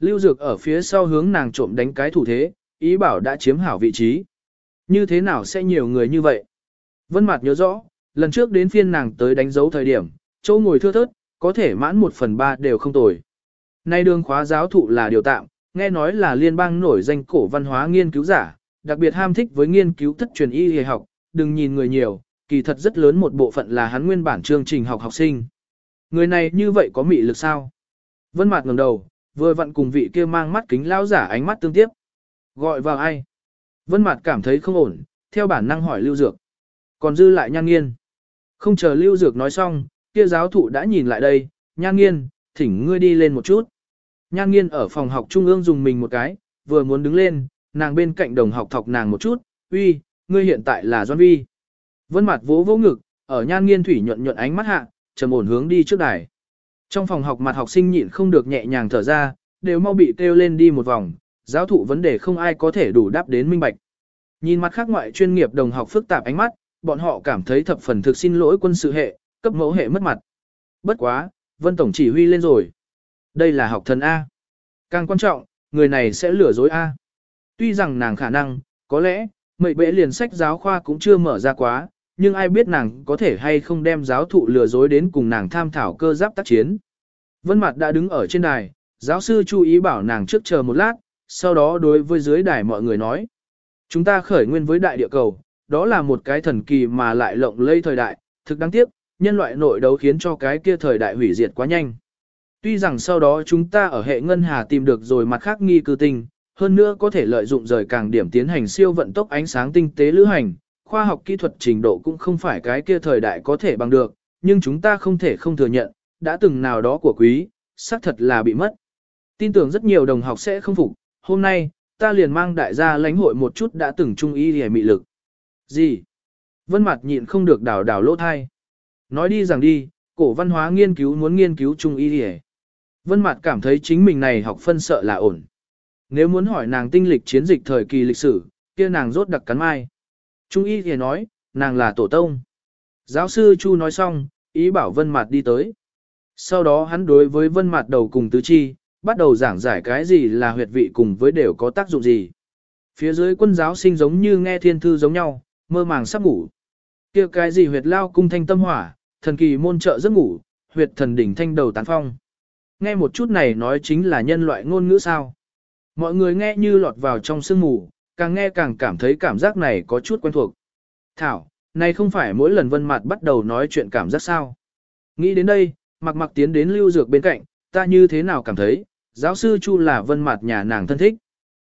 Lưu Dược ở phía sau hướng nàng trộm đánh cái thủ thế, ý bảo đã chiếm hảo vị trí. Như thế nào sẽ nhiều người như vậy? Vân Mạt nhớ rõ, lần trước đến phiên nàng tới đánh dấu thời điểm, chỗ ngồi thưa thớt, có thể mãn một phần ba đều không tồi. Nay đường khóa giáo thụ là điều tạm, nghe nói là liên bang nổi danh cổ văn hóa nghiên cứu giả, đặc biệt ham thích với nghiên cứu thất truyền y y học, đừng nhìn người nhiều, kỳ thật rất lớn một bộ phận là hắn nguyên bản chương trình học học sinh. Người này như vậy có mị lực sao? Vân Mạt ngẩng đầu, vừa vặn cùng vị kia mang mắt kính lão giả ánh mắt tương tiếp. Gọi vào ai? Vân Mạt cảm thấy không ổn, theo bản năng hỏi Lưu Dược. Còn dư lại Nhan Nghiên. Không chờ Lưu Dược nói xong, kia giáo thụ đã nhìn lại đây, Nhan Nghiên, thỉnh ngươi đi lên một chút. Nhan Nghiên ở phòng học trung ương dùng mình một cái, vừa muốn đứng lên, nàng bên cạnh đồng học thọc nàng một chút, uy, ngươi hiện tại là Doan Vi. Vân mạt vỗ vỗ ngực, ở Nhan Nghiên thủy nhuận nhuận ánh mắt hạ, trầm ổn hướng đi trước đài. Trong phòng học mặt học sinh nhịn không được nhẹ nhàng thở ra, đều mau bị kêu lên đi một vòng, giáo thụ vấn đề không ai có thể đủ đáp đến minh bạch. Nhìn mặt khác ngoại chuyên nghiệp đồng học phức tạp ánh mắt, bọn họ cảm thấy thập phần thực xin lỗi quân sự hệ, cấp mẫu hệ mất mặt. Bất quá, Vân Tổng chỉ huy lên rồi. Đây là học thần A. Càng quan trọng, người này sẽ lừa dối A. Tuy rằng nàng khả năng, có lẽ, mệnh bệ liền sách giáo khoa cũng chưa mở ra quá, nhưng ai biết nàng có thể hay không đem giáo thụ lừa dối đến cùng nàng tham thảo cơ giáp tác chiến. Vân Mặt đã đứng ở trên đài, giáo sư chú ý bảo nàng trước chờ một lát, sau đó đối với dưới đài mọi người nói. Chúng ta khởi nguyên với đại địa cầu, đó là một cái thần kỳ mà lại lộng lây thời đại, thực đáng tiếc, nhân loại nội đấu khiến cho cái kia thời đại hủy diệt quá nhanh. Tuy rằng sau đó chúng ta ở hệ ngân hà tìm được rồi mặt khác nghi cư tinh, hơn nữa có thể lợi dụng rời càng điểm tiến hành siêu vận tốc ánh sáng tinh tế lữ hành, khoa học kỹ thuật trình độ cũng không phải cái kia thời đại có thể bằng được, nhưng chúng ta không thể không thừa nhận, đã từng nào đó của quý, xác thật là bị mất. Tin tưởng rất nhiều đồng học sẽ không phục, hôm nay, ta liền mang đại gia lãnh hội một chút đã từng trung ý hề mị lực. Gì? Vân mặt nhịn không được đảo đảo lỗ thai. Nói đi rằng đi, cổ văn hóa nghiên cứu muốn nghiên cứu trung ý hề. Vân mặt cảm thấy chính mình này học phân sợ là ổn. Nếu muốn hỏi nàng tinh lịch chiến dịch thời kỳ lịch sử, kia nàng rốt đặc cắn mai. Trung y thì nói, nàng là tổ tông. Giáo sư Chu nói xong, ý bảo Vân Mạt đi tới. Sau đó hắn đối với Vân Mạt đầu cùng tứ chi, bắt đầu giảng giải cái gì là huyệt vị cùng với đều có tác dụng gì. Phía dưới quân giáo sinh giống như nghe thiên thư giống nhau, mơ màng sắp ngủ. Kia cái gì huyệt lao cung thanh tâm hỏa, thần kỳ môn trợ giấc ngủ, huyệt thần đỉnh thanh đầu tán phong. Nghe một chút này nói chính là nhân loại ngôn ngữ sao. Mọi người nghe như lọt vào trong sương mù, càng nghe càng cảm thấy cảm giác này có chút quen thuộc. Thảo, này không phải mỗi lần vân mặt bắt đầu nói chuyện cảm giác sao. Nghĩ đến đây, mặc mặc tiến đến lưu dược bên cạnh, ta như thế nào cảm thấy, giáo sư Chu là vân mặt nhà nàng thân thích.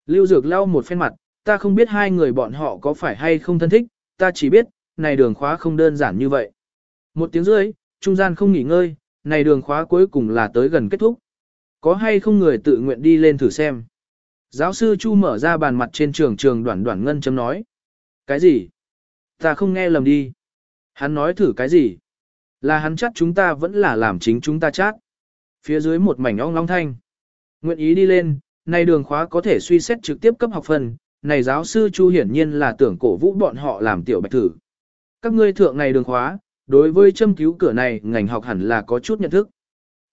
Lưu dược lau một phen mặt, ta không biết hai người bọn họ có phải hay không thân thích, ta chỉ biết, này đường khóa không đơn giản như vậy. Một tiếng rưỡi, trung gian không nghỉ ngơi, này đường khóa cuối cùng là tới gần kết thúc. Có hay không người tự nguyện đi lên thử xem. Giáo sư Chu mở ra bàn mặt trên trường trường đoạn đoạn ngân chấm nói. Cái gì? Ta không nghe lầm đi. Hắn nói thử cái gì? Là hắn chắc chúng ta vẫn là làm chính chúng ta chắc. Phía dưới một mảnh ong long thanh. Nguyện ý đi lên, này đường khóa có thể suy xét trực tiếp cấp học phần. Này giáo sư Chu hiển nhiên là tưởng cổ vũ bọn họ làm tiểu bạch thử. Các ngươi thượng này đường khóa, đối với châm cứu cửa này ngành học hẳn là có chút nhận thức.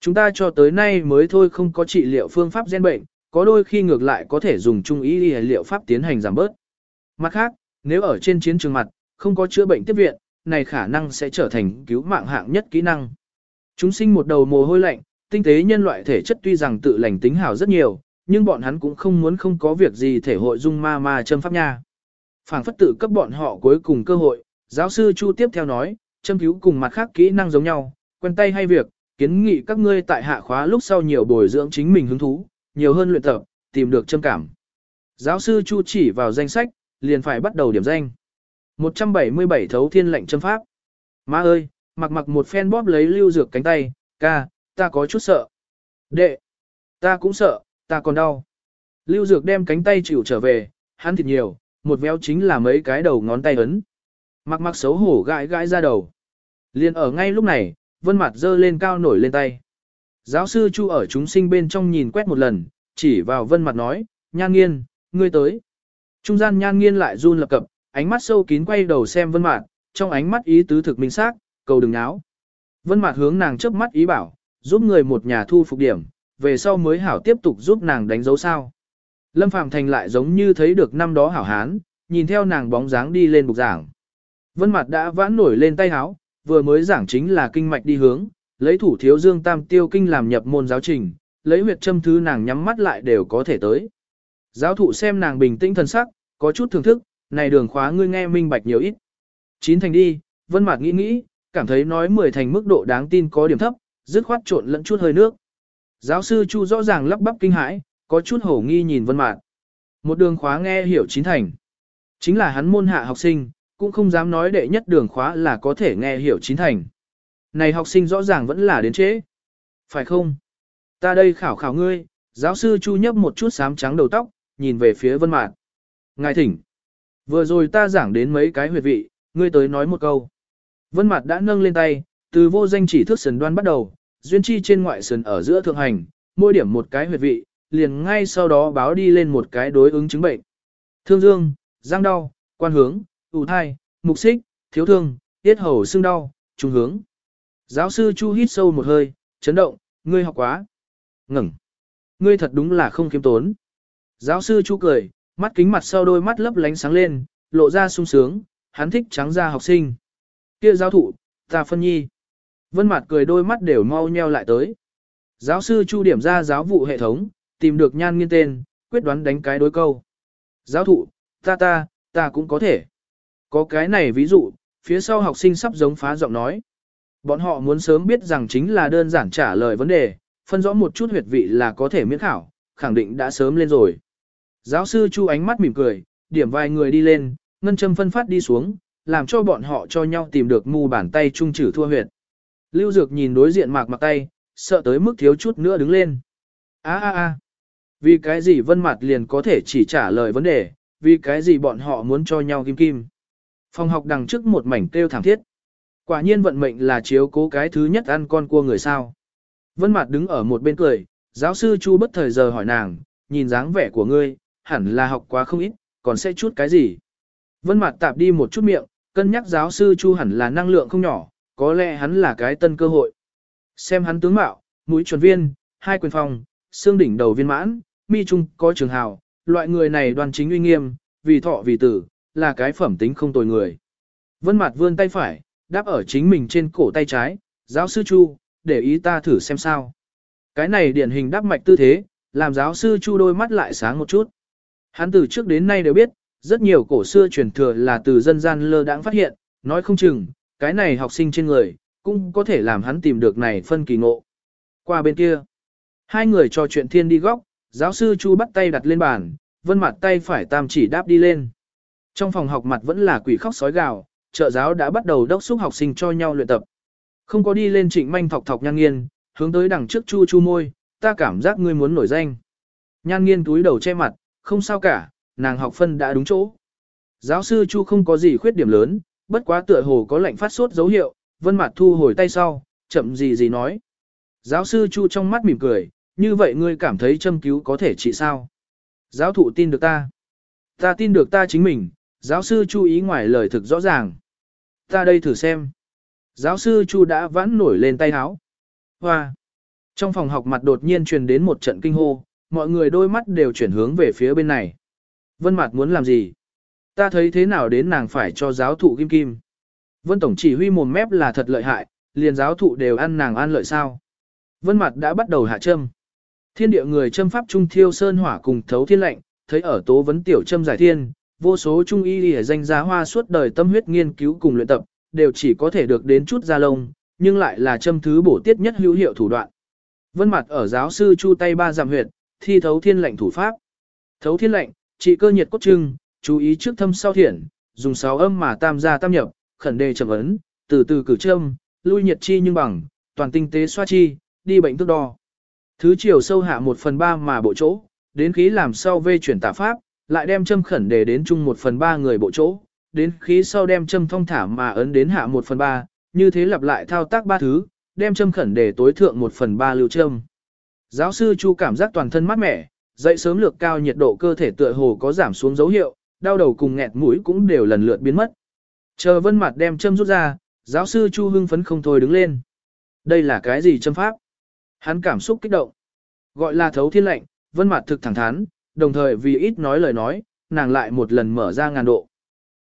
Chúng ta cho tới nay mới thôi không có trị liệu phương pháp gen bệnh, có đôi khi ngược lại có thể dùng trung ý liệu pháp tiến hành giảm bớt. Mặt khác, nếu ở trên chiến trường mặt, không có chữa bệnh tiếp viện, này khả năng sẽ trở thành cứu mạng hạng nhất kỹ năng. Chúng sinh một đầu mồ hôi lạnh, tinh tế nhân loại thể chất tuy rằng tự lành tính hảo rất nhiều, nhưng bọn hắn cũng không muốn không có việc gì thể hội dung ma ma châm pháp nha. Phảng phất tự cấp bọn họ cuối cùng cơ hội, giáo sư Chu tiếp theo nói, châm cứu cùng mặt khác kỹ năng giống nhau, quen tay hay việc, kiến nghị các ngươi tại hạ khóa lúc sau nhiều bồi dưỡng chính mình hứng thú, nhiều hơn luyện tập, tìm được châm cảm. Giáo sư Chu chỉ vào danh sách, liền phải bắt đầu điểm danh. 177 thấu thiên lệnh châm pháp. Má ơi, mặc mặc một phen bóp lấy lưu dược cánh tay, ca, ta có chút sợ. Đệ, ta cũng sợ, ta còn đau. Lưu dược đem cánh tay chịu trở về, hắn thịt nhiều, một véo chính là mấy cái đầu ngón tay ấn. Mặc mặc xấu hổ gãi gãi ra đầu. Liền ở ngay lúc này, vân mặt dơ lên cao nổi lên tay. Giáo sư Chu ở chúng sinh bên trong nhìn quét một lần, chỉ vào vân mặt nói, nhan nghiên, ngươi tới. Trung gian nhan nghiên lại run lập cập, ánh mắt sâu kín quay đầu xem vân mặt, trong ánh mắt ý tứ thực minh xác, cầu đừng náo. Vân mặt hướng nàng chớp mắt ý bảo, giúp người một nhà thu phục điểm, về sau mới hảo tiếp tục giúp nàng đánh dấu sao. Lâm Phạm Thành lại giống như thấy được năm đó hảo hán, nhìn theo nàng bóng dáng đi lên bục giảng. Vân mặt đã vãn nổi lên tay háo, vừa mới giảng chính là kinh mạch đi hướng, lấy thủ thiếu dương tam tiêu kinh làm nhập môn giáo trình, lấy huyệt châm thứ nàng nhắm mắt lại đều có thể tới. Giáo thụ xem nàng bình tĩnh thần sắc, có chút thưởng thức, này đường khóa ngươi nghe minh bạch nhiều ít. Chín thành đi, vân mạc nghĩ nghĩ, cảm thấy nói 10 thành mức độ đáng tin có điểm thấp, dứt khoát trộn lẫn chút hơi nước. Giáo sư Chu rõ ràng lắp bắp kinh hãi, có chút hổ nghi nhìn vân mạn. Một đường khóa nghe hiểu chín thành. Chính là hắn môn hạ học sinh, cũng không dám nói đệ nhất đường khóa là có thể nghe hiểu chín thành. Này học sinh rõ ràng vẫn là đến trễ. Phải không? Ta đây khảo khảo ngươi, giáo sư Chu nhấp một chút sám trắng đầu tóc, nhìn về phía vân mạn. Ngài thỉnh. Vừa rồi ta giảng đến mấy cái huyệt vị, ngươi tới nói một câu. Vân Mạt đã nâng lên tay, từ vô danh chỉ thước sườn đoan bắt đầu, duyên chi trên ngoại sườn ở giữa thượng hành, mỗi điểm một cái huyệt vị, liền ngay sau đó báo đi lên một cái đối ứng chứng bệnh. Thương dương, giang đau, quan hướng, ủ thai, mục xích, thiếu thương, tiết hầu xương đau, trung hướng. Giáo sư Chu hít sâu một hơi, chấn động, ngươi học quá. Ngừng. Ngươi thật đúng là không kiêm tốn. Giáo sư Chu cười, mắt kính mặt sau đôi mắt lấp lánh sáng lên, lộ ra sung sướng, hắn thích trắng da học sinh. Kia giáo thụ, ta phân nhi. Vân mặt cười đôi mắt đều mau nheo lại tới. Giáo sư Chu điểm ra giáo vụ hệ thống, tìm được nhan nghiên tên, quyết đoán đánh cái đối câu. Giáo thụ, ta ta, ta cũng có thể. Có cái này ví dụ, phía sau học sinh sắp giống phá giọng nói. Bọn họ muốn sớm biết rằng chính là đơn giản trả lời vấn đề, phân rõ một chút huyệt vị là có thể miễn khảo, khẳng định đã sớm lên rồi. Giáo sư Chu ánh mắt mỉm cười, điểm vài người đi lên, ngân châm phân phát đi xuống, làm cho bọn họ cho nhau tìm được mu bàn tay trung trừ thua huyệt. Lưu Dược nhìn đối diện mạc mặc tay, sợ tới mức thiếu chút nữa đứng lên. a a a vì cái gì vân mặt liền có thể chỉ trả lời vấn đề, vì cái gì bọn họ muốn cho nhau kim kim. Phòng học đằng trước một mảnh kêu thảm thiết. Quả nhiên vận mệnh là chiếu cố cái thứ nhất ăn con cua người sao. Vân mặt đứng ở một bên cười, giáo sư Chu bất thời giờ hỏi nàng, nhìn dáng vẻ của ngươi, hẳn là học quá không ít, còn sẽ chút cái gì. Vân mặt tạp đi một chút miệng, cân nhắc giáo sư Chu hẳn là năng lượng không nhỏ, có lẽ hắn là cái tân cơ hội. Xem hắn tướng mạo, mũi chuẩn viên, hai quyền phòng, xương đỉnh đầu viên mãn, mi trung có trường hào, loại người này đoan chính uy nghiêm, vì thọ vì tử, là cái phẩm tính không tồi người. Vân mặt vươn tay phải, đáp ở chính mình trên cổ tay trái, giáo sư Chu, để ý ta thử xem sao. Cái này điển hình đáp mạch tư thế, làm giáo sư Chu đôi mắt lại sáng một chút. Hắn từ trước đến nay đều biết, rất nhiều cổ xưa truyền thừa là từ dân gian lơ đãng phát hiện, nói không chừng, cái này học sinh trên người, cũng có thể làm hắn tìm được này phân kỳ ngộ. Qua bên kia, hai người trò chuyện thiên đi góc, giáo sư Chu bắt tay đặt lên bàn, vân mặt tay phải tam chỉ đáp đi lên. Trong phòng học mặt vẫn là quỷ khóc sói gào, trợ giáo đã bắt đầu đốc xúc học sinh cho nhau luyện tập. Không có đi lên trịnh manh thọc thọc nhan nghiên, hướng tới đằng trước chu chu môi, ta cảm giác ngươi muốn nổi danh. Nhan nghiên túi đầu che mặt, không sao cả, nàng học phân đã đúng chỗ. Giáo sư chu không có gì khuyết điểm lớn, bất quá tựa hồ có lệnh phát sốt dấu hiệu, vân mặt thu hồi tay sau, chậm gì gì nói. Giáo sư chu trong mắt mỉm cười, như vậy ngươi cảm thấy châm cứu có thể trị sao? Giáo thụ tin được ta. Ta tin được ta chính mình, giáo sư chu ý ngoài lời thực rõ ràng. Ta đây thử xem. Giáo sư chu đã vãn nổi lên tay háo. Hoa. Trong phòng học mặt đột nhiên truyền đến một trận kinh hô, mọi người đôi mắt đều chuyển hướng về phía bên này. Vân Mạt muốn làm gì? Ta thấy thế nào đến nàng phải cho giáo thụ kim kim. Vân Tổng chỉ huy mồm mép là thật lợi hại, liền giáo thụ đều ăn nàng ăn lợi sao. Vân Mạt đã bắt đầu hạ châm. Thiên địa người châm pháp trung thiêu sơn hỏa cùng thấu thiên lạnh, thấy ở tố vấn tiểu châm giải thiên, vô số trung y lìa danh giá hoa suốt đời tâm huyết nghiên cứu cùng luyện tập, đều chỉ có thể được đến chút da lông, nhưng lại là châm thứ bổ tiết nhất hữu hiệu thủ đoạn. Vân mặt ở giáo sư chu tay ba giảm huyệt, thi thấu thiên lệnh thủ pháp. Thấu thiên lệnh, trị cơ nhiệt cốt trưng, chú ý trước thâm sau thiện, dùng sáu âm mà tam gia tam nhập, khẩn đề trầm ấn, từ từ cử châm, lui nhiệt chi nhưng bằng, toàn tinh tế xoa chi, đi bệnh thước đo. Thứ chiều sâu hạ một phần ba mà bộ chỗ, đến khí làm sau vê chuyển tả pháp, lại đem châm khẩn để đến chung một phần ba người bộ chỗ, đến khí sau đem châm thông thả mà ấn đến hạ một phần ba, như thế lặp lại thao tác ba thứ, đem châm khẩn để tối thượng một phần ba lưu châm. Giáo sư Chu cảm giác toàn thân mát mẻ, dậy sớm lược cao nhiệt độ cơ thể tựa hồ có giảm xuống dấu hiệu, đau đầu cùng nghẹt mũi cũng đều lần lượt biến mất. Chờ vân mặt đem châm rút ra, giáo sư Chu hưng phấn không thôi đứng lên. Đây là cái gì châm pháp? Hắn cảm xúc kích động. Gọi là thấu thiên lệnh, vân mặt thực thẳng thắn, đồng thời vì ít nói lời nói, nàng lại một lần mở ra ngàn độ.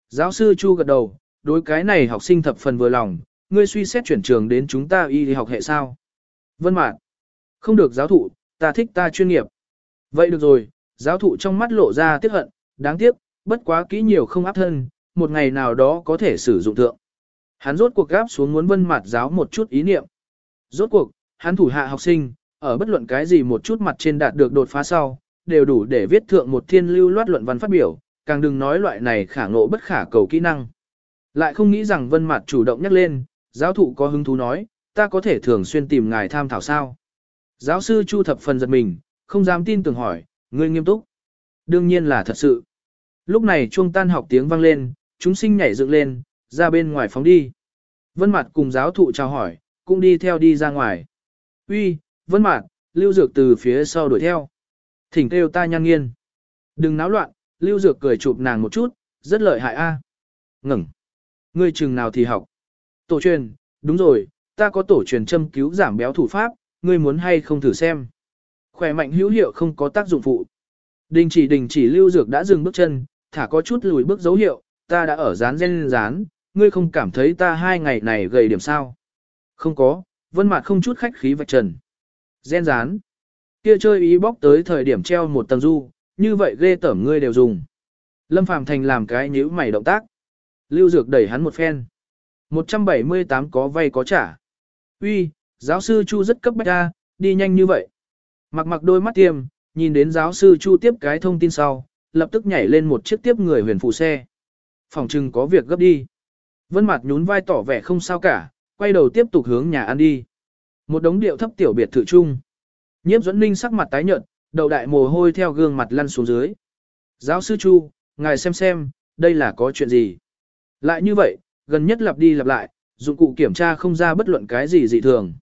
Giáo sư Chu gật đầu, đối cái này học sinh thập phần vừa lòng, ngươi suy xét chuyển trường đến chúng ta y học hệ sao. Vân mạn, không được giáo thụ, ta thích ta chuyên nghiệp. Vậy được rồi, giáo thụ trong mắt lộ ra tiếc hận, đáng tiếc, bất quá kỹ nhiều không áp thân, một ngày nào đó có thể sử dụng thượng Hắn rốt cuộc gáp xuống muốn vân mặt giáo một chút ý niệm. Rốt cuộc, hắn thủ hạ học sinh, ở bất luận cái gì một chút mặt trên đạt được đột phá sau, đều đủ để viết thượng một thiên lưu loát luận văn phát biểu, càng đừng nói loại này khả ngộ bất khả cầu kỹ năng. Lại không nghĩ rằng vân Mạt chủ động nhắc lên, giáo thụ có hứng thú nói, ta có thể thường xuyên tìm ngài tham thảo sao. Giáo sư Chu thập phần giật mình, không dám tin tưởng hỏi, ngươi nghiêm túc. Đương nhiên là thật sự. Lúc này chuông tan học tiếng vang lên, chúng sinh nhảy dựng lên, ra bên ngoài phóng đi. Vân Mạt cùng giáo thụ chào hỏi, cũng đi theo đi ra ngoài. "Uy, Vân Mạt!" Lưu Dược từ phía sau đuổi theo. "Thỉnh kêu ta Nhan Nghiên." "Đừng náo loạn." Lưu Dược cười chụp nàng một chút, "Rất lợi hại a." "Ngừng. Ngươi chừng nào thì học?" "Tổ truyền, đúng rồi, ta có tổ truyền châm cứu giảm béo thủ pháp, ngươi muốn hay không thử xem?" Khỏe mạnh hữu hiệu không có tác dụng phụ. Đình chỉ đình chỉ Lưu Dược đã dừng bước chân, thả có chút lùi bước dấu hiệu, ta đã ở dán gen dán, ngươi không cảm thấy ta hai ngày này gầy điểm sao? Không có, vân mặt không chút khách khí vạch trần. Gen dán. Kia chơi ý bóc tới thời điểm treo một tầng du, như vậy ghê tởm ngươi đều dùng. Lâm Phàm Thành làm cái nhíu mày động tác. Lưu Dược đẩy hắn một phen. 178 có vay có trả. Uy, giáo sư Chu rất cấp bách ra, đi nhanh như vậy. Mặc mặc đôi mắt tiêm, nhìn đến giáo sư Chu tiếp cái thông tin sau, lập tức nhảy lên một chiếc tiếp người huyền phụ xe. Phòng trừng có việc gấp đi. Vân mặt nhún vai tỏ vẻ không sao cả, quay đầu tiếp tục hướng nhà ăn đi. Một đống điệu thấp tiểu biệt thự chung. Nhiếp Duẫn ninh sắc mặt tái nhợt, đầu đại mồ hôi theo gương mặt lăn xuống dưới. Giáo sư Chu, ngài xem xem, đây là có chuyện gì? Lại như vậy, gần nhất lặp đi lặp lại, dụng cụ kiểm tra không ra bất luận cái gì dị thường.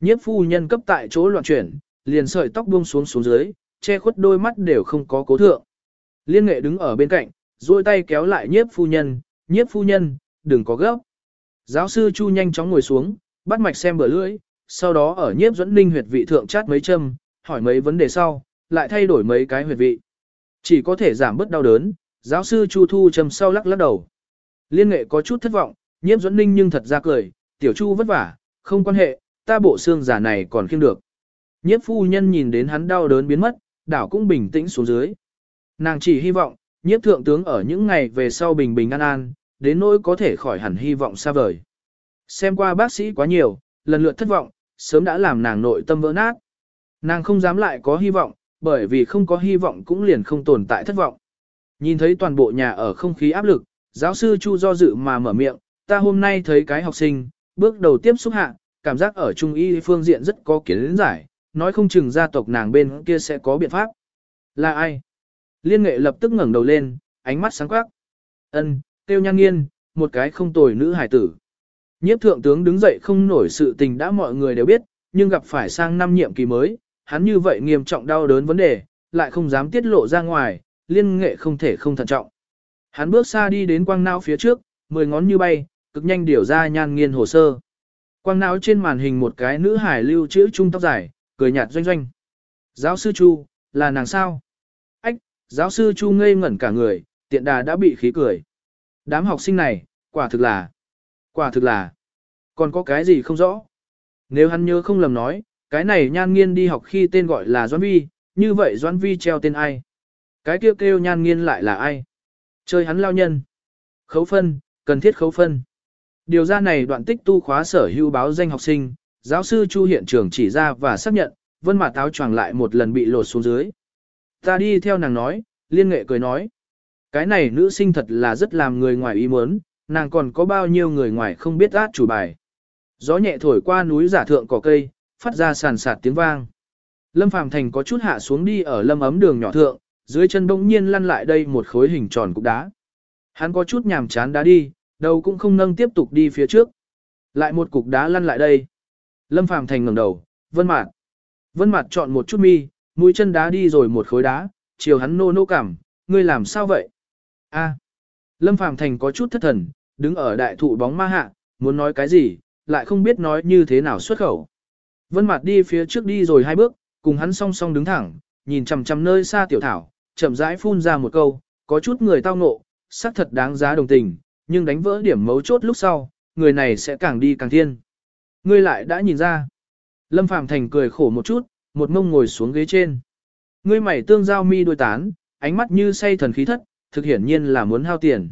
Nhiếp phu nhân cấp tại chỗ loạn chuyển, liền sợi tóc buông xuống xuống dưới, che khuất đôi mắt đều không có cố thượng. Liên nghệ đứng ở bên cạnh, duỗi tay kéo lại nhiếp phu nhân, nhiếp phu nhân, đừng có gấp. Giáo sư Chu nhanh chóng ngồi xuống, bắt mạch xem bờ lưỡi, sau đó ở nhiếp dẫn ninh huyệt vị thượng chát mấy châm, hỏi mấy vấn đề sau, lại thay đổi mấy cái huyệt vị. Chỉ có thể giảm bớt đau đớn, giáo sư Chu thu châm sau lắc lắc đầu. Liên nghệ có chút thất vọng, nhiếp dẫn ninh nhưng thật ra cười, tiểu Chu vất vả, không quan hệ, ta bộ xương giả này còn khiêm được. Nhiếp phu nhân nhìn đến hắn đau đớn biến mất, đảo cũng bình tĩnh xuống dưới. Nàng chỉ hy vọng, nhiếp thượng tướng ở những ngày về sau bình bình an an, đến nỗi có thể khỏi hẳn hy vọng xa vời. Xem qua bác sĩ quá nhiều, lần lượt thất vọng, sớm đã làm nàng nội tâm vỡ nát. Nàng không dám lại có hy vọng, bởi vì không có hy vọng cũng liền không tồn tại thất vọng. Nhìn thấy toàn bộ nhà ở không khí áp lực, giáo sư Chu do dự mà mở miệng, ta hôm nay thấy cái học sinh, bước đầu tiếp xúc hạ, cảm giác ở trung y phương diện rất có kiến giải, nói không chừng gia tộc nàng bên kia sẽ có biện pháp. Là ai? Liên nghệ lập tức ngẩng đầu lên, ánh mắt sáng quắc. Ân, tiêu nhan nghiên, một cái không tồi nữ hải tử. Nhiếp thượng tướng đứng dậy không nổi sự tình đã mọi người đều biết, nhưng gặp phải sang năm nhiệm kỳ mới, hắn như vậy nghiêm trọng đau đớn vấn đề, lại không dám tiết lộ ra ngoài, liên nghệ không thể không thận trọng. Hắn bước xa đi đến quang não phía trước, mười ngón như bay, cực nhanh điều ra nhan nghiên hồ sơ. Quang não trên màn hình một cái nữ hải lưu chữ trung tóc dài, cười nhạt doanh doanh. Giáo sư Chu, là nàng sao? Ách, giáo sư Chu ngây ngẩn cả người, tiện đà đã bị khí cười. Đám học sinh này, quả thực là, quả thực là, còn có cái gì không rõ. Nếu hắn nhớ không lầm nói, cái này nhan nghiên đi học khi tên gọi là Doan Vi, như vậy Doan Vi treo tên ai? Cái kêu kêu nhan nghiên lại là ai? Chơi hắn lao nhân. Khấu phân, cần thiết khấu phân. Điều ra này đoạn tích tu khóa sở hữu báo danh học sinh, giáo sư Chu hiện trường chỉ ra và xác nhận, vân mặt táo choàng lại một lần bị lột xuống dưới. Ta đi theo nàng nói, liên nghệ cười nói. Cái này nữ sinh thật là rất làm người ngoài ý muốn, nàng còn có bao nhiêu người ngoài không biết át chủ bài. Gió nhẹ thổi qua núi giả thượng cỏ cây, phát ra sàn sạt tiếng vang. Lâm Phàm Thành có chút hạ xuống đi ở lâm ấm đường nhỏ thượng, dưới chân bỗng nhiên lăn lại đây một khối hình tròn cục đá. Hắn có chút nhàm chán đá đi, đầu cũng không nâng tiếp tục đi phía trước. Lại một cục đá lăn lại đây. Lâm Phàm Thành ngẩng đầu, Vân Mạt. Vân Mạt chọn một chút mi, mũi chân đá đi rồi một khối đá, chiều hắn nô nô cảm, ngươi làm sao vậy? A. Lâm Phàm Thành có chút thất thần, đứng ở đại thụ bóng ma hạ, muốn nói cái gì, lại không biết nói như thế nào xuất khẩu. Vân Mạt đi phía trước đi rồi hai bước, cùng hắn song song đứng thẳng, nhìn chằm chằm nơi xa tiểu thảo, chậm rãi phun ra một câu, có chút người tao ngộ, xác thật đáng giá đồng tình, nhưng đánh vỡ điểm mấu chốt lúc sau, người này sẽ càng đi càng thiên. Ngươi lại đã nhìn ra. Lâm Phàm Thành cười khổ một chút, một mông ngồi xuống ghế trên. Ngươi mày tương giao mi đôi tán, ánh mắt như say thần khí thất, thực hiển nhiên là muốn hao tiền.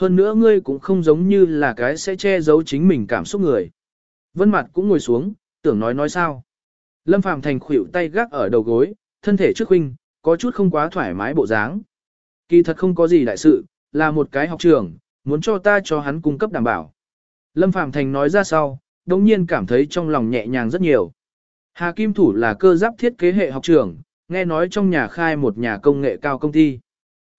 Hơn nữa ngươi cũng không giống như là cái sẽ che giấu chính mình cảm xúc người. Vân Mặt cũng ngồi xuống, tưởng nói nói sao. Lâm Phàm Thành khuỷu tay gác ở đầu gối, thân thể trước huynh, có chút không quá thoải mái bộ dáng. Kỳ thật không có gì đại sự, là một cái học trường, muốn cho ta cho hắn cung cấp đảm bảo. Lâm Phàm Thành nói ra sau, đồng nhiên cảm thấy trong lòng nhẹ nhàng rất nhiều. Hà Kim Thủ là cơ giáp thiết kế hệ học trường, nghe nói trong nhà khai một nhà công nghệ cao công ty.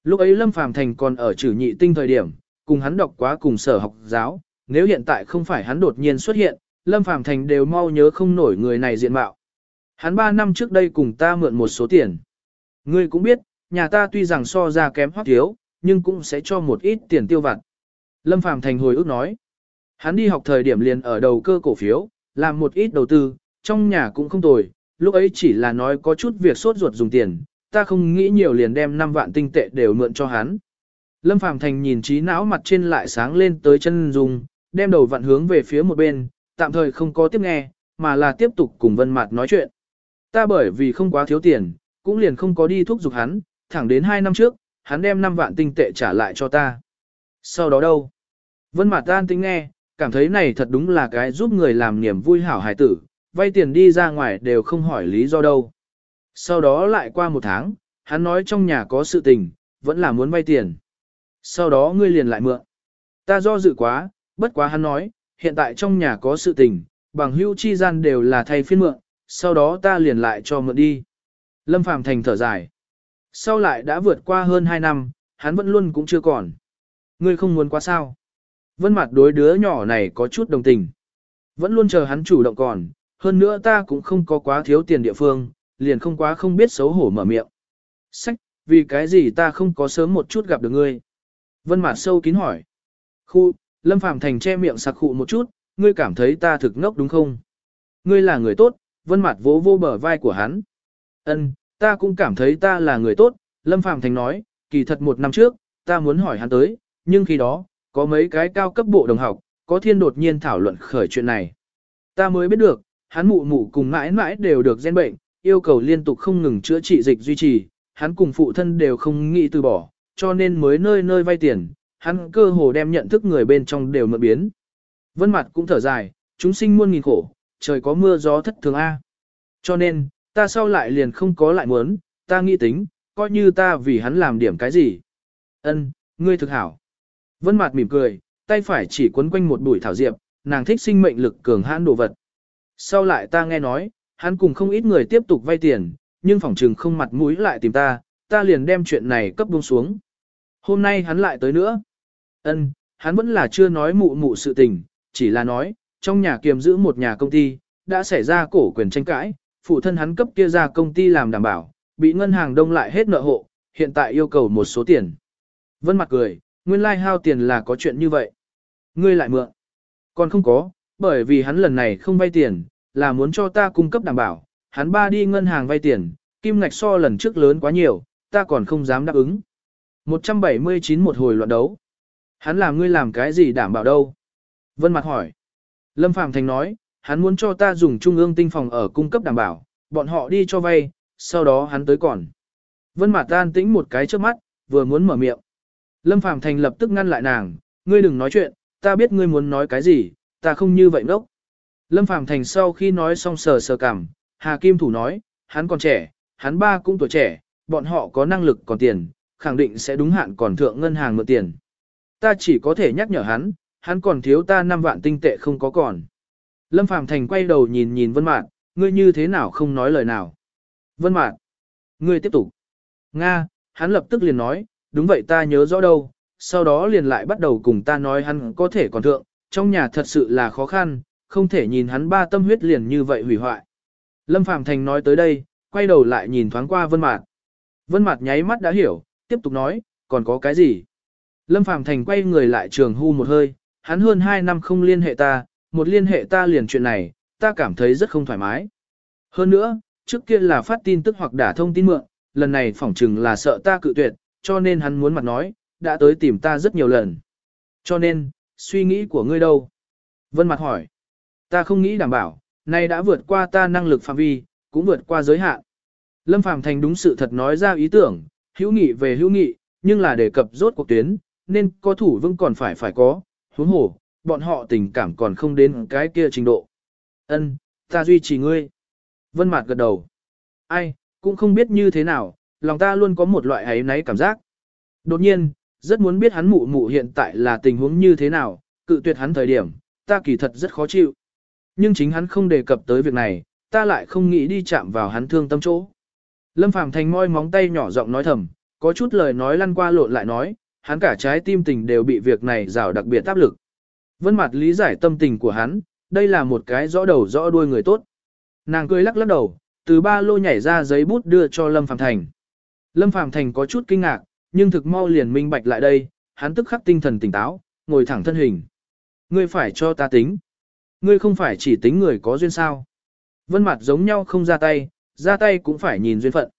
Lúc ấy Lâm Phàm Thành còn ở trừ nhị tinh thời điểm, cùng hắn đọc quá cùng sở học giáo, nếu hiện tại không phải hắn đột nhiên xuất hiện, Lâm Phàm Thành đều mau nhớ không nổi người này diện mạo. Hắn 3 năm trước đây cùng ta mượn một số tiền. Ngươi cũng biết, nhà ta tuy rằng so ra kém hoắc thiếu, nhưng cũng sẽ cho một ít tiền tiêu vặt. Lâm Phàm Thành hồi ức nói. Hắn đi học thời điểm liền ở đầu cơ cổ phiếu, làm một ít đầu tư, trong nhà cũng không tồi, lúc ấy chỉ là nói có chút việc sốt ruột dùng tiền, ta không nghĩ nhiều liền đem 5 vạn tinh tệ đều mượn cho hắn. Lâm Phàm Thành nhìn trí não mặt trên lại sáng lên tới chân dùng, đem đầu vặn hướng về phía một bên, tạm thời không có tiếp nghe, mà là tiếp tục cùng Vân Mạt nói chuyện. Ta bởi vì không quá thiếu tiền, cũng liền không có đi thúc giục hắn, thẳng đến 2 năm trước, hắn đem 5 vạn tinh tệ trả lại cho ta. Sau đó đâu? Vân Mạt An tính nghe, cảm thấy này thật đúng là cái giúp người làm niềm vui hảo hài tử, vay tiền đi ra ngoài đều không hỏi lý do đâu. Sau đó lại qua một tháng, hắn nói trong nhà có sự tình, vẫn là muốn vay tiền. Sau đó ngươi liền lại mượn. Ta do dự quá, bất quá hắn nói, hiện tại trong nhà có sự tình, bằng hưu chi gian đều là thay phiên mượn, sau đó ta liền lại cho mượn đi. Lâm Phàm Thành thở dài. Sau lại đã vượt qua hơn 2 năm, hắn vẫn luôn cũng chưa còn. Ngươi không muốn quá sao. Vân mặt đối đứa nhỏ này có chút đồng tình. Vẫn luôn chờ hắn chủ động còn, hơn nữa ta cũng không có quá thiếu tiền địa phương, liền không quá không biết xấu hổ mở miệng. Sách, vì cái gì ta không có sớm một chút gặp được ngươi? Vân Mạt sâu kín hỏi. Khu, Lâm Phàm Thành che miệng sặc khụ một chút, ngươi cảm thấy ta thực ngốc đúng không? Ngươi là người tốt, Vân Mạt vỗ vô bờ vai của hắn. Ân, ta cũng cảm thấy ta là người tốt, Lâm Phàm Thành nói, kỳ thật một năm trước, ta muốn hỏi hắn tới, nhưng khi đó, có mấy cái cao cấp bộ đồng học, có thiên đột nhiên thảo luận khởi chuyện này. Ta mới biết được, hắn mụ mụ cùng mãi mãi đều được gen bệnh, yêu cầu liên tục không ngừng chữa trị dịch duy trì, hắn cùng phụ thân đều không nghĩ từ bỏ, cho nên mới nơi nơi vay tiền, hắn cơ hồ đem nhận thức người bên trong đều mượn biến. Vân mặt cũng thở dài, chúng sinh muôn nghìn khổ, trời có mưa gió thất thường A. Cho nên, ta sau lại liền không có lại muốn, ta nghĩ tính, coi như ta vì hắn làm điểm cái gì. Ân, ngươi thực hảo. Vân mặt mỉm cười, tay phải chỉ quấn quanh một bụi thảo diệp, nàng thích sinh mệnh lực cường hãn đồ vật. Sau lại ta nghe nói, hắn cùng không ít người tiếp tục vay tiền, nhưng phòng trừng không mặt mũi lại tìm ta, ta liền đem chuyện này cấp buông xuống. Hôm nay hắn lại tới nữa. Ân, hắn vẫn là chưa nói mụ mụ sự tình, chỉ là nói, trong nhà kiềm giữ một nhà công ty, đã xảy ra cổ quyền tranh cãi, phụ thân hắn cấp kia ra công ty làm đảm bảo, bị ngân hàng đông lại hết nợ hộ, hiện tại yêu cầu một số tiền. Vân mặt cười, nguyên lai like hao tiền là có chuyện như vậy. Ngươi lại mượn. Còn không có, bởi vì hắn lần này không vay tiền, là muốn cho ta cung cấp đảm bảo, hắn ba đi ngân hàng vay tiền, kim ngạch so lần trước lớn quá nhiều, ta còn không dám đáp ứng. 179 một hồi loạn đấu. Hắn làm ngươi làm cái gì đảm bảo đâu? Vân Mặt hỏi. Lâm Phạm Thành nói, hắn muốn cho ta dùng trung ương tinh phòng ở cung cấp đảm bảo, bọn họ đi cho vay, sau đó hắn tới còn. Vân Mạt tan tĩnh một cái trước mắt, vừa muốn mở miệng. Lâm Phàm Thành lập tức ngăn lại nàng, ngươi đừng nói chuyện, ta biết ngươi muốn nói cái gì, ta không như vậy ngốc. Lâm Phàm Thành sau khi nói xong sờ sờ cằm, Hà Kim Thủ nói, hắn còn trẻ, hắn ba cũng tuổi trẻ, bọn họ có năng lực còn tiền, khẳng định sẽ đúng hạn còn thượng ngân hàng mượn tiền. Ta chỉ có thể nhắc nhở hắn, hắn còn thiếu ta 5 vạn tinh tệ không có còn. Lâm Phàm Thành quay đầu nhìn nhìn Vân Mạn, ngươi như thế nào không nói lời nào. Vân Mạn, ngươi tiếp tục. Nga, hắn lập tức liền nói, đúng vậy ta nhớ rõ đâu, sau đó liền lại bắt đầu cùng ta nói hắn có thể còn thượng, trong nhà thật sự là khó khăn, không thể nhìn hắn ba tâm huyết liền như vậy hủy hoại. Lâm Phàm Thành nói tới đây, quay đầu lại nhìn thoáng qua Vân Mạt. Vân Mạt nháy mắt đã hiểu, tiếp tục nói, còn có cái gì? Lâm Phàm Thành quay người lại trường hu một hơi, hắn hơn 2 năm không liên hệ ta, một liên hệ ta liền chuyện này, ta cảm thấy rất không thoải mái. Hơn nữa, trước kia là phát tin tức hoặc đả thông tin mượn, lần này phỏng chừng là sợ ta cự tuyệt, cho nên hắn muốn mặt nói, đã tới tìm ta rất nhiều lần. Cho nên, suy nghĩ của ngươi đâu? Vân mặt hỏi. Ta không nghĩ đảm bảo, nay đã vượt qua ta năng lực phạm vi, cũng vượt qua giới hạn. Lâm Phàm Thành đúng sự thật nói ra ý tưởng, hữu nghị về hữu nghị, nhưng là đề cập rốt cuộc tuyến, nên có thủ vững còn phải phải có, huống hồ, bọn họ tình cảm còn không đến cái kia trình độ. Ân, ta duy trì ngươi. Vân Mạt gật đầu. Ai, cũng không biết như thế nào, lòng ta luôn có một loại ấy náy cảm giác. Đột nhiên, rất muốn biết hắn mụ mụ hiện tại là tình huống như thế nào, cự tuyệt hắn thời điểm, ta kỳ thật rất khó chịu. Nhưng chính hắn không đề cập tới việc này, ta lại không nghĩ đi chạm vào hắn thương tâm chỗ. Lâm Phàm Thành môi móng tay nhỏ giọng nói thầm, có chút lời nói lăn qua lộn lại nói, hắn cả trái tim tình đều bị việc này rào đặc biệt áp lực. Vân Mặt lý giải tâm tình của hắn, đây là một cái rõ đầu rõ đuôi người tốt. Nàng cười lắc lắc đầu, từ ba lô nhảy ra giấy bút đưa cho Lâm Phàm Thành. Lâm Phàm Thành có chút kinh ngạc, nhưng thực mau liền minh bạch lại đây, hắn tức khắc tinh thần tỉnh táo, ngồi thẳng thân hình. Ngươi phải cho ta tính. Ngươi không phải chỉ tính người có duyên sao. Vân mặt giống nhau không ra tay, ra tay cũng phải nhìn duyên phận.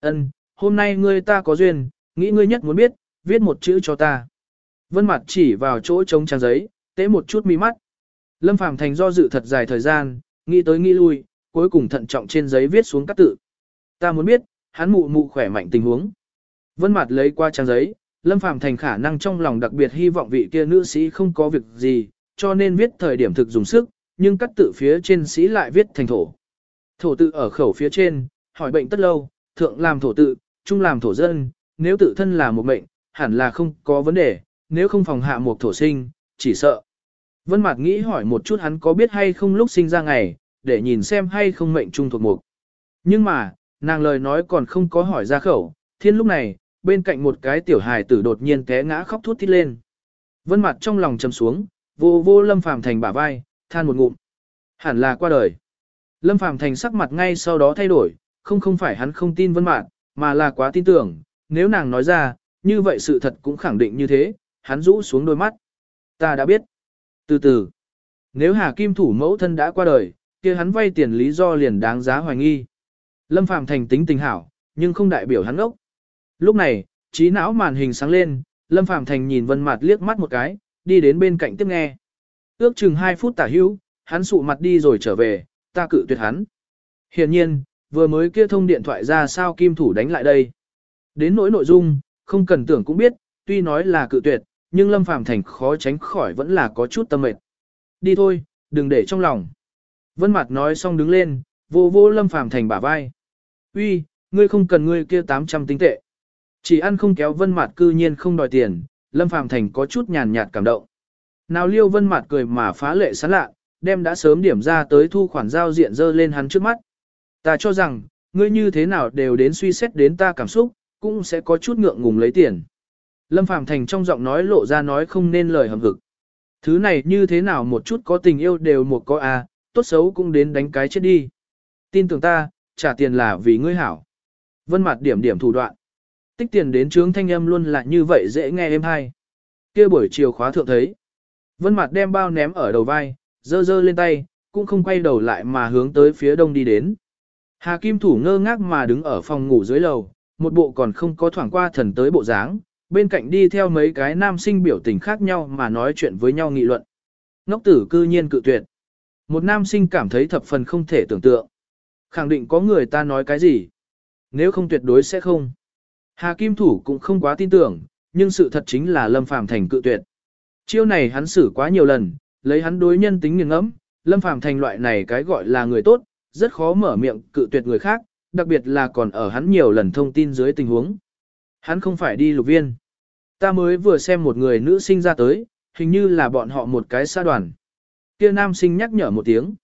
Ân, hôm nay ngươi ta có duyên, nghĩ ngươi nhất muốn biết, viết một chữ cho ta. Vân mặt chỉ vào chỗ trống trang giấy, tế một chút mi mắt. Lâm Phàm Thành do dự thật dài thời gian, nghĩ tới nghĩ lui, cuối cùng thận trọng trên giấy viết xuống các tự. Ta muốn biết, hắn mụ mụ khỏe mạnh tình huống. Vân mặt lấy qua trang giấy, Lâm Phàm Thành khả năng trong lòng đặc biệt hy vọng vị kia nữ sĩ không có việc gì, cho nên viết thời điểm thực dùng sức, nhưng các tự phía trên sĩ lại viết thành thổ. Thổ tự ở khẩu phía trên, hỏi bệnh tất lâu, thượng làm thổ tự, trung làm thổ dân, nếu tự thân là một mệnh, hẳn là không có vấn đề, nếu không phòng hạ một thổ sinh, chỉ sợ. Vân Mạc nghĩ hỏi một chút hắn có biết hay không lúc sinh ra ngày, để nhìn xem hay không mệnh trung thuộc mục. Nhưng mà, nàng lời nói còn không có hỏi ra khẩu, thiên lúc này, bên cạnh một cái tiểu hài tử đột nhiên té ngã khóc thút thít lên. Vân Mạc trong lòng trầm xuống, vô vô Lâm Phàm Thành bả vai, than một ngụm. Hẳn là qua đời. Lâm Phàm Thành sắc mặt ngay sau đó thay đổi, không không phải hắn không tin Vân Mạn, mà là quá tin tưởng, nếu nàng nói ra, như vậy sự thật cũng khẳng định như thế, hắn rũ xuống đôi mắt. Ta đã biết. Từ từ, nếu Hà Kim thủ mẫu thân đã qua đời, kia hắn vay tiền lý do liền đáng giá hoài nghi. Lâm Phàm Thành tính tình hảo, nhưng không đại biểu hắn ốc. Lúc này, trí não màn hình sáng lên, Lâm Phàm Thành nhìn Vân Mạt liếc mắt một cái, đi đến bên cạnh tiếp nghe. Ước chừng 2 phút tả hữu, hắn sụ mặt đi rồi trở về, ta cự tuyệt hắn. Hiển nhiên, vừa mới kia thông điện thoại ra sao kim thủ đánh lại đây. Đến nỗi nội dung, không cần tưởng cũng biết, tuy nói là cự tuyệt, nhưng Lâm Phàm Thành khó tránh khỏi vẫn là có chút tâm mệt. Đi thôi, đừng để trong lòng. Vân Mạt nói xong đứng lên, vô vô Lâm Phàm Thành bả vai. "Uy, ngươi không cần ngươi kia 800 tinh tệ." Chỉ ăn không kéo Vân Mạt cư nhiên không đòi tiền, Lâm Phàm Thành có chút nhàn nhạt cảm động. Nào Liêu Vân Mạt cười mà phá lệ sán lạ, đem đã sớm điểm ra tới thu khoản giao diện dơ lên hắn trước mắt. Ta cho rằng, ngươi như thế nào đều đến suy xét đến ta cảm xúc, cũng sẽ có chút ngượng ngùng lấy tiền. Lâm Phàm Thành trong giọng nói lộ ra nói không nên lời hầm hực. Thứ này như thế nào một chút có tình yêu đều một có à, tốt xấu cũng đến đánh cái chết đi. Tin tưởng ta, trả tiền là vì ngươi hảo. Vân mặt điểm điểm thủ đoạn. Tích tiền đến trướng thanh âm luôn là như vậy dễ nghe em hay. kia buổi chiều khóa thượng thấy. Vân mặt đem bao ném ở đầu vai, dơ dơ lên tay, cũng không quay đầu lại mà hướng tới phía đông đi đến. Hà Kim Thủ ngơ ngác mà đứng ở phòng ngủ dưới lầu, một bộ còn không có thoảng qua thần tới bộ dáng, bên cạnh đi theo mấy cái nam sinh biểu tình khác nhau mà nói chuyện với nhau nghị luận. Ngốc tử cư nhiên cự tuyệt. Một nam sinh cảm thấy thập phần không thể tưởng tượng. Khẳng định có người ta nói cái gì. Nếu không tuyệt đối sẽ không. Hà Kim Thủ cũng không quá tin tưởng, nhưng sự thật chính là Lâm Phàm Thành cự tuyệt. Chiêu này hắn xử quá nhiều lần, lấy hắn đối nhân tính nghiền ngẫm, Lâm Phàm Thành loại này cái gọi là người tốt, rất khó mở miệng cự tuyệt người khác, đặc biệt là còn ở hắn nhiều lần thông tin dưới tình huống. Hắn không phải đi lục viên. Ta mới vừa xem một người nữ sinh ra tới, hình như là bọn họ một cái xa đoàn. Kia nam sinh nhắc nhở một tiếng.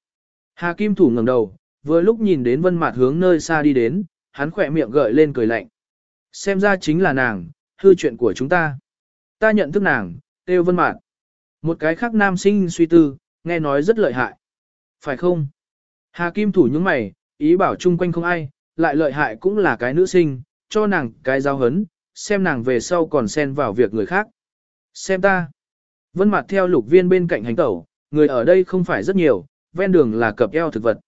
Hà Kim Thủ ngẩng đầu, vừa lúc nhìn đến Vân Mạt hướng nơi xa đi đến, hắn khỏe miệng gợi lên cười lạnh. Xem ra chính là nàng, hư chuyện của chúng ta. Ta nhận thức nàng, Têu Vân Mạt. Một cái khác nam sinh suy tư, nghe nói rất lợi hại. Phải không? Hà Kim Thủ những mày, ý bảo chung quanh không ai, lại lợi hại cũng là cái nữ sinh, cho nàng cái giáo hấn, xem nàng về sau còn xen vào việc người khác. Xem ta. Vân mặt theo lục viên bên cạnh hành tẩu, người ở đây không phải rất nhiều, ven đường là cập eo thực vật.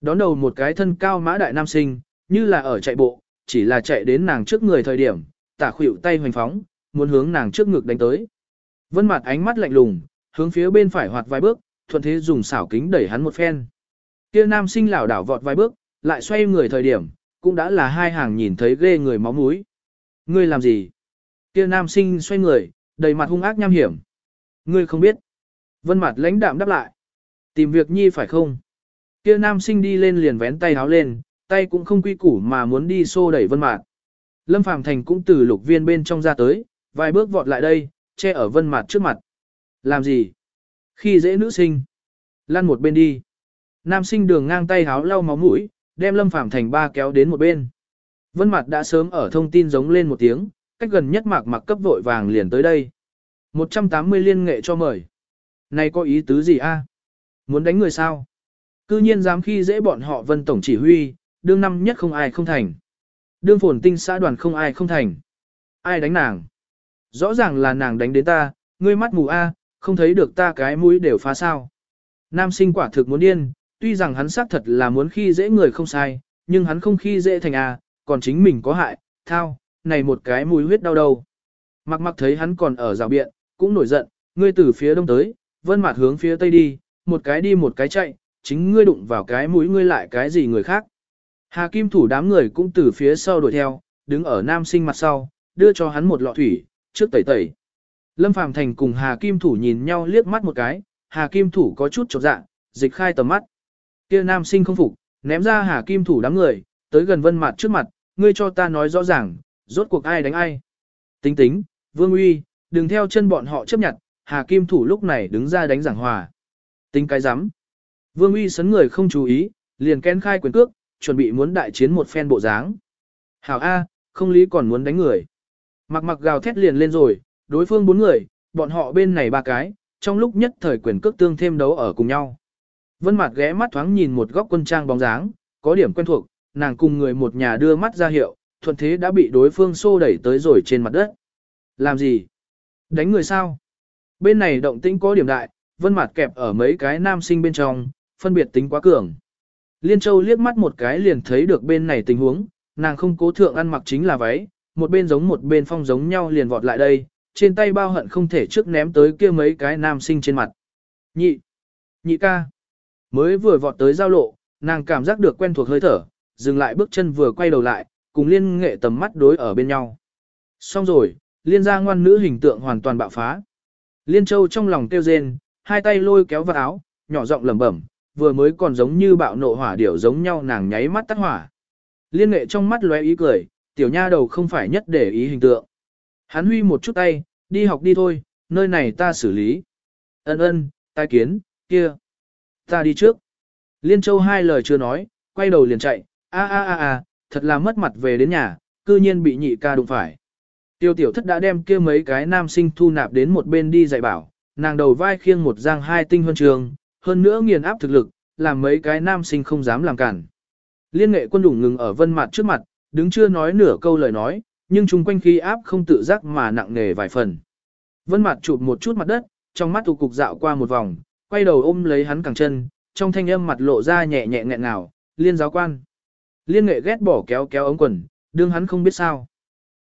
Đón đầu một cái thân cao mã đại nam sinh, như là ở chạy bộ, chỉ là chạy đến nàng trước người thời điểm, tả khuỷu tay hoành phóng, muốn hướng nàng trước ngực đánh tới. Vân mặt ánh mắt lạnh lùng, hướng phía bên phải hoạt vài bước, thuận thế dùng xảo kính đẩy hắn một phen. Kia nam sinh lảo đảo vọt vài bước, lại xoay người thời điểm, cũng đã là hai hàng nhìn thấy ghê người máu mũi. Ngươi làm gì? Kia nam sinh xoay người, đầy mặt hung ác nham hiểm. Ngươi không biết. Vân mặt lãnh đạm đáp lại. Tìm việc nhi phải không? Kia nam sinh đi lên liền vén tay háo lên, tay cũng không quy củ mà muốn đi xô đẩy vân mạt. Lâm Phàm Thành cũng từ lục viên bên trong ra tới, vài bước vọt lại đây, che ở vân mặt trước mặt. Làm gì? Khi dễ nữ sinh. Lăn một bên đi. Nam sinh đường ngang tay háo lau máu mũi, đem Lâm Phạm Thành ba kéo đến một bên. Vân mặt đã sớm ở thông tin giống lên một tiếng, cách gần nhất mạc mặc cấp vội vàng liền tới đây. 180 liên nghệ cho mời. Này có ý tứ gì a? À? Muốn đánh người sao? Cư nhiên dám khi dễ bọn họ vân tổng chỉ huy, đương năm nhất không ai không thành. Đương phồn tinh xã đoàn không ai không thành. Ai đánh nàng? Rõ ràng là nàng đánh đến ta, ngươi mắt mù a, không thấy được ta cái mũi đều phá sao. Nam sinh quả thực muốn điên, tuy rằng hắn xác thật là muốn khi dễ người không sai, nhưng hắn không khi dễ thành a, còn chính mình có hại, thao, này một cái mũi huyết đau đầu. Mặc mặc thấy hắn còn ở rào biện, cũng nổi giận, ngươi từ phía đông tới, vân mặt hướng phía tây đi, một cái đi một cái chạy, chính ngươi đụng vào cái mũi ngươi lại cái gì người khác. Hà Kim thủ đám người cũng từ phía sau đuổi theo, đứng ở nam sinh mặt sau, đưa cho hắn một lọ thủy, trước tẩy tẩy. Lâm Phàm Thành cùng Hà Kim thủ nhìn nhau liếc mắt một cái, Hà Kim thủ có chút chột dạ, dịch khai tầm mắt. Kia nam sinh không phục, ném ra Hà Kim thủ đám người, tới gần vân mạt trước mặt, ngươi cho ta nói rõ ràng, rốt cuộc ai đánh ai. Tính tính, Vương Uy, đừng theo chân bọn họ chấp nhận, Hà Kim thủ lúc này đứng ra đánh giảng hòa. Tính cái rắm Vương uy sấn người không chú ý, liền kén khai quyền cước, chuẩn bị muốn đại chiến một phen bộ dáng. Hảo A, không lý còn muốn đánh người. Mặc mặc gào thét liền lên rồi, đối phương bốn người, bọn họ bên này ba cái, trong lúc nhất thời quyền cước tương thêm đấu ở cùng nhau. Vân mạt ghé mắt thoáng nhìn một góc quân trang bóng dáng, có điểm quen thuộc, nàng cùng người một nhà đưa mắt ra hiệu, thuận thế đã bị đối phương xô đẩy tới rồi trên mặt đất. Làm gì? Đánh người sao? Bên này động tĩnh có điểm đại, vân mặt kẹp ở mấy cái nam sinh bên trong, phân biệt tính quá cường. Liên Châu liếc mắt một cái liền thấy được bên này tình huống, nàng không cố thượng ăn mặc chính là váy, một bên giống một bên phong giống nhau liền vọt lại đây, trên tay bao hận không thể trước ném tới kia mấy cái nam sinh trên mặt. Nhị, nhị ca, mới vừa vọt tới giao lộ, nàng cảm giác được quen thuộc hơi thở, dừng lại bước chân vừa quay đầu lại, cùng liên nghệ tầm mắt đối ở bên nhau. Xong rồi, liên gia ngoan nữ hình tượng hoàn toàn bạo phá. Liên Châu trong lòng kêu rên, hai tay lôi kéo vào áo, nhỏ giọng lẩm bẩm, vừa mới còn giống như bạo nộ hỏa điểu giống nhau nàng nháy mắt tắt hỏa. Liên nghệ trong mắt lóe ý cười, tiểu nha đầu không phải nhất để ý hình tượng. Hắn huy một chút tay, đi học đi thôi, nơi này ta xử lý. Ân ân, tai kiến, kia. Ta đi trước. Liên Châu hai lời chưa nói, quay đầu liền chạy, a a a a, thật là mất mặt về đến nhà, cư nhiên bị nhị ca đụng phải. Tiêu tiểu thất đã đem kia mấy cái nam sinh thu nạp đến một bên đi dạy bảo, nàng đầu vai khiêng một giang hai tinh huân trường, hơn nữa nghiền áp thực lực, làm mấy cái nam sinh không dám làm cản. Liên nghệ quân đủng ngừng ở vân mặt trước mặt, đứng chưa nói nửa câu lời nói, nhưng chung quanh khí áp không tự giác mà nặng nề vài phần. Vân mặt chụp một chút mặt đất, trong mắt tụ cục dạo qua một vòng, quay đầu ôm lấy hắn cẳng chân, trong thanh âm mặt lộ ra nhẹ nhẹ nghẹn ngào, liên giáo quan. Liên nghệ ghét bỏ kéo kéo ống quần, đương hắn không biết sao.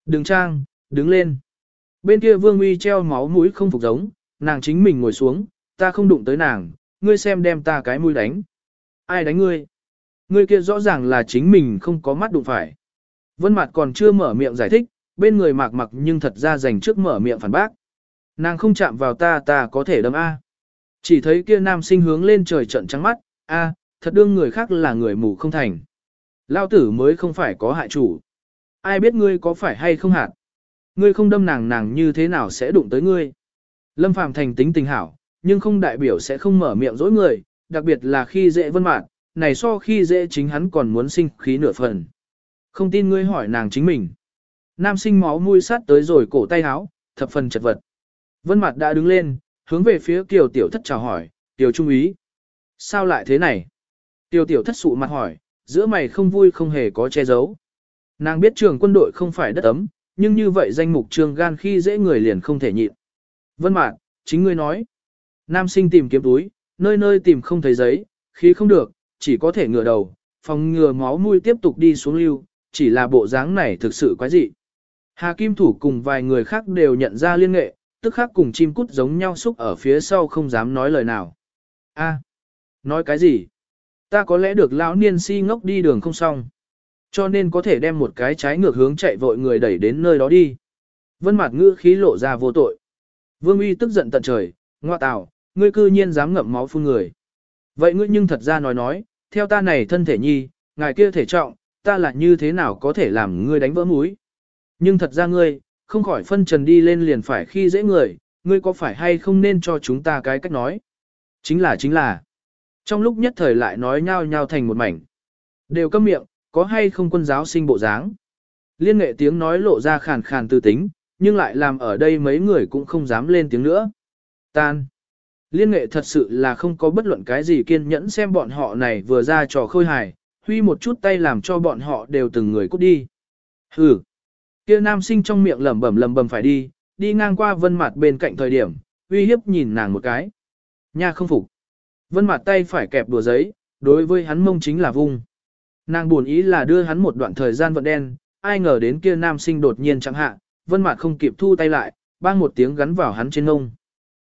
Đừng trang, đứng lên. Bên kia vương uy treo máu mũi không phục giống, nàng chính mình ngồi xuống, ta không đụng tới nàng, ngươi xem đem ta cái mũi đánh. Ai đánh ngươi? Ngươi kia rõ ràng là chính mình không có mắt đụng phải. Vân Mạt còn chưa mở miệng giải thích, bên người mạc mặc nhưng thật ra dành trước mở miệng phản bác. Nàng không chạm vào ta ta có thể đâm A. Chỉ thấy kia nam sinh hướng lên trời trợn trắng mắt, A, thật đương người khác là người mù không thành. Lão tử mới không phải có hại chủ. Ai biết ngươi có phải hay không hạt. Ngươi không đâm nàng nàng như thế nào sẽ đụng tới ngươi. Lâm Phàm thành tính tình hảo, nhưng không đại biểu sẽ không mở miệng dối người, đặc biệt là khi dễ vân Mạt, này so khi dễ chính hắn còn muốn sinh khí nửa phần. Không tin ngươi hỏi nàng chính mình. Nam sinh máu mũi sát tới rồi cổ tay háo, thập phần chật vật. Vân mặt đã đứng lên, hướng về phía Kiều Tiểu Thất chào hỏi, Tiểu Trung ý. Sao lại thế này? Tiêu Tiểu Thất sụ mặt hỏi, giữa mày không vui không hề có che giấu. Nàng biết trường quân đội không phải đất ấm, nhưng như vậy danh mục trường gan khi dễ người liền không thể nhịn. Vân Mạn, chính ngươi nói. Nam sinh tìm kiếm túi, nơi nơi tìm không thấy giấy, khí không được, chỉ có thể ngửa đầu, phòng ngừa máu mũi tiếp tục đi xuống lưu, chỉ là bộ dáng này thực sự quái dị. Hà Kim Thủ cùng vài người khác đều nhận ra liên nghệ, tức khác cùng chim cút giống nhau xúc ở phía sau không dám nói lời nào. A, nói cái gì? Ta có lẽ được lão niên si ngốc đi đường không xong. Cho nên có thể đem một cái trái ngược hướng chạy vội người đẩy đến nơi đó đi. Vân mặt ngữ khí lộ ra vô tội. Vương uy tức giận tận trời, ngoa tào, ngươi cư nhiên dám ngậm máu phun người. Vậy ngươi nhưng thật ra nói nói, theo ta này thân thể nhi, ngài kia thể trọng, ta là như thế nào có thể làm ngươi đánh vỡ múi. Nhưng thật ra ngươi, không khỏi phân trần đi lên liền phải khi dễ người, ngươi có phải hay không nên cho chúng ta cái cách nói. Chính là chính là. Trong lúc nhất thời lại nói nhau nhau thành một mảnh. Đều câm miệng, có hay không quân giáo sinh bộ dáng. Liên nghệ tiếng nói lộ ra khàn khàn tư tính, nhưng lại làm ở đây mấy người cũng không dám lên tiếng nữa. Tan. Liên nghệ thật sự là không có bất luận cái gì kiên nhẫn xem bọn họ này vừa ra trò khôi hài, huy một chút tay làm cho bọn họ đều từng người cút đi. Hừ. Kia nam sinh trong miệng lẩm bẩm lẩm bẩm phải đi, đi ngang qua vân mặt bên cạnh thời điểm, uy hiếp nhìn nàng một cái. Nha không phục. Vân mặt tay phải kẹp đùa giấy, đối với hắn mông chính là vung. Nàng buồn ý là đưa hắn một đoạn thời gian vận đen, ai ngờ đến kia nam sinh đột nhiên chẳng hạ, vân mặt không kịp thu tay lại, bang một tiếng gắn vào hắn trên ngông.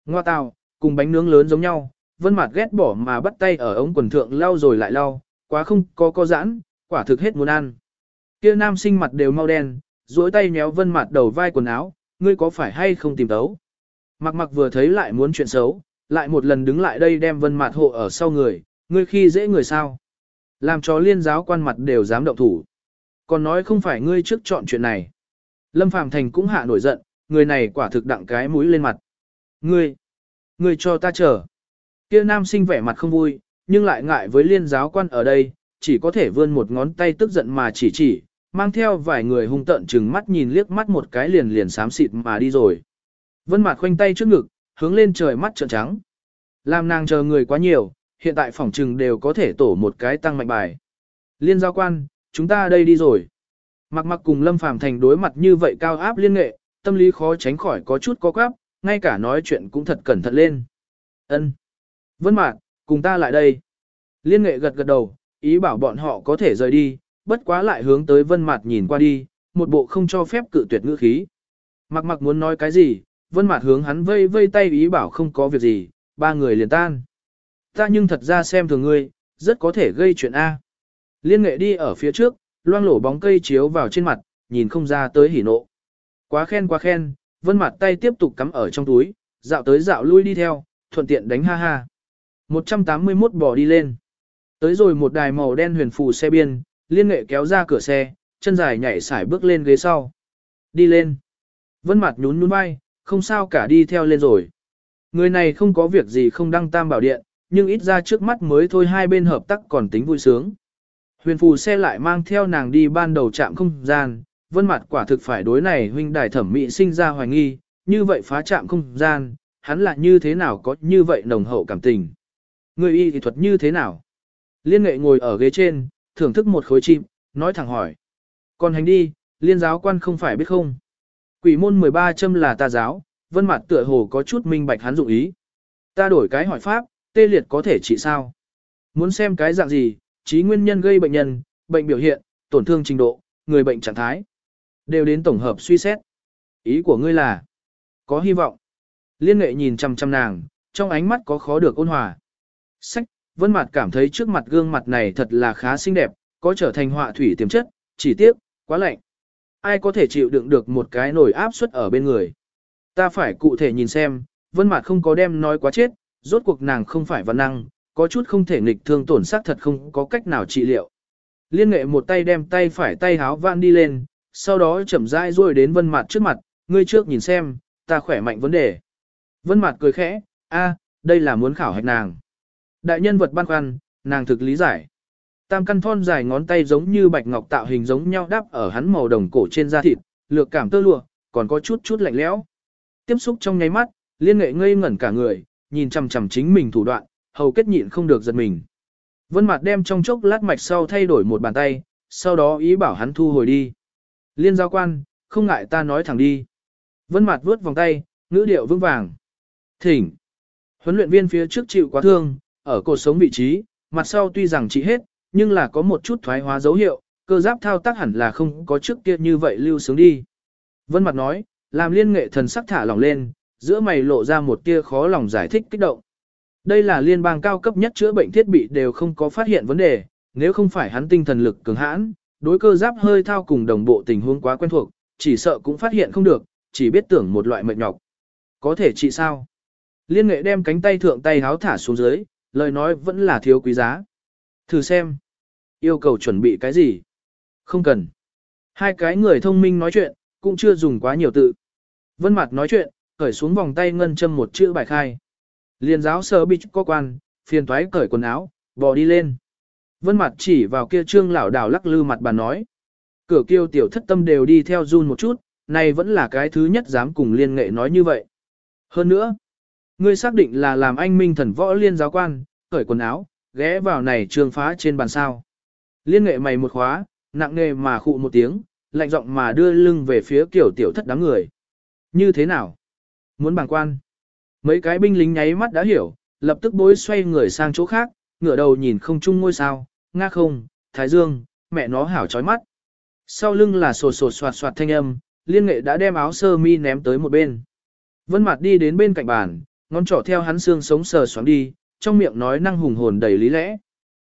Ngoa tào, cùng bánh nướng lớn giống nhau, vân mặt ghét bỏ mà bắt tay ở ống quần thượng lau rồi lại lau, quá không có co giãn, quả thực hết muốn ăn. Kia nam sinh mặt đều mau đen, duỗi tay méo vân mặt đầu vai quần áo, ngươi có phải hay không tìm tấu. Mặc mặc vừa thấy lại muốn chuyện xấu, lại một lần đứng lại đây đem vân mặt hộ ở sau người, ngươi khi dễ người sao. Làm cho liên giáo quan mặt đều dám động thủ. Còn nói không phải ngươi trước chọn chuyện này. Lâm Phàm Thành cũng hạ nổi giận, người này quả thực đặng cái mũi lên mặt. Ngươi, ngươi cho ta chờ. Kia nam sinh vẻ mặt không vui, nhưng lại ngại với liên giáo quan ở đây, chỉ có thể vươn một ngón tay tức giận mà chỉ chỉ, mang theo vài người hung tận chừng mắt nhìn liếc mắt một cái liền liền xám xịt mà đi rồi. Vân mặt khoanh tay trước ngực, hướng lên trời mắt trợn trắng. Làm nàng chờ người quá nhiều, hiện tại phòng trừng đều có thể tổ một cái tăng mạnh bài. Liên giao quan, chúng ta đây đi rồi. Mặc mặc cùng Lâm Phàm Thành đối mặt như vậy cao áp liên nghệ, tâm lý khó tránh khỏi có chút có quáp, ngay cả nói chuyện cũng thật cẩn thận lên. Ân, Vân Mạc, cùng ta lại đây. Liên nghệ gật gật đầu, ý bảo bọn họ có thể rời đi, bất quá lại hướng tới Vân mặt nhìn qua đi, một bộ không cho phép cự tuyệt ngữ khí. Mặc mặc muốn nói cái gì, Vân mặt hướng hắn vây vây tay ý bảo không có việc gì, ba người liền tan. Ta nhưng thật ra xem thường ngươi, rất có thể gây chuyện A. Liên nghệ đi ở phía trước, loang lổ bóng cây chiếu vào trên mặt, nhìn không ra tới hỉ nộ. Quá khen quá khen, vân mặt tay tiếp tục cắm ở trong túi, dạo tới dạo lui đi theo, thuận tiện đánh ha ha. 181 bò đi lên. Tới rồi một đài màu đen huyền phù xe biên, liên nghệ kéo ra cửa xe, chân dài nhảy xải bước lên ghế sau. Đi lên. Vân mặt nhún nhún vai, không sao cả đi theo lên rồi. Người này không có việc gì không đăng tam bảo điện, nhưng ít ra trước mắt mới thôi hai bên hợp tác còn tính vui sướng. Huyền phù xe lại mang theo nàng đi ban đầu chạm không gian, vân mặt quả thực phải đối này huynh đài thẩm mỹ sinh ra hoài nghi, như vậy phá chạm không gian, hắn lại như thế nào có như vậy nồng hậu cảm tình. Người y thì thuật như thế nào? Liên nghệ ngồi ở ghế trên, thưởng thức một khối chim, nói thẳng hỏi. Còn hành đi, liên giáo quan không phải biết không? Quỷ môn 13 châm là ta giáo, vân mặt tựa hồ có chút minh bạch hắn dụng ý. Ta đổi cái hỏi pháp, tê liệt có thể trị sao? Muốn xem cái dạng gì, trí nguyên nhân gây bệnh nhân, bệnh biểu hiện, tổn thương trình độ, người bệnh trạng thái. Đều đến tổng hợp suy xét. Ý của ngươi là, có hy vọng. Liên nghệ nhìn chăm chăm nàng, trong ánh mắt có khó được ôn hòa. Sách, vân mặt cảm thấy trước mặt gương mặt này thật là khá xinh đẹp, có trở thành họa thủy tiềm chất, chỉ tiếc, quá lạnh. Ai có thể chịu đựng được một cái nổi áp suất ở bên người. Ta phải cụ thể nhìn xem, vân mặt không có đem nói quá chết, rốt cuộc nàng không phải văn năng, có chút không thể nghịch thương tổn xác thật không có cách nào trị liệu. Liên nghệ một tay đem tay phải tay háo vạn đi lên, sau đó chậm rãi rồi đến vân mặt trước mặt, ngươi trước nhìn xem, ta khỏe mạnh vấn đề. Vân mặt cười khẽ, a, đây là muốn khảo hạch nàng. Đại nhân vật băn khoăn, nàng thực lý giải. Tam căn thon dài ngón tay giống như bạch ngọc tạo hình giống nhau đáp ở hắn màu đồng cổ trên da thịt, lược cảm tơ lụa, còn có chút chút lạnh lẽo. Tiếp xúc trong nháy mắt, liên nghệ ngây ngẩn cả người, nhìn chằm chằm chính mình thủ đoạn, hầu kết nhịn không được giật mình. Vân Mạt đem trong chốc lát mạch sau thay đổi một bàn tay, sau đó ý bảo hắn thu hồi đi. Liên giao quan, không ngại ta nói thẳng đi. Vân Mạt vuốt vòng tay, ngữ điệu vững vàng. Thỉnh. Huấn luyện viên phía trước chịu quá thương, ở cột sống vị trí, mặt sau tuy rằng trị hết, nhưng là có một chút thoái hóa dấu hiệu, cơ giáp thao tác hẳn là không có trước kia như vậy lưu sướng đi. Vân mặt nói, làm liên nghệ thần sắc thả lỏng lên, giữa mày lộ ra một tia khó lòng giải thích kích động. Đây là liên bang cao cấp nhất chữa bệnh thiết bị đều không có phát hiện vấn đề, nếu không phải hắn tinh thần lực cường hãn, đối cơ giáp hơi thao cùng đồng bộ tình huống quá quen thuộc, chỉ sợ cũng phát hiện không được, chỉ biết tưởng một loại mệt nhọc. Có thể trị sao? Liên nghệ đem cánh tay thượng tay háo thả xuống dưới, lời nói vẫn là thiếu quý giá. Thử xem. Yêu cầu chuẩn bị cái gì? Không cần. Hai cái người thông minh nói chuyện, cũng chưa dùng quá nhiều tự. Vân mặt nói chuyện, cởi xuống vòng tay ngân châm một chữ bài khai. Liên giáo sơ bị có quan, phiền toái cởi quần áo, bò đi lên. Vân mặt chỉ vào kia trương lão đảo lắc lư mặt bà nói. Cửa kiêu tiểu thất tâm đều đi theo run một chút, này vẫn là cái thứ nhất dám cùng liên nghệ nói như vậy. Hơn nữa, ngươi xác định là làm anh minh thần võ liên giáo quan, cởi quần áo, ghé vào này trường phá trên bàn sao. Liên nghệ mày một khóa, nặng nề mà khụ một tiếng, lạnh giọng mà đưa lưng về phía kiểu tiểu thất đám người. Như thế nào? Muốn bàn quan. Mấy cái binh lính nháy mắt đã hiểu, lập tức bối xoay người sang chỗ khác, ngửa đầu nhìn không chung ngôi sao, nga không, thái dương, mẹ nó hảo chói mắt. Sau lưng là sột sột soạt soạt thanh âm, liên nghệ đã đem áo sơ mi ném tới một bên. Vân mặt đi đến bên cạnh bàn, ngón trỏ theo hắn xương sống sờ xoắn đi, trong miệng nói năng hùng hồn đầy lý lẽ.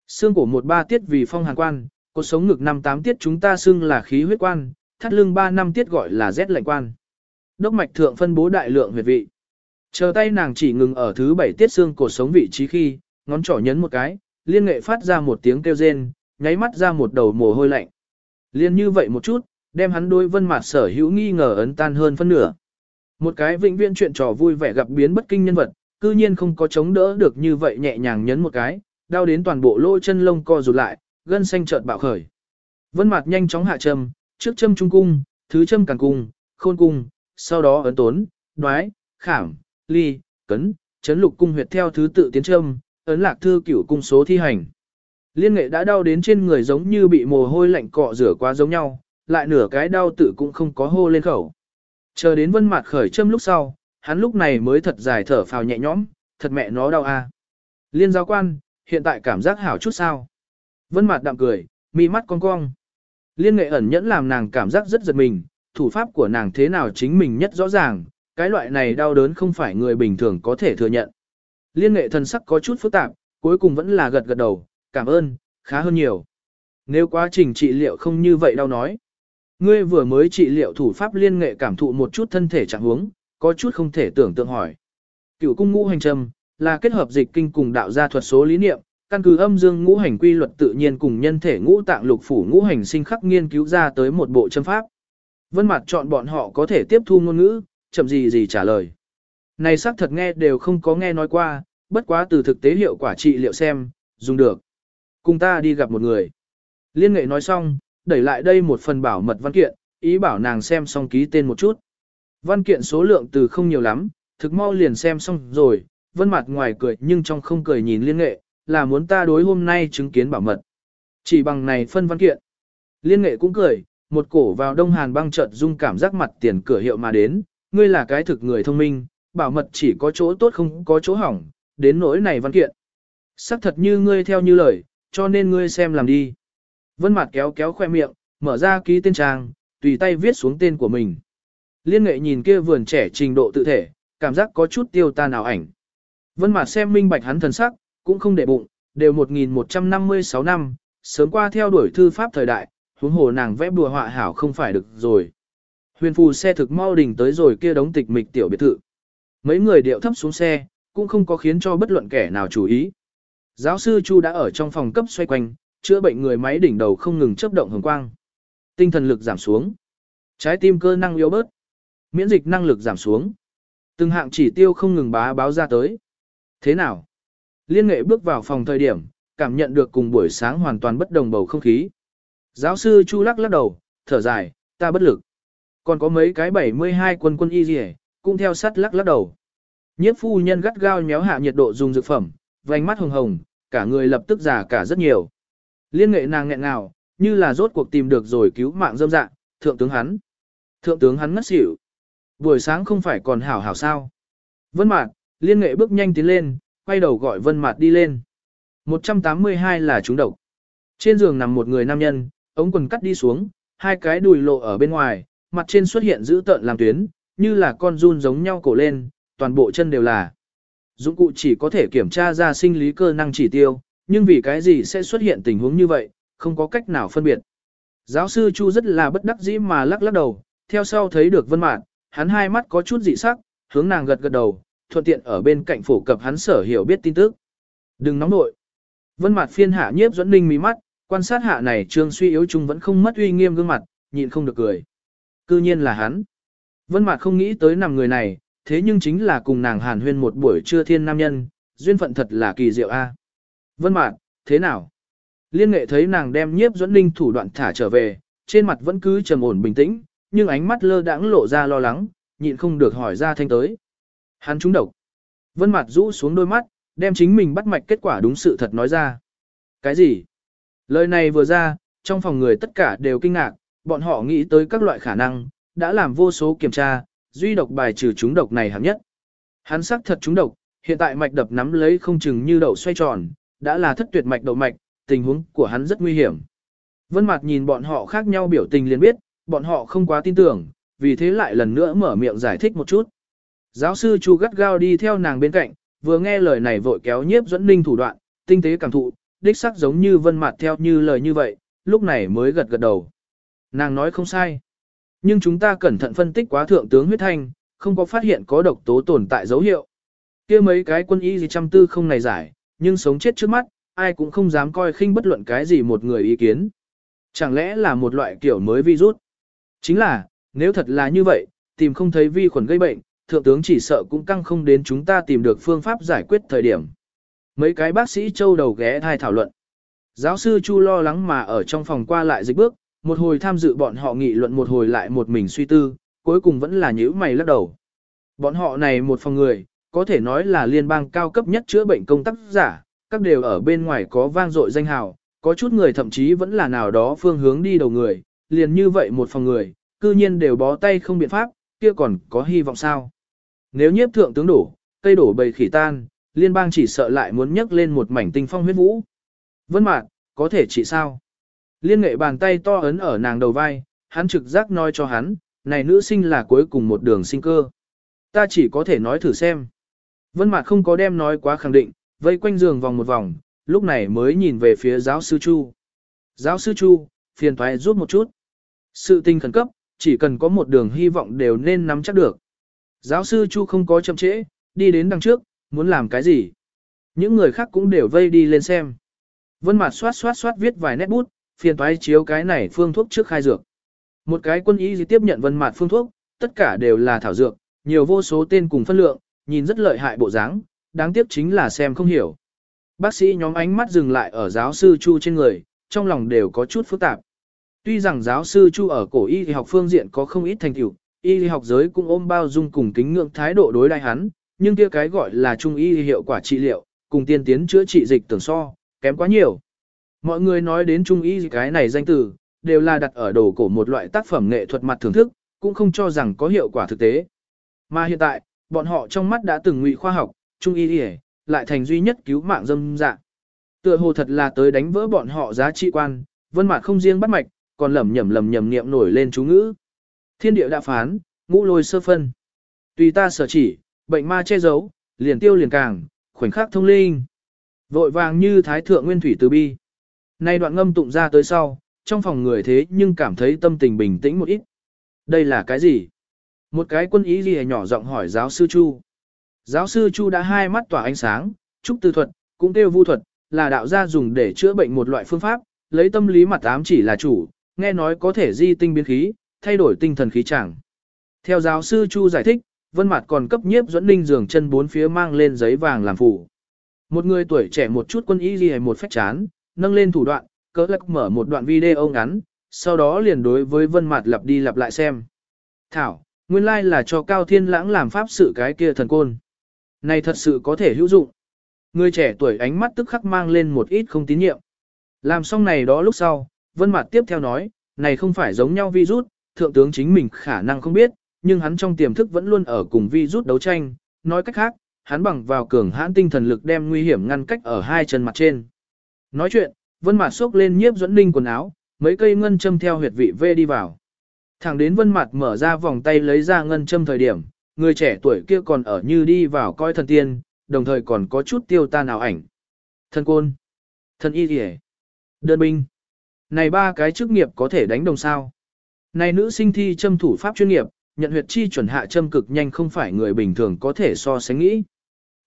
Xương cổ một ba tiết vì phong hàn quan, cột sống ngực năm tám tiết chúng ta xương là khí huyết quan, thắt lưng ba năm tiết gọi là rét lạnh quan. Đốc mạch thượng phân bố đại lượng huyệt vị. Chờ tay nàng chỉ ngừng ở thứ bảy tiết xương cột sống vị trí khi, ngón trỏ nhấn một cái, liên nghệ phát ra một tiếng kêu rên, nháy mắt ra một đầu mồ hôi lạnh. Liên như vậy một chút, đem hắn đôi vân mặt sở hữu nghi ngờ ấn tan hơn phân nửa. Một cái vĩnh viễn chuyện trò vui vẻ gặp biến bất kinh nhân vật, cư nhiên không có chống đỡ được như vậy nhẹ nhàng nhấn một cái, đau đến toàn bộ lỗ chân lông co rụt lại, gân xanh chợt bạo khởi. Vân mặt nhanh chóng hạ châm, trước châm trung cung, thứ châm càng cung, khôn cung, sau đó ấn tốn, đoái, khảm, ly, cấn, chấn lục cung huyệt theo thứ tự tiến châm, ấn lạc thư cửu cung số thi hành. Liên nghệ đã đau đến trên người giống như bị mồ hôi lạnh cọ rửa quá giống nhau, lại nửa cái đau tự cũng không có hô lên khẩu. Chờ đến vân mặt khởi châm lúc sau, hắn lúc này mới thật dài thở phào nhẹ nhõm, thật mẹ nó đau a. Liên giáo quan, hiện tại cảm giác hảo chút sao. Vân mặt đạm cười, mi mắt cong cong. Liên nghệ ẩn nhẫn làm nàng cảm giác rất giật mình, thủ pháp của nàng thế nào chính mình nhất rõ ràng, cái loại này đau đớn không phải người bình thường có thể thừa nhận. Liên nghệ thần sắc có chút phức tạp, cuối cùng vẫn là gật gật đầu, cảm ơn, khá hơn nhiều. Nếu quá trình trị liệu không như vậy đau nói. Ngươi vừa mới trị liệu thủ pháp liên nghệ cảm thụ một chút thân thể trạng huống, có chút không thể tưởng tượng hỏi. Cựu cung ngũ hành trầm là kết hợp dịch kinh cùng đạo gia thuật số lý niệm, căn cứ âm dương ngũ hành quy luật tự nhiên cùng nhân thể ngũ tạng lục phủ ngũ hành sinh khắc nghiên cứu ra tới một bộ châm pháp. Vân mặt chọn bọn họ có thể tiếp thu ngôn ngữ, chậm gì gì trả lời. Này xác thật nghe đều không có nghe nói qua, bất quá từ thực tế hiệu quả trị liệu xem, dùng được. Cùng ta đi gặp một người. Liên nghệ nói xong, đẩy lại đây một phần bảo mật văn kiện, ý bảo nàng xem xong ký tên một chút. Văn kiện số lượng từ không nhiều lắm, thực mau liền xem xong rồi, vân mặt ngoài cười nhưng trong không cười nhìn liên nghệ, là muốn ta đối hôm nay chứng kiến bảo mật. Chỉ bằng này phân văn kiện. Liên nghệ cũng cười, một cổ vào đông hàn băng chợt dung cảm giác mặt tiền cửa hiệu mà đến, ngươi là cái thực người thông minh, bảo mật chỉ có chỗ tốt không có chỗ hỏng, đến nỗi này văn kiện. Sắc thật như ngươi theo như lời, cho nên ngươi xem làm đi. Vân mặt kéo kéo khoe miệng, mở ra ký tên trang, tùy tay viết xuống tên của mình. Liên nghệ nhìn kia vườn trẻ trình độ tự thể, cảm giác có chút tiêu tan ảo ảnh. Vân Mạt xem minh bạch hắn thần sắc, cũng không để bụng, đều 1156 năm, sớm qua theo đuổi thư pháp thời đại, huống hồ nàng vẽ bùa họa hảo không phải được rồi. Huyền phù xe thực mau đỉnh tới rồi kia đống tịch mịch tiểu biệt thự. Mấy người điệu thấp xuống xe, cũng không có khiến cho bất luận kẻ nào chú ý. Giáo sư Chu đã ở trong phòng cấp xoay quanh, chữa bệnh người máy đỉnh đầu không ngừng chấp động hồng quang. Tinh thần lực giảm xuống. Trái tim cơ năng yếu bớt. Miễn dịch năng lực giảm xuống. Từng hạng chỉ tiêu không ngừng bá báo ra tới. Thế nào? Liên nghệ bước vào phòng thời điểm, cảm nhận được cùng buổi sáng hoàn toàn bất đồng bầu không khí. Giáo sư Chu lắc lắc đầu, thở dài, ta bất lực. Còn có mấy cái 72 quân quân y gì cũng theo sát lắc lắc đầu. Nhiếp phu nhân gắt gao nhéo hạ nhiệt độ dùng dược phẩm, vành mắt hồng hồng, cả người lập tức già cả rất nhiều. Liên nghệ nàng nghẹn nào, như là rốt cuộc tìm được rồi cứu mạng dâm dạ, thượng tướng hắn. Thượng tướng hắn ngất xỉu. Buổi sáng không phải còn hảo hảo sao. Vân Mạt, liên nghệ bước nhanh tiến lên, quay đầu gọi Vân Mạt đi lên. 182 là chúng độc. Trên giường nằm một người nam nhân, ống quần cắt đi xuống, hai cái đùi lộ ở bên ngoài, mặt trên xuất hiện dữ tợn làm tuyến, như là con run giống nhau cổ lên, toàn bộ chân đều là. Dụng cụ chỉ có thể kiểm tra ra sinh lý cơ năng chỉ tiêu, nhưng vì cái gì sẽ xuất hiện tình huống như vậy, không có cách nào phân biệt. Giáo sư Chu rất là bất đắc dĩ mà lắc lắc đầu, theo sau thấy được Vân Mạn, hắn hai mắt có chút dị sắc, hướng nàng gật gật đầu, thuận tiện ở bên cạnh phổ cập hắn sở hiểu biết tin tức. Đừng nóng nội. Vân Mạn phiên hạ nhiếp dẫn ninh mí mắt, quan sát hạ này trương suy yếu chung vẫn không mất uy nghiêm gương mặt, nhịn không được cười. Cư nhiên là hắn. Vân Mạn không nghĩ tới nằm người này, thế nhưng chính là cùng nàng hàn huyên một buổi trưa thiên nam nhân, duyên phận thật là kỳ diệu a. Vân Mạn, thế nào? Liên nghệ thấy nàng đem nhiếp dẫn ninh thủ đoạn thả trở về, trên mặt vẫn cứ trầm ổn bình tĩnh, nhưng ánh mắt lơ đãng lộ ra lo lắng, nhịn không được hỏi ra thanh tới. Hắn trúng độc. Vân Mạt rũ xuống đôi mắt, đem chính mình bắt mạch kết quả đúng sự thật nói ra. Cái gì? Lời này vừa ra, trong phòng người tất cả đều kinh ngạc, bọn họ nghĩ tới các loại khả năng, đã làm vô số kiểm tra, duy độc bài trừ trúng độc này hẳn nhất. Hắn xác thật trúng độc, hiện tại mạch đập nắm lấy không chừng như đậu xoay tròn, đã là thất tuyệt mạch đầu mạch, tình huống của hắn rất nguy hiểm. Vân Mạt nhìn bọn họ khác nhau biểu tình liền biết, bọn họ không quá tin tưởng, vì thế lại lần nữa mở miệng giải thích một chút. Giáo sư Chu gắt gao đi theo nàng bên cạnh, vừa nghe lời này vội kéo nhiếp dẫn ninh thủ đoạn, tinh tế cảm thụ, đích xác giống như vân mặt theo như lời như vậy, lúc này mới gật gật đầu. Nàng nói không sai. Nhưng chúng ta cẩn thận phân tích quá thượng tướng huyết thanh, không có phát hiện có độc tố tồn tại dấu hiệu. kia mấy cái quân y gì trăm tư không này giải, nhưng sống chết trước mắt, ai cũng không dám coi khinh bất luận cái gì một người ý kiến. Chẳng lẽ là một loại kiểu mới virus? Chính là, nếu thật là như vậy, tìm không thấy vi khuẩn gây bệnh, thượng tướng chỉ sợ cũng căng không đến chúng ta tìm được phương pháp giải quyết thời điểm. Mấy cái bác sĩ châu đầu ghé thai thảo luận. Giáo sư Chu lo lắng mà ở trong phòng qua lại dịch bước, một hồi tham dự bọn họ nghị luận một hồi lại một mình suy tư, cuối cùng vẫn là nhíu mày lắc đầu. Bọn họ này một phòng người, có thể nói là liên bang cao cấp nhất chữa bệnh công tác giả, các đều ở bên ngoài có vang dội danh hào, có chút người thậm chí vẫn là nào đó phương hướng đi đầu người, liền như vậy một phòng người, cư nhiên đều bó tay không biện pháp, kia còn có hy vọng sao. Nếu nhiếp thượng tướng đổ, cây đổ bầy khỉ tan, liên bang chỉ sợ lại muốn nhấc lên một mảnh tinh phong huyết vũ. Vân mạc, có thể chỉ sao? Liên nghệ bàn tay to ấn ở nàng đầu vai, hắn trực giác nói cho hắn, này nữ sinh là cuối cùng một đường sinh cơ. Ta chỉ có thể nói thử xem. Vân mạc không có đem nói quá khẳng định, vây quanh giường vòng một vòng, lúc này mới nhìn về phía giáo sư Chu. Giáo sư Chu, phiền thoái giúp một chút. Sự tình khẩn cấp, chỉ cần có một đường hy vọng đều nên nắm chắc được. Giáo sư Chu không có chậm trễ, đi đến đằng trước, muốn làm cái gì. Những người khác cũng đều vây đi lên xem. Vân Mạt xoát xoát xoát viết vài nét bút, phiền toái chiếu cái này phương thuốc trước khai dược. Một cái quân y gì tiếp nhận Vân Mạt phương thuốc, tất cả đều là thảo dược, nhiều vô số tên cùng phân lượng, nhìn rất lợi hại bộ dáng, đáng tiếc chính là xem không hiểu. Bác sĩ nhóm ánh mắt dừng lại ở giáo sư Chu trên người, trong lòng đều có chút phức tạp. Tuy rằng giáo sư Chu ở cổ y học phương diện có không ít thành tựu, y học giới cũng ôm bao dung cùng kính ngưỡng thái độ đối đại hắn, nhưng kia cái gọi là trung y hiệu quả trị liệu, cùng tiên tiến chữa trị dịch tưởng so, kém quá nhiều. Mọi người nói đến trung y cái này danh từ, đều là đặt ở đồ cổ một loại tác phẩm nghệ thuật mặt thưởng thức, cũng không cho rằng có hiệu quả thực tế. Mà hiện tại, bọn họ trong mắt đã từng ngụy khoa học, trung y lại thành duy nhất cứu mạng dâm dạ. Tựa hồ thật là tới đánh vỡ bọn họ giá trị quan, vân mạc không riêng bắt mạch, còn lẩm nhẩm lẩm nhẩm niệm nổi lên chú ngữ. Thiên địa đã phán, ngũ lôi sơ phân. Tùy ta sở chỉ, bệnh ma che giấu, liền tiêu liền càng, khoảnh khắc thông linh. Vội vàng như thái thượng nguyên thủy từ bi. Nay đoạn ngâm tụng ra tới sau, trong phòng người thế nhưng cảm thấy tâm tình bình tĩnh một ít. Đây là cái gì? Một cái quân ý gì nhỏ giọng hỏi giáo sư Chu. Giáo sư Chu đã hai mắt tỏa ánh sáng, trúc tư thuật, cũng tiêu vu thuật, là đạo gia dùng để chữa bệnh một loại phương pháp, lấy tâm lý mặt ám chỉ là chủ, nghe nói có thể di tinh biến khí, thay đổi tinh thần khí chẳng. Theo giáo sư Chu giải thích, Vân Mạt còn cấp nhiếp dẫn ninh giường chân bốn phía mang lên giấy vàng làm phủ Một người tuổi trẻ một chút quân y liễu một phách chán, nâng lên thủ đoạn, cỡ lắc mở một đoạn video ngắn, sau đó liền đối với Vân Mạt lặp đi lặp lại xem. Thảo, nguyên lai like là cho Cao Thiên Lãng làm pháp sự cái kia thần côn. Này thật sự có thể hữu dụng. Người trẻ tuổi ánh mắt tức khắc mang lên một ít không tín nhiệm. Làm xong này đó lúc sau, Vân Mạt tiếp theo nói, này không phải giống nhau virus, thượng tướng chính mình khả năng không biết, nhưng hắn trong tiềm thức vẫn luôn ở cùng virus đấu tranh, nói cách khác, hắn bằng vào cường hãn tinh thần lực đem nguy hiểm ngăn cách ở hai chân mặt trên. Nói chuyện, Vân Mạt xốc lên nhiếp dẫn ninh quần áo, mấy cây ngân châm theo huyệt vị vê đi vào. Thẳng đến Vân mặt mở ra vòng tay lấy ra ngân châm thời điểm, người trẻ tuổi kia còn ở như đi vào coi thần tiên, đồng thời còn có chút tiêu tan ảo ảnh. Thần côn, thần y liễu, đơn binh. Này ba cái chức nghiệp có thể đánh đồng sao? Này nữ sinh thi châm thủ pháp chuyên nghiệp, nhận huyệt chi chuẩn hạ châm cực nhanh không phải người bình thường có thể so sánh nghĩ.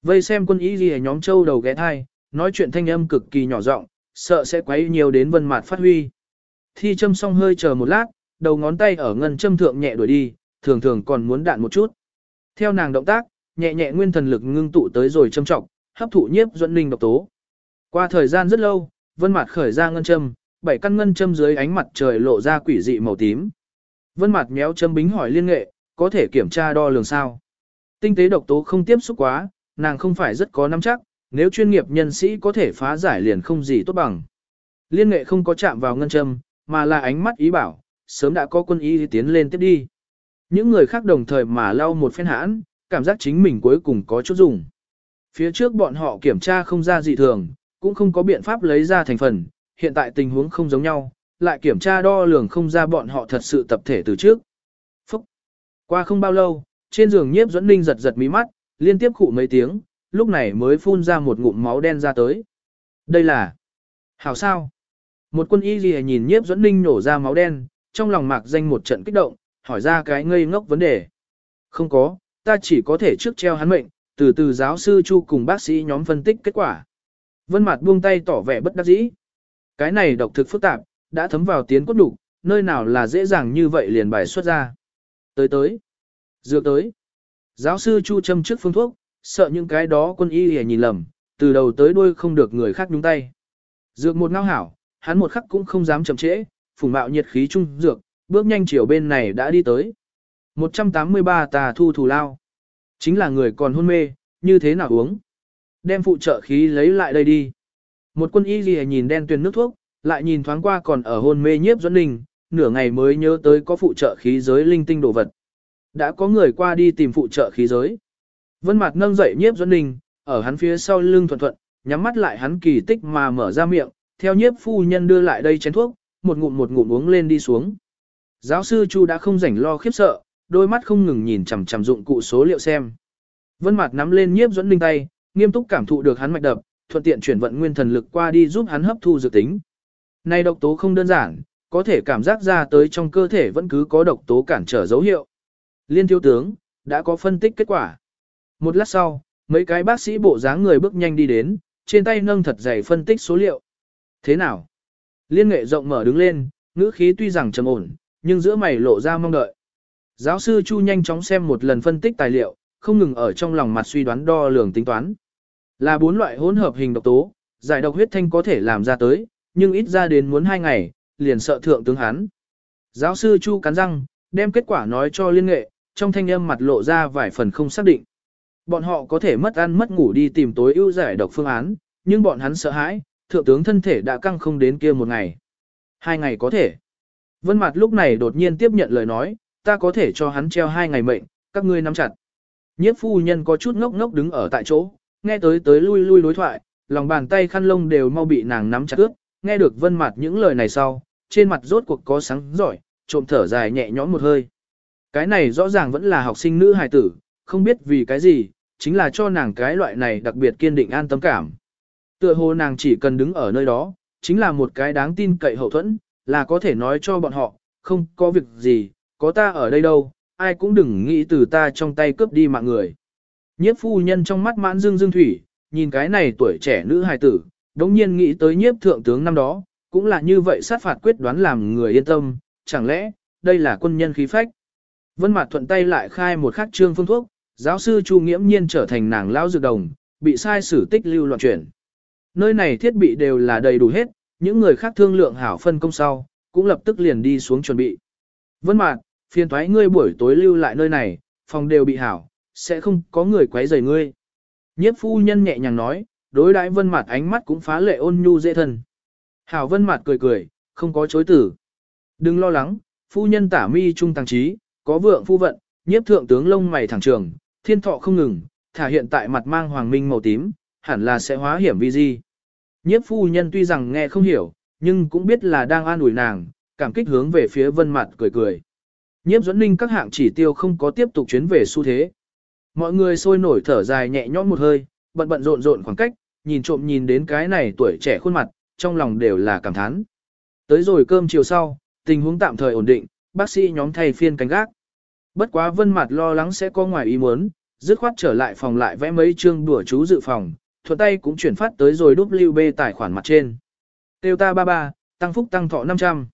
Vây xem quân y liễu nhóm châu đầu ghé thai, nói chuyện thanh âm cực kỳ nhỏ giọng, sợ sẽ quấy nhiều đến Vân Mạt phát huy. Thi châm xong hơi chờ một lát, đầu ngón tay ở ngân châm thượng nhẹ đuổi đi, thường thường còn muốn đạn một chút. Theo nàng động tác, nhẹ nhẹ nguyên thần lực ngưng tụ tới rồi châm trọng, hấp thụ nhiếp dẫn linh độc tố. Qua thời gian rất lâu, Vân Mạt khởi ra ngân châm, bảy căn ngân châm dưới ánh mặt trời lộ ra quỷ dị màu tím. Vân Mạt méo châm bính hỏi liên nghệ, có thể kiểm tra đo lường sao? Tinh tế độc tố không tiếp xúc quá, nàng không phải rất có nắm chắc, nếu chuyên nghiệp nhân sĩ có thể phá giải liền không gì tốt bằng. Liên nghệ không có chạm vào ngân châm, mà là ánh mắt ý bảo, sớm đã có quân y tiến lên tiếp đi. Những người khác đồng thời mà lau một phen hãn, cảm giác chính mình cuối cùng có chút dùng. Phía trước bọn họ kiểm tra không ra dị thường, cũng không có biện pháp lấy ra thành phần, hiện tại tình huống không giống nhau, lại kiểm tra đo lường không ra bọn họ thật sự tập thể từ trước. Phúc! Qua không bao lâu, trên giường nhiếp dẫn ninh giật giật mí mắt, liên tiếp khụ mấy tiếng, lúc này mới phun ra một ngụm máu đen ra tới. Đây là... Hảo sao? Một quân y gì nhìn nhiếp dẫn ninh nổ ra máu đen, trong lòng mạc danh một trận kích động, hỏi ra cái ngây ngốc vấn đề. Không có, ta chỉ có thể trước treo hắn mệnh, từ từ giáo sư Chu cùng bác sĩ nhóm phân tích kết quả. Vân Mạt buông tay tỏ vẻ bất đắc dĩ. Cái này độc thực phức tạp, đã thấm vào tiến cốt đủ, nơi nào là dễ dàng như vậy liền bài xuất ra. Tới tới, dược tới. Giáo sư Chu châm trước phương thuốc, sợ những cái đó quân y hề nhìn lầm, từ đầu tới đuôi không được người khác nhúng tay. Dược một ngao hảo, hắn một khắc cũng không dám chậm trễ, phùng mạo nhiệt khí trung dược, bước nhanh chiều bên này đã đi tới. 183 tà thu thù lao. Chính là người còn hôn mê, như thế nào uống. Đem phụ trợ khí lấy lại đây đi. Một quân y gì nhìn đen tuyền nước thuốc, lại nhìn thoáng qua còn ở hôn mê nhiếp dẫn đình, nửa ngày mới nhớ tới có phụ trợ khí giới linh tinh đồ vật. Đã có người qua đi tìm phụ trợ khí giới. Vân Mạt nâng dậy nhiếp dẫn đình, ở hắn phía sau lưng thuận thuận, nhắm mắt lại hắn kỳ tích mà mở ra miệng, theo nhiếp phu nhân đưa lại đây chén thuốc, một ngụm một ngụm uống lên đi xuống. Giáo sư Chu đã không rảnh lo khiếp sợ, đôi mắt không ngừng nhìn chằm chằm dụng cụ số liệu xem. Vân Mạt nắm lên nhiếp dẫn linh tay, nghiêm túc cảm thụ được hắn mạch đập, thuận tiện chuyển vận nguyên thần lực qua đi giúp hắn hấp thu dược tính. Này độc tố không đơn giản, có thể cảm giác ra tới trong cơ thể vẫn cứ có độc tố cản trở dấu hiệu. Liên thiếu tướng, đã có phân tích kết quả. Một lát sau, mấy cái bác sĩ bộ dáng người bước nhanh đi đến, trên tay nâng thật dày phân tích số liệu. Thế nào? Liên nghệ rộng mở đứng lên, ngữ khí tuy rằng trầm ổn, nhưng giữa mày lộ ra mong đợi. Giáo sư Chu nhanh chóng xem một lần phân tích tài liệu, không ngừng ở trong lòng mặt suy đoán đo lường tính toán. Là bốn loại hỗn hợp hình độc tố, giải độc huyết thanh có thể làm ra tới, nhưng ít ra đến muốn hai ngày, liền sợ thượng tướng hắn. Giáo sư Chu cắn răng, đem kết quả nói cho liên nghệ, trong thanh âm mặt lộ ra vài phần không xác định. Bọn họ có thể mất ăn mất ngủ đi tìm tối ưu giải độc phương án, nhưng bọn hắn sợ hãi, thượng tướng thân thể đã căng không đến kia một ngày. Hai ngày có thể. Vân Mạt lúc này đột nhiên tiếp nhận lời nói, ta có thể cho hắn treo hai ngày mệnh, các ngươi nắm chặt. Nhiếp phu nhân có chút ngốc ngốc đứng ở tại chỗ, nghe tới tới lui lui đối thoại, lòng bàn tay khăn lông đều mau bị nàng nắm chặt ướt, nghe được Vân Mạt những lời này sau, trên mặt rốt cuộc có sáng giỏi, trộm thở dài nhẹ nhõm một hơi. Cái này rõ ràng vẫn là học sinh nữ hài tử, không biết vì cái gì, chính là cho nàng cái loại này đặc biệt kiên định an tâm cảm. Tựa hồ nàng chỉ cần đứng ở nơi đó, chính là một cái đáng tin cậy hậu thuẫn, là có thể nói cho bọn họ, không có việc gì, có ta ở đây đâu, ai cũng đừng nghĩ từ ta trong tay cướp đi mạng người. Nhiếp phu nhân trong mắt mãn dương dương thủy, nhìn cái này tuổi trẻ nữ hài tử, đống nhiên nghĩ tới nhiếp thượng tướng năm đó, cũng là như vậy sát phạt quyết đoán làm người yên tâm, chẳng lẽ, đây là quân nhân khí phách. Vân Mạt thuận tay lại khai một khắc trương phương thuốc, giáo sư Chu Nghiễm Nhiên trở thành nàng lão dược đồng, bị sai sử tích lưu loạn chuyển. Nơi này thiết bị đều là đầy đủ hết, những người khác thương lượng hảo phân công sau, cũng lập tức liền đi xuống chuẩn bị. Vân Mạt, phiền toái ngươi buổi tối lưu lại nơi này, phòng đều bị hảo, sẽ không có người quấy rầy ngươi. Nhiếp phu nhân nhẹ nhàng nói, đối đãi Vân Mạt ánh mắt cũng phá lệ ôn nhu dễ thân. Hảo Vân Mạt cười cười, không có chối từ. Đừng lo lắng, phu nhân tả mi trung tăng trí, có vượng phu vận, nhiếp thượng tướng lông mày thẳng trường, thiên thọ không ngừng, thả hiện tại mặt mang hoàng minh màu tím, hẳn là sẽ hóa hiểm vi di. Nhiếp phu nhân tuy rằng nghe không hiểu, nhưng cũng biết là đang an ủi nàng, cảm kích hướng về phía vân mặt cười cười. Nhiếp dẫn ninh các hạng chỉ tiêu không có tiếp tục chuyến về xu thế. Mọi người sôi nổi thở dài nhẹ nhõm một hơi, bận bận rộn rộn khoảng cách, nhìn trộm nhìn đến cái này tuổi trẻ khuôn mặt, trong lòng đều là cảm thán. Tới rồi cơm chiều sau, tình huống tạm thời ổn định, bác sĩ nhóm thay phiên canh gác. Bất quá vân mặt lo lắng sẽ có ngoài ý muốn, dứt khoát trở lại phòng lại vẽ mấy chương đùa chú dự phòng, thuận tay cũng chuyển phát tới rồi WB tài khoản mặt trên. Tiêu ta 33, tăng phúc tăng thọ 500.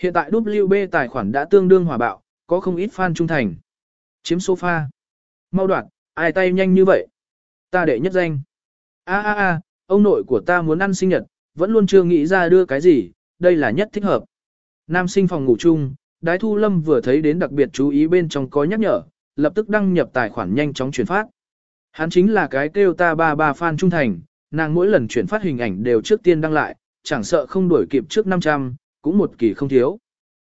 Hiện tại WB tài khoản đã tương đương hòa bạo, có không ít fan trung thành. Chiếm sofa. Mau đoạt, ai tay nhanh như vậy? Ta đệ nhất danh. A a a, ông nội của ta muốn ăn sinh nhật, vẫn luôn chưa nghĩ ra đưa cái gì, đây là nhất thích hợp. Nam sinh phòng ngủ chung, Đái Thu Lâm vừa thấy đến đặc biệt chú ý bên trong có nhắc nhở, lập tức đăng nhập tài khoản nhanh chóng chuyển phát. Hắn chính là cái kêu ta ba ba fan trung thành, nàng mỗi lần chuyển phát hình ảnh đều trước tiên đăng lại, chẳng sợ không đuổi kịp trước 500, cũng một kỳ không thiếu.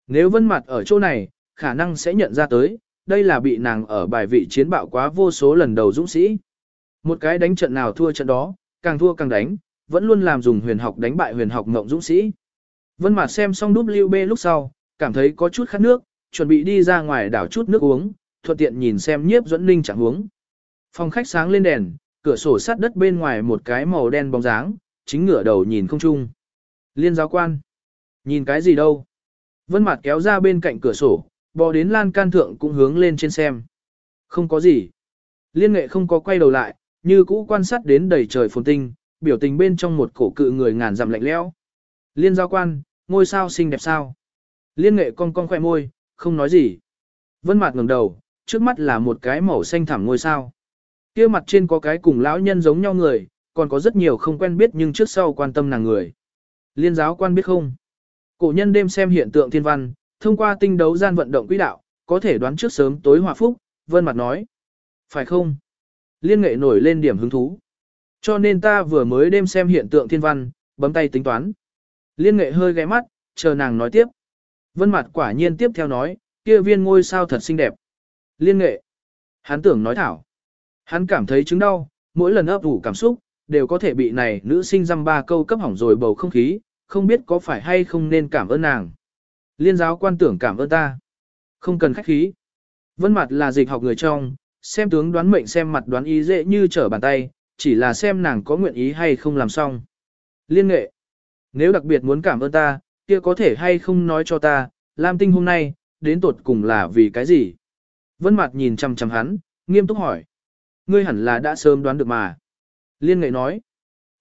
Nếu vân mặt ở chỗ này, khả năng sẽ nhận ra tới, đây là bị nàng ở bài vị chiến bạo quá vô số lần đầu dũng sĩ. Một cái đánh trận nào thua trận đó, càng thua càng đánh, vẫn luôn làm dùng huyền học đánh bại huyền học ngộng dũng sĩ. Vân mặt xem xong WB lúc sau, cảm thấy có chút khát nước, chuẩn bị đi ra ngoài đảo chút nước uống, thuận tiện nhìn xem nhiếp dẫn ninh chẳng uống. Phòng khách sáng lên đèn, cửa sổ sắt đất bên ngoài một cái màu đen bóng dáng, chính ngửa đầu nhìn không chung. Liên giáo quan. Nhìn cái gì đâu? Vân mặt kéo ra bên cạnh cửa sổ, bò đến lan can thượng cũng hướng lên trên xem. Không có gì. Liên nghệ không có quay đầu lại, như cũ quan sát đến đầy trời phồn tinh, biểu tình bên trong một cổ cự người ngàn dặm lạnh lẽo. Liên giáo quan, ngôi sao xinh đẹp sao? Liên nghệ cong cong khoe môi, không nói gì. Vân mặt ngẩng đầu, trước mắt là một cái màu xanh thẳm ngôi sao. Kia mặt trên có cái cùng lão nhân giống nhau người, còn có rất nhiều không quen biết nhưng trước sau quan tâm nàng người. Liên giáo quan biết không? Cổ nhân đêm xem hiện tượng thiên văn, thông qua tinh đấu gian vận động quỹ đạo, có thể đoán trước sớm tối hòa phúc, vân mặt nói. Phải không? Liên nghệ nổi lên điểm hứng thú. Cho nên ta vừa mới đêm xem hiện tượng thiên văn, bấm tay tính toán. Liên nghệ hơi ghé mắt, chờ nàng nói tiếp. Vân mặt quả nhiên tiếp theo nói, kia viên ngôi sao thật xinh đẹp. Liên nghệ. Hắn tưởng nói thảo. Hắn cảm thấy chứng đau, mỗi lần ấp ủ cảm xúc, đều có thể bị này nữ sinh dăm ba câu cấp hỏng rồi bầu không khí, không biết có phải hay không nên cảm ơn nàng. Liên giáo quan tưởng cảm ơn ta. Không cần khách khí. Vân mặt là dịch học người trong, xem tướng đoán mệnh xem mặt đoán ý dễ như trở bàn tay, chỉ là xem nàng có nguyện ý hay không làm xong. Liên nghệ. Nếu đặc biệt muốn cảm ơn ta, kia có thể hay không nói cho ta, Lam Tinh hôm nay, đến tột cùng là vì cái gì? Vân mặt nhìn chăm chăm hắn, nghiêm túc hỏi. Ngươi hẳn là đã sớm đoán được mà. Liên nghệ nói.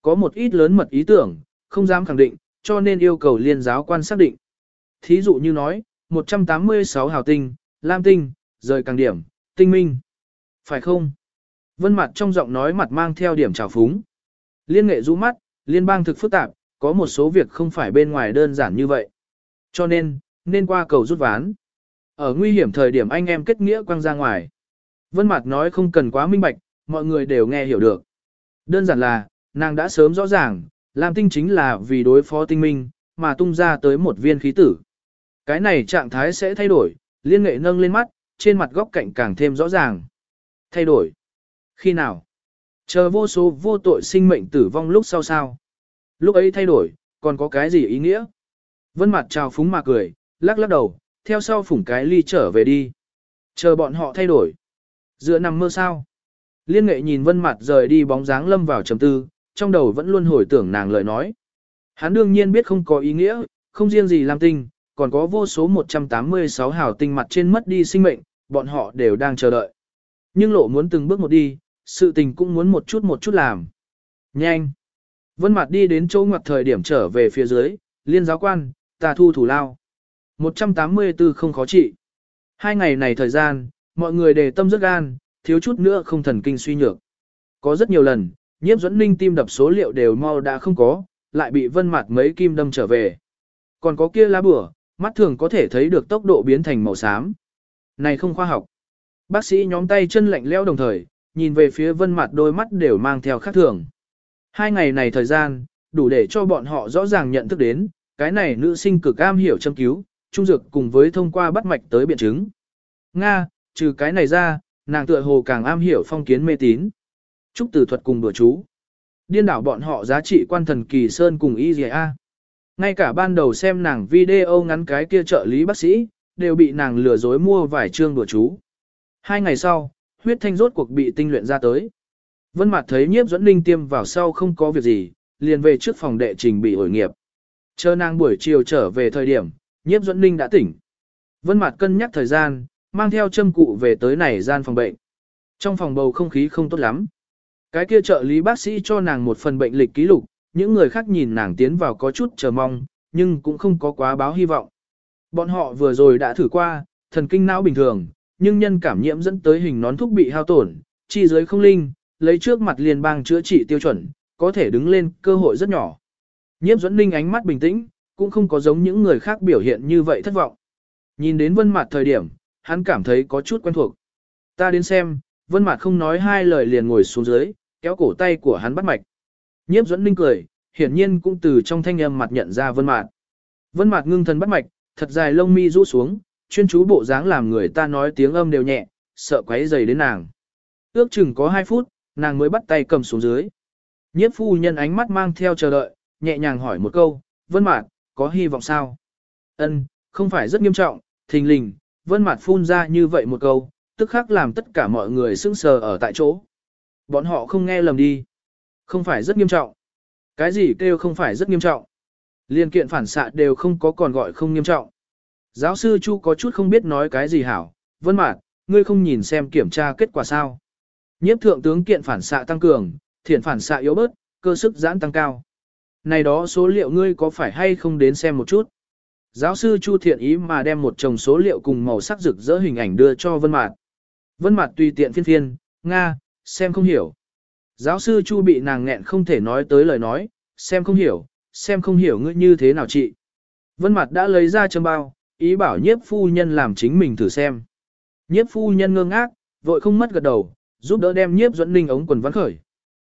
Có một ít lớn mật ý tưởng, không dám khẳng định, cho nên yêu cầu liên giáo quan xác định. Thí dụ như nói, 186 hào tinh, lam tinh, rời càng điểm, tinh minh. Phải không? Vân mặt trong giọng nói mặt mang theo điểm trào phúng. Liên nghệ rũ mắt, liên bang thực phức tạp, có một số việc không phải bên ngoài đơn giản như vậy. Cho nên, nên qua cầu rút ván. Ở nguy hiểm thời điểm anh em kết nghĩa quăng ra ngoài. Vân Mạt nói không cần quá minh bạch, mọi người đều nghe hiểu được. Đơn giản là, nàng đã sớm rõ ràng, Lam tinh chính là vì đối phó tinh minh, mà tung ra tới một viên khí tử. Cái này trạng thái sẽ thay đổi, liên nghệ nâng lên mắt, trên mặt góc cạnh càng thêm rõ ràng. Thay đổi. Khi nào? Chờ vô số vô tội sinh mệnh tử vong lúc sau sao? Lúc ấy thay đổi, còn có cái gì ý nghĩa? Vân Mạt trào phúng mà cười, lắc lắc đầu, theo sau phủng cái ly trở về đi. Chờ bọn họ thay đổi. Dựa nằm mơ sao? Liên nghệ nhìn vân mặt rời đi bóng dáng lâm vào trầm tư, trong đầu vẫn luôn hồi tưởng nàng lời nói. Hắn đương nhiên biết không có ý nghĩa, không riêng gì làm tinh, còn có vô số 186 hào tinh mặt trên mất đi sinh mệnh, bọn họ đều đang chờ đợi. Nhưng lộ muốn từng bước một đi, sự tình cũng muốn một chút một chút làm. Nhanh! Vân mặt đi đến chỗ ngoặt thời điểm trở về phía dưới, liên giáo quan, ta thu thủ lao. 184 không khó trị. Hai ngày này thời gian, mọi người đề tâm rất gan, thiếu chút nữa không thần kinh suy nhược. Có rất nhiều lần, nhiếp dẫn ninh tim đập số liệu đều mau đã không có, lại bị vân mặt mấy kim đâm trở về. Còn có kia lá bửa, mắt thường có thể thấy được tốc độ biến thành màu xám. Này không khoa học. Bác sĩ nhóm tay chân lạnh leo đồng thời, nhìn về phía vân mặt đôi mắt đều mang theo khác thường. Hai ngày này thời gian, đủ để cho bọn họ rõ ràng nhận thức đến, cái này nữ sinh cực am hiểu châm cứu, trung dược cùng với thông qua bắt mạch tới biện chứng. Nga, trừ cái này ra, nàng tựa hồ càng am hiểu phong kiến mê tín. Trúc tử thuật cùng bữa chú. điên đảo bọn họ giá trị quan thần kỳ sơn cùng y dì a. Ngay cả ban đầu xem nàng video ngắn cái kia trợ lý bác sĩ, đều bị nàng lừa dối mua vài chương bữa chú. Hai ngày sau, huyết thanh rốt cuộc bị tinh luyện ra tới. Vân Mạt thấy Nhiếp Duẫn linh tiêm vào sau không có việc gì, liền về trước phòng đệ trình bị ổi nghiệp. Chờ nàng buổi chiều trở về thời điểm, Nhiếp Duẫn linh đã tỉnh. Vân Mạt cân nhắc thời gian, mang theo châm cụ về tới này gian phòng bệnh. Trong phòng bầu không khí không tốt lắm. Cái kia trợ lý bác sĩ cho nàng một phần bệnh lịch ký lục, những người khác nhìn nàng tiến vào có chút chờ mong, nhưng cũng không có quá báo hy vọng. Bọn họ vừa rồi đã thử qua, thần kinh não bình thường, nhưng nhân cảm nhiễm dẫn tới hình nón thúc bị hao tổn, chi giới không linh, lấy trước mặt liên bang chữa trị tiêu chuẩn, có thể đứng lên cơ hội rất nhỏ. Nhiễm dẫn linh ánh mắt bình tĩnh, cũng không có giống những người khác biểu hiện như vậy thất vọng. Nhìn đến vân mặt thời điểm, hắn cảm thấy có chút quen thuộc. Ta đến xem, vân Mạt không nói hai lời liền ngồi xuống dưới, kéo cổ tay của hắn bắt mạch. Nhiếp dẫn ninh cười, hiển nhiên cũng từ trong thanh âm mặt nhận ra vân mạt. Vân mạt ngưng thần bắt mạch, thật dài lông mi rũ xuống, chuyên chú bộ dáng làm người ta nói tiếng âm đều nhẹ, sợ quấy rầy đến nàng. Ước chừng có 2 phút, nàng mới bắt tay cầm xuống dưới. Nhiếp phu nhân ánh mắt mang theo chờ đợi, nhẹ nhàng hỏi một câu, Vân Mạt, có hy vọng sao? Ân, không phải rất nghiêm trọng, thình lình, Vân Mạt phun ra như vậy một câu, tức khắc làm tất cả mọi người sững sờ ở tại chỗ. Bọn họ không nghe lầm đi. Không phải rất nghiêm trọng. Cái gì kêu không phải rất nghiêm trọng. Liên kiện phản xạ đều không có còn gọi không nghiêm trọng. Giáo sư Chu có chút không biết nói cái gì hảo. Vân Mạt, ngươi không nhìn xem kiểm tra kết quả sao. Nhiếp thượng tướng kiện phản xạ tăng cường, thiện phản xạ yếu bớt, cơ sức giãn tăng cao. Này đó số liệu ngươi có phải hay không đến xem một chút? Giáo sư Chu thiện ý mà đem một chồng số liệu cùng màu sắc rực rỡ hình ảnh đưa cho Vân Mạt. Vân Mạt tùy tiện phiên phiên, Nga, xem không hiểu. Giáo sư Chu bị nàng nghẹn không thể nói tới lời nói, xem không hiểu, xem không hiểu ngươi như thế nào chị. Vân Mạt đã lấy ra châm bao, ý bảo nhiếp phu nhân làm chính mình thử xem. Nhiếp phu nhân ngơ ngác, vội không mất gật đầu, giúp đỡ đem nhiếp dẫn ninh ống quần vắn khởi.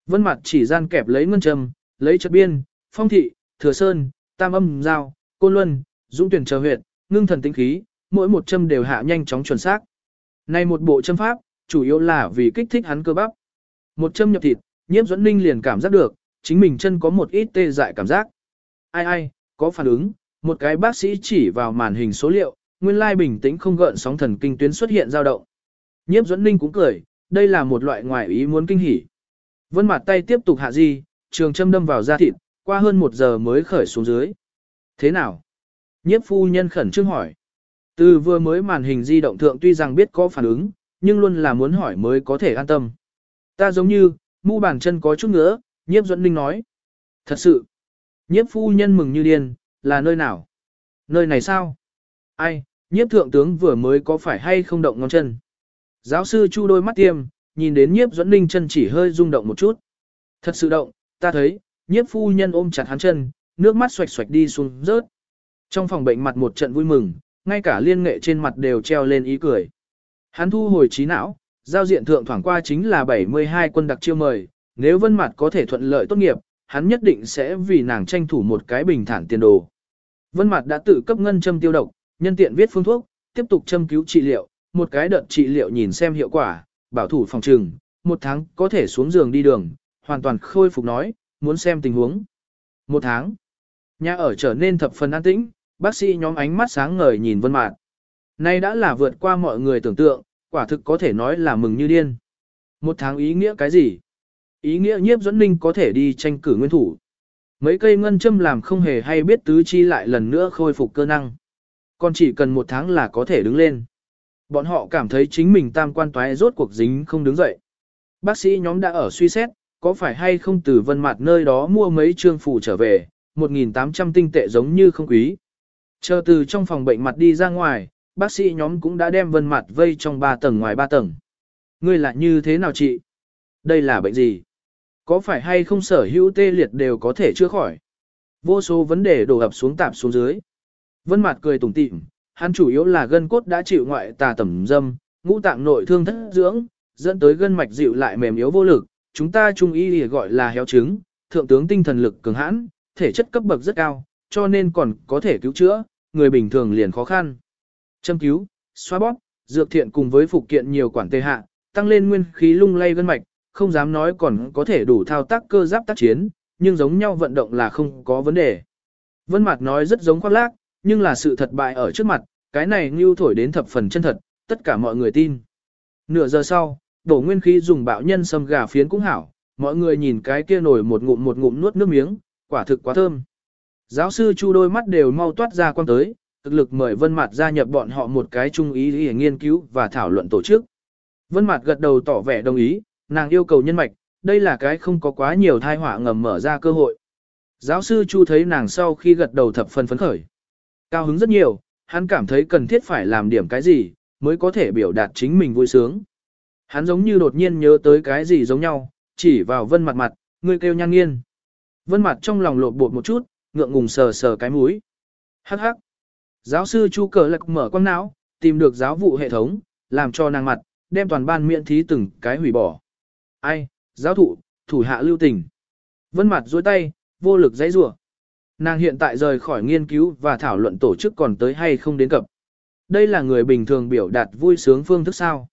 Vân mặt chỉ gian kẹp lấy ngân châm, lấy chất biên, phong thị, thừa sơn, tam âm giao, côn luân, dũng tuyển chờ huyệt, ngưng thần tinh khí, mỗi một châm đều hạ nhanh chóng chuẩn xác. Này một bộ châm pháp, chủ yếu là vì kích thích hắn cơ bắp. Một châm nhập thịt, nhiếp dẫn ninh liền cảm giác được, chính mình chân có một ít tê dại cảm giác. Ai ai, có phản ứng, một cái bác sĩ chỉ vào màn hình số liệu, nguyên lai bình tĩnh không gợn sóng thần kinh tuyến xuất hiện dao động. Nhiếp dẫn ninh cũng cười, đây là một loại ngoại ý muốn kinh hỉ. Vân mặt tay tiếp tục hạ di, trường châm đâm vào da thịt, qua hơn một giờ mới khởi xuống dưới. Thế nào? Nhiếp phu nhân khẩn trương hỏi. Từ vừa mới màn hình di động thượng tuy rằng biết có phản ứng, nhưng luôn là muốn hỏi mới có thể an tâm. Ta giống như, mu bàn chân có chút nữa, nhiếp dẫn ninh nói. Thật sự, nhiếp phu nhân mừng như điên, là nơi nào? Nơi này sao? Ai, nhiếp thượng tướng vừa mới có phải hay không động ngón chân? Giáo sư chu đôi mắt tiêm, nhìn đến nhiếp dẫn ninh chân chỉ hơi rung động một chút. Thật sự động, ta thấy, nhiếp phu nhân ôm chặt hắn chân, nước mắt xoạch xoạch đi xuống rớt. Trong phòng bệnh mặt một trận vui mừng, ngay cả liên nghệ trên mặt đều treo lên ý cười. Hắn thu hồi trí não, giao diện thượng thoảng qua chính là 72 quân đặc chiêu mời, nếu vân mặt có thể thuận lợi tốt nghiệp, hắn nhất định sẽ vì nàng tranh thủ một cái bình thản tiền đồ. Vân mặt đã tự cấp ngân châm tiêu độc, nhân tiện viết phương thuốc, tiếp tục châm cứu trị liệu, một cái đợt trị liệu nhìn xem hiệu quả, bảo thủ phòng trừng, một tháng có thể xuống giường đi đường, hoàn toàn khôi phục nói, muốn xem tình huống. Một tháng, nhà ở trở nên thập phần an tĩnh, bác sĩ nhóm ánh mắt sáng ngời nhìn Vân Mạt. Nay đã là vượt qua mọi người tưởng tượng, quả thực có thể nói là mừng như điên. Một tháng ý nghĩa cái gì? Ý nghĩa nhiếp dẫn ninh có thể đi tranh cử nguyên thủ. Mấy cây ngân châm làm không hề hay biết tứ chi lại lần nữa khôi phục cơ năng. Còn chỉ cần một tháng là có thể đứng lên. Bọn họ cảm thấy chính mình tam quan toái rốt cuộc dính không đứng dậy. Bác sĩ nhóm đã ở suy xét, có phải hay không từ vân mặt nơi đó mua mấy trương phủ trở về, 1.800 tinh tệ giống như không quý. Chờ từ trong phòng bệnh mặt đi ra ngoài, bác sĩ nhóm cũng đã đem vân mặt vây trong 3 tầng ngoài 3 tầng. Ngươi là như thế nào chị? Đây là bệnh gì? Có phải hay không sở hữu tê liệt đều có thể chữa khỏi? Vô số vấn đề đổ ập xuống tạp xuống dưới. Vân mặt cười tủm tỉm, hắn chủ yếu là gân cốt đã chịu ngoại tà tẩm dâm, ngũ tạng nội thương thất dưỡng, dẫn tới gân mạch dịu lại mềm yếu vô lực, chúng ta trung y thì gọi là héo trứng, thượng tướng tinh thần lực cường hãn, thể chất cấp bậc rất cao, cho nên còn có thể cứu chữa, người bình thường liền khó khăn. Châm cứu, xoa bóp, dược thiện cùng với phục kiện nhiều quản tê hạ, tăng lên nguyên khí lung lay gân mạch, không dám nói còn có thể đủ thao tác cơ giáp tác chiến, nhưng giống nhau vận động là không có vấn đề. Vân Mạt nói rất giống khoác lác, nhưng là sự thật bại ở trước mặt, cái này Ngưu thổi đến thập phần chân thật, tất cả mọi người tin. Nửa giờ sau, đổ nguyên khí dùng bạo nhân sâm gà phiến cũng hảo, mọi người nhìn cái kia nổi một ngụm một ngụm nuốt nước miếng, quả thực quá thơm. Giáo sư Chu đôi mắt đều mau toát ra quan tới, thực lực mời Vân Mạt gia nhập bọn họ một cái chung ý để nghiên cứu và thảo luận tổ chức. Vân Mạt gật đầu tỏ vẻ đồng ý, nàng yêu cầu nhân mạch, đây là cái không có quá nhiều tai họa ngầm mở ra cơ hội. Giáo sư Chu thấy nàng sau khi gật đầu thập phần phấn khởi. Cao hứng rất nhiều, hắn cảm thấy cần thiết phải làm điểm cái gì, mới có thể biểu đạt chính mình vui sướng. Hắn giống như đột nhiên nhớ tới cái gì giống nhau, chỉ vào vân mặt mặt, ngươi kêu nhan nghiên. Vân Mạt trong lòng lột bột một chút, ngượng ngùng sờ sờ cái mũi. Hắc hắc. Giáo sư Chu cờ lạc mở quang não, tìm được giáo vụ hệ thống, làm cho nàng mặt, đem toàn ban miễn thí từng cái hủy bỏ. Ai, giáo thụ, thủ hạ lưu tình. Vân mặt dối tay, vô lực dãy rủa. Nàng hiện tại rời khỏi nghiên cứu và thảo luận tổ chức còn tới hay không đến cập. Đây là người bình thường biểu đạt vui sướng phương thức sao.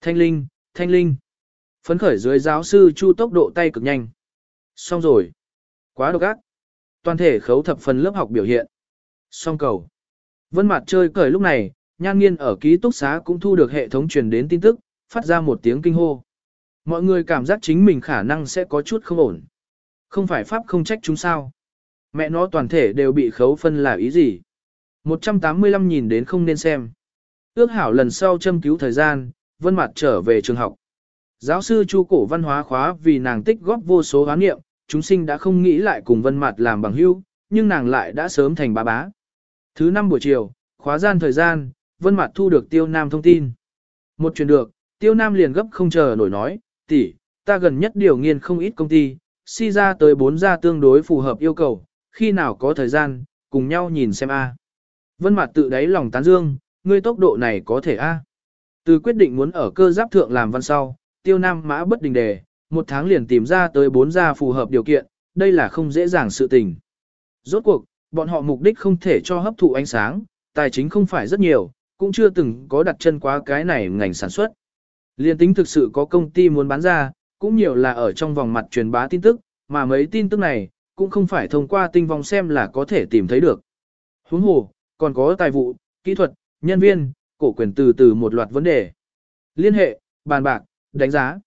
Thanh linh, thanh linh. Phấn khởi dưới giáo sư chu tốc độ tay cực nhanh. Xong rồi. Quá độc ác. Toàn thể khấu thập phần lớp học biểu hiện. Xong cầu. Vân mặt chơi cởi lúc này, nhan nghiên ở ký túc xá cũng thu được hệ thống truyền đến tin tức, phát ra một tiếng kinh hô. Mọi người cảm giác chính mình khả năng sẽ có chút không ổn. Không phải pháp không trách chúng sao. Mẹ nó toàn thể đều bị khấu phân là ý gì? 185 nhìn đến không nên xem. Ước hảo lần sau châm cứu thời gian, Vân Mặt trở về trường học. Giáo sư Chu cổ văn hóa khóa vì nàng tích góp vô số hoán nghiệm, chúng sinh đã không nghĩ lại cùng Vân Mặt làm bằng hữu, nhưng nàng lại đã sớm thành bá bá. Thứ năm buổi chiều, khóa gian thời gian, Vân Mặt thu được Tiêu Nam thông tin. Một chuyện được, Tiêu Nam liền gấp không chờ nổi nói, tỷ, ta gần nhất điều nghiên không ít công ty, si ra tới bốn gia tương đối phù hợp yêu cầu, khi nào có thời gian, cùng nhau nhìn xem a. Vân Mạt tự đáy lòng tán dương, ngươi tốc độ này có thể a. Từ quyết định muốn ở cơ giáp thượng làm văn sau, Tiêu Nam mã bất đình đề, một tháng liền tìm ra tới bốn gia phù hợp điều kiện, đây là không dễ dàng sự tình. Rốt cuộc, bọn họ mục đích không thể cho hấp thụ ánh sáng, tài chính không phải rất nhiều, cũng chưa từng có đặt chân quá cái này ngành sản xuất. Liên tính thực sự có công ty muốn bán ra, cũng nhiều là ở trong vòng mặt truyền bá tin tức, mà mấy tin tức này, cũng không phải thông qua tinh vong xem là có thể tìm thấy được. Huống hồ, còn có tài vụ, kỹ thuật, nhân viên, cổ quyền từ từ một loạt vấn đề. Liên hệ, bàn bạc, đánh giá.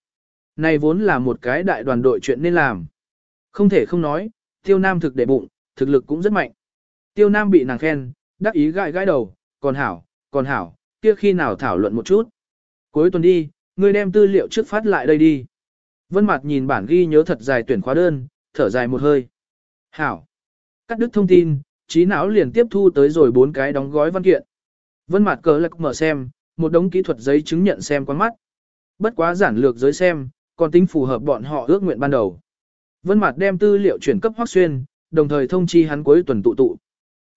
Này vốn là một cái đại đoàn đội chuyện nên làm. Không thể không nói, tiêu nam thực để bụng, thực lực cũng rất mạnh. Tiêu nam bị nàng khen, đắc ý gãi gãi đầu, còn hảo, còn hảo, kia khi nào thảo luận một chút. Cuối tuần đi, ngươi đem tư liệu trước phát lại đây đi. Vân Mạt nhìn bản ghi nhớ thật dài tuyển khóa đơn, thở dài một hơi. Hảo. Cắt đứt thông tin, trí não liền tiếp thu tới rồi bốn cái đóng gói văn kiện. Vân Mạt cờ lạc mở xem, một đống kỹ thuật giấy chứng nhận xem quán mắt. Bất quá giản lược giới xem, còn tính phù hợp bọn họ ước nguyện ban đầu. Vân Mạt đem tư liệu chuyển cấp Hoắc Xuyên, đồng thời thông chi hắn cuối tuần tụ tụ.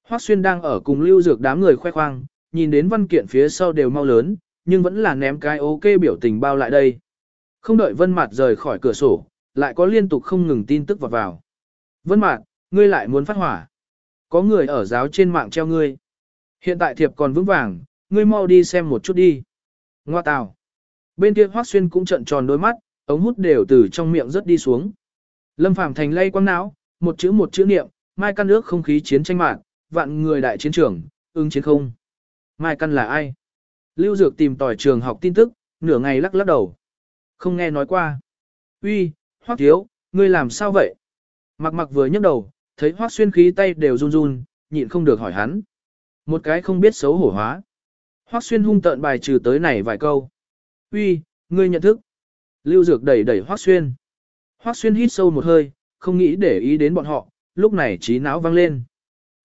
Hoắc Xuyên đang ở cùng Lưu Dược đám người khoe khoang, nhìn đến văn kiện phía sau đều mau lớn, nhưng vẫn là ném cái ok biểu tình bao lại đây. Không đợi Vân Mạt rời khỏi cửa sổ, lại có liên tục không ngừng tin tức vọt vào. Vân Mạt, ngươi lại muốn phát hỏa. Có người ở giáo trên mạng treo ngươi. Hiện tại thiệp còn vững vàng, ngươi mau đi xem một chút đi. Ngoa tào. Bên kia Hoắc Xuyên cũng trợn tròn đôi mắt, ống hút đều từ trong miệng rất đi xuống. Lâm Phàm thành lây quăng não, một chữ một chữ niệm, mai căn nước không khí chiến tranh mạng, vạn người đại chiến trường, ứng chiến không. Mai căn là ai? Lưu Dược tìm tòi trường học tin tức, nửa ngày lắc lắc đầu. Không nghe nói qua. Uy, Hoắc thiếu, ngươi làm sao vậy? Mặc mặc vừa nhấc đầu, thấy Hoắc xuyên khí tay đều run run, nhịn không được hỏi hắn. Một cái không biết xấu hổ hóa. Hoắc xuyên hung tợn bài trừ tới này vài câu. Uy, ngươi nhận thức. Lưu Dược đẩy đẩy Hoắc xuyên. Hoắc xuyên hít sâu một hơi, không nghĩ để ý đến bọn họ, lúc này trí não vang lên.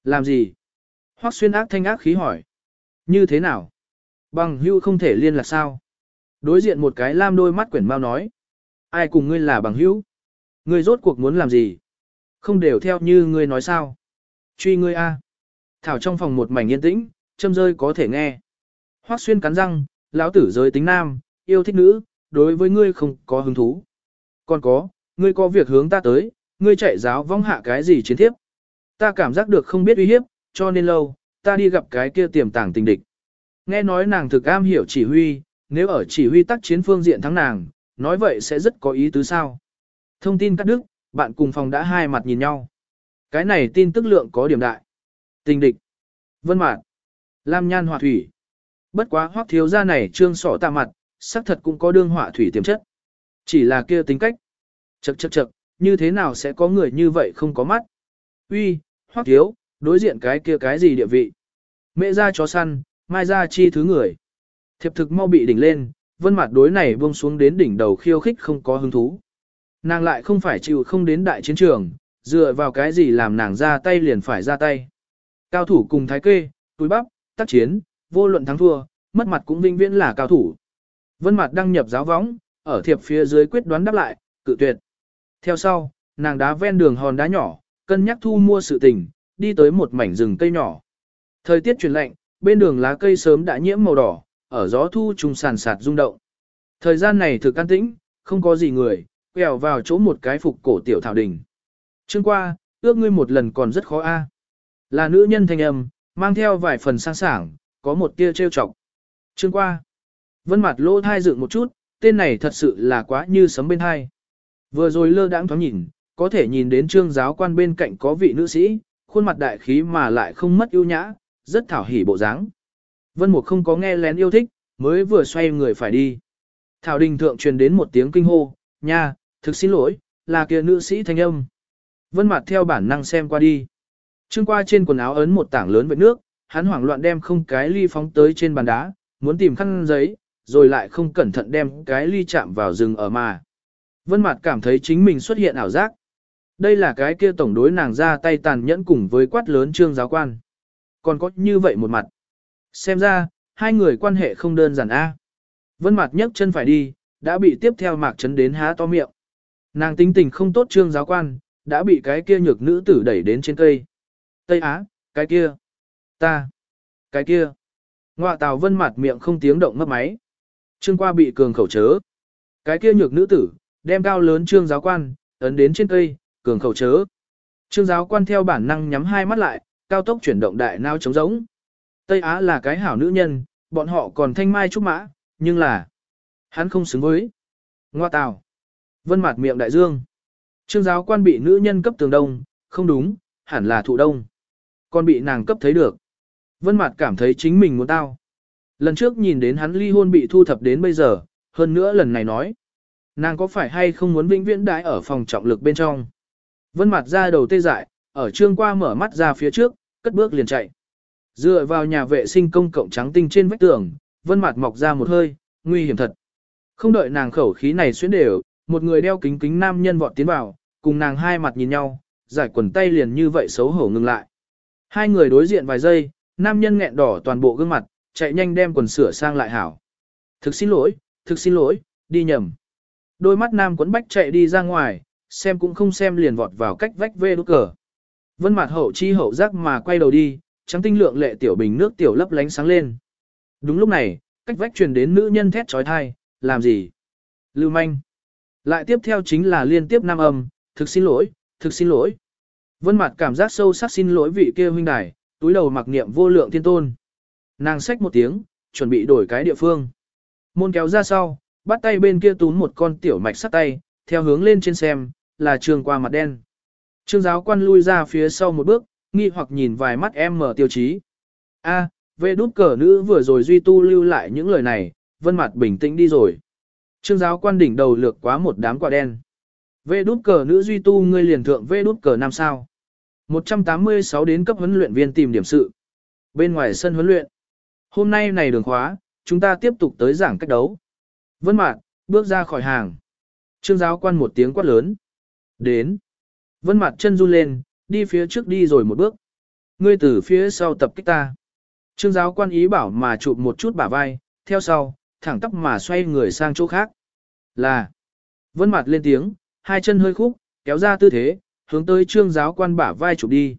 Làm gì? Hoắc xuyên ác thanh ác khí hỏi. Như thế nào? Bằng hưu không thể liên lạc sao? Đối diện một cái lam đôi mắt quyển mau nói. Ai cùng ngươi là bằng hữu? Ngươi rốt cuộc muốn làm gì? Không đều theo như ngươi nói sao? Truy ngươi a. Thảo trong phòng một mảnh yên tĩnh, châm rơi có thể nghe. Hoắc xuyên cắn răng, lão tử giới tính nam, yêu thích nữ, đối với ngươi không có hứng thú. Còn có, ngươi có việc hướng ta tới, ngươi chạy giáo vong hạ cái gì chiến thiếp. Ta cảm giác được không biết uy hiếp, cho nên lâu, ta đi gặp cái kia tiềm tàng tình địch. Nghe nói nàng thực am hiểu chỉ huy, nếu ở chỉ huy tác chiến phương diện thắng nàng, nói vậy sẽ rất có ý tứ sao. Thông tin cắt đứt, bạn cùng phòng đã hai mặt nhìn nhau. Cái này tin tức lượng có điểm đại. Tình địch. Vân Mạn. Lam Nhan Họa Thủy. Bất quá hoắc thiếu gia này trương sỏ tạ mặt, xác thật cũng có đương họa thủy tiềm chất. Chỉ là kia tính cách. Chậc chậc chậc, như thế nào sẽ có người như vậy không có mắt. Uy, hoắc thiếu, đối diện cái kia cái gì địa vị. Mẹ ra chó săn, mai ra chi thứ người. Thiệp thực mau bị đỉnh lên, vân mặt đối này buông xuống đến đỉnh đầu khiêu khích không có hứng thú. Nàng lại không phải chịu không đến đại chiến trường, dựa vào cái gì làm nàng ra tay liền phải ra tay. Cao thủ cùng thái kê, túi bắp, tác chiến, vô luận thắng thua, mất mặt cũng vinh viễn là cao thủ. Vân Mạt đăng nhập giáo võng, ở thiệp phía dưới quyết đoán đáp lại, cự tuyệt. Theo sau, nàng đá ven đường hòn đá nhỏ, cân nhắc thu mua sự tình, đi tới một mảnh rừng cây nhỏ. Thời tiết chuyển lạnh, bên đường lá cây sớm đã nhiễm màu đỏ, ở gió thu trùng sàn sạt rung động. Thời gian này thực an tĩnh, không có gì người, quẹo vào chỗ một cái phục cổ tiểu thảo đình. Trương qua, ước ngươi một lần còn rất khó a. Là nữ nhân thanh âm, mang theo vài phần sang sảng, có một tia trêu chọc. Trương qua. Vân mặt lỗ thai dựng một chút, tên này thật sự là quá như sấm bên hai. Vừa rồi lơ đãng thoáng nhìn, có thể nhìn đến trương giáo quan bên cạnh có vị nữ sĩ, khuôn mặt đại khí mà lại không mất ưu nhã, rất thảo hỉ bộ dáng. Vân Mục không có nghe lén yêu thích, mới vừa xoay người phải đi. Thảo đình thượng truyền đến một tiếng kinh hô, nha, thực xin lỗi, là kia nữ sĩ thanh âm. Vân mặt theo bản năng xem qua đi. Trương qua trên quần áo ấn một tảng lớn với nước, hắn hoảng loạn đem không cái ly phóng tới trên bàn đá, muốn tìm khăn giấy, rồi lại không cẩn thận đem cái ly chạm vào rừng ở mà. Vân mặt cảm thấy chính mình xuất hiện ảo giác. Đây là cái kia tổng đối nàng ra tay tàn nhẫn cùng với quát lớn trương giáo quan. Còn có như vậy một mặt. Xem ra, hai người quan hệ không đơn giản a. Vân mặt nhấc chân phải đi, đã bị tiếp theo mạc chấn đến há to miệng. Nàng tính tình không tốt trương giáo quan, đã bị cái kia nhược nữ tử đẩy đến trên cây. Tây Á, cái kia, ta, cái kia. Ngoạ tào vân mặt miệng không tiếng động mất máy. Trương qua bị cường khẩu chớ. Cái kia nhược nữ tử, đem cao lớn trương giáo quan, ấn đến trên cây, cường khẩu chớ. Trương giáo quan theo bản năng nhắm hai mắt lại, cao tốc chuyển động đại nao trống rỗng. Tây Á là cái hảo nữ nhân, bọn họ còn thanh mai trúc mã, nhưng là hắn không xứng với. Ngoa tào. Vân mặt miệng đại dương. Trương giáo quan bị nữ nhân cấp tường đông, không đúng, hẳn là thụ đông. Còn bị nàng cấp thấy được. Vân mặt cảm thấy chính mình muốn tao. Lần trước nhìn đến hắn ly hôn bị thu thập đến bây giờ, hơn nữa lần này nói. Nàng có phải hay không muốn vĩnh viễn đãi ở phòng trọng lực bên trong. Vân mặt ra đầu tê dại, ở trương qua mở mắt ra phía trước, cất bước liền chạy. Dựa vào nhà vệ sinh công cộng trắng tinh trên vách tường, vân mặt mọc ra một hơi, nguy hiểm thật. Không đợi nàng khẩu khí này xuyến đều, một người đeo kính kính nam nhân vọt tiến vào, cùng nàng hai mặt nhìn nhau, giải quần tay liền như vậy xấu hổ ngừng lại. Hai người đối diện vài giây, nam nhân nghẹn đỏ toàn bộ gương mặt, chạy nhanh đem quần sửa sang lại hảo. Thực xin lỗi, thực xin lỗi, đi nhầm. Đôi mắt nam quấn bách chạy đi ra ngoài, xem cũng không xem liền vọt vào cách vách vê đốt cờ. Vân mặt hậu chi hậu giác mà quay đầu đi, trắng tinh lượng lệ tiểu bình nước tiểu lấp lánh sáng lên. Đúng lúc này, cách vách truyền đến nữ nhân thét trói thai, làm gì? Lưu manh. Lại tiếp theo chính là liên tiếp nam âm, thực xin lỗi, thực xin lỗi. Vân mặt cảm giác sâu sắc xin lỗi vị kia huynh đài, túi đầu mặc niệm vô lượng thiên tôn. Nàng xách một tiếng, chuẩn bị đổi cái địa phương. Môn kéo ra sau, bắt tay bên kia túm một con tiểu mạch sắt tay, theo hướng lên trên xem, là trường qua mặt đen. Trương giáo quan lui ra phía sau một bước, nghi hoặc nhìn vài mắt em mở tiêu chí. A, à, về đút cờ nữ vừa rồi duy tu lưu lại những lời này, vân mặt bình tĩnh đi rồi. Trương giáo quan đỉnh đầu lược quá một đám quả đen. Về đút cờ nữ duy tu ngươi liền thượng về đút cờ năm sao. 186 đến cấp huấn luyện viên tìm điểm sự. Bên ngoài sân huấn luyện. Hôm nay này đường khóa, chúng ta tiếp tục tới giảng cách đấu. Vân Mạn, bước ra khỏi hàng. Trương giáo quan một tiếng quát lớn. Đến. Vân Mạn chân run lên, đi phía trước đi rồi một bước. Ngươi từ phía sau tập kích ta. Trương giáo quan ý bảo mà chụp một chút bả vai, theo sau, thẳng tắp mà xoay người sang chỗ khác. Là. Vân Mạn lên tiếng, hai chân hơi khúc, kéo ra tư thế, hướng tới trương giáo quan bả vai chụp đi.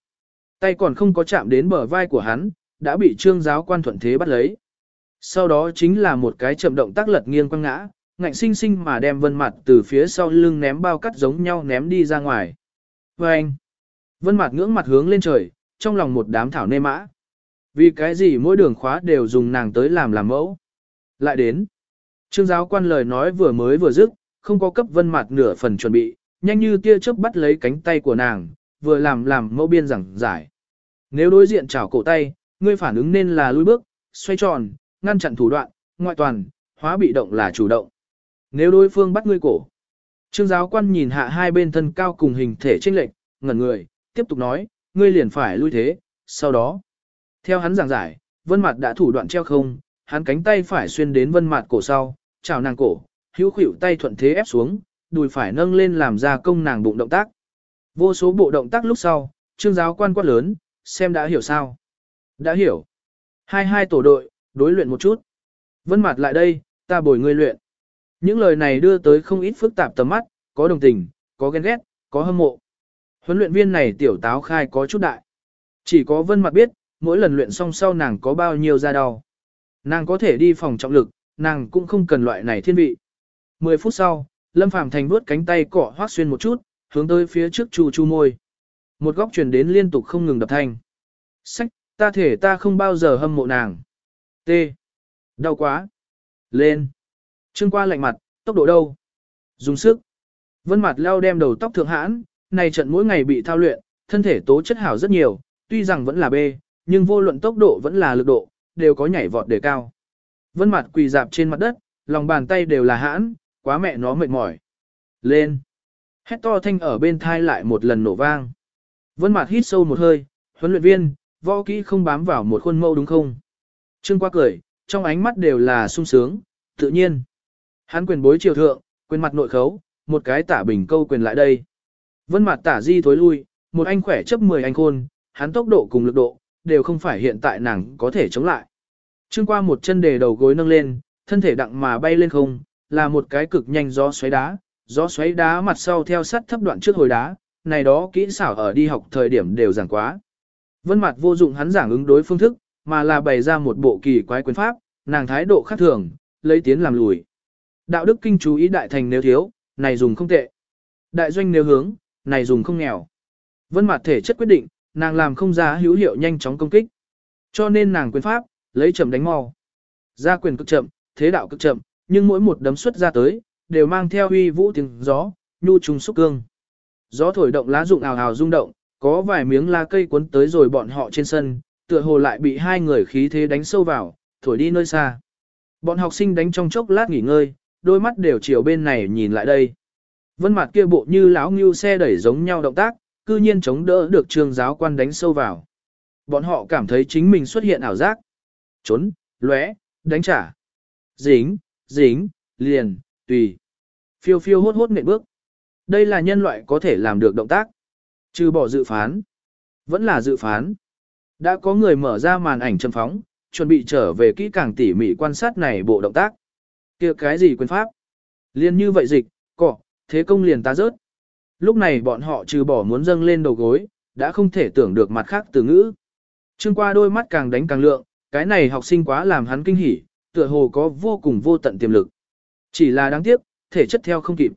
Tay còn không có chạm đến bờ vai của hắn, đã bị trương giáo quan thuận thế bắt lấy. Sau đó chính là một cái chậm động tác lật nghiêng quăng ngã, ngạnh sinh sinh mà đem vân mặt từ phía sau lưng ném bao cắt giống nhau ném đi ra ngoài. Và anh, vân mặt ngưỡng mặt hướng lên trời, trong lòng một đám thảo nê mã. Vì cái gì mỗi đường khóa đều dùng nàng tới làm làm mẫu. Lại đến, trương giáo quan lời nói vừa mới vừa dứt, không có cấp vân mặt nửa phần chuẩn bị, nhanh như tia chớp bắt lấy cánh tay của nàng, vừa làm làm mẫu biên giảng giải. Nếu đối diện chảo cổ tay, ngươi phản ứng nên là lui bước, xoay tròn, ngăn chặn thủ đoạn, ngoại toàn, hóa bị động là chủ động. Nếu đối phương bắt ngươi cổ. Trương giáo quan nhìn hạ hai bên thân cao cùng hình thể chênh lệch, ngẩn người, tiếp tục nói, ngươi liền phải lui thế, sau đó. Theo hắn giảng giải, vân mặt đã thủ đoạn treo không, hắn cánh tay phải xuyên đến vân mặt cổ sau, chào nàng cổ, hữu khuỷu tay thuận thế ép xuống, đùi phải nâng lên làm ra công nàng bụng động tác. Vô số bộ động tác lúc sau, trương giáo quan quát lớn, xem đã hiểu sao. Đã hiểu. Hai hai tổ đội, đối luyện một chút. Vân mặt lại đây, ta bồi ngươi luyện. Những lời này đưa tới không ít phức tạp tầm mắt, có đồng tình, có ghen ghét, có hâm mộ. Huấn luyện viên này tiểu táo khai có chút đại. Chỉ có vân mặt biết, mỗi lần luyện xong sau nàng có bao nhiêu da đau. Nàng có thể đi phòng trọng lực, nàng cũng không cần loại này thiên vị. 10 phút sau, Lâm Phàm Thành vuốt cánh tay cọ hoác xuyên một chút, hướng tới phía trước chu chu môi. Một góc truyền đến liên tục không ngừng đập thanh. Sách, ta thể ta không bao giờ hâm mộ nàng. T. Đau quá. Lên. Trương qua lạnh mặt, tốc độ đâu? Dùng sức. Vân mặt leo đem đầu tóc thượng hãn, này trận mỗi ngày bị thao luyện, thân thể tố chất hảo rất nhiều, tuy rằng vẫn là B, nhưng vô luận tốc độ vẫn là lực độ, đều có nhảy vọt đề cao. Vân mặt quỳ dạp trên mặt đất, lòng bàn tay đều là hãn, quá mẹ nó mệt mỏi. Lên. Hét to thanh ở bên thai lại một lần nổ vang. Vân mặt hít sâu một hơi, huấn luyện viên, võ kỹ không bám vào một khuôn mẫu đúng không? Trương qua cười, trong ánh mắt đều là sung sướng, tự nhiên. Hắn quyền bối triều thượng, quyền mặt nội khấu, một cái tả bình câu quyền lại đây. Vân mặt tả di thối lui, một anh khỏe chấp 10 anh khôn, hắn tốc độ cùng lực độ, đều không phải hiện tại nàng có thể chống lại. Trương qua một chân đề đầu gối nâng lên, thân thể đặng mà bay lên không, là một cái cực nhanh gió xoáy đá, gió xoáy đá mặt sau theo sắt thấp đoạn trước hồi đá, này đó kỹ xảo ở đi học thời điểm đều giảng quá. Vân mặt vô dụng hắn giảng ứng đối phương thức, mà là bày ra một bộ kỳ quái quyền pháp, nàng thái độ khác thường, lấy tiến làm lùi. Đạo đức kinh chú ý đại thành nếu thiếu, này dùng không tệ. Đại doanh nếu hướng, này dùng không nghèo. Vân mặt thể chất quyết định, nàng làm không ra hữu hiệu nhanh chóng công kích. Cho nên nàng quyền pháp, lấy chậm đánh mau. Ra quyền cực chậm, thế đạo cực chậm, nhưng mỗi một đấm xuất ra tới, đều mang theo uy vũ tiếng gió, nhu trùng xúc cương. Gió thổi động lá rụng ào ào rung động, có vài miếng lá cây cuốn tới rồi bọn họ trên sân, tựa hồ lại bị hai người khí thế đánh sâu vào, thổi đi nơi xa. Bọn học sinh đánh trong chốc lát nghỉ ngơi, đôi mắt đều chiều bên này nhìn lại đây. Vân mặt kia bộ như lão ngưu xe đẩy giống nhau động tác, cư nhiên chống đỡ được trường giáo quan đánh sâu vào. Bọn họ cảm thấy chính mình xuất hiện ảo giác. Trốn, lóe, đánh trả. Dính, dính, liền, tùy. Phiêu phiêu hốt hốt nện bước. Đây là nhân loại có thể làm được động tác. Trừ bỏ dự phán. Vẫn là dự phán. Đã có người mở ra màn ảnh châm phóng, chuẩn bị trở về kỹ càng tỉ mỉ quan sát này bộ động tác. kia cái gì quyền pháp? Liên như vậy dịch, cỏ thế công liền ta rớt. Lúc này bọn họ trừ bỏ muốn dâng lên đầu gối, đã không thể tưởng được mặt khác từ ngữ. Trương qua đôi mắt càng đánh càng lượng, cái này học sinh quá làm hắn kinh hỉ, tựa hồ có vô cùng vô tận tiềm lực. Chỉ là đáng tiếc, thể chất theo không kịp.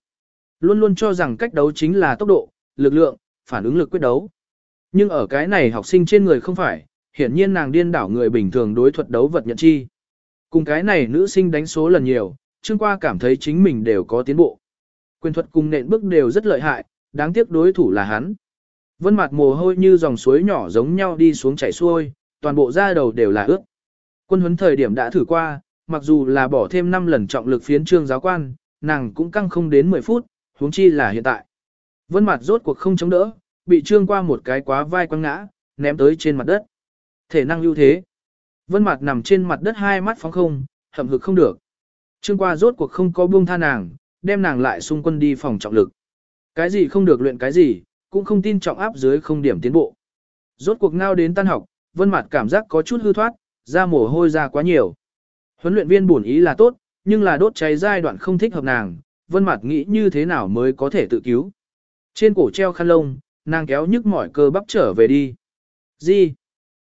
Luôn luôn cho rằng cách đấu chính là tốc độ, lực lượng, phản ứng lực quyết đấu. Nhưng ở cái này học sinh trên người không phải, hiển nhiên nàng điên đảo người bình thường đối thuật đấu vật nhận chi. Cùng cái này nữ sinh đánh số lần nhiều, Trương Qua cảm thấy chính mình đều có tiến bộ. Quyền thuật cùng nện bước đều rất lợi hại, đáng tiếc đối thủ là hắn. Vân mặt mồ hôi như dòng suối nhỏ giống nhau đi xuống chảy xuôi, toàn bộ da đầu đều là ướt. Quân huấn thời điểm đã thử qua, mặc dù là bỏ thêm 5 lần trọng lực phiến trương giáo quan, nàng cũng căng không đến 10 phút, huống chi là hiện tại. Vân mặt rốt cuộc không chống đỡ, bị trương qua một cái quá vai quăng ngã, ném tới trên mặt đất. Thể năng ưu thế. Vân mặt nằm trên mặt đất hai mắt phóng không, hậm hực không được. Trương qua rốt cuộc không có buông tha nàng, đem nàng lại xung quân đi phòng trọng lực. Cái gì không được luyện cái gì, cũng không tin trọng áp dưới không điểm tiến bộ. Rốt cuộc ngao đến tan học, vân mặt cảm giác có chút hư thoát, ra mồ hôi ra quá nhiều. Huấn luyện viên bổn ý là tốt, nhưng là đốt cháy giai đoạn không thích hợp nàng, vân mặt nghĩ như thế nào mới có thể tự cứu. Trên cổ treo khăn lông, nàng kéo nhức mỏi cơ bắp trở về đi. Gì?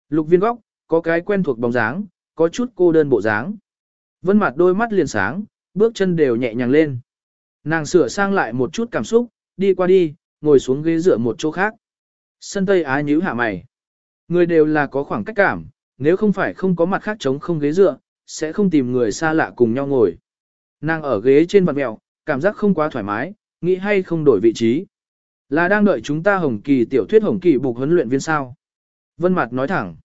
Lục viên góc, có cái quen thuộc bóng dáng, có chút cô đơn bộ dáng. Vân mặt đôi mắt liền sáng, bước chân đều nhẹ nhàng lên. Nàng sửa sang lại một chút cảm xúc, đi qua đi, ngồi xuống ghế dựa một chỗ khác. Sân Tây Á nhíu hạ mày. Người đều là có khoảng cách cảm, nếu không phải không có mặt khác chống không ghế dựa, sẽ không tìm người xa lạ cùng nhau ngồi. Nàng ở ghế trên mặt mèo, cảm giác không quá thoải mái, nghĩ hay không đổi vị trí. Là đang đợi chúng ta Hồng Kỳ tiểu thuyết Hồng Kỳ buộc huấn luyện viên sao. Vân Mạt nói thẳng.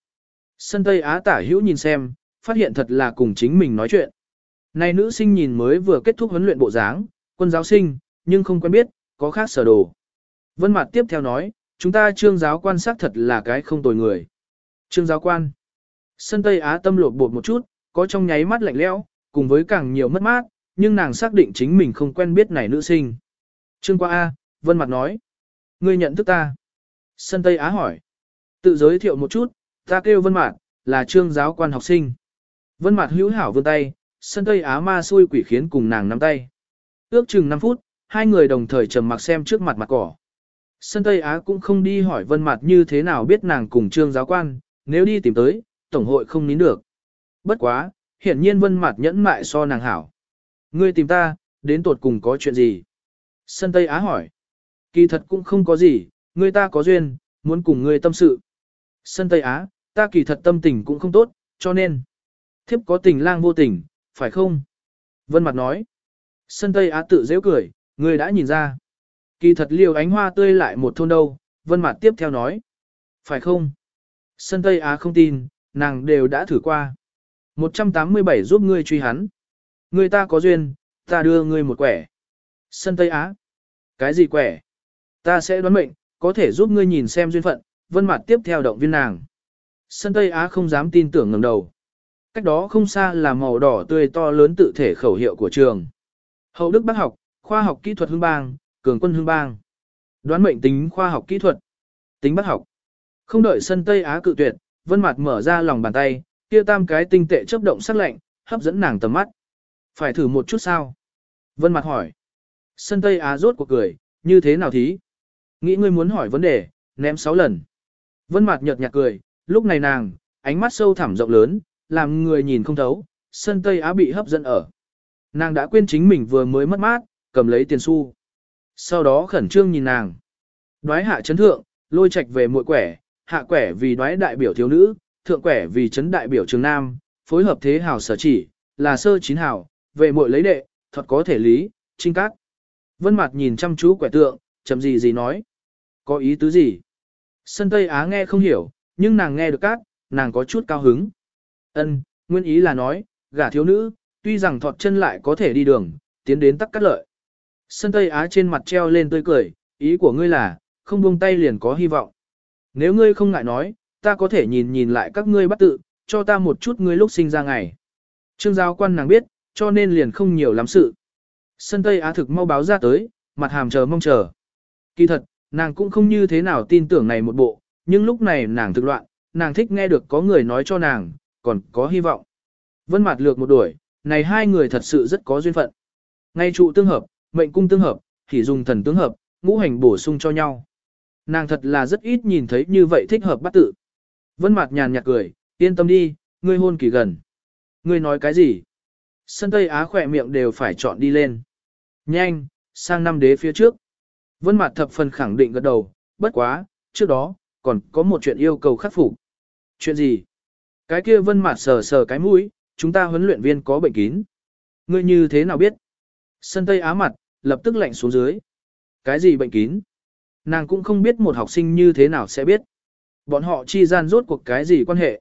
Sân Tây Á tả hữu nhìn xem, phát hiện thật là cùng chính mình nói chuyện. Này nữ sinh nhìn mới vừa kết thúc huấn luyện bộ dáng, quân giáo sinh, nhưng không quen biết, có khác sở đồ. Vân Mạt tiếp theo nói, chúng ta trương giáo quan sát thật là cái không tồi người. Trương giáo quan. Sân Tây Á tâm lột bột một chút, có trong nháy mắt lạnh lẽo, cùng với càng nhiều mất mát, nhưng nàng xác định chính mình không quen biết này nữ sinh. Trương qua A, Vân Mặt nói. Ngươi nhận thức ta. Sân Tây Á hỏi. Tự giới thiệu một chút, ta kêu Vân Mạt, là trương giáo quan học sinh. Vân Mạt hữu hảo vươn tay, Sân Tây Á ma xui quỷ khiến cùng nàng nắm tay. Ước chừng 5 phút, hai người đồng thời trầm mặc xem trước mặt mặt cỏ. Sân Tây Á cũng không đi hỏi Vân Mạt như thế nào biết nàng cùng trương giáo quan, nếu đi tìm tới, tổng hội không nín được. Bất quá, hiển nhiên Vân Mạt nhẫn mại so nàng hảo. Ngươi tìm ta, đến tột cùng có chuyện gì? Sân Tây Á hỏi. Kỳ thật cũng không có gì, người ta có duyên, muốn cùng ngươi tâm sự. Sân Tây Á, ta kỳ thật tâm tình cũng không tốt, cho nên. Thiếp có tình lang vô tình, phải không? Vân Mặt nói. Sân Tây Á tự dễ cười, ngươi đã nhìn ra. Kỳ thật liều ánh hoa tươi lại một thôn đâu, Vân Mặt tiếp theo nói. Phải không? Sân Tây Á không tin, nàng đều đã thử qua. 187 giúp ngươi truy hắn. người ta có duyên, ta đưa ngươi một quẻ. Sân Tây Á. Cái gì quẻ? Ta sẽ đoán mệnh, có thể giúp ngươi nhìn xem duyên phận, vân mặt tiếp theo động viên nàng. Sân Tây Á không dám tin tưởng ngẩng đầu. Cách đó không xa là màu đỏ tươi to lớn tự thể khẩu hiệu của trường. Hậu Đức Bác học, khoa học kỹ thuật hương bang, cường quân hương bang. Đoán mệnh tính khoa học kỹ thuật, tính bác học. Không đợi sân Tây Á cự tuyệt, vân mặt mở ra lòng bàn tay, kia tam cái tinh tệ chấp động sắc lạnh, hấp dẫn nàng tầm mắt. Phải thử một chút sao? Vân mặt hỏi. Sân Tây Á rốt cuộc cười, như thế nào thí? Nghĩ ngươi muốn hỏi vấn đề, ném 6 lần. Vân Mạt nhợt nhạt cười, lúc này nàng, ánh mắt sâu thẳm rộng lớn, làm người nhìn không thấu, sân Tây Á bị hấp dẫn ở. Nàng đã quên chính mình vừa mới mất mát, cầm lấy tiền xu. Sau đó khẩn trương nhìn nàng. Đoái hạ chấn thượng, lôi trạch về muội quẻ, hạ quẻ vì đoái đại biểu thiếu nữ, thượng quẻ vì chấn đại biểu trường nam, phối hợp thế hào sở chỉ, là sơ chín hào, về muội lấy đệ, thật có thể lý, trinh cát. Vân Mạt nhìn chăm chú quẻ tượng, chậm gì gì nói. Có ý tứ gì? Sân Tây Á nghe không hiểu, nhưng nàng nghe được cát, nàng có chút cao hứng. Ân, nguyên ý là nói, gả thiếu nữ, tuy rằng thọt chân lại có thể đi đường, tiến đến tắc cắt lợi. Sân Tây Á trên mặt treo lên tươi cười, ý của ngươi là, không buông tay liền có hy vọng. Nếu ngươi không ngại nói, ta có thể nhìn nhìn lại các ngươi bắt tự, cho ta một chút ngươi lúc sinh ra ngày. Trương giáo quan nàng biết, cho nên liền không nhiều lắm sự. Sân Tây Á thực mau báo ra tới, mặt hàm chờ mong chờ. Kỳ thật, nàng cũng không như thế nào tin tưởng này một bộ, nhưng lúc này nàng thực loạn, nàng thích nghe được có người nói cho nàng, còn có hy vọng. Vân mạt lược một đuổi, này hai người thật sự rất có duyên phận. Ngay trụ tương hợp, mệnh cung tương hợp, thì dùng thần tương hợp, ngũ hành bổ sung cho nhau. Nàng thật là rất ít nhìn thấy như vậy thích hợp bắt tự. Vân mạt nhàn nhạt cười, yên tâm đi, ngươi hôn kỳ gần. Ngươi nói cái gì? Sân Tây Á khỏe miệng đều phải chọn đi lên. Nhanh, sang năm đế phía trước. Vân Mạt thập phần khẳng định gật đầu, bất quá, trước đó, còn có một chuyện yêu cầu khắc phục. Chuyện gì? Cái kia vân Mạt sờ sờ cái mũi, chúng ta huấn luyện viên có bệnh kín. Ngươi như thế nào biết? Sân Tây Á mặt, lập tức lạnh xuống dưới. Cái gì bệnh kín? Nàng cũng không biết một học sinh như thế nào sẽ biết. Bọn họ chi gian rốt cuộc cái gì quan hệ.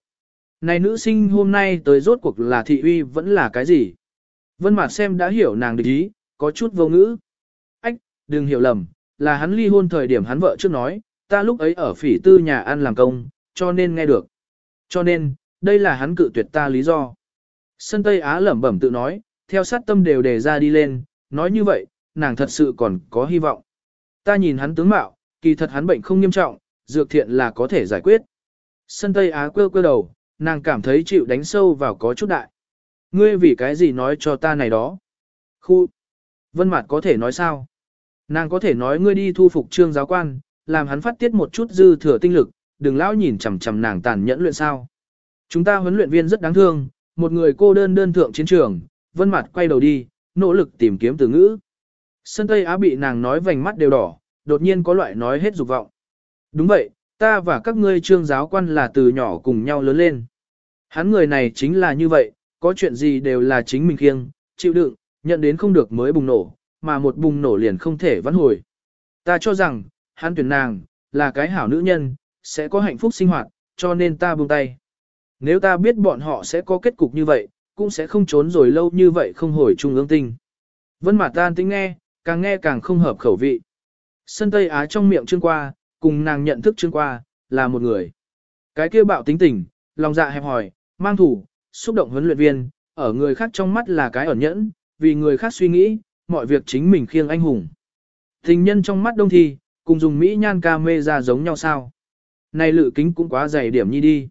Này nữ sinh hôm nay tới rốt cuộc là thị uy vẫn là cái gì? Vân Mạt xem đã hiểu nàng địch ý, có chút vô ngữ. Ách, đừng hiểu lầm, là hắn ly hôn thời điểm hắn vợ trước nói, ta lúc ấy ở phỉ tư nhà ăn làm công, cho nên nghe được. Cho nên, đây là hắn cự tuyệt ta lý do. Sân Tây Á lẩm bẩm tự nói, theo sát tâm đều đề ra đi lên, nói như vậy, nàng thật sự còn có hy vọng. Ta nhìn hắn tướng mạo, kỳ thật hắn bệnh không nghiêm trọng, dược thiện là có thể giải quyết. Sân Tây Á quơ quơ đầu, nàng cảm thấy chịu đánh sâu vào có chút đại. Ngươi vì cái gì nói cho ta này đó? Khu! Vân Mạt có thể nói sao? Nàng có thể nói ngươi đi thu phục trương giáo quan, làm hắn phát tiết một chút dư thừa tinh lực, đừng lão nhìn chằm chằm nàng tàn nhẫn luyện sao. Chúng ta huấn luyện viên rất đáng thương, một người cô đơn đơn thượng chiến trường, Vân mặt quay đầu đi, nỗ lực tìm kiếm từ ngữ. Sân Tây Á bị nàng nói vành mắt đều đỏ, đột nhiên có loại nói hết dục vọng. Đúng vậy, ta và các ngươi trương giáo quan là từ nhỏ cùng nhau lớn lên. Hắn người này chính là như vậy, có chuyện gì đều là chính mình khiêng, chịu đựng, nhận đến không được mới bùng nổ, mà một bùng nổ liền không thể vãn hồi. Ta cho rằng, hắn tuyển nàng, là cái hảo nữ nhân, sẽ có hạnh phúc sinh hoạt, cho nên ta buông tay. Nếu ta biết bọn họ sẽ có kết cục như vậy, cũng sẽ không trốn rồi lâu như vậy không hồi trung ương tinh. Vân Mạt Tan tính nghe, càng nghe càng không hợp khẩu vị. Sân Tây Á trong miệng Trương Qua, cùng nàng nhận thức Trương Qua, là một người. Cái kia bạo tính tình, lòng dạ hẹp hòi, mang thủ, xúc động huấn luyện viên, ở người khác trong mắt là cái ẩn nhẫn, vì người khác suy nghĩ, mọi việc chính mình khiêng anh hùng. Tình nhân trong mắt đông thi, cùng dùng Mỹ nhan ca mê ra giống nhau sao. Này lự kính cũng quá dày điểm nhi đi.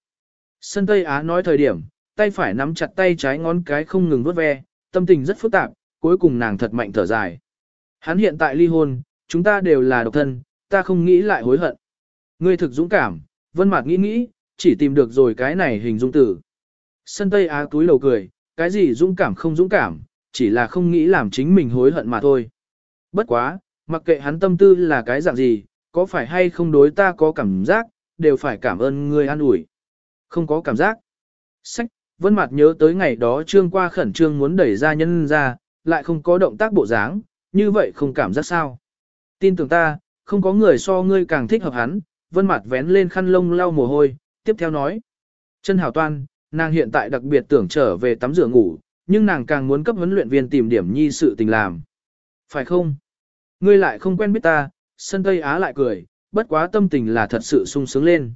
Sân Tây Á nói thời điểm, tay phải nắm chặt tay trái ngón cái không ngừng vuốt ve, tâm tình rất phức tạp, cuối cùng nàng thật mạnh thở dài. Hắn hiện tại ly hôn, chúng ta đều là độc thân, ta không nghĩ lại hối hận. Ngươi thực dũng cảm, vân mạc nghĩ nghĩ, chỉ tìm được rồi cái này hình dung tử. Sân Tây Á túi lầu cười, cái gì dũng cảm không dũng cảm, chỉ là không nghĩ làm chính mình hối hận mà thôi. Bất quá, mặc kệ hắn tâm tư là cái dạng gì, có phải hay không đối ta có cảm giác, đều phải cảm ơn ngươi an ủi. Không có cảm giác. Sách, Vân Mạt nhớ tới ngày đó Trương Qua khẩn trương muốn đẩy ra nhân ra, lại không có động tác bộ dáng, như vậy không cảm giác sao? Tin tưởng ta, không có người so ngươi càng thích hợp hắn. Vân Mạt vén lên khăn lông lau mồ hôi, tiếp theo nói: "Chân Hảo Toan, nàng hiện tại đặc biệt tưởng trở về tắm rửa ngủ, nhưng nàng càng muốn cấp huấn luyện viên tìm điểm nhi sự tình làm. Phải không? Ngươi lại không quen biết ta." Sân Tây Á lại cười, bất quá tâm tình là thật sự sung sướng lên.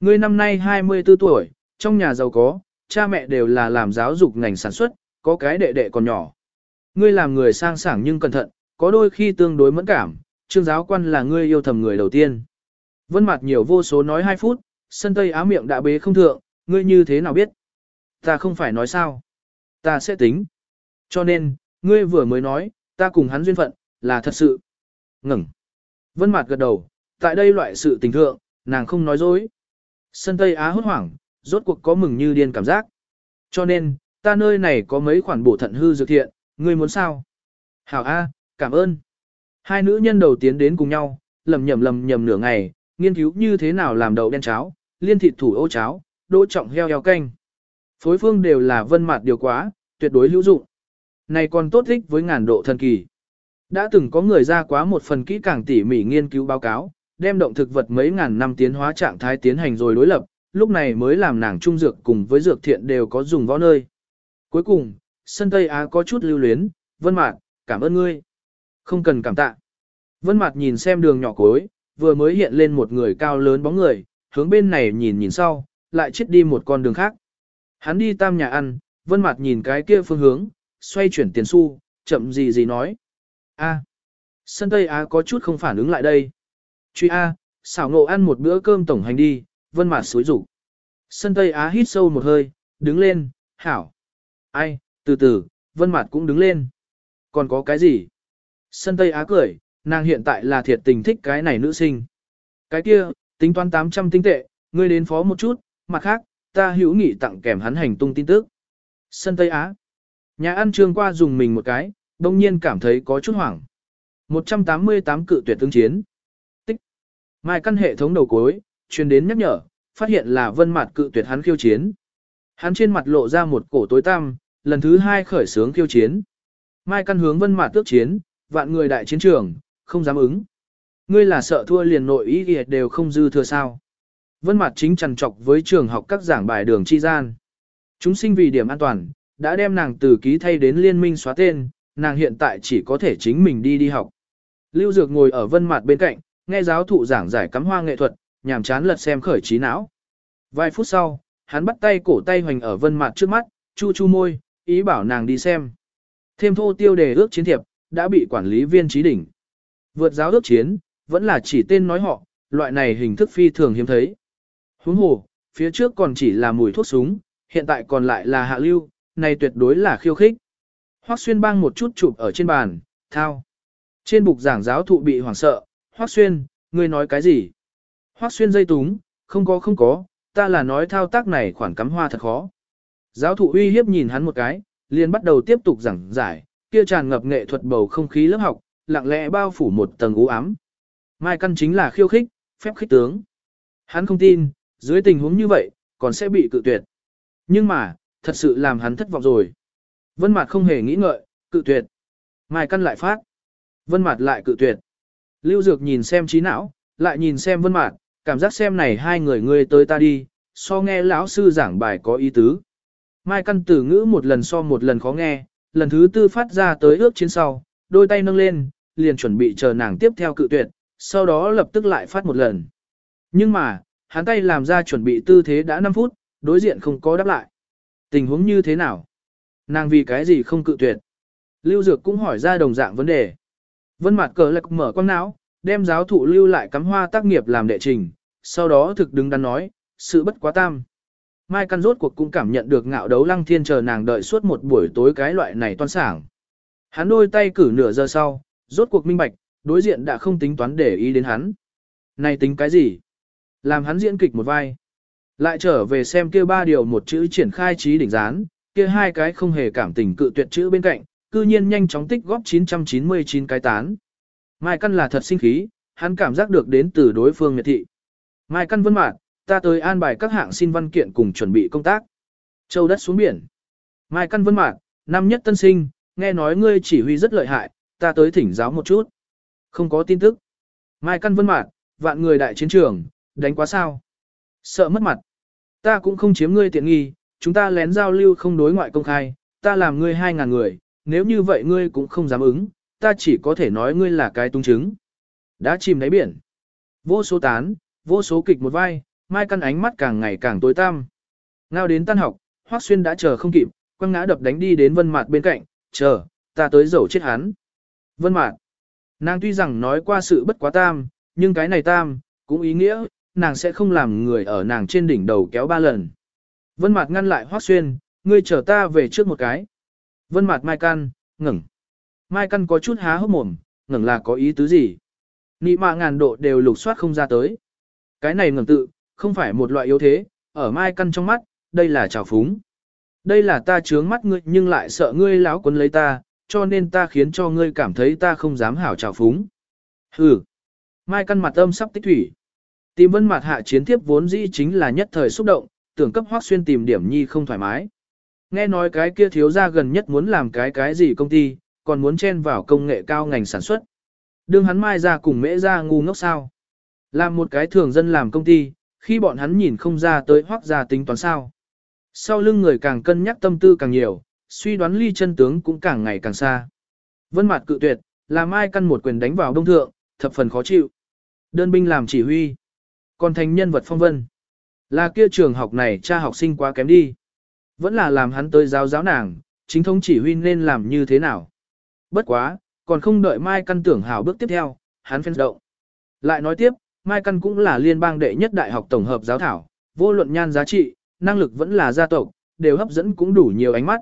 Ngươi năm nay 24 tuổi, trong nhà giàu có, cha mẹ đều là làm giáo dục ngành sản xuất, có cái đệ đệ còn nhỏ. Ngươi làm người sang sảng nhưng cẩn thận, có đôi khi tương đối mẫn cảm, trương giáo quan là ngươi yêu thầm người đầu tiên. Vân mặt nhiều vô số nói 2 phút, sân tây á miệng đã bế không thượng, ngươi như thế nào biết? Ta không phải nói sao? Ta sẽ tính. Cho nên, ngươi vừa mới nói, ta cùng hắn duyên phận, là thật sự. Ngừng. Vân mặt gật đầu, tại đây loại sự tình thượng, nàng không nói dối. Sân Tây Á hốt hoảng, rốt cuộc có mừng như điên cảm giác. Cho nên, ta nơi này có mấy khoản bổ thận hư dược thiện, ngươi muốn sao? Hảo A, cảm ơn. Hai nữ nhân đầu tiến đến cùng nhau, lầm nhầm lầm nhầm nửa ngày, nghiên cứu như thế nào làm đậu đen cháo, liên thịt thủ ô cháo, đỗ trọng heo heo canh. Phối phương đều là vân mặt điều quá, tuyệt đối hữu dụng. Này còn tốt thích với ngàn độ thần kỳ. Đã từng có người ra quá một phần kỹ càng tỉ mỉ nghiên cứu báo cáo, đem động thực vật mấy ngàn năm tiến hóa trạng thái tiến hành rồi đối lập, lúc này mới làm nàng trung dược cùng với dược thiện đều có dùng võ nơi. Cuối cùng, sân Tây Á có chút lưu luyến, Vân Mạt, cảm ơn ngươi. Không cần cảm tạ. Vân Mạt nhìn xem đường nhỏ cối, vừa mới hiện lên một người cao lớn bóng người, hướng bên này nhìn nhìn sau, lại chết đi một con đường khác. Hắn đi tam nhà ăn, Vân Mạt nhìn cái kia phương hướng, xoay chuyển tiền xu, chậm gì gì nói. A. Sân Tây Á có chút không phản ứng lại đây. Truy A, xảo ngộ ăn một bữa cơm tổng hành đi, vân mạt xối rủ. Sân Tây Á hít sâu một hơi, đứng lên, hảo. Ai, từ từ, vân mạt cũng đứng lên. Còn có cái gì? Sân Tây Á cười, nàng hiện tại là thiệt tình thích cái này nữ sinh. Cái kia, tính toán 800 tinh tệ, ngươi đến phó một chút, mặt khác, ta hữu nghị tặng kèm hắn hành tung tin tức. Sân Tây Á. Nhà ăn trương qua dùng mình một cái, đông nhiên cảm thấy có chút hoảng. 188 cự tuyệt tương chiến. Mai căn hệ thống đầu cuối, truyền đến nhắc nhở, phát hiện là vân mặt cự tuyệt hắn khiêu chiến. Hắn trên mặt lộ ra một cổ tối tăm, lần thứ hai khởi sướng khiêu chiến. Mai căn hướng vân mặt tước chiến, vạn người đại chiến trường, không dám ứng. Ngươi là sợ thua liền nội ý kìa đều không dư thừa sao. Vân mặt chính trằn trọc với trường học các giảng bài đường chi gian. Chúng sinh vì điểm an toàn, đã đem nàng từ ký thay đến liên minh xóa tên, nàng hiện tại chỉ có thể chính mình đi đi học. Lưu Dược ngồi ở vân mặt bên cạnh, nghe giáo thụ giảng giải cắm hoa nghệ thuật, nhàm chán lật xem khởi trí não. Vài phút sau, hắn bắt tay cổ tay hoành ở vân mặt trước mắt, chu chu môi, ý bảo nàng đi xem. Thêm thô tiêu đề ước chiến thiệp, đã bị quản lý viên trí đỉnh. Vượt giáo ước chiến, vẫn là chỉ tên nói họ, loại này hình thức phi thường hiếm thấy. Huống hồ, phía trước còn chỉ là mùi thuốc súng, hiện tại còn lại là hạ lưu, này tuyệt đối là khiêu khích. Hoắc xuyên bang một chút chụp ở trên bàn, thao. Trên bục giảng giáo thụ bị hoảng sợ, Hoắc Xuyên, ngươi nói cái gì? Hoắc Xuyên dây túng, không có không có, ta là nói thao tác này khoản cắm hoa thật khó. Giáo thụ uy hiếp nhìn hắn một cái, liền bắt đầu tiếp tục giảng giải, kia tràn ngập nghệ thuật bầu không khí lớp học, lặng lẽ bao phủ một tầng u ám. Mai căn chính là khiêu khích, phép khích tướng. Hắn không tin, dưới tình huống như vậy, còn sẽ bị cự tuyệt. Nhưng mà, thật sự làm hắn thất vọng rồi. Vân Mạt không hề nghĩ ngợi, cự tuyệt. Mai căn lại phát. Vân Mạt lại cự tuyệt. Lưu Dược nhìn xem trí não, lại nhìn xem Vân Mạt, cảm giác xem này hai người ngươi tới ta đi, so nghe lão sư giảng bài có ý tứ. Mai căn tử ngữ một lần so một lần khó nghe, lần thứ tư phát ra tới ước chiến sau, đôi tay nâng lên, liền chuẩn bị chờ nàng tiếp theo cự tuyệt, sau đó lập tức lại phát một lần. Nhưng mà, hắn tay làm ra chuẩn bị tư thế đã 5 phút, đối diện không có đáp lại. Tình huống như thế nào? Nàng vì cái gì không cự tuyệt? Lưu Dược cũng hỏi ra đồng dạng vấn đề. Vân Mạt cờ lạc mở quang não, đem giáo thụ lưu lại cắm hoa tác nghiệp làm đệ trình, sau đó thực đứng đắn nói, sự bất quá tam. Mai Căn rốt cuộc cũng cảm nhận được ngạo đấu lăng thiên chờ nàng đợi suốt một buổi tối cái loại này toan sảng. Hắn đôi tay cử nửa giờ sau, rốt cuộc minh bạch, đối diện đã không tính toán để ý đến hắn. Này tính cái gì? Làm hắn diễn kịch một vai. Lại trở về xem kia ba điều một chữ triển khai trí đỉnh gián, kia hai cái không hề cảm tình cự tuyệt chữ bên cạnh, cư nhiên nhanh chóng tích góp 999 cái tán. Mai Căn là thật sinh khí, hắn cảm giác được đến từ đối phương miệt thị. Mai Căn vân mạc, ta tới an bài các hạng xin văn kiện cùng chuẩn bị công tác. Châu đất xuống biển. Mai Căn vân mạc, năm nhất tân sinh, nghe nói ngươi chỉ huy rất lợi hại, ta tới thỉnh giáo một chút. Không có tin tức. Mai Căn vân mạc, vạn người đại chiến trường, đánh quá sao. Sợ mất mặt. Ta cũng không chiếm ngươi tiện nghi, chúng ta lén giao lưu không đối ngoại công khai, ta làm ngươi hai ngàn người, nếu như vậy ngươi cũng không dám ứng, ta chỉ có thể nói ngươi là cái tung chứng. Đã chìm đáy biển. Vô số tán, vô số kịch một vai, mai căn ánh mắt càng ngày càng tối tăm. Ngao đến tan học, Hoắc Xuyên đã chờ không kịp, quăng ngã đập đánh đi đến Vân Mạt bên cạnh, "Chờ, ta tới dẫu chết hắn." Vân Mạt. Nàng tuy rằng nói qua sự bất quá tam, nhưng cái này tam, cũng ý nghĩa, nàng sẽ không làm người ở nàng trên đỉnh đầu kéo ba lần. Vân Mạt ngăn lại Hoắc Xuyên, "Ngươi chờ ta về trước một cái." Vân Mạt Mai Căn, ngẩng. Mai Căn có chút há hốc mồm, ngẩng là có ý tứ gì? Nị mạ ngàn độ đều lục soát không ra tới. Cái này ngẩng tự, không phải một loại yếu thế, ở Mai Căn trong mắt, đây là trào phúng. Đây là ta chướng mắt ngươi nhưng lại sợ ngươi láo quấn lấy ta, cho nên ta khiến cho ngươi cảm thấy ta không dám hảo trào phúng. Hừ. Mai Căn mặt âm sắp tích thủy. Tìm vân mặt hạ chiến tiếp vốn dĩ chính là nhất thời xúc động, tưởng cấp hoác xuyên tìm điểm nhi không thoải mái. Nghe nói cái kia thiếu ra gần nhất muốn làm cái cái gì công ty, còn muốn chen vào công nghệ cao ngành sản xuất. Đương hắn mai ra cùng mễ ra ngu ngốc sao. Làm một cái thường dân làm công ty, khi bọn hắn nhìn không ra tới hoác ra tính toán sao. Sau lưng người càng cân nhắc tâm tư càng nhiều, suy đoán ly chân tướng cũng càng ngày càng xa. Vân mặt cự tuyệt, làm ai căn một quyền đánh vào đông thượng, thập phần khó chịu. Đơn binh làm chỉ huy. Còn thành nhân vật phong vân. Là kia trường học này cha học sinh quá kém đi. Vẫn là làm hắn tới giáo giáo nàng, chính thống chỉ huy nên làm như thế nào. Bất quá, còn không đợi Mai Căn tưởng hào bước tiếp theo, hắn phên động. Lại nói tiếp, Mai Căn cũng là liên bang đệ nhất đại học tổng hợp giáo thảo, vô luận nhan giá trị, năng lực vẫn là gia tộc, đều hấp dẫn cũng đủ nhiều ánh mắt.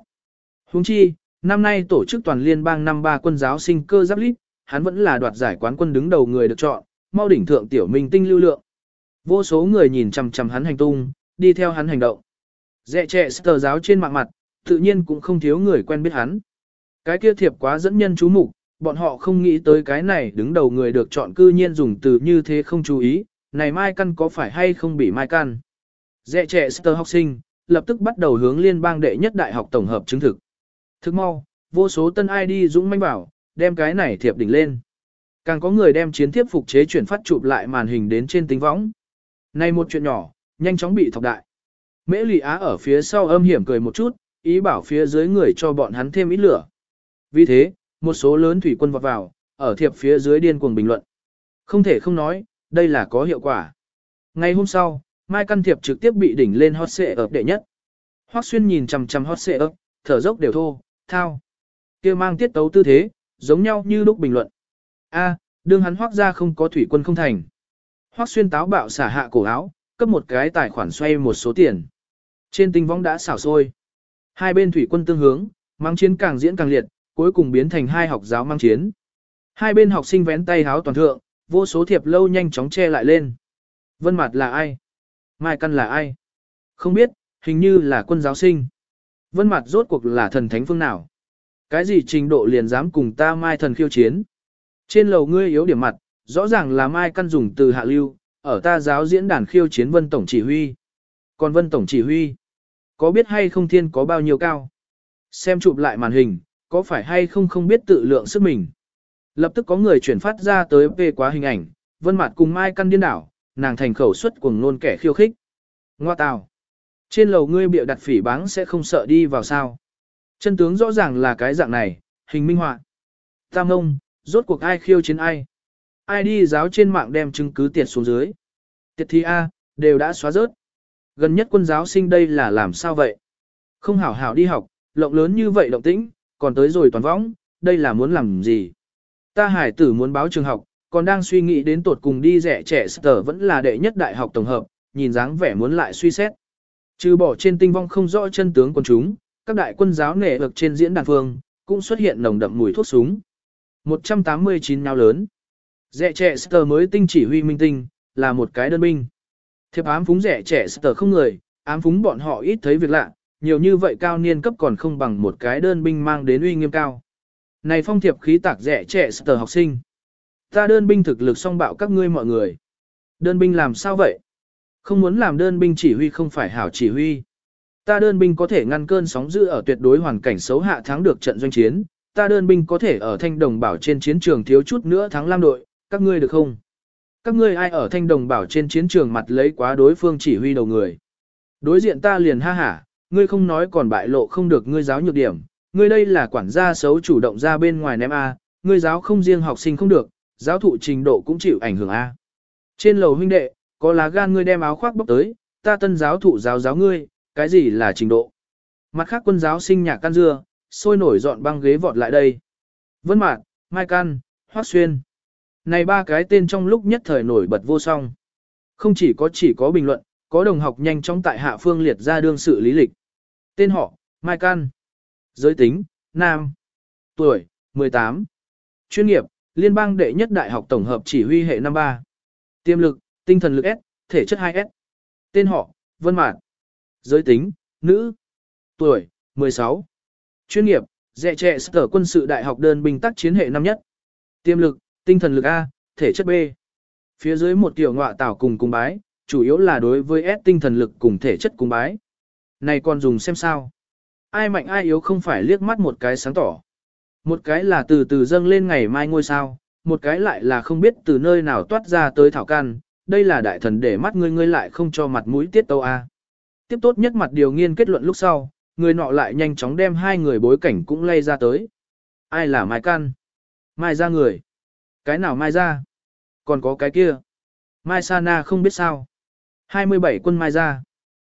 Huống chi, năm nay tổ chức toàn liên bang năm ba quân giáo sinh cơ giáp lít, hắn vẫn là đoạt giải quán quân đứng đầu người được chọn, mau đỉnh thượng tiểu minh tinh lưu lượng. Vô số người nhìn chằm chằm hắn hành tung, đi theo hắn hành động. Dẹ trẻ tờ giáo trên mạng mặt, tự nhiên cũng không thiếu người quen biết hắn. Cái kia thiệp quá dẫn nhân chú mục, bọn họ không nghĩ tới cái này đứng đầu người được chọn cư nhiên dùng từ như thế không chú ý, này Mai Căn có phải hay không bị Mai Căn. Dẹ trẻ tờ học sinh, lập tức bắt đầu hướng liên bang đệ nhất đại học tổng hợp chứng thực. Thức mau, vô số tân ID dũng manh bảo, đem cái này thiệp đỉnh lên. Càng có người đem chiến thiếp phục chế chuyển phát chụp lại màn hình đến trên tính võng. Này một chuyện nhỏ, nhanh chóng bị thọc đại. Mễ lì á ở phía sau âm hiểm cười một chút, ý bảo phía dưới người cho bọn hắn thêm ít lửa. Vì thế, một số lớn thủy quân vọt vào, ở thiệp phía dưới điên cuồng bình luận. Không thể không nói, đây là có hiệu quả. Ngày hôm sau, Mai Căn Thiệp trực tiếp bị đỉnh lên hot xệ ập đệ nhất. Hoắc Xuyên nhìn chằm chằm hot xệ ập, thở dốc đều thô, thao. kia mang tiết tấu tư thế, giống nhau như lúc bình luận. A, đương hắn hoác ra không có thủy quân không thành. Hoắc Xuyên táo bạo xả hạ cổ áo, cấp một cái tài khoản xoay một số tiền. Trên tinh vong đã xảo sôi. Hai bên thủy quân tương hướng, mang chiến càng diễn càng liệt, cuối cùng biến thành hai học giáo mang chiến. Hai bên học sinh vén tay háo toàn thượng, vô số thiệp lâu nhanh chóng che lại lên. Vân Mặt là ai? Mai Căn là ai? Không biết, hình như là quân giáo sinh. Vân Mặt rốt cuộc là thần thánh phương nào? Cái gì trình độ liền dám cùng ta Mai thần khiêu chiến? Trên lầu ngươi yếu điểm mặt, rõ ràng là Mai Căn dùng từ hạ lưu, ở ta giáo diễn đàn khiêu chiến Vân Tổng chỉ huy. Còn Vân Tổng chỉ huy, có biết hay không thiên có bao nhiêu cao? Xem chụp lại màn hình, có phải hay không không biết tự lượng sức mình? Lập tức có người chuyển phát ra tới về quá hình ảnh, vân mặt cùng Mai Căn điên đảo, nàng thành khẩu xuất cuồng nôn kẻ khiêu khích. Ngoa tào. Trên lầu ngươi bịa đặt phỉ báng sẽ không sợ đi vào sao. Chân tướng rõ ràng là cái dạng này, hình minh họa. Tam ông, rốt cuộc ai khiêu chiến ai. Ai đi giáo trên mạng đem chứng cứ tiệt xuống dưới. Tiệt thi A, đều đã xóa rớt. Gần nhất quân giáo sinh đây là làm sao vậy? Không hảo hảo đi học, lộng lớn như vậy động tĩnh, còn tới rồi toàn võng, đây là muốn làm gì? Ta hải tử muốn báo trường học, còn đang suy nghĩ đến tột cùng đi rẻ trẻ sở vẫn là đệ nhất đại học tổng hợp, nhìn dáng vẻ muốn lại suy xét. Trừ bỏ trên tinh vong không rõ chân tướng quân chúng, các đại quân giáo nể lực trên diễn đàn phương, cũng xuất hiện nồng đậm mùi thuốc súng. 189 nhau lớn. Rẻ trẻ sở mới tinh chỉ huy minh tinh, là một cái đơn binh. Thiệp ám phúng rẻ trẻ sở không người, ám phúng bọn họ ít thấy việc lạ, nhiều như vậy cao niên cấp còn không bằng một cái đơn binh mang đến uy nghiêm cao. Này phong thiệp khí tạc rẻ trẻ sở học sinh. Ta đơn binh thực lực song bạo các ngươi mọi người. Đơn binh làm sao vậy? Không muốn làm đơn binh chỉ huy không phải hảo chỉ huy. Ta đơn binh có thể ngăn cơn sóng dữ ở tuyệt đối hoàn cảnh xấu hạ thắng được trận doanh chiến. Ta đơn binh có thể ở thanh đồng bảo trên chiến trường thiếu chút nữa thắng lam đội, các ngươi được không? Các ngươi ai ở thanh đồng bảo trên chiến trường mặt lấy quá đối phương chỉ huy đầu người. Đối diện ta liền ha hả, ngươi không nói còn bại lộ không được ngươi giáo nhược điểm. Ngươi đây là quản gia xấu chủ động ra bên ngoài ném A, ngươi giáo không riêng học sinh không được, giáo thụ trình độ cũng chịu ảnh hưởng A. Trên lầu huynh đệ, có lá gan ngươi đem áo khoác bốc tới, ta tân giáo thụ giáo giáo ngươi, cái gì là trình độ. Mặt khác quân giáo sinh nhạc can dưa, sôi nổi dọn băng ghế vọt lại đây. Vân mạc Mai Can, Hoác Xuyên. Này ba cái tên trong lúc nhất thời nổi bật vô song. Không chỉ có chỉ có bình luận, có đồng học nhanh chóng tại hạ phương liệt ra đương sự lý lịch. Tên họ, Mai Can. Giới tính, Nam. Tuổi, 18. Chuyên nghiệp, Liên bang đệ nhất đại học tổng hợp chỉ huy hệ năm ba Tiềm lực, tinh thần lực S, thể chất 2S. Tên họ, Vân Mạn. Giới tính, nữ. Tuổi, 16. Chuyên nghiệp, dẹ trẻ sở quân sự đại học đơn binh tác chiến hệ năm nhất. Tiềm lực, tinh thần lực A, thể chất B. Phía dưới một tiểu ngọa tảo cùng cung bái, chủ yếu là đối với S tinh thần lực cùng thể chất cung bái. Này còn dùng xem sao. Ai mạnh ai yếu không phải liếc mắt một cái sáng tỏ. Một cái là từ từ dâng lên ngày mai ngôi sao, một cái lại là không biết từ nơi nào toát ra tới thảo can, đây là đại thần để mắt ngươi ngươi lại không cho mặt mũi tiết tâu a. Tiếp tốt nhất mặt điều nghiên kết luận lúc sau, người nọ lại nhanh chóng đem hai người bối cảnh cũng lay ra tới. Ai là Mai Can? Mai ra người. Cái nào Mai ra? Còn có cái kia. Mai Sana không biết sao. 27 quân Mai ra.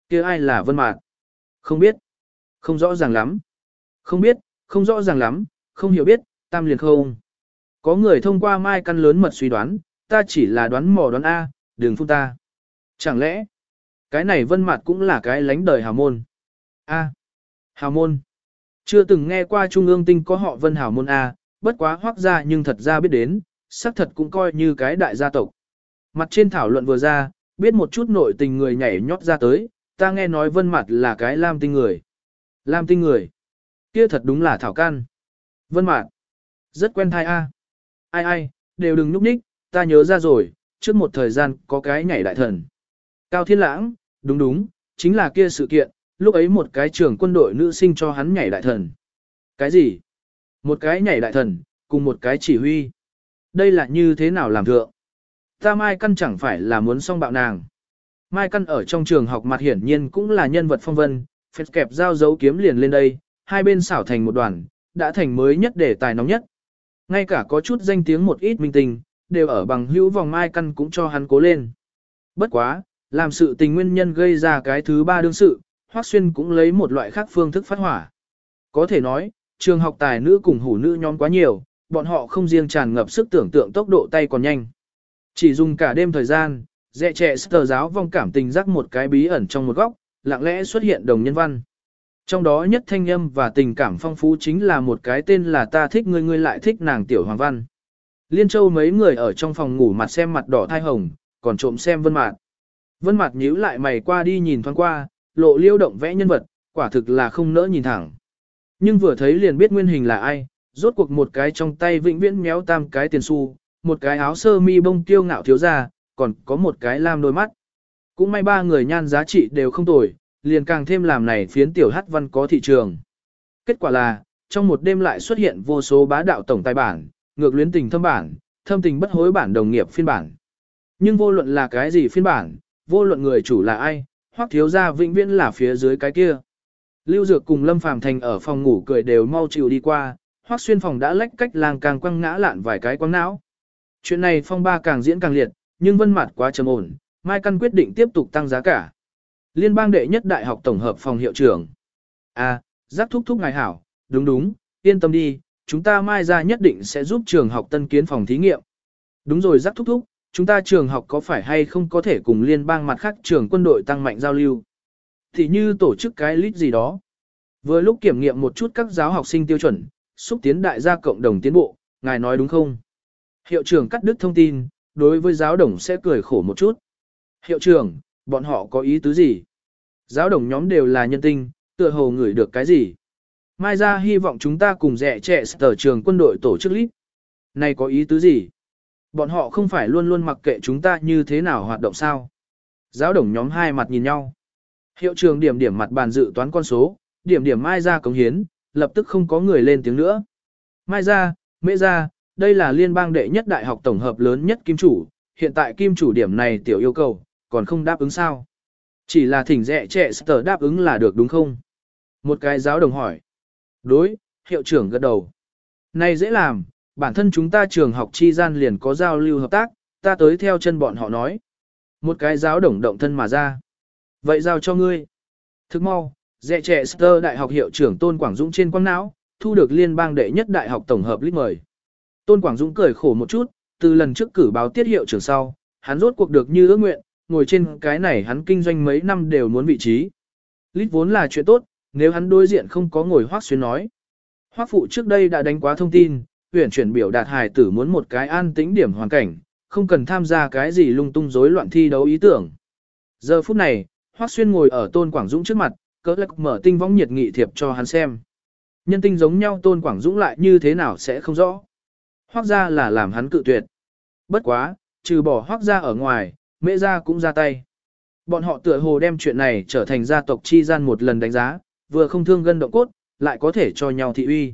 Kia ai là Vân Mạc? Không biết. Không rõ ràng lắm. Không biết, không rõ ràng lắm, không hiểu biết, tam liền không. Có người thông qua mai căn lớn mật suy đoán, ta chỉ là đoán mò đoán A, đừng phun ta. Chẳng lẽ, cái này vân mạt cũng là cái lánh đời hào môn. A. hào môn. Chưa từng nghe qua trung ương tinh có họ vân hào môn A, bất quá hoác ra nhưng thật ra biết đến, xác thật cũng coi như cái đại gia tộc. Mặt trên thảo luận vừa ra, biết một chút nội tình người nhảy nhót ra tới, ta nghe nói vân mặt là cái lam tinh người. Lam tinh người. Kia thật đúng là thảo can. Vân Mạn. Rất quen thai a. Ai ai, đều đừng nhúc nhích, ta nhớ ra rồi, trước một thời gian có cái nhảy đại thần. Cao Thiên Lãng, đúng đúng, chính là kia sự kiện, lúc ấy một cái trưởng quân đội nữ sinh cho hắn nhảy đại thần. Cái gì? Một cái nhảy đại thần, cùng một cái chỉ huy. Đây là như thế nào làm thượng? Ta Mai Căn chẳng phải là muốn xong bạo nàng. Mai Căn ở trong trường học mặt hiển nhiên cũng là nhân vật phong vân, phết kẹp dao dấu kiếm liền lên đây, hai bên xảo thành một đoàn, đã thành mới nhất để tài nóng nhất. Ngay cả có chút danh tiếng một ít minh tình, đều ở bằng hữu vòng mai căn cũng cho hắn cố lên. Bất quá, làm sự tình nguyên nhân gây ra cái thứ ba đương sự, Hoắc Xuyên cũng lấy một loại khác phương thức phát hỏa. Có thể nói, trường học tài nữ cùng hủ nữ nhóm quá nhiều, bọn họ không riêng tràn ngập sức tưởng tượng tốc độ tay còn nhanh. Chỉ dùng cả đêm thời gian, dẹ trẻ sờ giáo vong cảm tình rắc một cái bí ẩn trong một góc, lặng lẽ xuất hiện đồng nhân văn. Trong đó nhất thanh âm và tình cảm phong phú chính là một cái tên là ta thích ngươi ngươi lại thích nàng tiểu hoàng văn. Liên châu mấy người ở trong phòng ngủ mặt xem mặt đỏ thai hồng, còn trộm xem vân mạt. Vân mạt nhíu lại mày qua đi nhìn thoáng qua, lộ liêu động vẽ nhân vật, quả thực là không nỡ nhìn thẳng. Nhưng vừa thấy liền biết nguyên hình là ai, rốt cuộc một cái trong tay vĩnh viễn méo tam cái tiền xu, một cái áo sơ mi bông tiêu ngạo thiếu ra, còn có một cái lam đôi mắt. Cũng may ba người nhan giá trị đều không tồi, liền càng thêm làm này phiến tiểu hát văn có thị trường. Kết quả là, trong một đêm lại xuất hiện vô số bá đạo tổng tài bản, ngược luyến tình thâm bản, thâm tình bất hối bản đồng nghiệp phiên bản. Nhưng vô luận là cái gì phiên bản, vô luận người chủ là ai, hoặc thiếu gia vĩnh viễn là phía dưới cái kia. Lưu Dược cùng Lâm Phàm Thành ở phòng ngủ cười đều mau chịu đi qua, hoác Xuyên phòng đã lách cách làng càng quăng ngã lạn vài cái quăng não. Chuyện này phong ba càng diễn càng liệt, nhưng Vân mặt quá trầm ổn, Mai Căn quyết định tiếp tục tăng giá cả. Liên bang đệ nhất đại học tổng hợp phòng hiệu trưởng. À, giác thúc thúc ngài hảo, đúng đúng, yên tâm đi, chúng ta mai ra nhất định sẽ giúp trường học tân kiến phòng thí nghiệm. Đúng rồi giác thúc thúc, chúng ta trường học có phải hay không có thể cùng liên bang mặt khác trường quân đội tăng mạnh giao lưu. Thì như tổ chức cái lít gì đó. Vừa lúc kiểm nghiệm một chút các giáo học sinh tiêu chuẩn, xúc tiến đại gia cộng đồng tiến bộ, ngài nói đúng không? Hiệu trưởng cắt đứt thông tin, đối với giáo đồng sẽ cười khổ một chút. Hiệu trưởng, bọn họ có ý tứ gì? Giáo đồng nhóm đều là nhân tinh, tựa hồ ngửi được cái gì? Mai ra hy vọng chúng ta cùng rẻ trẻ sở trường quân đội tổ chức lít. Này có ý tứ gì? Bọn họ không phải luôn luôn mặc kệ chúng ta như thế nào hoạt động sao? Giáo đồng nhóm hai mặt nhìn nhau. Hiệu trường điểm điểm mặt bàn dự toán con số, điểm điểm mai ra cống hiến, lập tức không có người lên tiếng nữa. Mai ra, mễ ra, đây là liên bang đệ nhất đại học tổng hợp lớn nhất kim chủ, hiện tại kim chủ điểm này tiểu yêu cầu, còn không đáp ứng sao? Chỉ là thỉnh rẻ trẻ sở đáp ứng là được đúng không? Một cái giáo đồng hỏi. Đối, hiệu trưởng gật đầu. Này dễ làm, bản thân chúng ta trường học chi gian liền có giao lưu hợp tác, ta tới theo chân bọn họ nói. Một cái giáo đồng động thân mà ra. Vậy giao cho ngươi. Thức mau, dẹ trẻ Sơ Đại học hiệu trưởng Tôn Quảng Dũng trên quang não, thu được liên bang đệ nhất đại học tổng hợp lít mời. Tôn Quảng Dũng cười khổ một chút, từ lần trước cử báo tiết hiệu trưởng sau, hắn rốt cuộc được như ước nguyện, ngồi trên cái này hắn kinh doanh mấy năm đều muốn vị trí. Lít vốn là chuyện tốt, nếu hắn đối diện không có ngồi hoác xuyên nói. Hoác phụ trước đây đã đánh quá thông tin, tuyển chuyển biểu đạt hài tử muốn một cái an tĩnh điểm hoàn cảnh, không cần tham gia cái gì lung tung rối loạn thi đấu ý tưởng. Giờ phút này, hoác xuyên ngồi ở tôn Quảng Dũng trước mặt, cỡ lắc mở tinh võng nhiệt nghị thiệp cho hắn xem. Nhân tinh giống nhau tôn Quảng Dũng lại như thế nào sẽ không rõ. Hoác ra là làm hắn cự tuyệt. Bất quá, trừ bỏ hoác ra ở ngoài, mễ ra cũng ra tay. Bọn họ tựa hồ đem chuyện này trở thành gia tộc chi gian một lần đánh giá, vừa không thương gân động cốt, lại có thể cho nhau thị uy.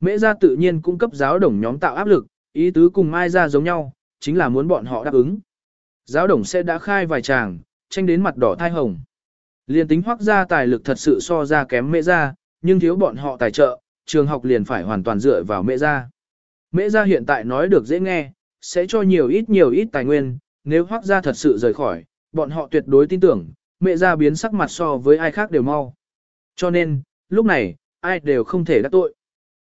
Mễ gia tự nhiên cung cấp giáo đồng nhóm tạo áp lực, ý tứ cùng Mai gia giống nhau, chính là muốn bọn họ đáp ứng. Giáo đồng sẽ đã khai vài chàng, tranh đến mặt đỏ thai hồng. Liên tính hoác gia tài lực thật sự so ra kém mẹ gia, nhưng thiếu bọn họ tài trợ, trường học liền phải hoàn toàn dựa vào mẹ gia. mẹ gia hiện tại nói được dễ nghe, sẽ cho nhiều ít nhiều ít tài nguyên, nếu hoác gia thật sự rời khỏi, bọn họ tuyệt đối tin tưởng, mẹ gia biến sắc mặt so với ai khác đều mau. Cho nên, lúc này, ai đều không thể đắc tội.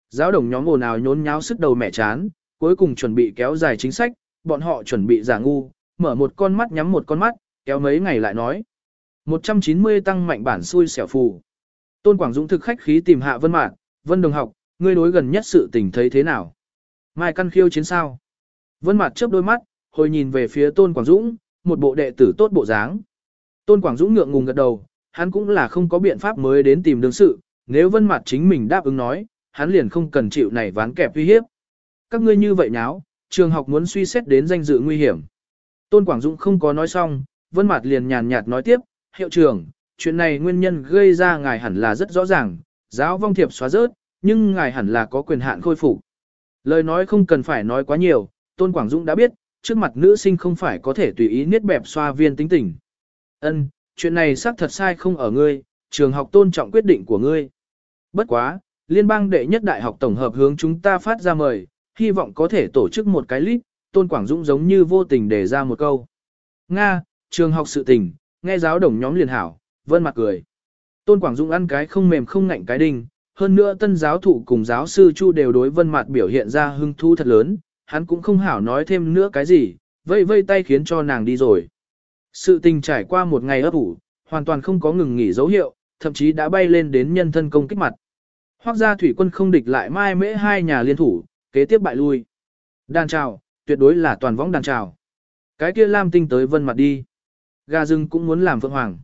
Giáo đồng nhóm ồn ào nhốn nháo sức đầu mẹ chán, cuối cùng chuẩn bị kéo dài chính sách, bọn họ chuẩn bị giả ngu, mở một con mắt nhắm một con mắt, kéo mấy ngày lại nói. 190 tăng mạnh bản xui xẻo phù. Tôn Quảng Dũng thực khách khí tìm hạ Vân Mạn, Vân Đồng học, ngươi đối gần nhất sự tình thấy thế nào? Mai căn khiêu chiến sao? Vân Mạn chớp đôi mắt, hồi nhìn về phía Tôn Quảng Dũng, một bộ đệ tử tốt bộ dáng. Tôn Quảng Dũng ngượng ngùng gật đầu, hắn cũng là không có biện pháp mới đến tìm đương sự, nếu Vân Mạt chính mình đáp ứng nói, hắn liền không cần chịu này ván kẹp uy hiếp. Các ngươi như vậy nháo, trường học muốn suy xét đến danh dự nguy hiểm. Tôn Quảng Dũng không có nói xong, Vân Mạt liền nhàn nhạt nói tiếp, hiệu trưởng, chuyện này nguyên nhân gây ra ngài hẳn là rất rõ ràng, giáo vong thiệp xóa rớt, nhưng ngài hẳn là có quyền hạn khôi phục. Lời nói không cần phải nói quá nhiều, Tôn Quảng Dũng đã biết, trước mặt nữ sinh không phải có thể tùy ý niết bẹp xoa viên tính tình. Ân, chuyện này xác thật sai không ở ngươi, trường học tôn trọng quyết định của ngươi. Bất quá, liên bang đệ nhất đại học tổng hợp hướng chúng ta phát ra mời, hy vọng có thể tổ chức một cái lít, Tôn Quảng Dũng giống như vô tình để ra một câu. Nga, trường học sự tình, nghe giáo đồng nhóm liền hảo, vân mặt cười. Tôn Quảng dung ăn cái không mềm không ngạnh cái đinh, hơn nữa tân giáo thụ cùng giáo sư Chu đều đối vân mặt biểu hiện ra hưng thú thật lớn, hắn cũng không hảo nói thêm nữa cái gì, vây vây tay khiến cho nàng đi rồi. Sự tình trải qua một ngày ấp ủ, hoàn toàn không có ngừng nghỉ dấu hiệu, thậm chí đã bay lên đến nhân thân công kích mặt. Hoác gia thủy quân không địch lại mai mễ hai nhà liên thủ, kế tiếp bại lui. Đàn trào, tuyệt đối là toàn võng đàn trào. Cái kia lam tinh tới vân mặt đi. Gà rừng cũng muốn làm phượng hoàng.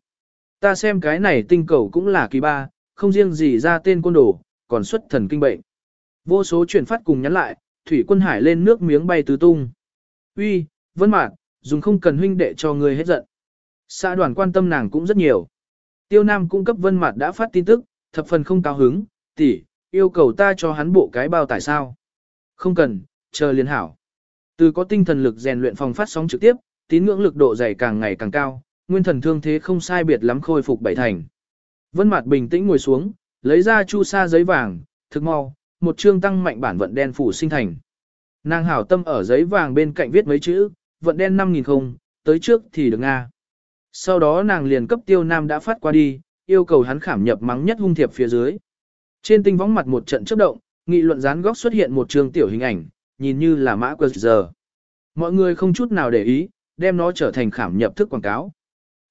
Ta xem cái này tinh cầu cũng là kỳ ba, không riêng gì ra tên quân đồ, còn xuất thần kinh bệnh. Vô số chuyển phát cùng nhắn lại, thủy quân hải lên nước miếng bay tứ tung. Uy, vân mạc, dùng không cần huynh đệ cho người hết giận. Xã đoàn quan tâm nàng cũng rất nhiều. Tiêu Nam cung cấp vân mạc đã phát tin tức, thập phần không cao hứng, tỷ, yêu cầu ta cho hắn bộ cái bao tải sao. Không cần, chờ liên hảo. Từ có tinh thần lực rèn luyện phòng phát sóng trực tiếp, tín ngưỡng lực độ dày càng ngày càng cao, nguyên thần thương thế không sai biệt lắm khôi phục bảy thành. Vân Mạt bình tĩnh ngồi xuống, lấy ra chu sa giấy vàng, thực mau, một chương tăng mạnh bản vận đen phủ sinh thành. Nàng hảo tâm ở giấy vàng bên cạnh viết mấy chữ, vận đen 5000 không, tới trước thì được nga. Sau đó nàng liền cấp Tiêu Nam đã phát qua đi, yêu cầu hắn khảm nhập mắng nhất hung thiệp phía dưới. Trên tinh võng mặt một trận chớp động, nghị luận gián góc xuất hiện một trường tiểu hình ảnh, nhìn như là mã quờ giờ. Mọi người không chút nào để ý, đem nó trở thành khảm nhập thức quảng cáo.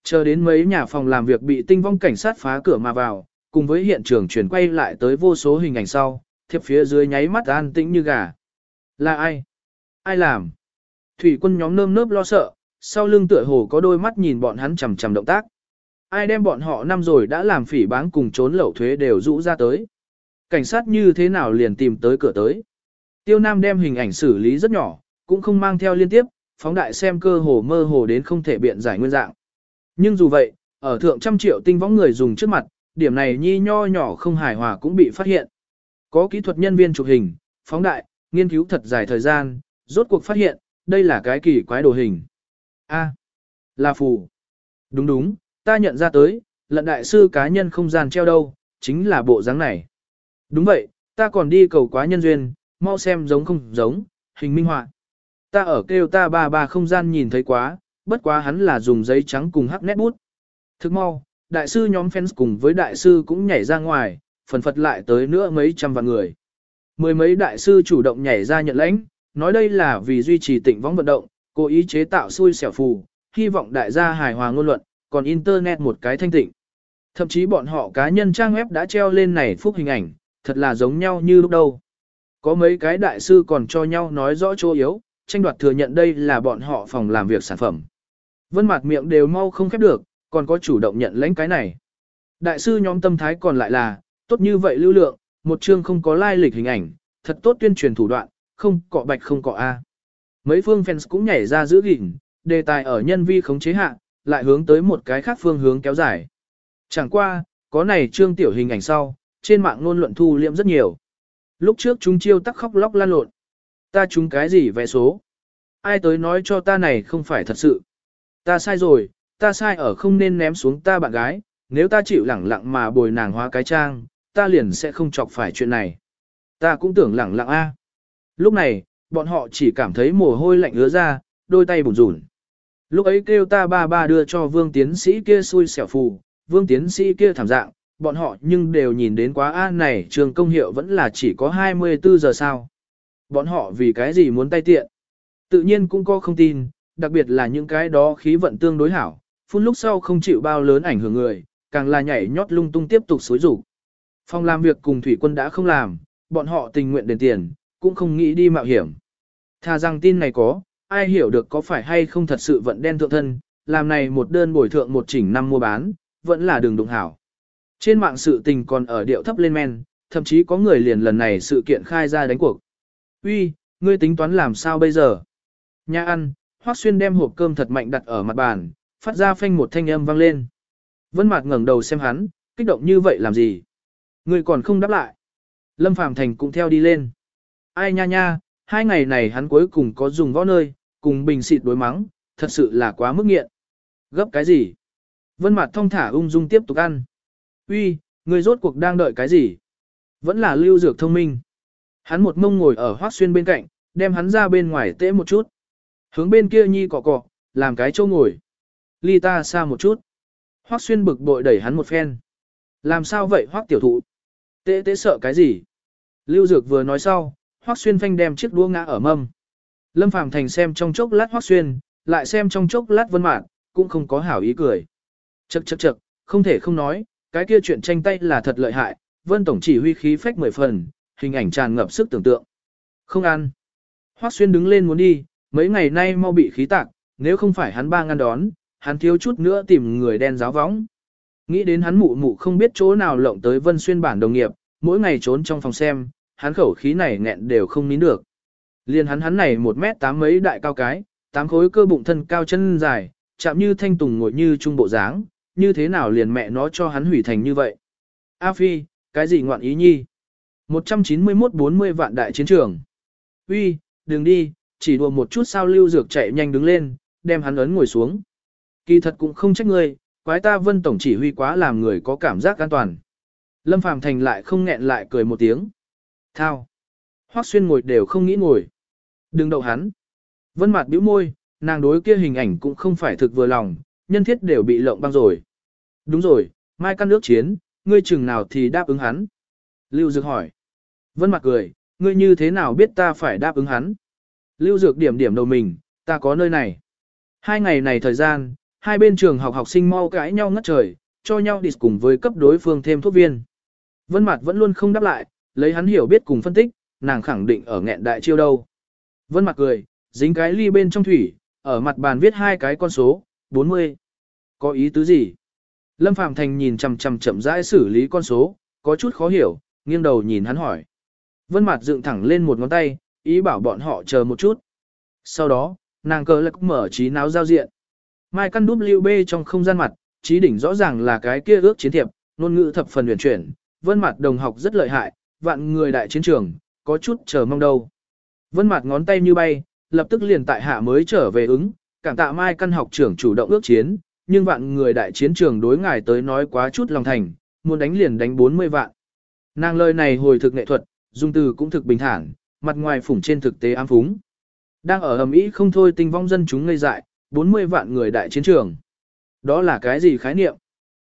Chờ đến mấy nhà phòng làm việc bị tinh vong cảnh sát phá cửa mà vào, cùng với hiện trường chuyển quay lại tới vô số hình ảnh sau, thiệp phía dưới nháy mắt an tĩnh như gà. Là ai? Ai làm? Thủy quân nhóm nơm nớp lo sợ, sau lưng tựa hồ có đôi mắt nhìn bọn hắn chằm chằm động tác. Ai đem bọn họ năm rồi đã làm phỉ báng cùng trốn lậu thuế đều rũ ra tới. Cảnh sát như thế nào liền tìm tới cửa tới. Tiêu Nam đem hình ảnh xử lý rất nhỏ, cũng không mang theo liên tiếp, phóng đại xem cơ hồ mơ hồ đến không thể biện giải nguyên dạng. Nhưng dù vậy, ở thượng trăm triệu tinh võng người dùng trước mặt, điểm này nhi nho nhỏ không hài hòa cũng bị phát hiện. Có kỹ thuật nhân viên chụp hình, phóng đại, nghiên cứu thật dài thời gian, rốt cuộc phát hiện, đây là cái kỳ quái đồ hình. A, là phù. Đúng đúng, ta nhận ra tới, lận đại sư cá nhân không gian treo đâu, chính là bộ dáng này. Đúng vậy, ta còn đi cầu quá nhân duyên, mau xem giống không giống, hình minh họa. Ta ở kêu ta ba ba không gian nhìn thấy quá, bất quá hắn là dùng giấy trắng cùng hắc nét bút. Thức mau, đại sư nhóm fans cùng với đại sư cũng nhảy ra ngoài, phần phật lại tới nữa mấy trăm vạn người. Mười mấy đại sư chủ động nhảy ra nhận lãnh, nói đây là vì duy trì tỉnh vong vận động, cố ý chế tạo xui xẻo phù, hy vọng đại gia hài hòa ngôn luận, còn internet một cái thanh tịnh. Thậm chí bọn họ cá nhân trang web đã treo lên này phúc hình ảnh, thật là giống nhau như lúc đầu. Có mấy cái đại sư còn cho nhau nói rõ chỗ yếu, tranh đoạt thừa nhận đây là bọn họ phòng làm việc sản phẩm. Vân mặt miệng đều mau không khép được, còn có chủ động nhận lãnh cái này. Đại sư nhóm tâm thái còn lại là, tốt như vậy lưu lượng, một chương không có lai lịch hình ảnh, thật tốt tuyên truyền thủ đoạn, không cọ bạch không cọ A. Mấy phương fans cũng nhảy ra giữ gìn, đề tài ở nhân vi khống chế hạ, lại hướng tới một cái khác phương hướng kéo dài. Chẳng qua, có này trương tiểu hình ảnh sau, trên mạng ngôn luận thu liệm rất nhiều. Lúc trước chúng chiêu tắc khóc lóc lan lộn. Ta chúng cái gì vẽ số? Ai tới nói cho ta này không phải thật sự? Ta sai rồi, ta sai ở không nên ném xuống ta bạn gái, nếu ta chịu lẳng lặng mà bồi nàng hóa cái trang, ta liền sẽ không chọc phải chuyện này. Ta cũng tưởng lẳng lặng a. Lúc này, bọn họ chỉ cảm thấy mồ hôi lạnh ứa ra, đôi tay bùn rùn. Lúc ấy kêu ta ba ba đưa cho vương tiến sĩ kia xui xẻo phù, vương tiến sĩ kia thảm dạng, bọn họ nhưng đều nhìn đến quá a này trường công hiệu vẫn là chỉ có 24 giờ sao. Bọn họ vì cái gì muốn tay tiện? Tự nhiên cũng có không tin, đặc biệt là những cái đó khí vận tương đối hảo, phun lúc sau không chịu bao lớn ảnh hưởng người, càng là nhảy nhót lung tung tiếp tục xối rủ. Phòng làm việc cùng thủy quân đã không làm, bọn họ tình nguyện đền tiền, cũng không nghĩ đi mạo hiểm. Thà rằng tin này có, ai hiểu được có phải hay không thật sự vận đen thượng thân, làm này một đơn bồi thượng một chỉnh năm mua bán, vẫn là đường đụng hảo. Trên mạng sự tình còn ở điệu thấp lên men, thậm chí có người liền lần này sự kiện khai ra đánh cuộc. Uy, ngươi tính toán làm sao bây giờ? Nhà ăn, Hoắc Xuyên đem hộp cơm thật mạnh đặt ở mặt bàn, phát ra phanh một thanh âm vang lên. Vân Mạt ngẩng đầu xem hắn, kích động như vậy làm gì? Ngươi còn không đáp lại. Lâm Phàm Thành cũng theo đi lên. Ai nha nha, hai ngày này hắn cuối cùng có dùng võ nơi, cùng bình xịt đối mắng, thật sự là quá mức nghiện. Gấp cái gì? Vân Mạt thong thả ung dung tiếp tục ăn. Uy, ngươi rốt cuộc đang đợi cái gì? Vẫn là lưu dược thông minh. Hắn một mông ngồi ở Hoắc Xuyên bên cạnh, đem hắn ra bên ngoài tễ một chút. Hướng bên kia nhi cọ cọ, làm cái chỗ ngồi. Ly ta xa một chút. Hoắc Xuyên bực bội đẩy hắn một phen. Làm sao vậy Hoắc tiểu thụ? Tễ tễ sợ cái gì? Lưu Dược vừa nói sau, Hoắc Xuyên phanh đem chiếc đũa ngã ở mâm. Lâm Phàm Thành xem trong chốc lát Hoắc Xuyên, lại xem trong chốc lát Vân Mạn, cũng không có hảo ý cười. Chậc chậc chậc, không thể không nói, cái kia chuyện tranh tay là thật lợi hại, Vân tổng chỉ huy khí phách mười phần, hình ảnh tràn ngập sức tưởng tượng. Không ăn. Hoắc Xuyên đứng lên muốn đi, mấy ngày nay mau bị khí tạc, nếu không phải hắn ba ngăn đón, hắn thiếu chút nữa tìm người đen giáo võng. Nghĩ đến hắn mụ mụ không biết chỗ nào lộng tới Vân Xuyên bản đồng nghiệp, mỗi ngày trốn trong phòng xem, hắn khẩu khí này nghẹn đều không nín được. Liên hắn hắn này một mét tám mấy đại cao cái, tám khối cơ bụng thân cao chân dài, chạm như thanh tùng ngồi như trung bộ dáng, như thế nào liền mẹ nó cho hắn hủy thành như vậy. A Phi, cái gì ngoạn ý nhi? 191-40 vạn đại chiến trường. Uy, đừng đi, chỉ đùa một chút sao lưu dược chạy nhanh đứng lên, đem hắn ấn ngồi xuống. Kỳ thật cũng không trách ngươi, quái ta vân tổng chỉ huy quá làm người có cảm giác an toàn. Lâm Phàm Thành lại không nghẹn lại cười một tiếng. Thao. Hoắc xuyên ngồi đều không nghĩ ngồi. Đừng đậu hắn. Vân mặt bĩu môi, nàng đối kia hình ảnh cũng không phải thực vừa lòng, nhân thiết đều bị lộng băng rồi. Đúng rồi, mai căn nước chiến, ngươi chừng nào thì đáp ứng hắn. Lưu Dược hỏi. Vân mặt cười, ngươi như thế nào biết ta phải đáp ứng hắn? Lưu Dược điểm điểm đầu mình, ta có nơi này. Hai ngày này thời gian, hai bên trường học học sinh mau cãi nhau ngất trời, cho nhau đi cùng với cấp đối phương thêm thuốc viên. Vân Mạt vẫn luôn không đáp lại, lấy hắn hiểu biết cùng phân tích, nàng khẳng định ở nghẹn đại chiêu đâu. Vân Mạt cười, dính cái ly bên trong thủy, ở mặt bàn viết hai cái con số, 40. Có ý tứ gì? Lâm Phàm Thành nhìn chằm chằm chậm rãi xử lý con số, có chút khó hiểu, nghiêng đầu nhìn hắn hỏi. Vân Mạt dựng thẳng lên một ngón tay, ý bảo bọn họ chờ một chút. Sau đó, nàng cờ lực mở trí náo giao diện. Mai căn đúp lưu bê trong không gian mặt, trí đỉnh rõ ràng là cái kia ước chiến thiệp, ngôn ngữ thập phần huyền chuyển, vân mặt đồng học rất lợi hại, vạn người đại chiến trường, có chút chờ mong đâu. Vân mặt ngón tay như bay, lập tức liền tại hạ mới trở về ứng, cảm tạ mai căn học trưởng chủ động ước chiến, nhưng vạn người đại chiến trường đối ngài tới nói quá chút lòng thành, muốn đánh liền đánh 40 vạn. Nàng lời này hồi thực nghệ thuật, dung từ cũng thực bình thản, mặt ngoài phủng trên thực tế ám phúng. Đang ở ầm ĩ không thôi tinh vong dân chúng ngây dại, 40 vạn người đại chiến trường. Đó là cái gì khái niệm?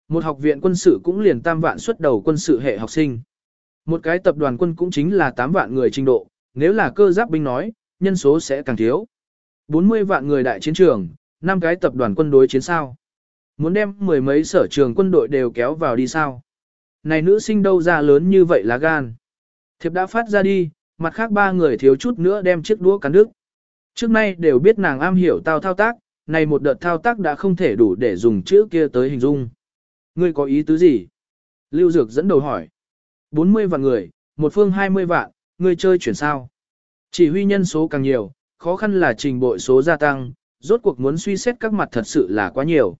Một học viện quân sự cũng liền tam vạn xuất đầu quân sự hệ học sinh. Một cái tập đoàn quân cũng chính là 8 vạn người trình độ, nếu là cơ giáp binh nói, nhân số sẽ càng thiếu. 40 vạn người đại chiến trường, năm cái tập đoàn quân đối chiến sao? Muốn đem mười mấy sở trường quân đội đều kéo vào đi sao? Này nữ sinh đâu ra lớn như vậy là gan? Thiệp đã phát ra đi, mặt khác ba người thiếu chút nữa đem chiếc đũa cắn đứt. Trước nay đều biết nàng am hiểu tao thao tác, này một đợt thao tác đã không thể đủ để dùng chữ kia tới hình dung. Ngươi có ý tứ gì? Lưu Dược dẫn đầu hỏi. 40 vạn người, một phương 20 vạn, ngươi chơi chuyển sao? Chỉ huy nhân số càng nhiều, khó khăn là trình bội số gia tăng, rốt cuộc muốn suy xét các mặt thật sự là quá nhiều.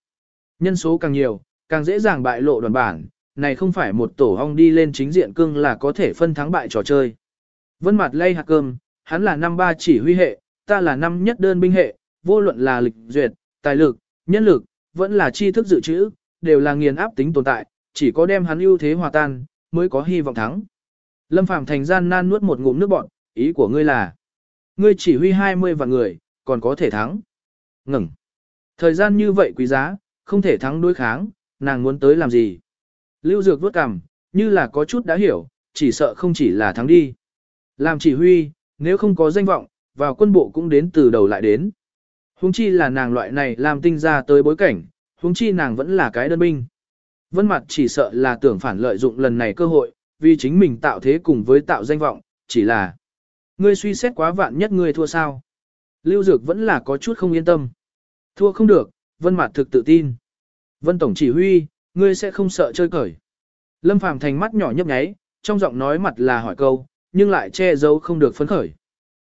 Nhân số càng nhiều, càng dễ dàng bại lộ đoàn bản, này không phải một tổ hong đi lên chính diện cương là có thể phân thắng bại trò chơi. Vân mặt lay hạt cơm, hắn là năm ba chỉ huy hệ, ta là năm nhất đơn binh hệ, vô luận là lịch duyệt, tài lực, nhân lực, vẫn là tri thức dự trữ, đều là nghiền áp tính tồn tại, chỉ có đem hắn ưu thế hòa tan, mới có hy vọng thắng. Lâm Phàm thành gian nan nuốt một ngụm nước bọn, ý của ngươi là, ngươi chỉ huy 20 vạn người, còn có thể thắng. Ngừng. Thời gian như vậy quý giá, không thể thắng đối kháng, nàng muốn tới làm gì. Lưu Dược vuốt cằm, như là có chút đã hiểu, chỉ sợ không chỉ là thắng đi. Làm chỉ huy, nếu không có danh vọng, vào quân bộ cũng đến từ đầu lại đến. Huống chi là nàng loại này làm tinh ra tới bối cảnh, huống chi nàng vẫn là cái đơn binh. Vân mặt chỉ sợ là tưởng phản lợi dụng lần này cơ hội, vì chính mình tạo thế cùng với tạo danh vọng, chỉ là ngươi suy xét quá vạn nhất ngươi thua sao. Lưu Dược vẫn là có chút không yên tâm. Thua không được, Vân Mạt thực tự tin. Vân Tổng chỉ huy, ngươi sẽ không sợ chơi cởi. Lâm Phàm thành mắt nhỏ nhấp nháy, trong giọng nói mặt là hỏi câu, nhưng lại che giấu không được phấn khởi.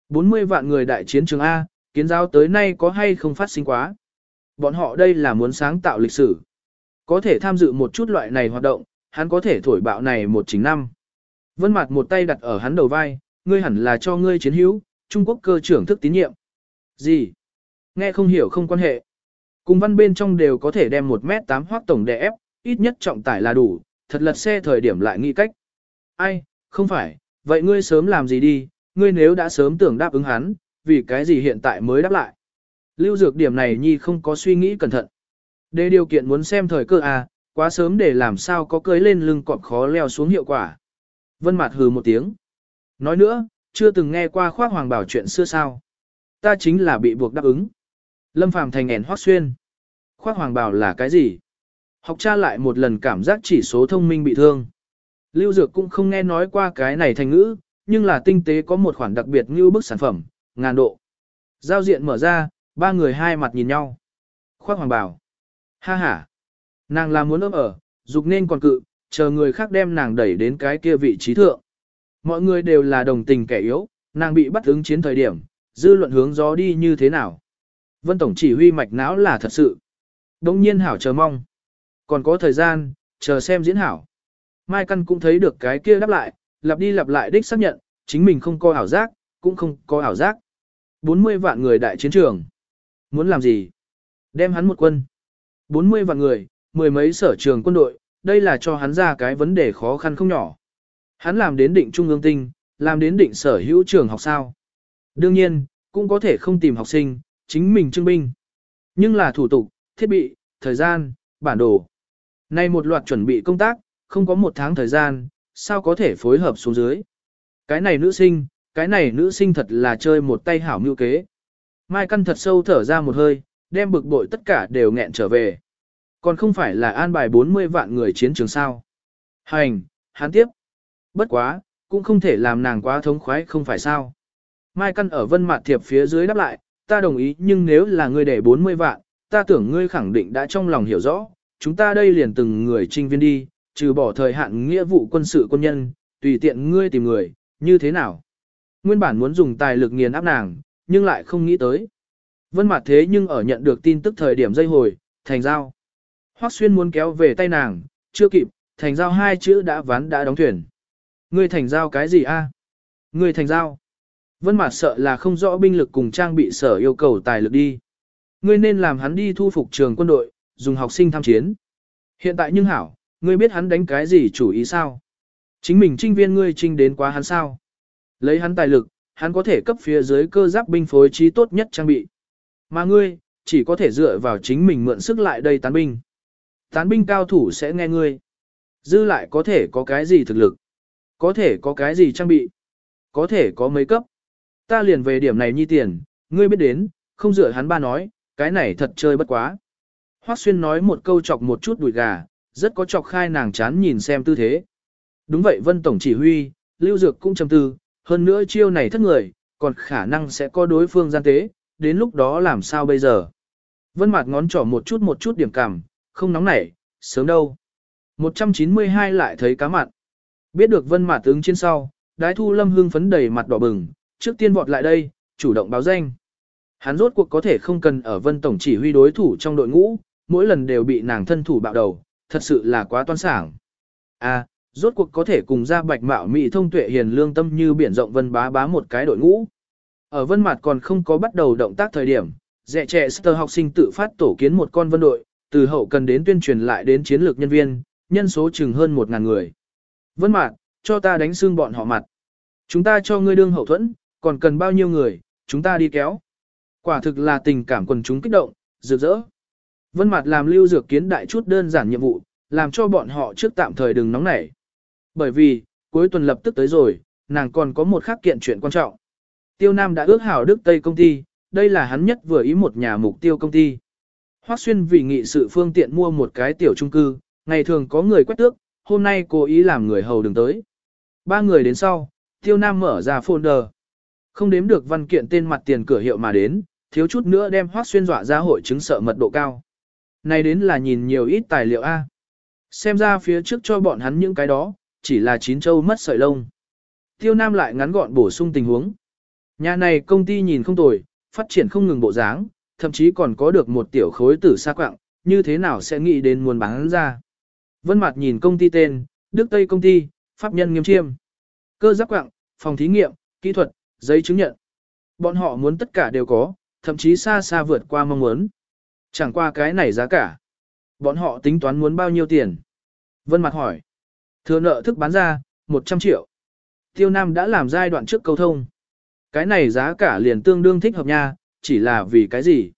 40 vạn người đại chiến trường A, kiến giáo tới nay có hay không phát sinh quá. Bọn họ đây là muốn sáng tạo lịch sử. Có thể tham dự một chút loại này hoạt động, hắn có thể thổi bạo này một chính năm. Vân mặt một tay đặt ở hắn đầu vai, ngươi hẳn là cho ngươi chiến hữu, Trung Quốc cơ trưởng thức tín nhiệm. Gì? Nghe không hiểu không quan hệ. Cùng văn bên trong đều có thể đem 1 mét 8 hoác tổng đè ép, ít nhất trọng tải là đủ, thật lật xe thời điểm lại nghĩ cách. Ai, không phải, vậy ngươi sớm làm gì đi, ngươi nếu đã sớm tưởng đáp ứng hắn, vì cái gì hiện tại mới đáp lại. Lưu dược điểm này nhi không có suy nghĩ cẩn thận. Để điều kiện muốn xem thời cơ à, quá sớm để làm sao có cưới lên lưng cọp khó leo xuống hiệu quả. Vân Mạt hừ một tiếng. Nói nữa, chưa từng nghe qua khoác hoàng bảo chuyện xưa sao. Ta chính là bị buộc đáp ứng. Lâm Phàm thành ẻn hoác xuyên. Khoác hoàng bảo là cái gì? Học cha lại một lần cảm giác chỉ số thông minh bị thương. Lưu Dược cũng không nghe nói qua cái này thành ngữ, nhưng là tinh tế có một khoản đặc biệt như bức sản phẩm, ngàn độ. Giao diện mở ra, ba người hai mặt nhìn nhau. Khoác hoàng bảo. Ha ha. Nàng là muốn ấp ở, dục nên còn cự, chờ người khác đem nàng đẩy đến cái kia vị trí thượng. Mọi người đều là đồng tình kẻ yếu, nàng bị bắt ứng chiến thời điểm, dư luận hướng gió đi như thế nào. Vân Tổng chỉ huy mạch não là thật sự. Đông nhiên hảo chờ mong. Còn có thời gian, chờ xem diễn hảo. Mai Căn cũng thấy được cái kia đáp lại, lặp đi lặp lại đích xác nhận, chính mình không có ảo giác, cũng không có ảo giác. 40 vạn người đại chiến trường. Muốn làm gì? Đem hắn một quân. 40 vạn người, mười mấy sở trường quân đội, đây là cho hắn ra cái vấn đề khó khăn không nhỏ. Hắn làm đến định trung ương tinh, làm đến định sở hữu trường học sao. Đương nhiên, cũng có thể không tìm học sinh, chính mình trưng binh. Nhưng là thủ tục, thiết bị, thời gian, bản đồ. Nay một loạt chuẩn bị công tác, không có một tháng thời gian, sao có thể phối hợp xuống dưới. Cái này nữ sinh, cái này nữ sinh thật là chơi một tay hảo mưu kế. Mai căn thật sâu thở ra một hơi, đem bực bội tất cả đều nghẹn trở về. Còn không phải là an bài 40 vạn người chiến trường sao. Hành, hắn tiếp. Bất quá, cũng không thể làm nàng quá thống khoái không phải sao. Mai căn ở vân mặt thiệp phía dưới đáp lại, ta đồng ý nhưng nếu là ngươi để 40 vạn, ta tưởng ngươi khẳng định đã trong lòng hiểu rõ, chúng ta đây liền từng người trinh viên đi, trừ bỏ thời hạn nghĩa vụ quân sự quân nhân, tùy tiện ngươi tìm người, như thế nào. Nguyên bản muốn dùng tài lực nghiền áp nàng, nhưng lại không nghĩ tới. Vân mặt thế nhưng ở nhận được tin tức thời điểm dây hồi, thành giao. Hoắc xuyên muốn kéo về tay nàng, chưa kịp, thành giao hai chữ đã ván đã đóng thuyền. Ngươi thành giao cái gì a? Ngươi thành giao. Vân mặt sợ là không rõ binh lực cùng trang bị sở yêu cầu tài lực đi. Ngươi nên làm hắn đi thu phục trường quân đội, dùng học sinh tham chiến. Hiện tại nhưng hảo, ngươi biết hắn đánh cái gì chủ ý sao? Chính mình trinh viên ngươi trinh đến quá hắn sao? Lấy hắn tài lực, hắn có thể cấp phía dưới cơ giáp binh phối trí tốt nhất trang bị. Mà ngươi, chỉ có thể dựa vào chính mình mượn sức lại đây tán binh. Tán binh cao thủ sẽ nghe ngươi. Dư lại có thể có cái gì thực lực? Có thể có cái gì trang bị? Có thể có mấy cấp? Ta liền về điểm này nhi tiền, ngươi biết đến, không dựa hắn ba nói, cái này thật chơi bất quá. Hoắc Xuyên nói một câu chọc một chút đùi gà, rất có chọc khai nàng chán nhìn xem tư thế. Đúng vậy Vân Tổng chỉ huy, Lưu Dược cũng trầm tư, hơn nữa chiêu này thất người, còn khả năng sẽ có đối phương gian tế, đến lúc đó làm sao bây giờ. Vân Mạt ngón trỏ một chút một chút điểm cảm, không nóng nảy, sớm đâu. 192 lại thấy cá mặn. Biết được Vân Mạt ứng trên sau, Đái Thu Lâm hưng phấn đầy mặt đỏ bừng, trước tiên vọt lại đây, chủ động báo danh. Hắn rốt cuộc có thể không cần ở Vân tổng chỉ huy đối thủ trong đội ngũ, mỗi lần đều bị nàng thân thủ bạo đầu, thật sự là quá toan sảng. À, rốt cuộc có thể cùng ra bạch mạo mỹ thông tuệ hiền lương tâm như biển rộng vân bá bá một cái đội ngũ. Ở vân mặt còn không có bắt đầu động tác thời điểm, dẹ trẻ sơ học sinh tự phát tổ kiến một con vân đội, từ hậu cần đến tuyên truyền lại đến chiến lược nhân viên, nhân số chừng hơn 1.000 người. Vân mặt, cho ta đánh xương bọn họ mặt. Chúng ta cho ngươi đương hậu thuẫn, còn cần bao nhiêu người, chúng ta đi kéo. Quả thực là tình cảm quần chúng kích động, rực rỡ. Vân mặt làm lưu dược kiến đại chút đơn giản nhiệm vụ, làm cho bọn họ trước tạm thời đừng nóng nảy. Bởi vì, cuối tuần lập tức tới rồi, nàng còn có một khác kiện chuyện quan trọng. Tiêu Nam đã ước hảo Đức Tây công ty, đây là hắn nhất vừa ý một nhà mục tiêu công ty. Hoắc Xuyên vì nghị sự phương tiện mua một cái tiểu trung cư, ngày thường có người quét tước, hôm nay cố ý làm người hầu đừng tới. Ba người đến sau, Tiêu Nam mở ra folder. Không đếm được văn kiện tên mặt tiền cửa hiệu mà đến, thiếu chút nữa đem Hoắc Xuyên dọa ra hội chứng sợ mật độ cao. Này đến là nhìn nhiều ít tài liệu A. Xem ra phía trước cho bọn hắn những cái đó, chỉ là chín châu mất sợi lông. Tiêu Nam lại ngắn gọn bổ sung tình huống. Nhà này công ty nhìn không tồi, phát triển không ngừng bộ dáng, thậm chí còn có được một tiểu khối tử xa quạng, như thế nào sẽ nghĩ đến muốn bán ra. Vân Mạt nhìn công ty tên, Đức Tây công ty, pháp nhân nghiêm chiêm. Cơ giáp quạng, phòng thí nghiệm, kỹ thuật, giấy chứng nhận. Bọn họ muốn tất cả đều có, thậm chí xa xa vượt qua mong muốn. Chẳng qua cái này giá cả. Bọn họ tính toán muốn bao nhiêu tiền? Vân Mạc hỏi. Thừa nợ thức bán ra, 100 triệu. Tiêu Nam đã làm giai đoạn trước câu thông. Cái này giá cả liền tương đương thích hợp nha, chỉ là vì cái gì?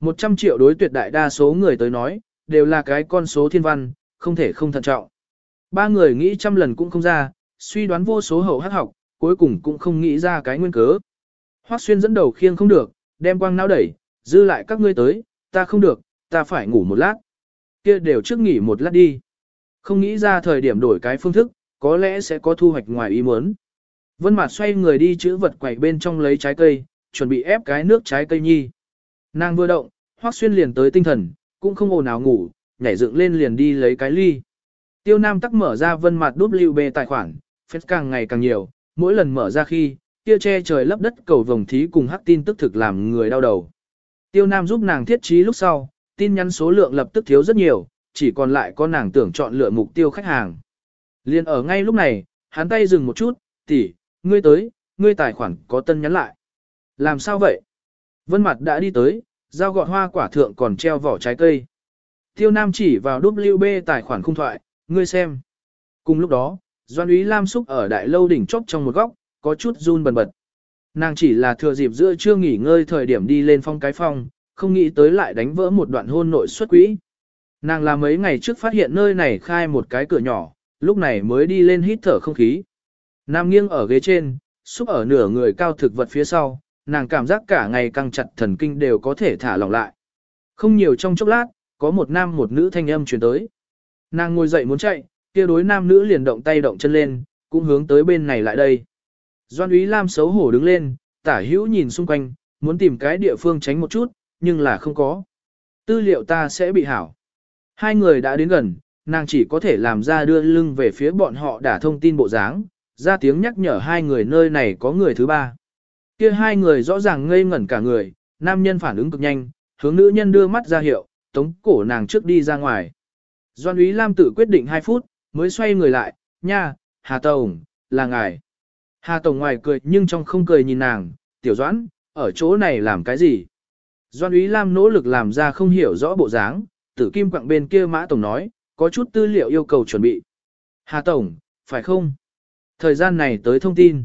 100 triệu đối tuyệt đại đa số người tới nói, đều là cái con số thiên văn, không thể không thận trọng. Ba người nghĩ trăm lần cũng không ra, suy đoán vô số hậu hắc học, cuối cùng cũng không nghĩ ra cái nguyên cớ. Hoắc xuyên dẫn đầu khiêng không được, đem quang não đẩy, dư lại các ngươi tới, ta không được, ta phải ngủ một lát. Kia đều trước nghỉ một lát đi. Không nghĩ ra thời điểm đổi cái phương thức, có lẽ sẽ có thu hoạch ngoài ý muốn. Vân Mạt xoay người đi chữ vật quẩy bên trong lấy trái cây, chuẩn bị ép cái nước trái cây nhi. Nàng vừa động, Hoắc Xuyên liền tới tinh thần, cũng không ồn ào ngủ, nhảy dựng lên liền đi lấy cái ly. Tiêu Nam tắc mở ra Vân Mạt WB tài khoản, phết càng ngày càng nhiều, mỗi lần mở ra khi, kia che trời lấp đất cầu vồng thí cùng hắc tin tức thực làm người đau đầu. Tiêu Nam giúp nàng thiết trí lúc sau, tin nhắn số lượng lập tức thiếu rất nhiều, chỉ còn lại có nàng tưởng chọn lựa mục tiêu khách hàng. Liên ở ngay lúc này, hắn tay dừng một chút, tỷ, ngươi tới, ngươi tài khoản có tân nhắn lại. Làm sao vậy? Vân mặt đã đi tới, dao gọt hoa quả thượng còn treo vỏ trái cây. Tiêu Nam chỉ vào WB tài khoản khung thoại, ngươi xem. Cùng lúc đó, Doan Úy Lam xúc ở đại lâu đỉnh chóp trong một góc, có chút run bần bật. Nàng chỉ là thừa dịp giữa chưa nghỉ ngơi thời điểm đi lên phong cái phong, không nghĩ tới lại đánh vỡ một đoạn hôn nội xuất quỹ. Nàng là mấy ngày trước phát hiện nơi này khai một cái cửa nhỏ, lúc này mới đi lên hít thở không khí. Nam nghiêng ở ghế trên, xúc ở nửa người cao thực vật phía sau, nàng cảm giác cả ngày căng chặt thần kinh đều có thể thả lỏng lại. Không nhiều trong chốc lát, có một nam một nữ thanh âm truyền tới. Nàng ngồi dậy muốn chạy, kia đối nam nữ liền động tay động chân lên, cũng hướng tới bên này lại đây. Doan Úy Lam xấu hổ đứng lên, tả hữu nhìn xung quanh, muốn tìm cái địa phương tránh một chút, nhưng là không có. Tư liệu ta sẽ bị hảo. Hai người đã đến gần, nàng chỉ có thể làm ra đưa lưng về phía bọn họ đã thông tin bộ dáng, ra tiếng nhắc nhở hai người nơi này có người thứ ba. Kia hai người rõ ràng ngây ngẩn cả người, nam nhân phản ứng cực nhanh, hướng nữ nhân đưa mắt ra hiệu, tống cổ nàng trước đi ra ngoài. Doan Úy Lam tự quyết định 2 phút, mới xoay người lại, nha, Hà Tổng, là ngài. Hà Tổng ngoài cười nhưng trong không cười nhìn nàng, tiểu doãn, ở chỗ này làm cái gì? Doan Úy Lam nỗ lực làm ra không hiểu rõ bộ dáng, tử kim quặng bên kia Mã Tổng nói, có chút tư liệu yêu cầu chuẩn bị. Hà Tổng, phải không? Thời gian này tới thông tin.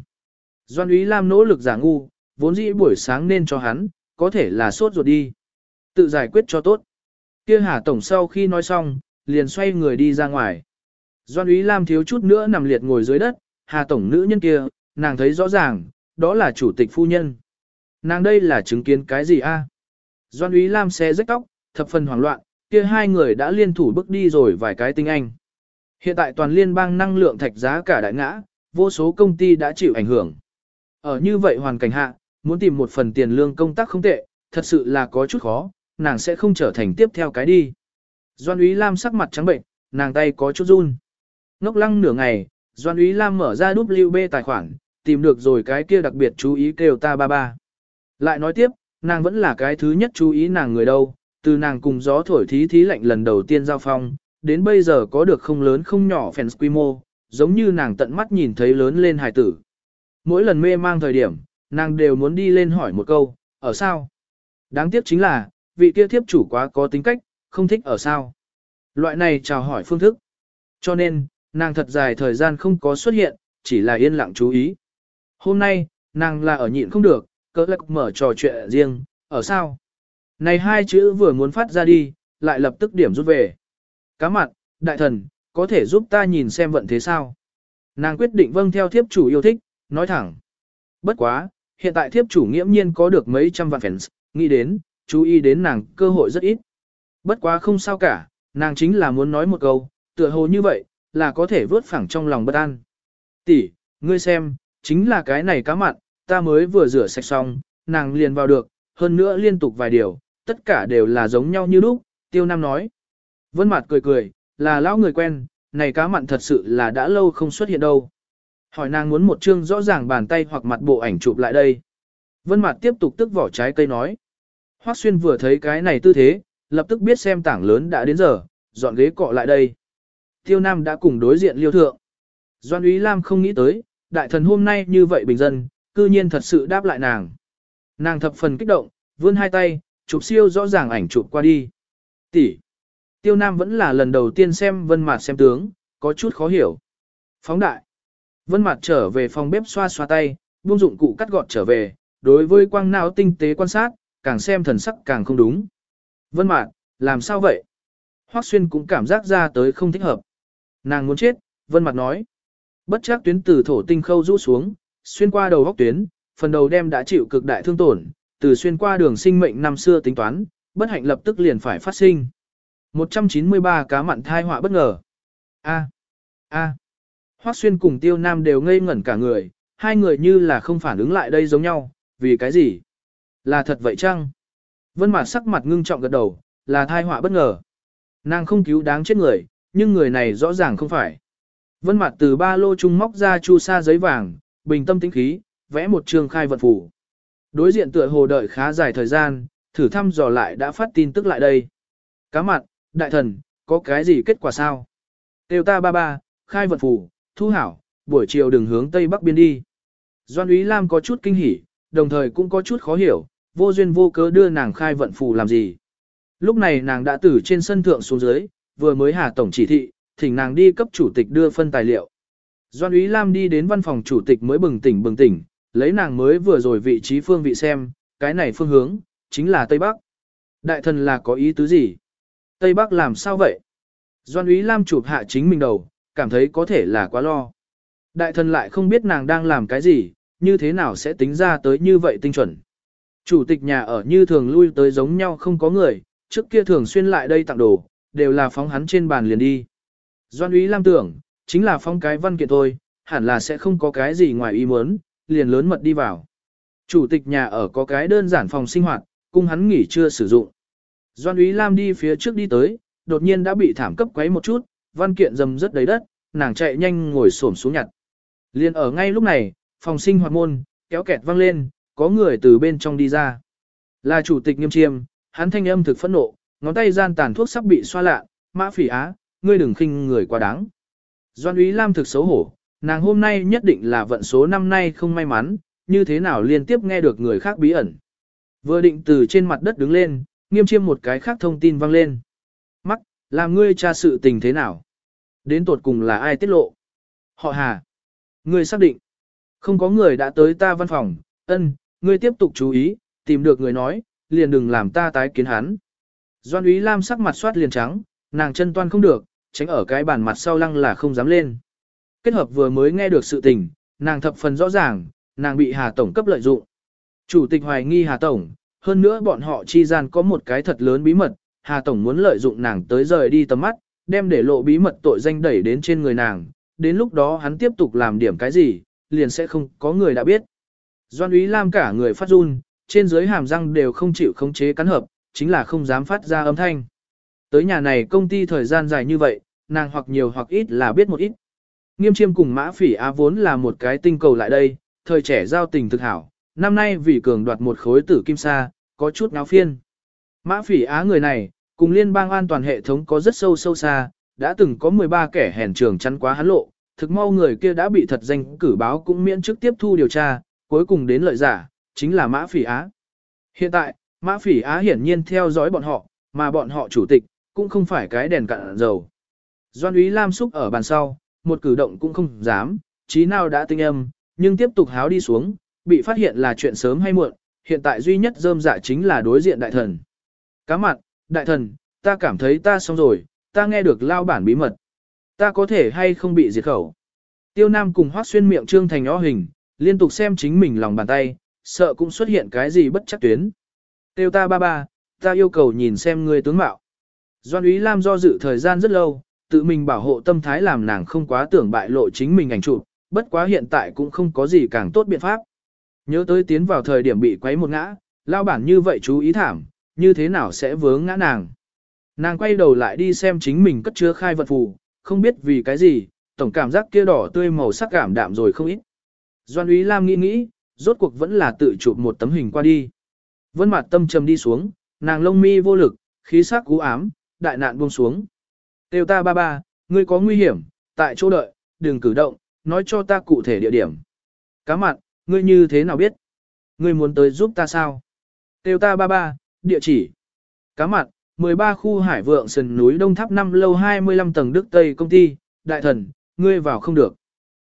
Doan Úy Lam nỗ lực giả ngu, vốn dĩ buổi sáng nên cho hắn, có thể là sốt ruột đi. Tự giải quyết cho tốt. Kia Hà Tổng sau khi nói xong, liền xoay người đi ra ngoài. Doan Úy Lam thiếu chút nữa nằm liệt ngồi dưới đất, Hà Tổng nữ nhân kia, nàng thấy rõ ràng, đó là chủ tịch phu nhân. Nàng đây là chứng kiến cái gì a? Doan Úy Lam xe rách tóc, thập phần hoảng loạn, kia hai người đã liên thủ bước đi rồi vài cái tinh anh. Hiện tại toàn liên bang năng lượng thạch giá cả đại ngã, vô số công ty đã chịu ảnh hưởng. Ở như vậy hoàn cảnh hạ, muốn tìm một phần tiền lương công tác không tệ, thật sự là có chút khó, nàng sẽ không trở thành tiếp theo cái đi. Doan Úy Lam sắc mặt trắng bệnh, nàng tay có chút run. Ngốc lăng nửa ngày, Doan Úy Lam mở ra WB tài khoản, tìm được rồi cái kia đặc biệt chú ý kêu ta ba ba. Lại nói tiếp, nàng vẫn là cái thứ nhất chú ý nàng người đâu, từ nàng cùng gió thổi thí thí lạnh lần đầu tiên giao phong, đến bây giờ có được không lớn không nhỏ fans quy mô, giống như nàng tận mắt nhìn thấy lớn lên hài tử. Mỗi lần mê mang thời điểm, nàng đều muốn đi lên hỏi một câu, ở sao? Đáng tiếc chính là, vị kia thiếp chủ quá có tính cách, không thích ở sao. Loại này chào hỏi phương thức. Cho nên, nàng thật dài thời gian không có xuất hiện, chỉ là yên lặng chú ý. Hôm nay, nàng là ở nhịn không được, cỡ lạc mở trò chuyện riêng, ở sao? Này hai chữ vừa muốn phát ra đi, lại lập tức điểm rút về. Cá mặt, đại thần, có thể giúp ta nhìn xem vận thế sao? Nàng quyết định vâng theo thiếp chủ yêu thích, nói thẳng. Bất quá, hiện tại thiếp chủ nghiễm nhiên có được mấy trăm vạn fans, nghĩ đến, chú ý đến nàng cơ hội rất ít. Bất quá không sao cả, nàng chính là muốn nói một câu, tựa hồ như vậy, là có thể vớt phẳng trong lòng bất an. Tỷ, ngươi xem, chính là cái này cá mặn, ta mới vừa rửa sạch xong, nàng liền vào được, hơn nữa liên tục vài điều, tất cả đều là giống nhau như lúc, tiêu nam nói. Vân mặt cười cười, là lão người quen, này cá mặn thật sự là đã lâu không xuất hiện đâu. Hỏi nàng muốn một chương rõ ràng bàn tay hoặc mặt bộ ảnh chụp lại đây. Vân mặt tiếp tục tức vỏ trái cây nói. Hoắc xuyên vừa thấy cái này tư thế, lập tức biết xem tảng lớn đã đến giờ, dọn ghế cọ lại đây. Tiêu Nam đã cùng đối diện liêu thượng. Doan Úy Lam không nghĩ tới, đại thần hôm nay như vậy bình dân, cư nhiên thật sự đáp lại nàng. Nàng thập phần kích động, vươn hai tay, chụp siêu rõ ràng ảnh chụp qua đi. Tỷ. Tiêu Nam vẫn là lần đầu tiên xem Vân Mạt xem tướng, có chút khó hiểu. Phóng đại. Vân Mạt trở về phòng bếp xoa xoa tay, buông dụng cụ cắt gọt trở về, đối với quang não tinh tế quan sát, càng xem thần sắc càng không đúng. Vân Mạt, làm sao vậy? Hoắc Xuyên cũng cảm giác ra tới không thích hợp. Nàng muốn chết, Vân Mạt nói. Bất chắc tuyến từ thổ tinh khâu rũ xuống, xuyên qua đầu góc tuyến, phần đầu đem đã chịu cực đại thương tổn, từ xuyên qua đường sinh mệnh năm xưa tính toán, bất hạnh lập tức liền phải phát sinh. 193 cá mặn thai họa bất ngờ. A. A. Hoắc Xuyên cùng Tiêu Nam đều ngây ngẩn cả người, hai người như là không phản ứng lại đây giống nhau, vì cái gì? Là thật vậy chăng? Vân Mạt sắc mặt ngưng trọng gật đầu, là thai họa bất ngờ. Nàng không cứu đáng chết người, nhưng người này rõ ràng không phải. Vân Mạt từ ba lô trung móc ra chu sa giấy vàng, bình tâm tĩnh khí, vẽ một trường khai vận phủ. Đối diện tựa hồ đợi khá dài thời gian, thử thăm dò lại đã phát tin tức lại đây. Cá mặt, đại thần, có cái gì kết quả sao? Tiêu ta ba ba, khai vận phủ, thu hảo, buổi chiều đừng hướng tây bắc biên đi. Doan Úy Lam có chút kinh hỉ, đồng thời cũng có chút khó hiểu, vô duyên vô cớ đưa nàng khai vận phù làm gì. Lúc này nàng đã từ trên sân thượng xuống dưới, vừa mới hà tổng chỉ thị, thỉnh nàng đi cấp chủ tịch đưa phân tài liệu. Doan Úy Lam đi đến văn phòng chủ tịch mới bừng tỉnh bừng tỉnh, lấy nàng mới vừa rồi vị trí phương vị xem, cái này phương hướng, chính là Tây Bắc. Đại thần là có ý tứ gì? Tây Bắc làm sao vậy? Doan Úy Lam chụp hạ chính mình đầu, cảm thấy có thể là quá lo. Đại thần lại không biết nàng đang làm cái gì, như thế nào sẽ tính ra tới như vậy tinh chuẩn. Chủ tịch nhà ở như thường lui tới giống nhau không có người, trước kia thường xuyên lại đây tặng đồ, đều là phóng hắn trên bàn liền đi. Doan Úy Lam tưởng, chính là phong cái văn kiện thôi, hẳn là sẽ không có cái gì ngoài ý muốn, liền lớn mật đi vào. Chủ tịch nhà ở có cái đơn giản phòng sinh hoạt, cung hắn nghỉ chưa sử dụng. Doan Úy Lam đi phía trước đi tới, đột nhiên đã bị thảm cấp quấy một chút, văn kiện dầm rất đầy đất, nàng chạy nhanh ngồi xổm xuống nhặt. Liên ở ngay lúc này, phòng sinh hoạt môn, kéo kẹt vang lên, có người từ bên trong đi ra. Là chủ tịch nghiêm chiêm, hắn thanh âm thực phẫn nộ, ngón tay gian tàn thuốc sắp bị xoa lạ, mã phỉ á, ngươi đừng khinh người quá đáng. Doan Úy Lam thực xấu hổ, nàng hôm nay nhất định là vận số năm nay không may mắn, như thế nào liên tiếp nghe được người khác bí ẩn. Vừa định từ trên mặt đất đứng lên, nghiêm chiêm một cái khác thông tin vang lên. Mắc, làm ngươi tra sự tình thế nào? Đến tột cùng là ai tiết lộ? Họ hà. Ngươi xác định. Không có người đã tới ta văn phòng, ân, ngươi tiếp tục chú ý, tìm được người nói, liền đừng làm ta tái kiến hắn. Doan Úy Lam sắc mặt soát liền trắng, nàng chân toan không được, tránh ở cái bàn mặt sau lăng là không dám lên. Kết hợp vừa mới nghe được sự tình, nàng thập phần rõ ràng, nàng bị Hà Tổng cấp lợi dụng. Chủ tịch hoài nghi Hà Tổng, hơn nữa bọn họ chi gian có một cái thật lớn bí mật, Hà Tổng muốn lợi dụng nàng tới rời đi tầm mắt, đem để lộ bí mật tội danh đẩy đến trên người nàng, đến lúc đó hắn tiếp tục làm điểm cái gì, liền sẽ không có người đã biết. Doan Úy Lam cả người phát run, trên dưới hàm răng đều không chịu khống chế cắn hợp, chính là không dám phát ra âm thanh. Tới nhà này công ty thời gian dài như vậy, nàng hoặc nhiều hoặc ít là biết một ít. Nghiêm chiêm cùng mã phỉ á vốn là một cái tinh cầu lại đây, thời trẻ giao tình thực hảo, năm nay vì cường đoạt một khối tử kim sa, có chút náo phiên. Mã phỉ á người này, cùng liên bang an toàn hệ thống có rất sâu sâu xa, đã từng có 13 kẻ hèn trường chắn quá hắn lộ, thực mau người kia đã bị thật danh cử báo cũng miễn chức tiếp thu điều tra, cuối cùng đến lợi giả, chính là Mã Phỉ Á. Hiện tại, Mã Phỉ Á hiển nhiên theo dõi bọn họ, mà bọn họ chủ tịch, cũng không phải cái đèn cạn dầu. Doan Úy Lam xúc ở bàn sau, một cử động cũng không dám, trí nào đã tinh âm, nhưng tiếp tục háo đi xuống, bị phát hiện là chuyện sớm hay muộn, hiện tại duy nhất rơm dạ chính là đối diện đại thần. Cá mặt, đại thần, ta cảm thấy ta xong rồi, ta nghe được lao bản bí mật. Ta có thể hay không bị diệt khẩu. Tiêu Nam cùng hoác xuyên miệng trương thành o hình, liên tục xem chính mình lòng bàn tay, sợ cũng xuất hiện cái gì bất chắc tuyến. Tiêu ta ba ba, ta yêu cầu nhìn xem người tướng mạo. Doan Ý Lam do dự thời gian rất lâu, tự mình bảo hộ tâm thái làm nàng không quá tưởng bại lộ chính mình ảnh chụp, bất quá hiện tại cũng không có gì càng tốt biện pháp. Nhớ tới tiến vào thời điểm bị quấy một ngã, lao bản như vậy chú ý thảm, như thế nào sẽ vướng ngã nàng. Nàng quay đầu lại đi xem chính mình cất chứa khai vật phù, không biết vì cái gì, tổng cảm giác kia đỏ tươi màu sắc cảm đạm rồi không ít. Doan Úy Lam nghĩ nghĩ, rốt cuộc vẫn là tự chụp một tấm hình qua đi. Vân mặt tâm trầm đi xuống, nàng lông mi vô lực, khí sắc cú ám, đại nạn buông xuống. Tiêu ta ba ba, ngươi có nguy hiểm, tại chỗ đợi, đừng cử động, nói cho ta cụ thể địa điểm. Cá mặn, ngươi như thế nào biết? Ngươi muốn tới giúp ta sao? Tiêu ta ba ba, địa chỉ. Cá mặn, 13 khu hải vượng sườn núi Đông Tháp 5 lâu 25 tầng Đức Tây công ty, đại thần, ngươi vào không được.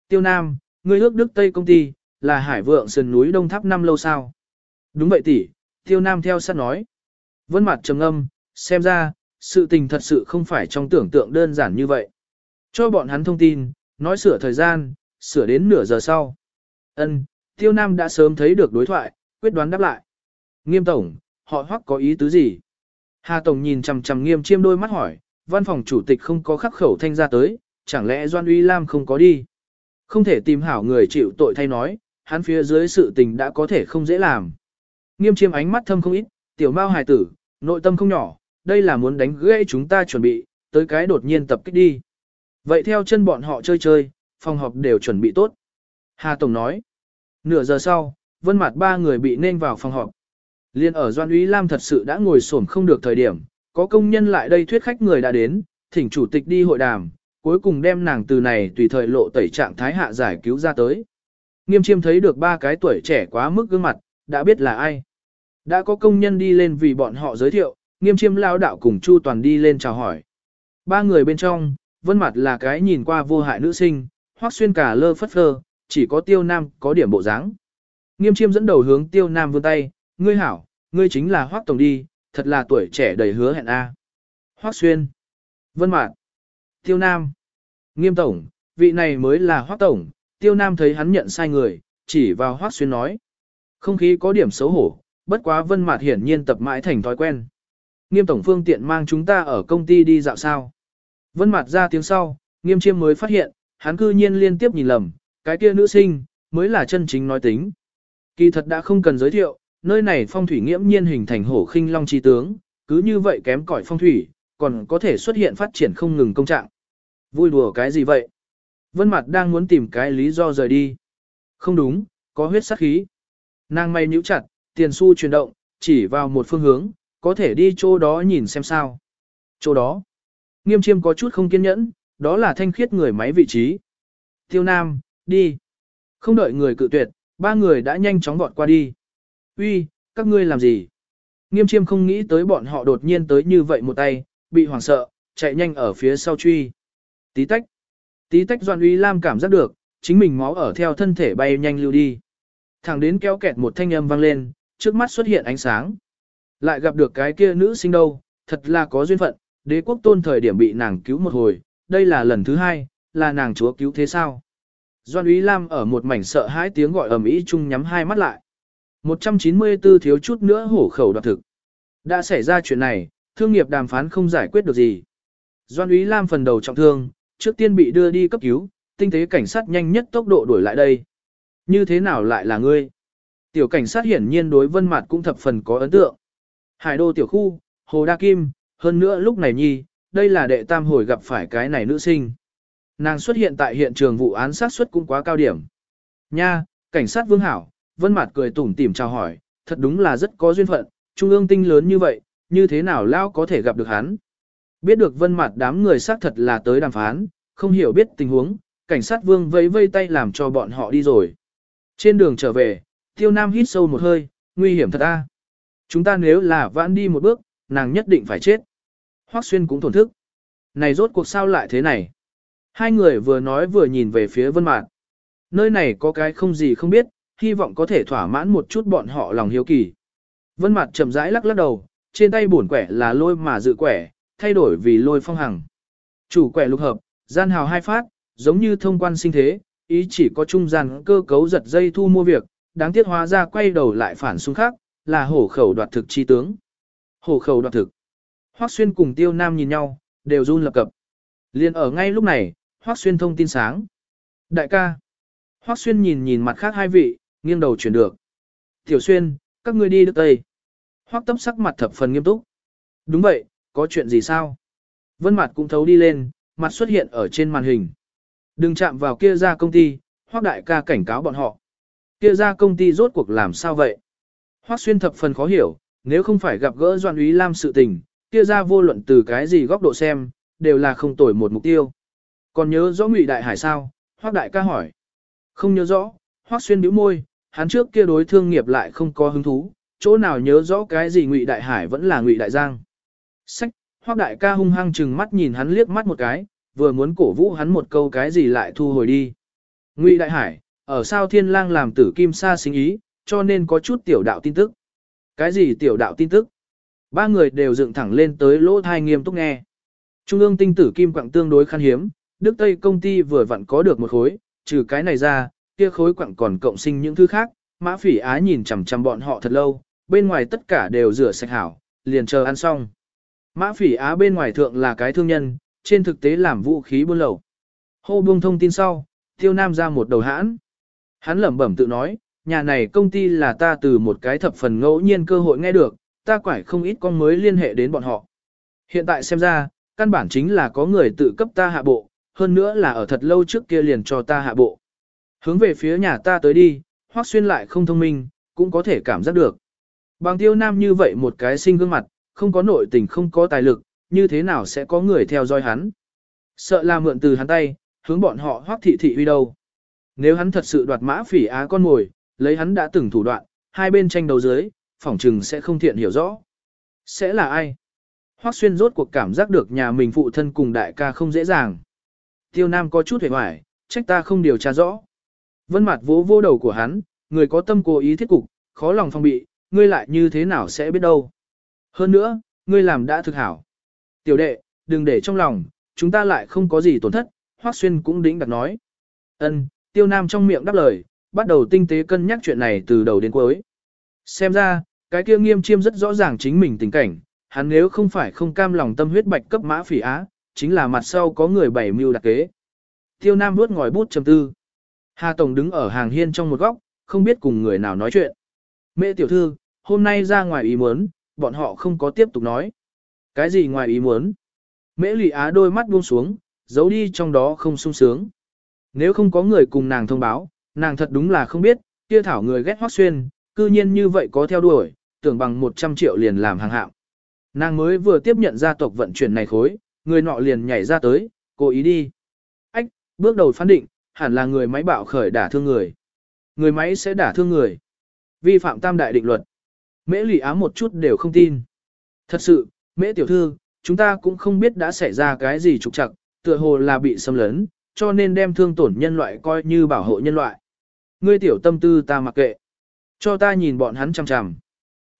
Tiêu Nam, ngươi ước Đức Tây công ty, là hải vượng sườn núi Đông Tháp 5 lâu sao? Đúng vậy tỷ, Tiêu Nam theo sát nói. Vân mặt trầm âm, xem ra, sự tình thật sự không phải trong tưởng tượng đơn giản như vậy. Cho bọn hắn thông tin, nói sửa thời gian, sửa đến nửa giờ sau. Ân, Tiêu Nam đã sớm thấy được đối thoại, quyết đoán đáp lại. Nghiêm tổng, họ hoắc có ý tứ gì? Hà tổng nhìn chằm chằm nghiêm chiêm đôi mắt hỏi, văn phòng chủ tịch không có khắc khẩu thanh ra tới, chẳng lẽ Doan Uy Lam không có đi? Không thể tìm hảo người chịu tội thay nói, hắn phía dưới sự tình đã có thể không dễ làm. Nghiêm chiêm ánh mắt thâm không ít, tiểu mao hài tử, nội tâm không nhỏ, đây là muốn đánh gãy chúng ta chuẩn bị, tới cái đột nhiên tập kích đi. Vậy theo chân bọn họ chơi chơi, phòng họp đều chuẩn bị tốt. Hà Tổng nói, nửa giờ sau, vân mặt ba người bị nên vào phòng họp. Liên ở Doan Úy Lam thật sự đã ngồi xổm không được thời điểm, có công nhân lại đây thuyết khách người đã đến, thỉnh chủ tịch đi hội đàm, cuối cùng đem nàng từ này tùy thời lộ tẩy trạng thái hạ giải cứu ra tới. Nghiêm chiêm thấy được ba cái tuổi trẻ quá mức gương mặt, đã biết là ai. Đã có công nhân đi lên vì bọn họ giới thiệu, nghiêm chiêm lao đạo cùng Chu Toàn đi lên chào hỏi. Ba người bên trong, vân mặt là cái nhìn qua vô hại nữ sinh, hoác xuyên cả lơ phất phơ, chỉ có tiêu nam có điểm bộ dáng. Nghiêm chiêm dẫn đầu hướng tiêu nam vươn tay, ngươi hảo, ngươi chính là hoác tổng đi, thật là tuổi trẻ đầy hứa hẹn a. Hoác xuyên, vân mạt, tiêu nam, nghiêm tổng, vị này mới là hoác tổng, tiêu nam thấy hắn nhận sai người, chỉ vào hoác xuyên nói. Không khí có điểm xấu hổ, bất quá vân mạt hiển nhiên tập mãi thành thói quen. Nghiêm tổng phương tiện mang chúng ta ở công ty đi dạo sao. Vân mặt ra tiếng sau, nghiêm chiêm mới phát hiện, hắn cư nhiên liên tiếp nhìn lầm, cái kia nữ sinh, mới là chân chính nói tính. Kỳ thật đã không cần giới thiệu, nơi này phong thủy nghiễm nhiên hình thành hổ khinh long chi tướng, cứ như vậy kém cỏi phong thủy, còn có thể xuất hiện phát triển không ngừng công trạng. Vui đùa cái gì vậy? Vân Mặt đang muốn tìm cái lý do rời đi. Không đúng, có huyết sắc khí. Nàng may nhíu chặt, tiền xu chuyển động, chỉ vào một phương hướng, có thể đi chỗ đó nhìn xem sao. Chỗ đó. Nghiêm chiêm có chút không kiên nhẫn, đó là thanh khiết người máy vị trí. Tiêu Nam, đi. Không đợi người cự tuyệt, ba người đã nhanh chóng vọt qua đi. Uy, các ngươi làm gì? Nghiêm chiêm không nghĩ tới bọn họ đột nhiên tới như vậy một tay, bị hoảng sợ, chạy nhanh ở phía sau truy. Tí tách. Tí tách Doan Uy Lam cảm giác được, chính mình máu ở theo thân thể bay nhanh lưu đi. Thẳng đến kéo kẹt một thanh âm vang lên, trước mắt xuất hiện ánh sáng. Lại gặp được cái kia nữ sinh đâu, thật là có duyên phận, đế quốc tôn thời điểm bị nàng cứu một hồi, đây là lần thứ hai, là nàng chúa cứu thế sao. Doan Úy Lam ở một mảnh sợ hãi tiếng gọi ầm ĩ chung nhắm hai mắt lại. 194 thiếu chút nữa hổ khẩu đoạt thực. Đã xảy ra chuyện này, thương nghiệp đàm phán không giải quyết được gì. Doan Úy Lam phần đầu trọng thương, trước tiên bị đưa đi cấp cứu, tinh tế cảnh sát nhanh nhất tốc độ đuổi lại đây. Như thế nào lại là ngươi? Tiểu cảnh sát hiển nhiên đối vân mặt cũng thập phần có ấn tượng. Hải đô tiểu khu, Hồ Đa Kim, hơn nữa lúc này nhi, đây là đệ tam hồi gặp phải cái này nữ sinh. Nàng xuất hiện tại hiện trường vụ án sát suất cũng quá cao điểm. Nha, cảnh sát vương hảo, vân mặt cười tủm tỉm chào hỏi, thật đúng là rất có duyên phận, trung ương tinh lớn như vậy, như thế nào lao có thể gặp được hắn. Biết được vân mặt đám người xác thật là tới đàm phán, không hiểu biết tình huống, cảnh sát vương vẫy vây tay làm cho bọn họ đi rồi. Trên đường trở về, tiêu nam hít sâu một hơi, nguy hiểm thật a. Chúng ta nếu là vãn đi một bước, nàng nhất định phải chết. Hoắc xuyên cũng thổn thức. Này rốt cuộc sao lại thế này? Hai người vừa nói vừa nhìn về phía vân mạt. Nơi này có cái không gì không biết, hy vọng có thể thỏa mãn một chút bọn họ lòng hiếu kỳ. Vân mạt chậm rãi lắc lắc đầu, trên tay bổn quẻ là lôi mà dự quẻ, thay đổi vì lôi phong hằng. Chủ quẻ lục hợp, gian hào hai phát, giống như thông quan sinh thế, ý chỉ có trung gian cơ cấu giật dây thu mua việc, đáng tiếc hóa ra quay đầu lại phản xung khác, là hổ khẩu đoạt thực chi tướng. Hổ khẩu đoạt thực. Hoắc Xuyên cùng Tiêu Nam nhìn nhau, đều run lập cập. Liên ở ngay lúc này, Hoắc Xuyên thông tin sáng. Đại ca. Hoắc Xuyên nhìn nhìn mặt khác hai vị, nghiêng đầu chuyển được. Tiểu Xuyên, các ngươi đi được Tây. Hoắc tấp sắc mặt thập phần nghiêm túc. Đúng vậy, có chuyện gì sao? Vân mặt cũng thấu đi lên, mặt xuất hiện ở trên màn hình. Đừng chạm vào kia ra công ty, Hoắc đại ca cảnh cáo bọn họ. Kia ra công ty rốt cuộc làm sao vậy? Hoắc xuyên thập phần khó hiểu, nếu không phải gặp gỡ Doan Úy Lam sự tình, kia ra vô luận từ cái gì góc độ xem, đều là không tồi một mục tiêu. Còn nhớ rõ Ngụy Đại Hải sao? Hoắc đại ca hỏi. Không nhớ rõ, Hoắc xuyên bĩu môi, hắn trước kia đối thương nghiệp lại không có hứng thú, chỗ nào nhớ rõ cái gì Ngụy Đại Hải vẫn là Ngụy Đại Giang. Sách, Hoắc đại ca hung hăng chừng mắt nhìn hắn liếc mắt một cái, vừa muốn cổ vũ hắn một câu cái gì lại thu hồi đi. Ngụy Đại Hải, ở sao Thiên Lang làm tử kim sa sinh ý, cho nên có chút tiểu đạo tin tức. Cái gì tiểu đạo tin tức? Ba người đều dựng thẳng lên tới lỗ thai nghiêm túc nghe. Trung ương tinh tử kim quặng tương đối khan hiếm, Đức Tây công ty vừa vặn có được một khối, trừ cái này ra, kia khối quặng còn cộng sinh những thứ khác. Mã phỉ á nhìn chằm chằm bọn họ thật lâu, bên ngoài tất cả đều rửa sạch hảo, liền chờ ăn xong. Mã phỉ á bên ngoài thượng là cái thương nhân, trên thực tế làm vũ khí buôn lậu. Hô buông thông tin sau, tiêu nam ra một đầu hãn. Hắn lẩm bẩm tự nói, nhà này công ty là ta từ một cái thập phần ngẫu nhiên cơ hội nghe được, ta quải không ít con mới liên hệ đến bọn họ. Hiện tại xem ra, căn bản chính là có người tự cấp ta hạ bộ, hơn nữa là ở thật lâu trước kia liền cho ta hạ bộ. Hướng về phía nhà ta tới đi, hoác xuyên lại không thông minh, cũng có thể cảm giác được. Bằng tiêu nam như vậy một cái sinh gương mặt, không có nội tình không có tài lực, như thế nào sẽ có người theo dõi hắn. Sợ là mượn từ hắn tay, hướng bọn họ hoác thị thị huy đâu. Nếu hắn thật sự đoạt mã phỉ á con mồi, lấy hắn đã từng thủ đoạn, hai bên tranh đấu dưới, phỏng trừng sẽ không thiện hiểu rõ. Sẽ là ai? Hoắc Xuyên rốt cuộc cảm giác được nhà mình phụ thân cùng đại ca không dễ dàng. Tiêu Nam có chút hề hoài, trách ta không điều tra rõ. Vân mặt vỗ vô đầu của hắn, người có tâm cố ý thiết cục, khó lòng phong bị, ngươi lại như thế nào sẽ biết đâu. Hơn nữa, ngươi làm đã thực hảo. Tiểu đệ, đừng để trong lòng, chúng ta lại không có gì tổn thất, Hoắc Xuyên cũng đĩnh đặt nói. Ân, Tiêu Nam trong miệng đáp lời, bắt đầu tinh tế cân nhắc chuyện này từ đầu đến cuối. Xem ra, cái kia nghiêm chiêm rất rõ ràng chính mình tình cảnh, hắn nếu không phải không cam lòng tâm huyết bạch cấp mã phỉ á, chính là mặt sau có người bảy mưu đặc kế. Tiêu Nam vuốt ngòi bút trầm tư. Hà Tổng đứng ở hàng hiên trong một góc, không biết cùng người nào nói chuyện. Mẹ tiểu thư, hôm nay ra ngoài ý muốn, bọn họ không có tiếp tục nói. Cái gì ngoài ý muốn? Mễ lụy á đôi mắt buông xuống, giấu đi trong đó không sung sướng. Nếu không có người cùng nàng thông báo, nàng thật đúng là không biết, kia thảo người ghét hoác xuyên, cư nhiên như vậy có theo đuổi, tưởng bằng 100 triệu liền làm hàng hạng. Nàng mới vừa tiếp nhận gia tộc vận chuyển này khối, người nọ liền nhảy ra tới, cố ý đi. Ách, bước đầu phán định, hẳn là người máy bạo khởi đả thương người. Người máy sẽ đả thương người. Vi phạm tam đại định luật. Mễ lì ám một chút đều không tin. Thật sự, mễ tiểu thư, chúng ta cũng không biết đã xảy ra cái gì trục trặc, tựa hồ là bị xâm lấn, cho nên đem thương tổn nhân loại coi như bảo hộ nhân loại. Ngươi tiểu tâm tư ta mặc kệ. Cho ta nhìn bọn hắn chằm chằm.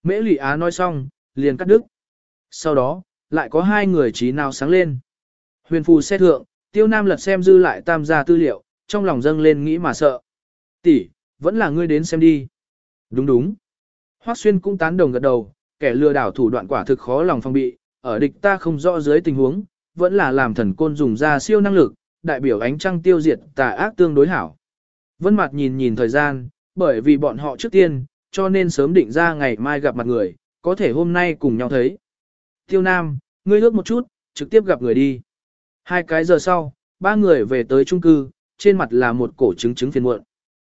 Mễ Lị á nói xong, liền cắt đứt. Sau đó, lại có hai người trí nào sáng lên. Huyền phù xe thượng, tiêu nam lật xem dư lại tam gia tư liệu, trong lòng dâng lên nghĩ mà sợ. Tỷ, vẫn là ngươi đến xem đi. Đúng đúng. Hoắc Xuyên cũng tán đồng gật đầu, kẻ lừa đảo thủ đoạn quả thực khó lòng phòng bị, ở địch ta không rõ dưới tình huống, vẫn là làm thần côn dùng ra siêu năng lực, đại biểu ánh trăng tiêu diệt tà ác tương đối hảo. Vân Mạt nhìn nhìn thời gian, bởi vì bọn họ trước tiên, cho nên sớm định ra ngày mai gặp mặt người, có thể hôm nay cùng nhau thấy. Tiêu Nam, ngươi ước một chút, trực tiếp gặp người đi. Hai cái giờ sau, ba người về tới trung cư, trên mặt là một cổ chứng chứng phiền muộn.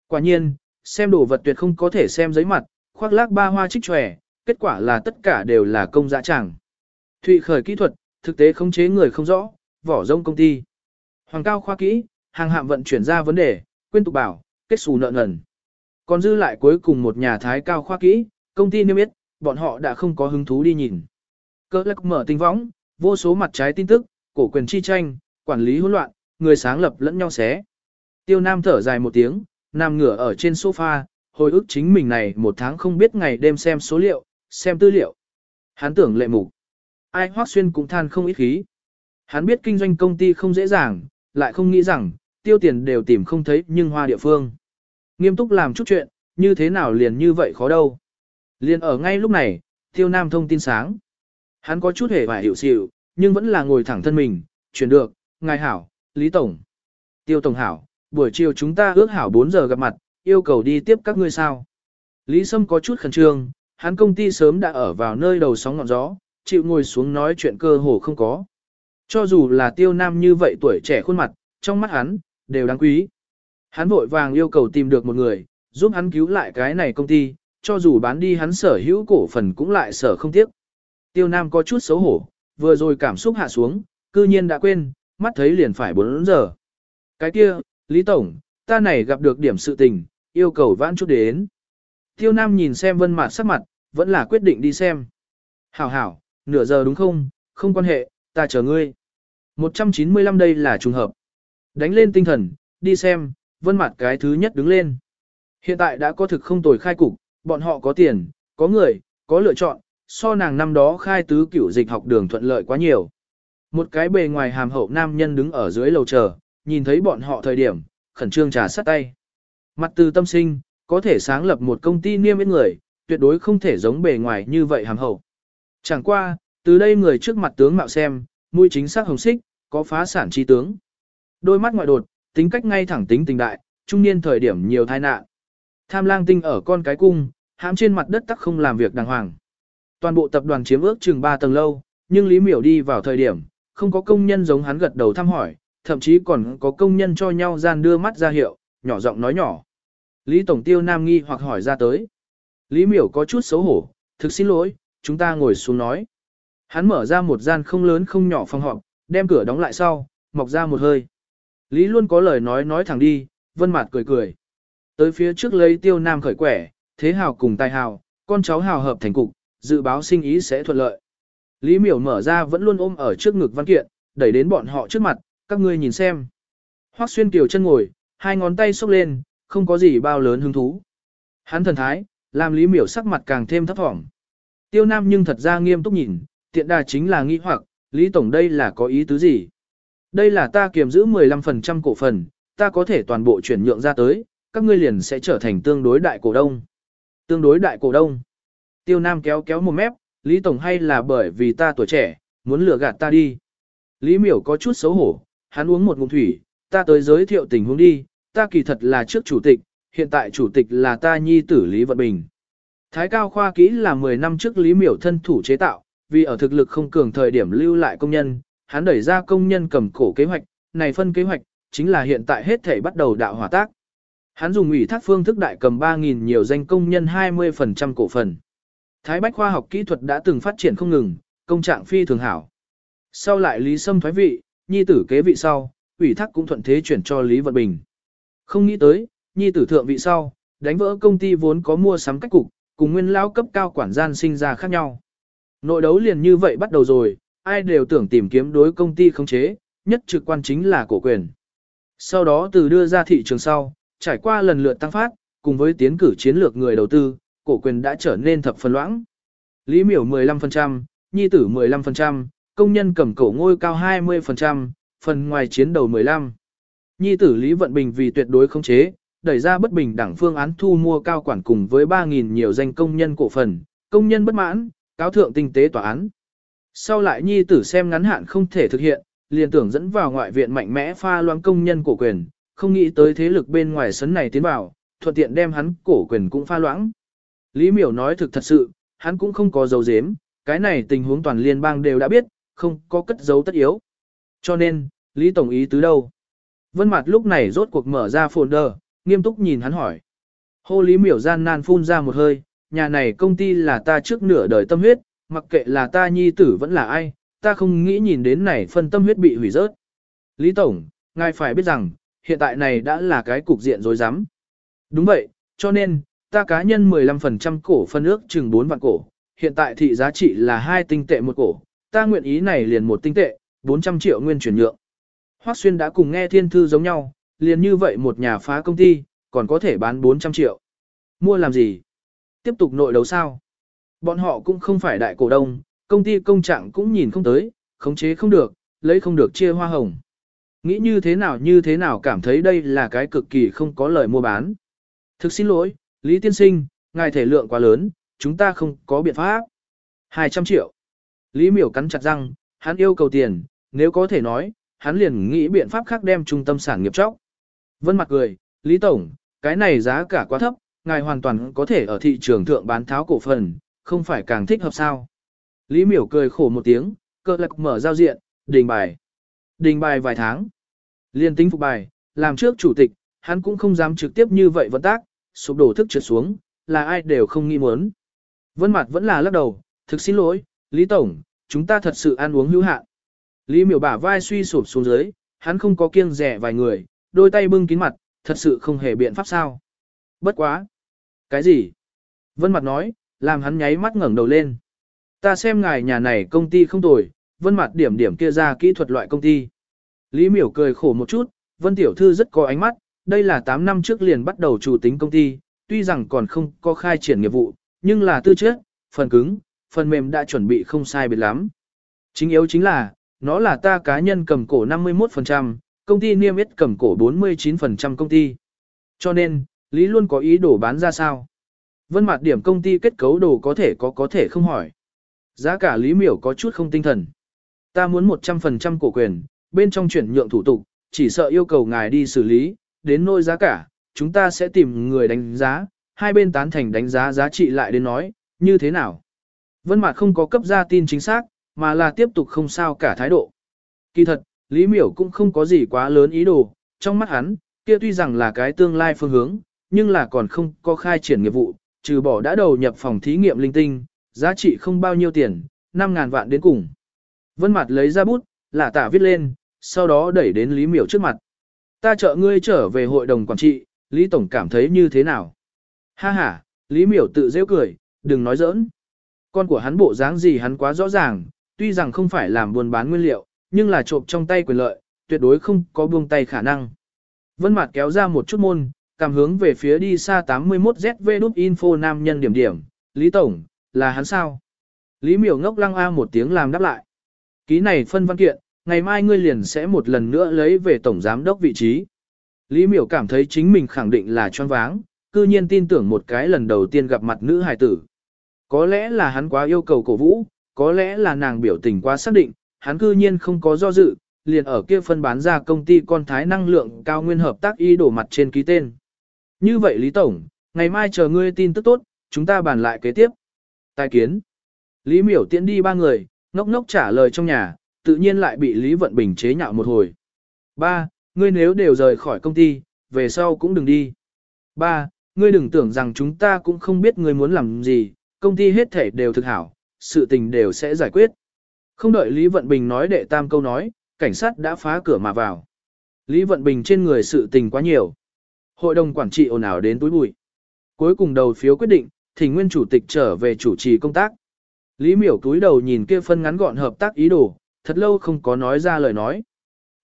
Quả nhiên, xem đồ vật tuyệt không có thể xem giấy mặt, khoác lác ba hoa trích tròe, kết quả là tất cả đều là công dã chẳng. Thụy khởi kỹ thuật, thực tế khống chế người không rõ, vỏ rông công ty. Hoàng cao khoa kỹ, hàng hạm vận chuyển ra vấn đề, quên tục bảo, kết xù nợ nần. Còn dư lại cuối cùng một nhà thái cao khoa kỹ, công ty niêm yết, bọn họ đã không có hứng thú đi nhìn. Cơ lắc mở tinh võng, vô số mặt trái tin tức, cổ quyền chi tranh, quản lý hỗn loạn, người sáng lập lẫn nhau xé. Tiêu Nam thở dài một tiếng, nằm ngửa ở trên sofa, hồi ức chính mình này một tháng không biết ngày đêm xem số liệu, xem tư liệu. Hắn tưởng lệ mục. Ai hoác xuyên cũng than không ít khí. Hắn biết kinh doanh công ty không dễ dàng, lại không nghĩ rằng, tiêu tiền đều tìm không thấy nhưng hoa địa phương. Nghiêm túc làm chút chuyện, như thế nào liền như vậy khó đâu. Liền ở ngay lúc này, tiêu nam thông tin sáng. Hắn có chút hề và hiểu xịu, nhưng vẫn là ngồi thẳng thân mình, chuyển được, ngài hảo, Lý Tổng. Tiêu Tổng hảo, buổi chiều chúng ta ước hảo 4 giờ gặp mặt, yêu cầu đi tiếp các ngươi sao. Lý Sâm có chút khẩn trương, hắn công ty sớm đã ở vào nơi đầu sóng ngọn gió, chịu ngồi xuống nói chuyện cơ hồ không có. Cho dù là tiêu nam như vậy tuổi trẻ khuôn mặt, trong mắt hắn, đều đáng quý. Hắn vội vàng yêu cầu tìm được một người, giúp hắn cứu lại cái này công ty, cho dù bán đi hắn sở hữu cổ phần cũng lại sở không tiếc. Tiêu nam có chút xấu hổ, vừa rồi cảm xúc hạ xuống, cư nhiên đã quên, mắt thấy liền phải 4 giờ. Cái kia, Lý Tổng, ta này gặp được điểm sự tình, yêu cầu vãn chút đến. Tiêu Nam nhìn xem vân mặt sắc mặt, vẫn là quyết định đi xem. Hảo hảo, nửa giờ đúng không, không quan hệ, ta chờ ngươi. 195 đây là trùng hợp. Đánh lên tinh thần, đi xem, vân mặt cái thứ nhất đứng lên. Hiện tại đã có thực không tồi khai cục, bọn họ có tiền, có người, có lựa chọn, so nàng năm đó khai tứ cửu dịch học đường thuận lợi quá nhiều. Một cái bề ngoài hàm hậu nam nhân đứng ở dưới lầu chờ, nhìn thấy bọn họ thời điểm, khẩn trương trà sắt tay. Mặt từ tâm sinh, có thể sáng lập một công ty niêm yết người, tuyệt đối không thể giống bề ngoài như vậy hàm hậu. Chẳng qua, từ đây người trước mặt tướng mạo xem, mũi chính xác hồng xích, có phá sản chi tướng. Đôi mắt ngoại đột, tính cách ngay thẳng tính tình đại, trung niên thời điểm nhiều tai nạn. Tham lang tinh ở con cái cung, hãm trên mặt đất tắc không làm việc đàng hoàng. Toàn bộ tập đoàn chiếm ước chừng 3 tầng lâu, nhưng Lý Miểu đi vào thời điểm, không có công nhân giống hắn gật đầu thăm hỏi, thậm chí còn có công nhân cho nhau gian đưa mắt ra hiệu, nhỏ giọng nói nhỏ. Lý Tổng Tiêu Nam nghi hoặc hỏi ra tới. Lý Miểu có chút xấu hổ, thực xin lỗi, chúng ta ngồi xuống nói. Hắn mở ra một gian không lớn không nhỏ phòng họp, đem cửa đóng lại sau, mọc ra một hơi. Lý luôn có lời nói nói thẳng đi, vân mặt cười cười. Tới phía trước lấy Tiêu Nam khởi quẻ, thế hào cùng tài hào, con cháu hào hợp thành cục, dự báo sinh ý sẽ thuận lợi. Lý miểu mở ra vẫn luôn ôm ở trước ngực văn kiện, đẩy đến bọn họ trước mặt, các ngươi nhìn xem. Hoắc xuyên kiều chân ngồi, hai ngón tay xốc lên, không có gì bao lớn hứng thú. Hắn thần thái, làm Lý miểu sắc mặt càng thêm thấp thỏm. Tiêu Nam nhưng thật ra nghiêm túc nhìn, tiện đà chính là nghi hoặc, Lý Tổng đây là có ý tứ gì? Đây là ta kiềm giữ 15% cổ phần, ta có thể toàn bộ chuyển nhượng ra tới, các ngươi liền sẽ trở thành tương đối đại cổ đông. Tương đối đại cổ đông. Tiêu Nam kéo kéo một mép, Lý Tổng hay là bởi vì ta tuổi trẻ, muốn lừa gạt ta đi. Lý Miểu có chút xấu hổ, hắn uống một ngụm thủy, ta tới giới thiệu tình huống đi, ta kỳ thật là trước chủ tịch, hiện tại chủ tịch là ta nhi tử Lý Vận Bình. Thái cao khoa kỹ là 10 năm trước Lý Miểu thân thủ chế tạo, vì ở thực lực không cường thời điểm lưu lại công nhân, hắn đẩy ra công nhân cầm cổ kế hoạch, này phân kế hoạch, chính là hiện tại hết thể bắt đầu đạo hỏa tác. Hắn dùng ủy thác phương thức đại cầm 3.000 nhiều danh công nhân 20% cổ phần. Thái Bách khoa học kỹ thuật đã từng phát triển không ngừng, công trạng phi thường hảo. Sau lại Lý Sâm thoái vị, nhi tử kế vị sau, ủy thác cũng thuận thế chuyển cho Lý Vận Bình. Không nghĩ tới, nhi tử thượng vị sau, đánh vỡ công ty vốn có mua sắm cách cục, cùng nguyên lao cấp cao quản gian sinh ra khác nhau. Nội đấu liền như vậy bắt đầu rồi, ai đều tưởng tìm kiếm đối công ty khống chế, nhất trực quan chính là cổ quyền. Sau đó từ đưa ra thị trường sau, trải qua lần lượt tăng phát, cùng với tiến cử chiến lược người đầu tư, cổ quyền đã trở nên thập phần loãng. Lý miểu 15%, nhi tử 15%, công nhân cầm cổ ngôi cao 20%, phần ngoài chiến đầu 15. Nhi tử Lý Vận Bình vì tuyệt đối khống chế, đẩy ra bất bình đẳng phương án thu mua cao quản cùng với 3.000 nhiều danh công nhân cổ phần, công nhân bất mãn, cáo thượng tinh tế tòa án. Sau lại nhi tử xem ngắn hạn không thể thực hiện, liền tưởng dẫn vào ngoại viện mạnh mẽ pha loãng công nhân cổ quyền, không nghĩ tới thế lực bên ngoài sấn này tiến vào, thuận tiện đem hắn cổ quyền cũng pha loãng. Lý miểu nói thực thật sự, hắn cũng không có dấu dếm, cái này tình huống toàn liên bang đều đã biết, không có cất dấu tất yếu. Cho nên, Lý Tổng ý tứ đâu? Vân Mạt lúc này rốt cuộc mở ra folder, nghiêm túc nhìn hắn hỏi. Hô Lý miểu gian nan phun ra một hơi, nhà này công ty là ta trước nửa đời tâm huyết, mặc kệ là ta nhi tử vẫn là ai, ta không nghĩ nhìn đến này phân tâm huyết bị hủy rớt. Lý Tổng, ngài phải biết rằng, hiện tại này đã là cái cục diện rối rắm. Đúng vậy, cho nên, ta cá nhân 15% cổ phân ước chừng 4 vạn cổ, hiện tại thị giá trị là 2 tinh tệ một cổ, ta nguyện ý này liền một tinh tệ, 400 triệu nguyên chuyển nhượng. Hoắc Xuyên đã cùng nghe thiên thư giống nhau, liền như vậy một nhà phá công ty, còn có thể bán 400 triệu. Mua làm gì? Tiếp tục nội đấu sao? Bọn họ cũng không phải đại cổ đông, công ty công trạng cũng nhìn không tới, khống chế không được, lấy không được chia hoa hồng. Nghĩ như thế nào như thế nào cảm thấy đây là cái cực kỳ không có lời mua bán. Thực xin lỗi, Lý Tiên Sinh, ngài thể lượng quá lớn, chúng ta không có biện pháp. 200 triệu. Lý miểu cắn chặt răng, hắn yêu cầu tiền, nếu có thể nói, hắn liền nghĩ biện pháp khác đem trung tâm sản nghiệp chóc. Vân mặt cười, Lý Tổng, cái này giá cả quá thấp, ngài hoàn toàn có thể ở thị trường thượng bán tháo cổ phần, không phải càng thích hợp sao. Lý miểu cười khổ một tiếng, cơ lạc mở giao diện, đình bài. Đình bài vài tháng. Liên tính phục bài, làm trước chủ tịch, hắn cũng không dám trực tiếp như vậy vận tác, sụp đổ thức trượt xuống, là ai đều không nghĩ muốn. Vân mặt vẫn là lắc đầu, thực xin lỗi, Lý Tổng, chúng ta thật sự ăn uống hữu hạn. Lý miểu bả vai suy sụp xuống dưới, hắn không có kiêng rẻ vài người, đôi tay bưng kín mặt, thật sự không hề biện pháp sao. Bất quá. Cái gì? Vân mặt nói, làm hắn nháy mắt ngẩng đầu lên. Ta xem ngài nhà này công ty không tồi, vân mặt điểm điểm kia ra kỹ thuật loại công ty. Lý miểu cười khổ một chút, vân tiểu thư rất có ánh mắt, đây là 8 năm trước liền bắt đầu chủ tính công ty, tuy rằng còn không có khai triển nghiệp vụ, nhưng là tư chất, phần cứng, phần mềm đã chuẩn bị không sai biệt lắm. Chính yếu chính là, nó là ta cá nhân cầm cổ 51%, công ty niêm yết cầm cổ 49% công ty. Cho nên, Lý luôn có ý đồ bán ra sao. Vân mặt điểm công ty kết cấu đồ có thể có có thể không hỏi. Giá cả Lý Miểu có chút không tinh thần. Ta muốn 100% cổ quyền, bên trong chuyển nhượng thủ tục, chỉ sợ yêu cầu ngài đi xử lý, đến nôi giá cả, chúng ta sẽ tìm người đánh giá, hai bên tán thành đánh giá giá trị lại đến nói, như thế nào. Vân mặt không có cấp ra tin chính xác, mà là tiếp tục không sao cả thái độ. Kỳ thật, Lý Miểu cũng không có gì quá lớn ý đồ, trong mắt hắn, kia tuy rằng là cái tương lai phương hướng, nhưng là còn không có khai triển nghiệp vụ, trừ bỏ đã đầu nhập phòng thí nghiệm linh tinh, giá trị không bao nhiêu tiền, 5.000 vạn đến cùng. Vân Mạt lấy ra bút, lả tả viết lên, sau đó đẩy đến Lý Miểu trước mặt. Ta trợ ngươi trở về hội đồng quản trị, Lý Tổng cảm thấy như thế nào? Ha ha, Lý miểu tự rêu cười, đừng nói giỡn. Con của hắn bộ dáng gì hắn quá rõ ràng, tuy rằng không phải làm buôn bán nguyên liệu, nhưng là trộm trong tay quyền lợi, tuyệt đối không có buông tay khả năng. Vân Mạt kéo ra một chút môn, cảm hướng về phía đi xa 81ZV đút info nam nhân điểm điểm, Lý Tổng, là hắn sao? Lý miểu ngốc lăng a một tiếng làm đáp lại. Ký này phân văn kiện, ngày mai ngươi liền sẽ một lần nữa lấy về tổng giám đốc vị trí. Lý miểu cảm thấy chính mình khẳng định là choáng váng, cư nhiên tin tưởng một cái lần đầu tiên gặp mặt nữ hài tử. Có lẽ là hắn quá yêu cầu cổ vũ, có lẽ là nàng biểu tình quá xác định, hắn cư nhiên không có do dự, liền ở kia phân bán ra công ty con thái năng lượng cao nguyên hợp tác y đổ mặt trên ký tên. Như vậy Lý Tổng, ngày mai chờ ngươi tin tức tốt, chúng ta bàn lại kế tiếp. Tài kiến. Lý miểu tiễn đi ba người, ngốc ngốc trả lời trong nhà, tự nhiên lại bị Lý Vận Bình chế nhạo một hồi. Ba, ngươi nếu đều rời khỏi công ty, về sau cũng đừng đi. Ba, ngươi đừng tưởng rằng chúng ta cũng không biết ngươi muốn làm gì, công ty hết thể đều thực hảo, sự tình đều sẽ giải quyết. Không đợi Lý Vận Bình nói đệ tam câu nói, cảnh sát đã phá cửa mà vào. Lý Vận Bình trên người sự tình quá nhiều. Hội đồng quản trị ồn ào đến túi bụi. Cuối cùng đầu phiếu quyết định, thỉnh nguyên chủ tịch trở về chủ trì công tác. Lý miểu túi đầu nhìn kia phân ngắn gọn hợp tác ý đồ, thật lâu không có nói ra lời nói.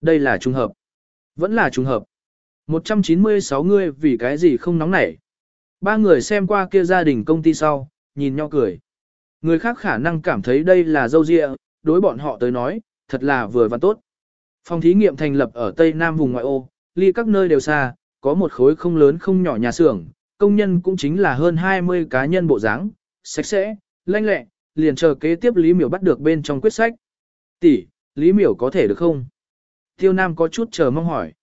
Đây là trùng hợp. Vẫn là trùng hợp. 196 người vì cái gì không nóng nảy. Ba người xem qua kia gia đình công ty sau, nhìn nhau cười. Người khác khả năng cảm thấy đây là dâu dịa, đối bọn họ tới nói, thật là vừa và tốt. Phòng thí nghiệm thành lập ở Tây Nam vùng ngoại ô, ly các nơi đều xa, có một khối không lớn không nhỏ nhà xưởng, công nhân cũng chính là hơn 20 cá nhân bộ dáng, sạch sẽ, lanh lẹ, liền chờ kế tiếp Lý Miểu bắt được bên trong quyết sách. Tỷ, Lý Miểu có thể được không? Tiêu Nam có chút chờ mong hỏi.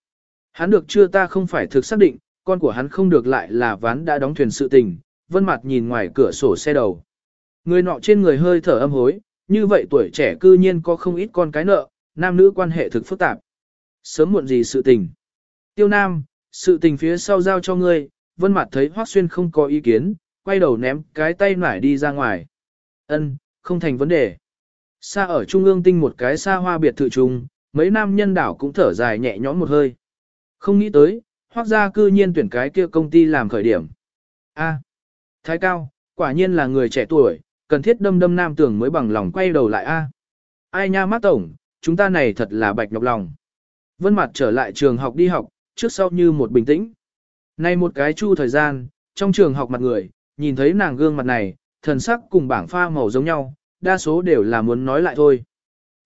Hắn được chưa ta không phải thực xác định, con của hắn không được lại là ván đã đóng thuyền sự tình, vân mặt nhìn ngoài cửa sổ xe đầu. Người nọ trên người hơi thở âm hối, như vậy tuổi trẻ cư nhiên có không ít con cái nợ, nam nữ quan hệ thực phức tạp. Sớm muộn gì sự tình. Tiêu Nam, sự tình phía sau giao cho ngươi, vân mặt thấy Hoác Xuyên không có ý kiến, quay đầu ném cái tay nải đi ra ngoài. Ân, không thành vấn đề. Xa ở trung ương tinh một cái xa hoa biệt thự trùng, mấy nam nhân đảo cũng thở dài nhẹ nhõm một hơi. Không nghĩ tới, hoác gia cư nhiên tuyển cái kia công ty làm khởi điểm. A, à, thái cao, quả nhiên là người trẻ tuổi, cần thiết đâm đâm nam tưởng mới bằng lòng quay đầu lại a. À. Ai nha mắt tổng, chúng ta này thật là bạch nhọc lòng. Vân mặt trở lại trường học đi học, trước sau như một bình tĩnh. Nay một cái chu thời gian, trong trường học mặt người, nhìn thấy nàng gương mặt này, thần sắc cùng bảng pha màu giống nhau, đa số đều là muốn nói lại thôi.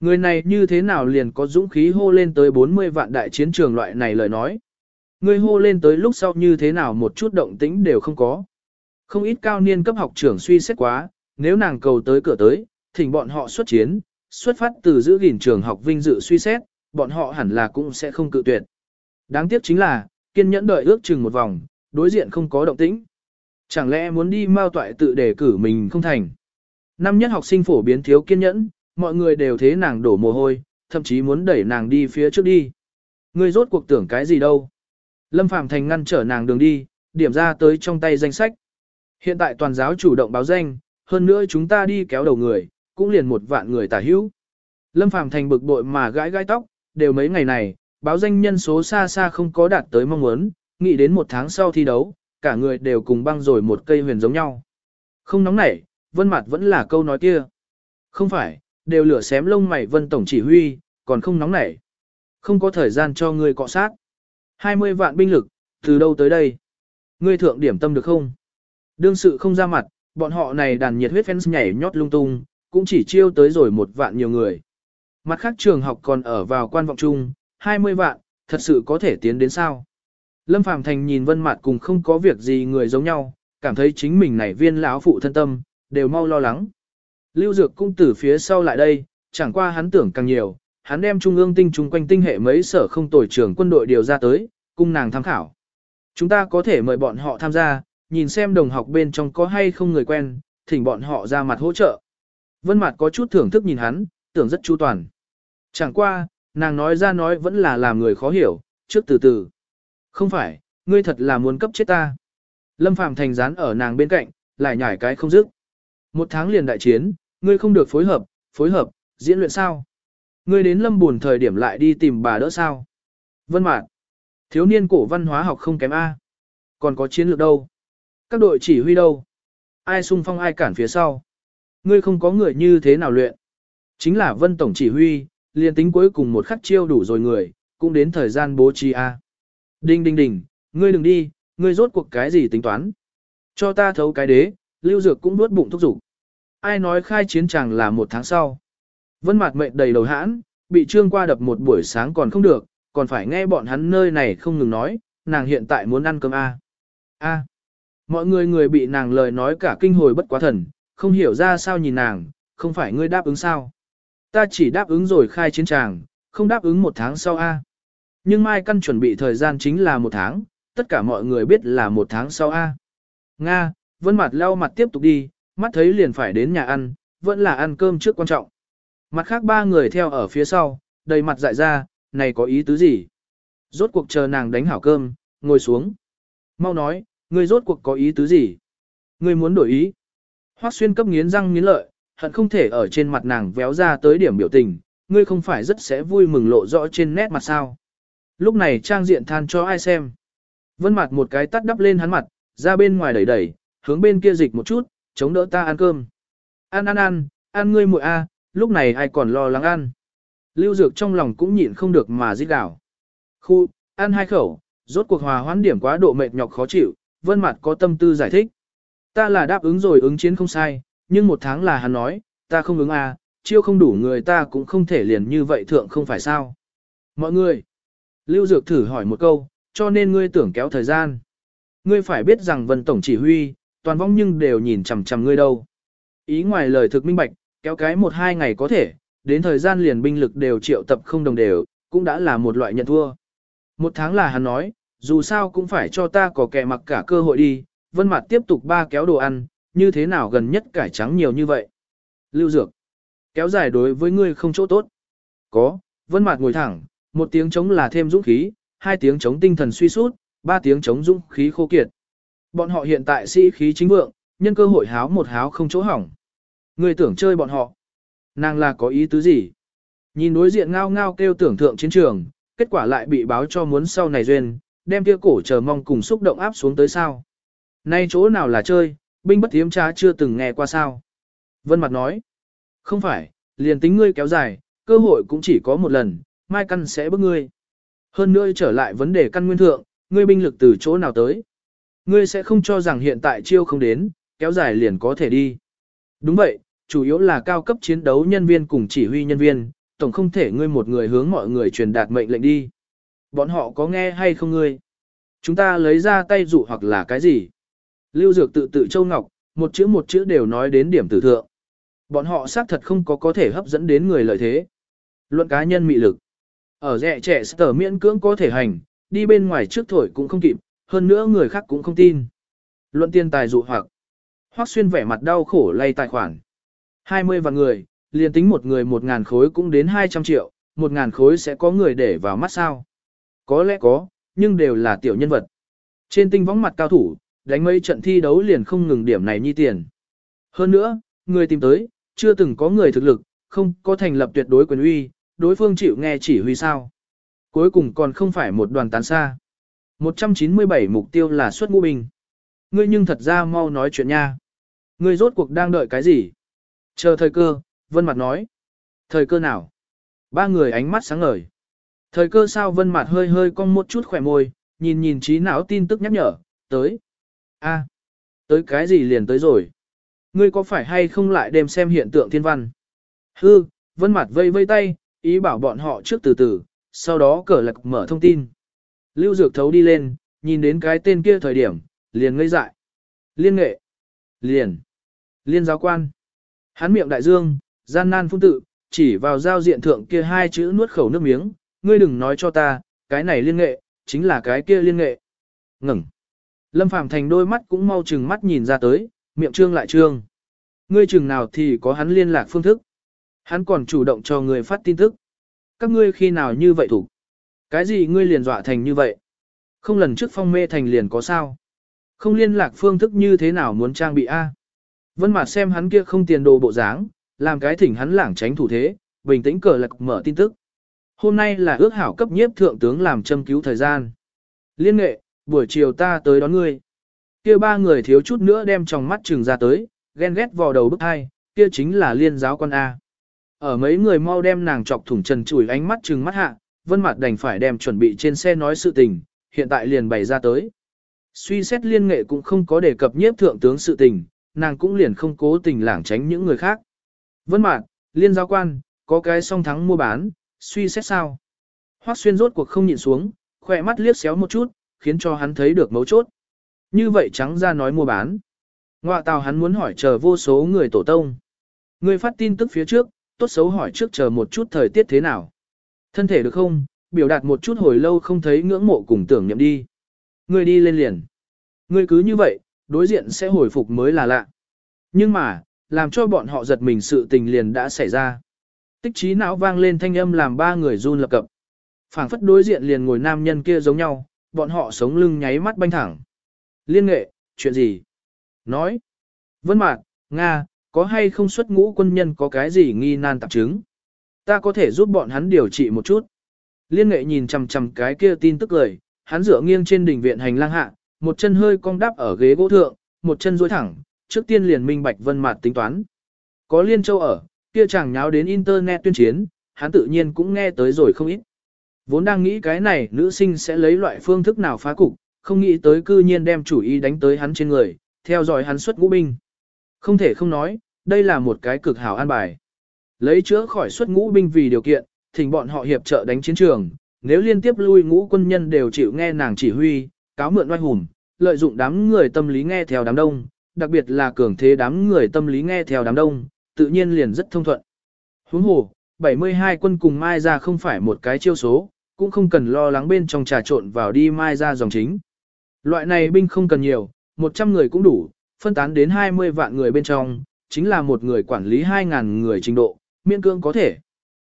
Người này như thế nào liền có dũng khí hô lên tới 40 vạn đại chiến trường loại này lời nói. Người hô lên tới lúc sau như thế nào một chút động tĩnh đều không có. Không ít cao niên cấp học trưởng suy xét quá, nếu nàng cầu tới cửa tới, thỉnh bọn họ xuất chiến, xuất phát từ giữ gìn trường học vinh dự suy xét, bọn họ hẳn là cũng sẽ không cự tuyệt. Đáng tiếc chính là, kiên nhẫn đợi ước chừng một vòng, đối diện không có động tĩnh. Chẳng lẽ muốn đi mao toại tự đề cử mình không thành. Năm nhất học sinh phổ biến thiếu kiên nhẫn, mọi người đều thế nàng đổ mồ hôi, thậm chí muốn đẩy nàng đi phía trước đi. Ngươi rốt cuộc tưởng cái gì đâu. Lâm Phạm Thành ngăn trở nàng đường đi, điểm ra tới trong tay danh sách. Hiện tại toàn giáo chủ động báo danh, hơn nữa chúng ta đi kéo đầu người, cũng liền một vạn người tả hữu. Lâm Phạm Thành bực bội mà gãi gãi tóc, đều mấy ngày này, báo danh nhân số xa xa không có đạt tới mong muốn, nghĩ đến một tháng sau thi đấu, cả người đều cùng băng rồi một cây huyền giống nhau. Không nóng nảy, vân mặt vẫn là câu nói kia. Không phải, đều lửa xém lông mày vân tổng chỉ huy, còn không nóng nảy. Không có thời gian cho ngươi cọ sát. 20 vạn binh lực, từ đâu tới đây? Ngươi thượng điểm tâm được không? Đương sự không ra mặt, bọn họ này đàn nhiệt huyết fans nhảy nhót lung tung, cũng chỉ chiêu tới rồi một vạn nhiều người. Mặt khác trường học còn ở vào quan vọng chung, 20 vạn, thật sự có thể tiến đến sao? Lâm Phàm Thành nhìn Vân Mạt cùng không có việc gì người giống nhau, cảm thấy chính mình này viên lão phụ thân tâm, đều mau lo lắng. Lưu Dược cũng từ phía sau lại đây, chẳng qua hắn tưởng càng nhiều, hắn đem trung ương tinh trung quanh tinh hệ mấy sở không tồi trưởng quân đội điều ra tới, cung nàng tham khảo. Chúng ta có thể mời bọn họ tham gia, nhìn xem đồng học bên trong có hay không người quen, thỉnh bọn họ ra mặt hỗ trợ. Vân Mạt có chút thưởng thức nhìn hắn, tưởng rất chu toàn. Chẳng qua, nàng nói ra nói vẫn là làm người khó hiểu, trước từ từ. Không phải, ngươi thật là muốn cấp chết ta. Lâm Phàm thành dán ở nàng bên cạnh, lại nhảy cái không dứt. Một tháng liền đại chiến, ngươi không được phối hợp, phối hợp, diễn luyện sao? Ngươi đến lâm buồn thời điểm lại đi tìm bà đỡ sao? Vân Mạn, thiếu niên cổ văn hóa học không kém A. Còn có chiến lược đâu? Các đội chỉ huy đâu? Ai sung phong ai cản phía sau. Ngươi không có người như thế nào luyện. Chính là vân tổng chỉ huy, liền tính cuối cùng một khắc chiêu đủ rồi người, cũng đến thời gian bố trí a. Đinh đinh đinh, ngươi đừng đi, ngươi rốt cuộc cái gì tính toán. Cho ta thấu cái đế, lưu dược cũng nuốt bụng thúc giục. Ai nói khai chiến chẳng là một tháng sau. Vân mạt mệnh đầy đầu hãn, bị trương qua đập một buổi sáng còn không được, còn phải nghe bọn hắn nơi này không ngừng nói, nàng hiện tại muốn ăn cơm A. A. Mọi người người bị nàng lời nói cả kinh hồi bất quá thần, không hiểu ra sao nhìn nàng, không phải ngươi đáp ứng sao. Ta chỉ đáp ứng rồi khai chiến tràng, không đáp ứng một tháng sau A. Nhưng Mai Căn chuẩn bị thời gian chính là một tháng, tất cả mọi người biết là một tháng sau A. Nga, vân mặt lau mặt tiếp tục đi, mắt thấy liền phải đến nhà ăn, vẫn là ăn cơm trước quan trọng. Mặt khác ba người theo ở phía sau, đầy mặt dại ra, này có ý tứ gì? Rốt cuộc chờ nàng đánh hảo cơm, ngồi xuống. Mau nói, ngươi rốt cuộc có ý tứ gì? Ngươi muốn đổi ý? Hoắc xuyên cấp nghiến răng nghiến lợi, hận không thể ở trên mặt nàng véo ra tới điểm biểu tình, ngươi không phải rất sẽ vui mừng lộ rõ trên nét mặt sao. Lúc này trang diện than cho ai xem. Vân mặt một cái tắt đắp lên hắn mặt, ra bên ngoài đẩy đẩy, hướng bên kia dịch một chút, chống đỡ ta ăn cơm. Ăn ăn ăn, ăn ngươi muội a, lúc này ai còn lo lắng ăn. Lưu Dược trong lòng cũng nhịn không được mà giết đảo. Khu, ăn hai khẩu, rốt cuộc hòa hoãn điểm quá độ mệt nhọc khó chịu, vân mặt có tâm tư giải thích. Ta là đáp ứng rồi ứng chiến không sai, nhưng một tháng là hắn nói, ta không ứng à, chiêu không đủ người ta cũng không thể liền như vậy thượng không phải sao. Mọi người, Lưu Dược thử hỏi một câu, cho nên ngươi tưởng kéo thời gian. Ngươi phải biết rằng vân tổng chỉ huy, toàn vong nhưng đều nhìn chằm chằm ngươi đâu. Ý ngoài lời thực minh bạch, kéo cái một hai ngày có thể, đến thời gian liền binh lực đều triệu tập không đồng đều, cũng đã là một loại nhận thua. Một tháng là hắn nói, dù sao cũng phải cho ta có kẻ mặc cả cơ hội đi, vân mặt tiếp tục ba kéo đồ ăn, như thế nào gần nhất cải trắng nhiều như vậy. Lưu Dược, kéo dài đối với ngươi không chỗ tốt. Có, vân mặt ngồi thẳng, một tiếng chống là thêm dũng khí, hai tiếng chống tinh thần suy sút, ba tiếng chống dũng khí khô kiệt. Bọn họ hiện tại sĩ khí chính vượng, nhân cơ hội háo một háo không chỗ hỏng. Ngươi tưởng chơi bọn họ. Nàng là có ý tứ gì? Nhìn đối diện ngao ngao kêu tưởng thượng chiến trường, kết quả lại bị báo cho muốn sau này duyên, đem kia cổ chờ mong cùng xúc động áp xuống tới sao. Nay chỗ nào là chơi, binh bất thiếm cha chưa từng nghe qua sao. Vân Mặt nói, không phải, liền tính ngươi kéo dài, cơ hội cũng chỉ có một lần, mai căn sẽ bước ngươi. Hơn nữa trở lại vấn đề căn nguyên thượng, ngươi binh lực từ chỗ nào tới. Ngươi sẽ không cho rằng hiện tại chiêu không đến, kéo dài liền có thể đi. Đúng vậy, chủ yếu là cao cấp chiến đấu nhân viên cùng chỉ huy nhân viên, tổng không thể ngươi một người hướng mọi người truyền đạt mệnh lệnh đi. Bọn họ có nghe hay không ngươi? Chúng ta lấy ra tay dụ hoặc là cái gì? Lưu Dược tự tự châu ngọc, một chữ một chữ đều nói đến điểm tử thượng. Bọn họ xác thật không có có thể hấp dẫn đến người lợi thế. Luận cá nhân mị lực. Ở rẻ trẻ sở miễn cưỡng có thể hành, đi bên ngoài trước thổi cũng không kịp, hơn nữa người khác cũng không tin. Luận tiên tài dụ hoặc. Hoắc xuyên vẻ mặt đau khổ lay tài khoản. 20 vạn người, liền tính một người một ngàn khối cũng đến 200 triệu, một ngàn khối sẽ có người để vào mắt sao. Có lẽ có, nhưng đều là tiểu nhân vật. Trên tinh võng mặt cao thủ, đánh mấy trận thi đấu liền không ngừng điểm này nhi tiền. Hơn nữa, người tìm tới, chưa từng có người thực lực, không có thành lập tuyệt đối quyền uy, đối phương chịu nghe chỉ huy sao. Cuối cùng còn không phải một đoàn tán xa. 197 mục tiêu là xuất ngũ binh. Ngươi nhưng thật ra mau nói chuyện nha. Ngươi rốt cuộc đang đợi cái gì? Chờ thời cơ, Vân Mặt nói. Thời cơ nào? Ba người ánh mắt sáng ngời. Thời cơ sao Vân Mặt hơi hơi cong một chút khỏe môi, nhìn nhìn trí não tin tức nhắc nhở, tới a tới cái gì liền tới rồi? Ngươi có phải hay không lại đem xem hiện tượng thiên văn? Hư, Vân Mặt vây vây tay, ý bảo bọn họ trước từ từ, sau đó cờ lạc mở thông tin. Lưu Dược thấu đi lên, nhìn đến cái tên kia thời điểm, liền ngây dại. Liên nghệ. Liền. Liên giáo quan. Hắn miệng đại dương, gian nan phun tự, chỉ vào giao diện thượng kia hai chữ nuốt khẩu nước miếng, ngươi đừng nói cho ta, cái này liên nghệ, chính là cái kia liên nghệ. Ngừng. Lâm Phàm Thành đôi mắt cũng mau chừng mắt nhìn ra tới, miệng trương lại trương. Ngươi chừng nào thì có hắn liên lạc phương thức. Hắn còn chủ động cho người phát tin tức. Các ngươi khi nào như vậy thủ? Cái gì ngươi liền dọa thành như vậy? Không lần trước phong mê thành liền có sao? Không liên lạc phương thức như thế nào muốn trang bị A? Vân Mạt xem hắn kia không tiền đồ bộ dáng, làm cái thỉnh hắn lảng tránh thủ thế, bình tĩnh cờ lạc mở tin tức. Hôm nay là ước hảo cấp nhiếp thượng tướng làm châm cứu thời gian. Liên nghệ, buổi chiều ta tới đón ngươi. Kia ba người thiếu chút nữa đem trong mắt trừng ra tới, ghen ghét vào đầu bức hai, kia chính là liên giáo con A. Ở mấy người mau đem nàng chọc thủng trần chùi ánh mắt trừng mắt hạ, vân mặt đành phải đem chuẩn bị trên xe nói sự tình, hiện tại liền bày ra tới. Suy xét liên nghệ cũng không có đề cập nhiếp thượng tướng sự tình, nàng cũng liền không cố tình lảng tránh những người khác. Vân mạn, liên giáo quan, có cái song thắng mua bán, suy xét sao? Hoắc xuyên rốt cuộc không nhịn xuống, khỏe mắt liếc xéo một chút, khiến cho hắn thấy được mấu chốt. Như vậy trắng ra nói mua bán. Ngoạ tào hắn muốn hỏi chờ vô số người tổ tông. Người phát tin tức phía trước, tốt xấu hỏi trước chờ một chút thời tiết thế nào. Thân thể được không, biểu đạt một chút hồi lâu không thấy ngưỡng mộ cùng tưởng niệm đi. Người đi lên liền. Người cứ như vậy, đối diện sẽ hồi phục mới là lạ. Nhưng mà, làm cho bọn họ giật mình sự tình liền đã xảy ra. Tích trí não vang lên thanh âm làm ba người run lập cập. phảng phất đối diện liền ngồi nam nhân kia giống nhau, bọn họ sống lưng nháy mắt banh thẳng. Liên nghệ, chuyện gì? Nói. Vân Mạc, Nga, có hay không xuất ngũ quân nhân có cái gì nghi nan tạp chứng? Ta có thể giúp bọn hắn điều trị một chút. Liên nghệ nhìn chằm chằm cái kia tin tức lời, hắn dựa nghiêng trên đỉnh viện hành lang hạ, một chân hơi cong đắp ở ghế gỗ thượng, một chân duỗi thẳng, trước tiên liền minh bạch Vân Mạc tính toán. Có Liên Châu ở, kia chẳng nháo đến internet tuyên chiến, hắn tự nhiên cũng nghe tới rồi không ít. Vốn đang nghĩ cái này nữ sinh sẽ lấy loại phương thức nào phá cục, không nghĩ tới cư nhiên đem chủ ý đánh tới hắn trên người, theo dõi hắn xuất ngũ binh. Không thể không nói, đây là một cái cực hảo an bài. Lấy chữa khỏi xuất ngũ binh vì điều kiện, thỉnh bọn họ hiệp trợ đánh chiến trường, nếu liên tiếp lui ngũ quân nhân đều chịu nghe nàng chỉ huy, cáo mượn oai hùng, lợi dụng đám người tâm lý nghe theo đám đông, đặc biệt là cường thế đám người tâm lý nghe theo đám đông, tự nhiên liền rất thông thuận. Huống hồ, 72 quân cùng Mai ra không phải một cái chiêu số, cũng không cần lo lắng bên trong trà trộn vào đi Mai ra dòng chính. Loại này binh không cần nhiều, 100 người cũng đủ, phân tán đến 20 vạn người bên trong, chính là một người quản lý 2.000 người trình độ, miễn cương có thể.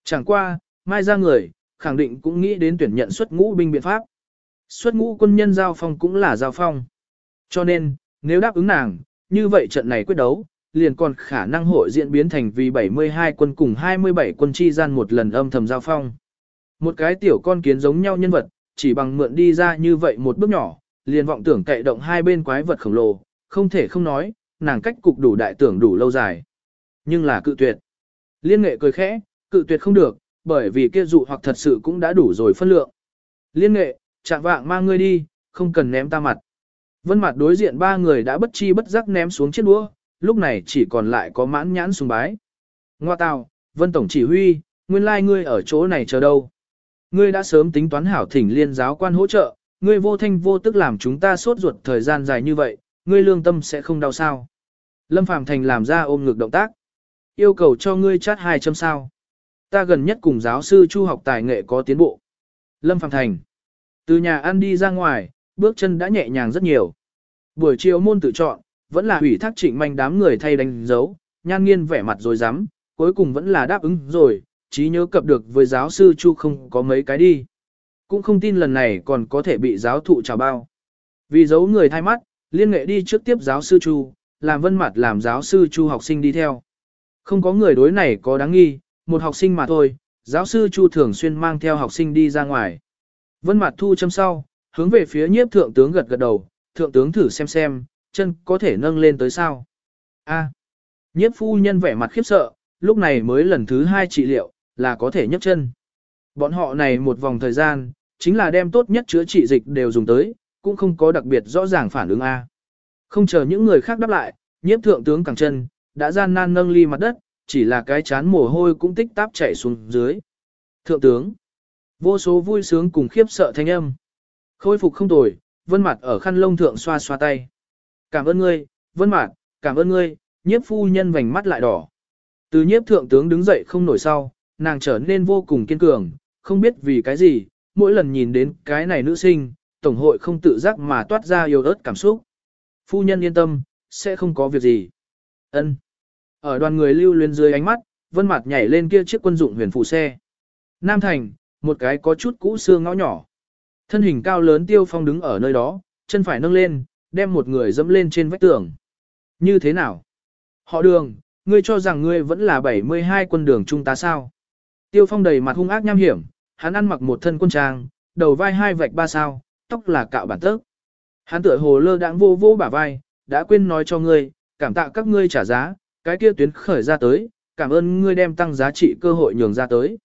Chẳng qua, Mai ra người, khẳng định cũng nghĩ đến tuyển nhận xuất ngũ binh biện pháp. Xuất ngũ quân nhân giao phong cũng là giao phong. Cho nên, nếu đáp ứng nàng, như vậy trận này quyết đấu, liền còn khả năng hội diễn biến thành vì 72 quân cùng 27 quân chi gian một lần âm thầm giao phong. Một cái tiểu con kiến giống nhau nhân vật, chỉ bằng mượn đi ra như vậy một bước nhỏ, liền vọng tưởng cậy động hai bên quái vật khổng lồ, không thể không nói, nàng cách cục đủ đại tưởng đủ lâu dài. Nhưng là cự tuyệt. Liên nghệ cười khẽ, cự tuyệt không được, bởi vì kia dụ hoặc thật sự cũng đã đủ rồi phân lượng. Liên nghệ, chạm vạng mang ngươi đi, không cần ném ta mặt. Vân mặt đối diện ba người đã bất chi bất giác ném xuống chiếc đũa, lúc này chỉ còn lại có mãn nhãn sùng bái. Ngoa tào, Vân Tổng chỉ huy, nguyên lai like ngươi ở chỗ này chờ đâu. Ngươi đã sớm tính toán hảo thỉnh liên giáo quan hỗ trợ, ngươi vô thanh vô tức làm chúng ta sốt ruột thời gian dài như vậy, ngươi lương tâm sẽ không đau sao. Lâm Phàm Thành làm ra ôm ngược động tác. Yêu cầu cho ngươi chát hai châm sao. Ta gần nhất cùng giáo sư Chu học tài nghệ có tiến bộ. Lâm Phàm Thành. Từ nhà ăn đi ra ngoài, bước chân đã nhẹ nhàng rất nhiều. Buổi chiều môn tự chọn, vẫn là ủy thác trịnh manh đám người thay đánh dấu, nhan nghiên vẻ mặt rồi dám, cuối cùng vẫn là đáp ứng rồi, trí nhớ cập được với giáo sư Chu không có mấy cái đi. Cũng không tin lần này còn có thể bị giáo thụ trào bao. Vì giấu người thay mắt, liên nghệ đi trước tiếp giáo sư Chu, làm vân mặt làm giáo sư Chu học sinh đi theo. Không có người đối này có đáng nghi, một học sinh mà thôi, giáo sư Chu thường xuyên mang theo học sinh đi ra ngoài. Vân mặt thu châm sau, hướng về phía nhiếp thượng tướng gật gật đầu, thượng tướng thử xem xem, chân có thể nâng lên tới sao. A. Nhiếp phu nhân vẻ mặt khiếp sợ, lúc này mới lần thứ hai trị liệu, là có thể nhấc chân. Bọn họ này một vòng thời gian, chính là đem tốt nhất chữa trị dịch đều dùng tới, cũng không có đặc biệt rõ ràng phản ứng A. Không chờ những người khác đáp lại, nhiếp thượng tướng cẳng chân, đã gian nan nâng ly mặt đất, chỉ là cái chán mồ hôi cũng tích táp chảy xuống dưới. Thượng tướng, vô số vui sướng cùng khiếp sợ thanh âm. Khôi phục không tồi, vân mặt ở khăn lông thượng xoa xoa tay. Cảm ơn ngươi, vân mặt, cảm ơn ngươi, nhiếp phu nhân vành mắt lại đỏ. Từ nhiếp thượng tướng đứng dậy không nổi sau, nàng trở nên vô cùng kiên cường, không biết vì cái gì, mỗi lần nhìn đến cái này nữ sinh, tổng hội không tự giác mà toát ra yêu ớt cảm xúc. Phu nhân yên tâm, sẽ không có việc gì. Ân. Ở đoàn người lưu luyến dưới ánh mắt, vân mặt nhảy lên kia chiếc quân dụng huyền phù xe. Nam Thành, một cái có chút cũ xưa ngõ nhỏ. Thân hình cao lớn tiêu phong đứng ở nơi đó, chân phải nâng lên, đem một người dẫm lên trên vách tường. Như thế nào? Họ đường, ngươi cho rằng ngươi vẫn là 72 quân đường trung tá sao? Tiêu phong đầy mặt hung ác nham hiểm, hắn ăn mặc một thân quân trang, đầu vai hai vạch ba sao, tóc là cạo bản tớc. Hắn tựa hồ lơ đãng vô vô bả vai, đã quên nói cho ngươi, cảm tạ các ngươi trả giá, cái kia tuyến khởi ra tới, cảm ơn ngươi đem tăng giá trị cơ hội nhường ra tới.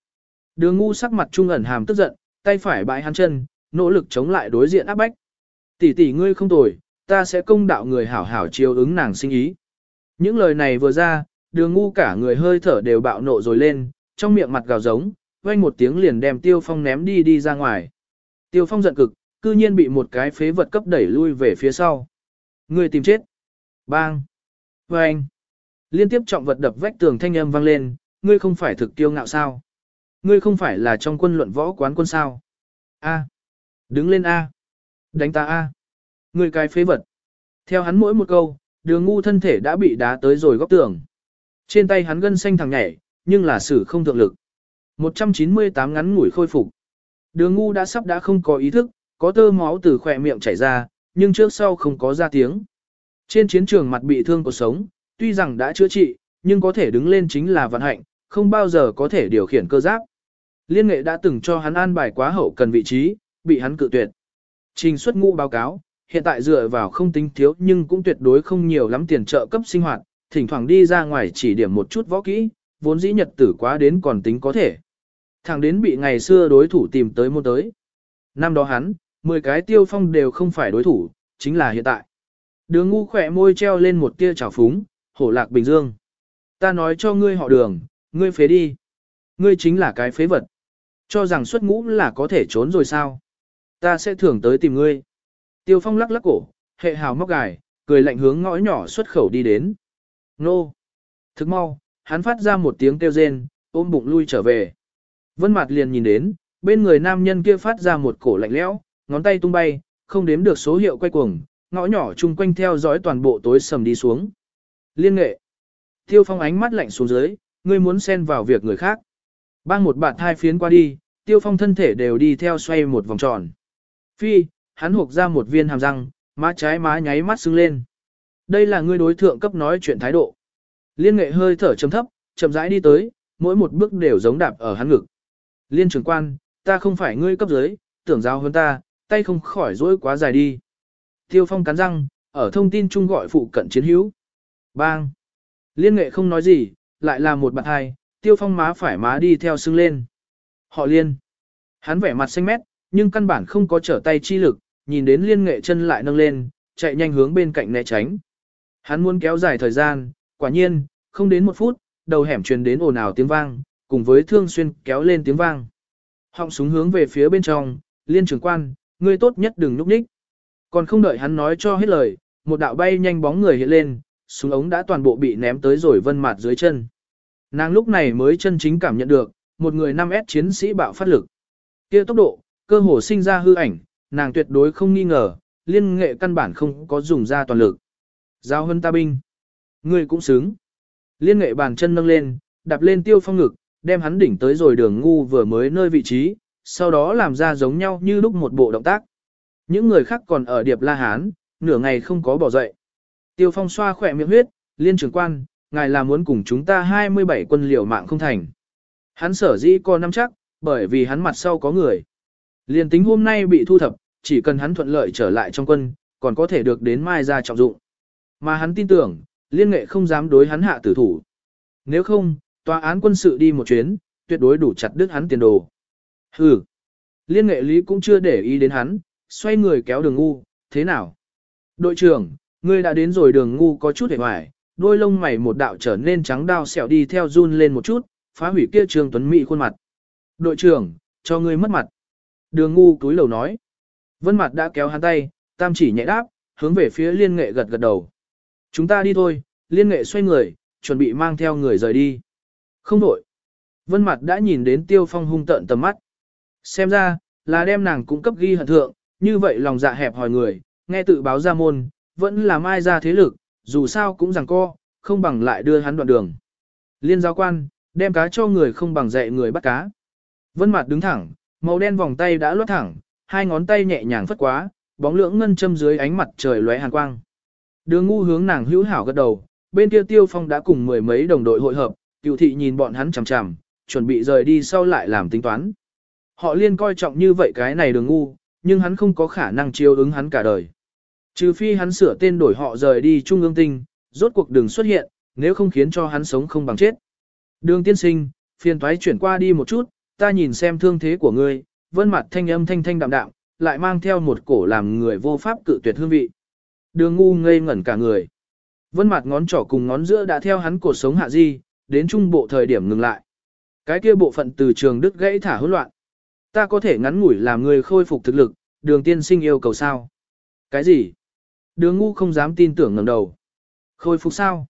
Đường ngu sắc mặt trung ẩn hàm tức giận, tay phải bãi hắn chân, nỗ lực chống lại đối diện áp bách. Tỷ tỷ ngươi không tồi, ta sẽ công đạo người hảo hảo chiều ứng nàng sinh ý. Những lời này vừa ra, đường ngu cả người hơi thở đều bạo nộ rồi lên, trong miệng mặt gào giống, vang một tiếng liền đem tiêu phong ném đi đi ra ngoài. Tiêu phong giận cực, cư nhiên bị một cái phế vật cấp đẩy lui về phía sau. Người tìm chết. Bang. Vang. Liên tiếp trọng vật đập vách tường thanh âm vang lên, ngươi không phải thực tiêu ngạo sao? Ngươi không phải là trong quân luận võ quán quân sao? A. Đứng lên A. Đánh ta A. Ngươi cái phế vật. Theo hắn mỗi một câu, đường ngu thân thể đã bị đá tới rồi góc tường. Trên tay hắn gân xanh thẳng nhảy, nhưng là sử không thượng lực. 198 ngắn ngủi khôi phục. Đường ngu đã sắp đã không có ý thức, có tơ máu từ khỏe miệng chảy ra, nhưng trước sau không có ra tiếng. Trên chiến trường mặt bị thương cuộc sống, tuy rằng đã chữa trị, nhưng có thể đứng lên chính là vận hạnh, không bao giờ có thể điều khiển cơ giáp. Liên nghệ đã từng cho hắn an bài quá hậu cần vị trí, bị hắn cự tuyệt. Trình xuất ngũ báo cáo, hiện tại dựa vào không tính thiếu nhưng cũng tuyệt đối không nhiều lắm tiền trợ cấp sinh hoạt, thỉnh thoảng đi ra ngoài chỉ điểm một chút võ kỹ, vốn dĩ nhật tử quá đến còn tính có thể. Thẳng đến bị ngày xưa đối thủ tìm tới môn tới. Năm đó hắn, 10 cái tiêu phong đều không phải đối thủ, chính là hiện tại. Đường ngu khỏe môi treo lên một tia trào phúng, hổ lạc bình dương. Ta nói cho ngươi họ đường, ngươi phế đi. Ngươi chính là cái phế vật. Cho rằng xuất ngũ là có thể trốn rồi sao. Ta sẽ thưởng tới tìm ngươi. Tiêu phong lắc lắc cổ, hệ hào móc gài, cười lạnh hướng ngõ nhỏ xuất khẩu đi đến. Nô! Thức mau, hắn phát ra một tiếng kêu rên, ôm bụng lui trở về. Vân mặt liền nhìn đến, bên người nam nhân kia phát ra một cổ lạnh lẽo, ngón tay tung bay, không đếm được số hiệu quay cuồng, ngõ nhỏ chung quanh theo dõi toàn bộ tối sầm đi xuống. Liên nghệ. Tiêu phong ánh mắt lạnh xuống dưới, ngươi muốn xen vào việc người khác. Bang một bạt hai phiến qua đi, tiêu phong thân thể đều đi theo xoay một vòng tròn. Phi, hắn hộc ra một viên hàm răng, má trái má nháy mắt sưng lên. Đây là ngươi đối thượng cấp nói chuyện thái độ. Liên nghệ hơi thở trầm thấp, chậm rãi đi tới, mỗi một bước đều giống đạp ở hắn ngực. Liên trưởng quan, ta không phải ngươi cấp dưới, tưởng giao hơn ta, tay không khỏi dỗi quá dài đi. Tiêu phong cắn răng, ở thông tin chung gọi phụ cận chiến hữu. Bang! Liên nghệ không nói gì, lại là một bạn hai, tiêu phong má phải má đi theo sưng lên. Họ liên. Hắn vẻ mặt xanh mét, nhưng căn bản không có trở tay chi lực, nhìn đến liên nghệ chân lại nâng lên, chạy nhanh hướng bên cạnh né tránh. Hắn muốn kéo dài thời gian, quả nhiên, không đến một phút, đầu hẻm truyền đến ồn ào tiếng vang, cùng với thương xuyên kéo lên tiếng vang. Họng súng hướng về phía bên trong, liên trưởng quan, ngươi tốt nhất đừng núp ních. Còn không đợi hắn nói cho hết lời, một đạo bay nhanh bóng người hiện lên, súng ống đã toàn bộ bị ném tới rồi vân mặt dưới chân. Nàng lúc này mới chân chính cảm nhận được, một người 5S chiến sĩ bạo phát lực. kia tốc độ, cơ hồ sinh ra hư ảnh, nàng tuyệt đối không nghi ngờ, liên nghệ căn bản không có dùng ra toàn lực. Giao hân ta binh. Ngươi cũng xứng. Liên nghệ bàn chân nâng lên, đạp lên tiêu phong ngực, đem hắn đỉnh tới rồi đường ngu vừa mới nơi vị trí, sau đó làm ra giống nhau như lúc một bộ động tác. Những người khác còn ở điệp la hán, nửa ngày không có bỏ dậy. Tiêu phong xoa khỏe miệng huyết, liên trưởng quan, ngài là muốn cùng chúng ta 27 quân liều mạng không thành. Hắn sở dĩ có năm chắc, bởi vì hắn mặt sau có người. Liên tính hôm nay bị thu thập, chỉ cần hắn thuận lợi trở lại trong quân, còn có thể được đến mai ra trọng dụng. Mà hắn tin tưởng, liên nghệ không dám đối hắn hạ tử thủ. Nếu không, tòa án quân sự đi một chuyến, tuyệt đối đủ chặt đứt hắn tiền đồ. Hừ. Liên nghệ lý cũng chưa để ý đến hắn, xoay người kéo đường ngu, thế nào? Đội trưởng, ngươi đã đến rồi đường ngu có chút hề hoài, đôi lông mày một đạo trở nên trắng đao xẹo đi theo run lên một chút, phá hủy kia trường tuấn mỹ khuôn mặt. Đội trưởng, cho ngươi mất mặt. Đường ngu túi lầu nói. Vân mặt đã kéo hắn tay, tam chỉ nhẹ đáp, hướng về phía liên nghệ gật gật đầu. Chúng ta đi thôi, liên nghệ xoay người, chuẩn bị mang theo người rời đi. Không đổi. Vân mặt đã nhìn đến tiêu phong hung tận tầm mắt. Xem ra, là đem nàng cung cấp ghi hận thượng, như vậy lòng dạ hẹp hỏi người, nghe tự báo ra môn, vẫn là mai ra thế lực, dù sao cũng rằng co, không bằng lại đưa hắn đoạn đường. Liên giáo quan, đem cá cho người không bằng dạy người bắt cá. Vân mặt đứng thẳng, màu đen vòng tay đã luốt thẳng, hai ngón tay nhẹ nhàng phất quá, bóng lưỡng ngân châm dưới ánh mặt trời lóe hàn quang. Đường ngu hướng nàng hữu hảo gật đầu, bên kia tiêu phong đã cùng mười mấy đồng đội hội hợp, cựu thị nhìn bọn hắn chằm chằm, chuẩn bị rời đi sau lại làm tính toán. Họ liên coi trọng như vậy cái này đường ngu, nhưng hắn không có khả năng chiêu ứng hắn cả đời. Trừ phi hắn sửa tên đổi họ rời đi trung ương tinh, rốt cuộc đừng xuất hiện, nếu không khiến cho hắn sống không bằng chết. Đường tiên sinh, phiền toái chuyển qua đi một chút, ta nhìn xem thương thế của ngươi, vân mặt thanh âm thanh thanh đạm đạm, lại mang theo một cổ làm người vô pháp cự tuyệt hương vị. Đường ngu ngây ngẩn cả người. Vân mặt ngón trỏ cùng ngón giữa đã theo hắn cột sống hạ di, đến trung bộ thời điểm ngừng lại. Cái kia bộ phận từ trường đứt gãy thả hỗn loạn. Ta có thể ngắn ngủi làm người khôi phục thực lực, đường tiên sinh yêu cầu sao? Cái gì? Đường ngu không dám tin tưởng ngẩng đầu. Khôi phục sao?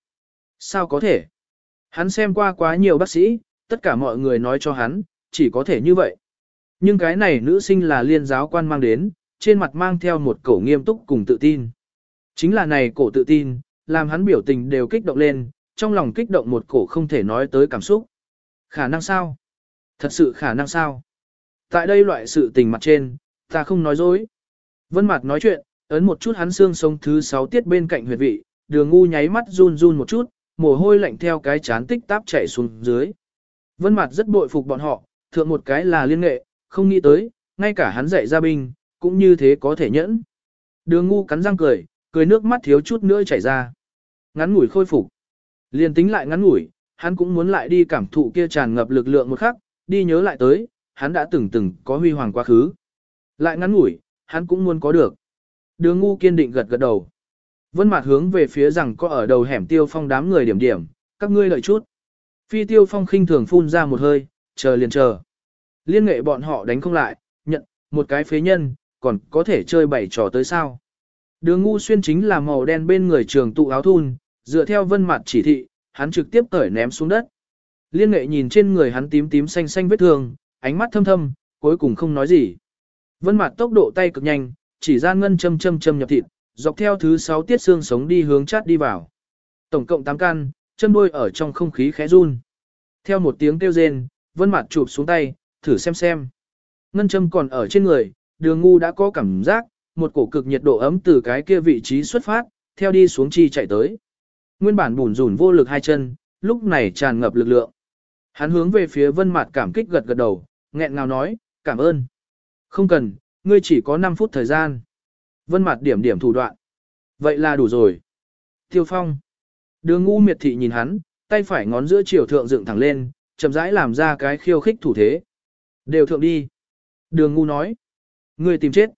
Sao có thể? Hắn xem qua quá nhiều bác sĩ, tất cả mọi người nói cho hắn, chỉ có thể như vậy. Nhưng cái này nữ sinh là liên giáo quan mang đến, trên mặt mang theo một cổ nghiêm túc cùng tự tin. Chính là này cổ tự tin, làm hắn biểu tình đều kích động lên, trong lòng kích động một cổ không thể nói tới cảm xúc. Khả năng sao? Thật sự khả năng sao? Tại đây loại sự tình mặt trên, ta không nói dối. Vân mặt nói chuyện, ấn một chút hắn xương sống thứ sáu tiết bên cạnh huyệt vị, đường ngu nháy mắt run run một chút, mồ hôi lạnh theo cái chán tích táp chảy xuống dưới. Vân mặt rất bội phục bọn họ, thượng một cái là liên nghệ, không nghĩ tới, ngay cả hắn dạy ra binh, cũng như thế có thể nhẫn. Đường ngu cắn răng cười, cười nước mắt thiếu chút nữa chảy ra. Ngắn ngủi khôi phục. liền tính lại ngắn ngủi, hắn cũng muốn lại đi cảm thụ kia tràn ngập lực lượng một khắc, đi nhớ lại tới, hắn đã từng từng có huy hoàng quá khứ. Lại ngắn ngủi, hắn cũng muốn có được. Đường ngu kiên định gật gật đầu. Vân Mạt hướng về phía rằng có ở đầu hẻm Tiêu Phong đám người điểm điểm, các ngươi lợi chút. Phi Tiêu Phong khinh thường phun ra một hơi, chờ liền chờ. Liên nghệ bọn họ đánh không lại, nhận, một cái phế nhân, còn có thể chơi bảy trò tới sao. Đường ngu xuyên chính là màu đen bên người trường tụ áo thun, dựa theo vân mặt chỉ thị, hắn trực tiếp tởi ném xuống đất. Liên nghệ nhìn trên người hắn tím tím xanh xanh vết thương, ánh mắt thâm thâm, cuối cùng không nói gì. Vân mặt tốc độ tay cực nhanh, chỉ ra ngân châm châm châm nhập thịt, dọc theo thứ sáu tiết xương sống đi hướng chát đi vào. Tổng cộng 8 căn, châm đuôi ở trong không khí khẽ run. Theo một tiếng kêu rên, vân mặt chụp xuống tay, thử xem xem. Ngân châm còn ở trên người, đường ngu đã có cảm giác, một cổ cực nhiệt độ ấm từ cái kia vị trí xuất phát, theo đi xuống chi chạy tới. Nguyên bản bùn rùn vô lực hai chân, lúc này tràn ngập lực lượng. Hắn hướng về phía vân mặt cảm kích gật gật đầu, nghẹn ngào nói, cảm ơn. Không cần, ngươi chỉ có 5 phút thời gian. Vân mặt điểm điểm thủ đoạn. Vậy là đủ rồi. Tiêu phong. Đường ngu miệt thị nhìn hắn, tay phải ngón giữa chiều thượng dựng thẳng lên, chậm rãi làm ra cái khiêu khích thủ thế. Đều thượng đi. Đường ngu nói. Ngươi tìm chết.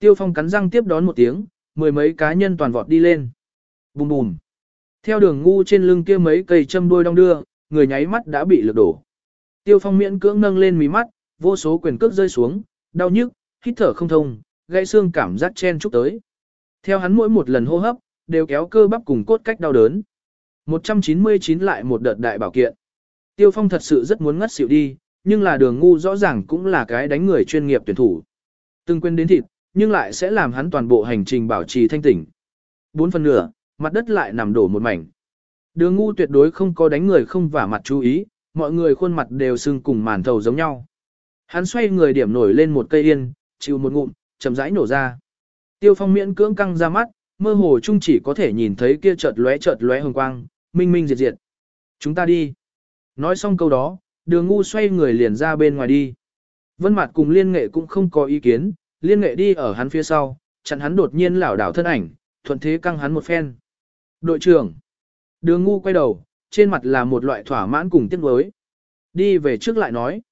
Tiêu phong cắn răng tiếp đón một tiếng, mười mấy cá nhân toàn vọt đi lên. Bùm bùm. Theo đường ngu trên lưng kia mấy cây châm đuôi đong đưa, người nháy mắt đã bị lực đổ. Tiêu phong miễn cưỡng nâng lên mí mắt, vô số quyền cước rơi xuống, đau nhức, hít thở không thông, gãy xương cảm giác chen chúc tới. Theo hắn mỗi một lần hô hấp, đều kéo cơ bắp cùng cốt cách đau đớn. 199 lại một đợt đại bảo kiện. Tiêu phong thật sự rất muốn ngất xỉu đi, nhưng là đường ngu rõ ràng cũng là cái đánh người chuyên nghiệp tuyển thủ. Từng quên đến thịt, nhưng lại sẽ làm hắn toàn bộ hành trình bảo trì thanh tỉnh. Bốn phần nửa, mặt đất lại nằm đổ một mảnh. Đường ngu tuyệt đối không có đánh người không vả mặt chú ý, mọi người khuôn mặt đều sưng cùng màn thầu giống nhau. Hắn xoay người điểm nổi lên một cây yên, chịu một ngụm, chậm rãi nổ ra. Tiêu phong miễn cưỡng căng ra mắt, mơ hồ chung chỉ có thể nhìn thấy kia chợt lóe chợt lóe hồng quang, minh minh diệt diệt. Chúng ta đi. Nói xong câu đó, đường ngu xoay người liền ra bên ngoài đi. Vân mặt cùng liên nghệ cũng không có ý kiến, liên nghệ đi ở hắn phía sau, chặn hắn đột nhiên lảo đảo thân ảnh, thuận thế căng hắn một phen. Đội trưởng. Đường ngu quay đầu, trên mặt là một loại thỏa mãn cùng tiếc nuối. Đi về trước lại nói.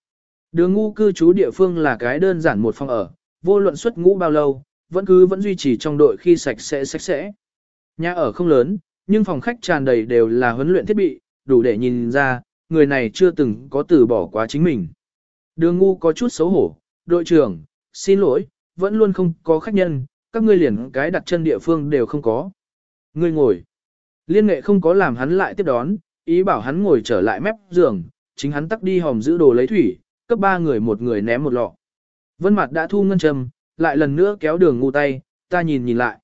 Đường ngu cư trú địa phương là cái đơn giản một phòng ở, vô luận xuất ngũ bao lâu, vẫn cứ vẫn duy trì trong đội khi sạch sẽ sạch sẽ. Nhà ở không lớn, nhưng phòng khách tràn đầy đều là huấn luyện thiết bị, đủ để nhìn ra, người này chưa từng có từ bỏ quá chính mình. Đường ngu có chút xấu hổ, đội trưởng, xin lỗi, vẫn luôn không có khách nhân, các ngươi liền cái đặt chân địa phương đều không có. Ngươi ngồi. Liên nghệ không có làm hắn lại tiếp đón, ý bảo hắn ngồi trở lại mép giường, chính hắn tắt đi hòm giữ đồ lấy thủy, cấp ba người một người ném một lọ. Vân mặt đã thu ngân trầm, lại lần nữa kéo đường ngu tay, ta nhìn nhìn lại.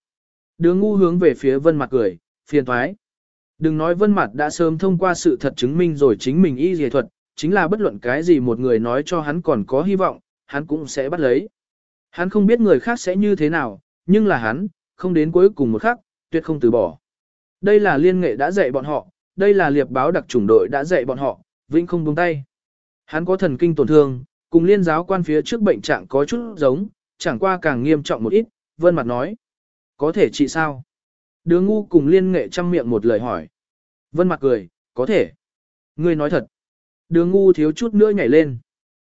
Đường ngu hướng về phía vân mặt cười, phiền thoái. Đừng nói vân mặt đã sớm thông qua sự thật chứng minh rồi chính mình y dề thuật, chính là bất luận cái gì một người nói cho hắn còn có hy vọng, hắn cũng sẽ bắt lấy. Hắn không biết người khác sẽ như thế nào, nhưng là hắn, không đến cuối cùng một khắc, tuyệt không từ bỏ. Đây là liên nghệ đã dạy bọn họ, đây là liệp báo đặc chủng đội đã dạy bọn họ, vĩnh không buông tay. Hắn có thần kinh tổn thương, cùng liên giáo quan phía trước bệnh trạng có chút giống, chẳng qua càng nghiêm trọng một ít, vân mặt nói. Có thể trị sao? Đứa ngu cùng liên nghệ chăm miệng một lời hỏi. Vân mặt cười, có thể. Ngươi nói thật. Đứa ngu thiếu chút nữa nhảy lên.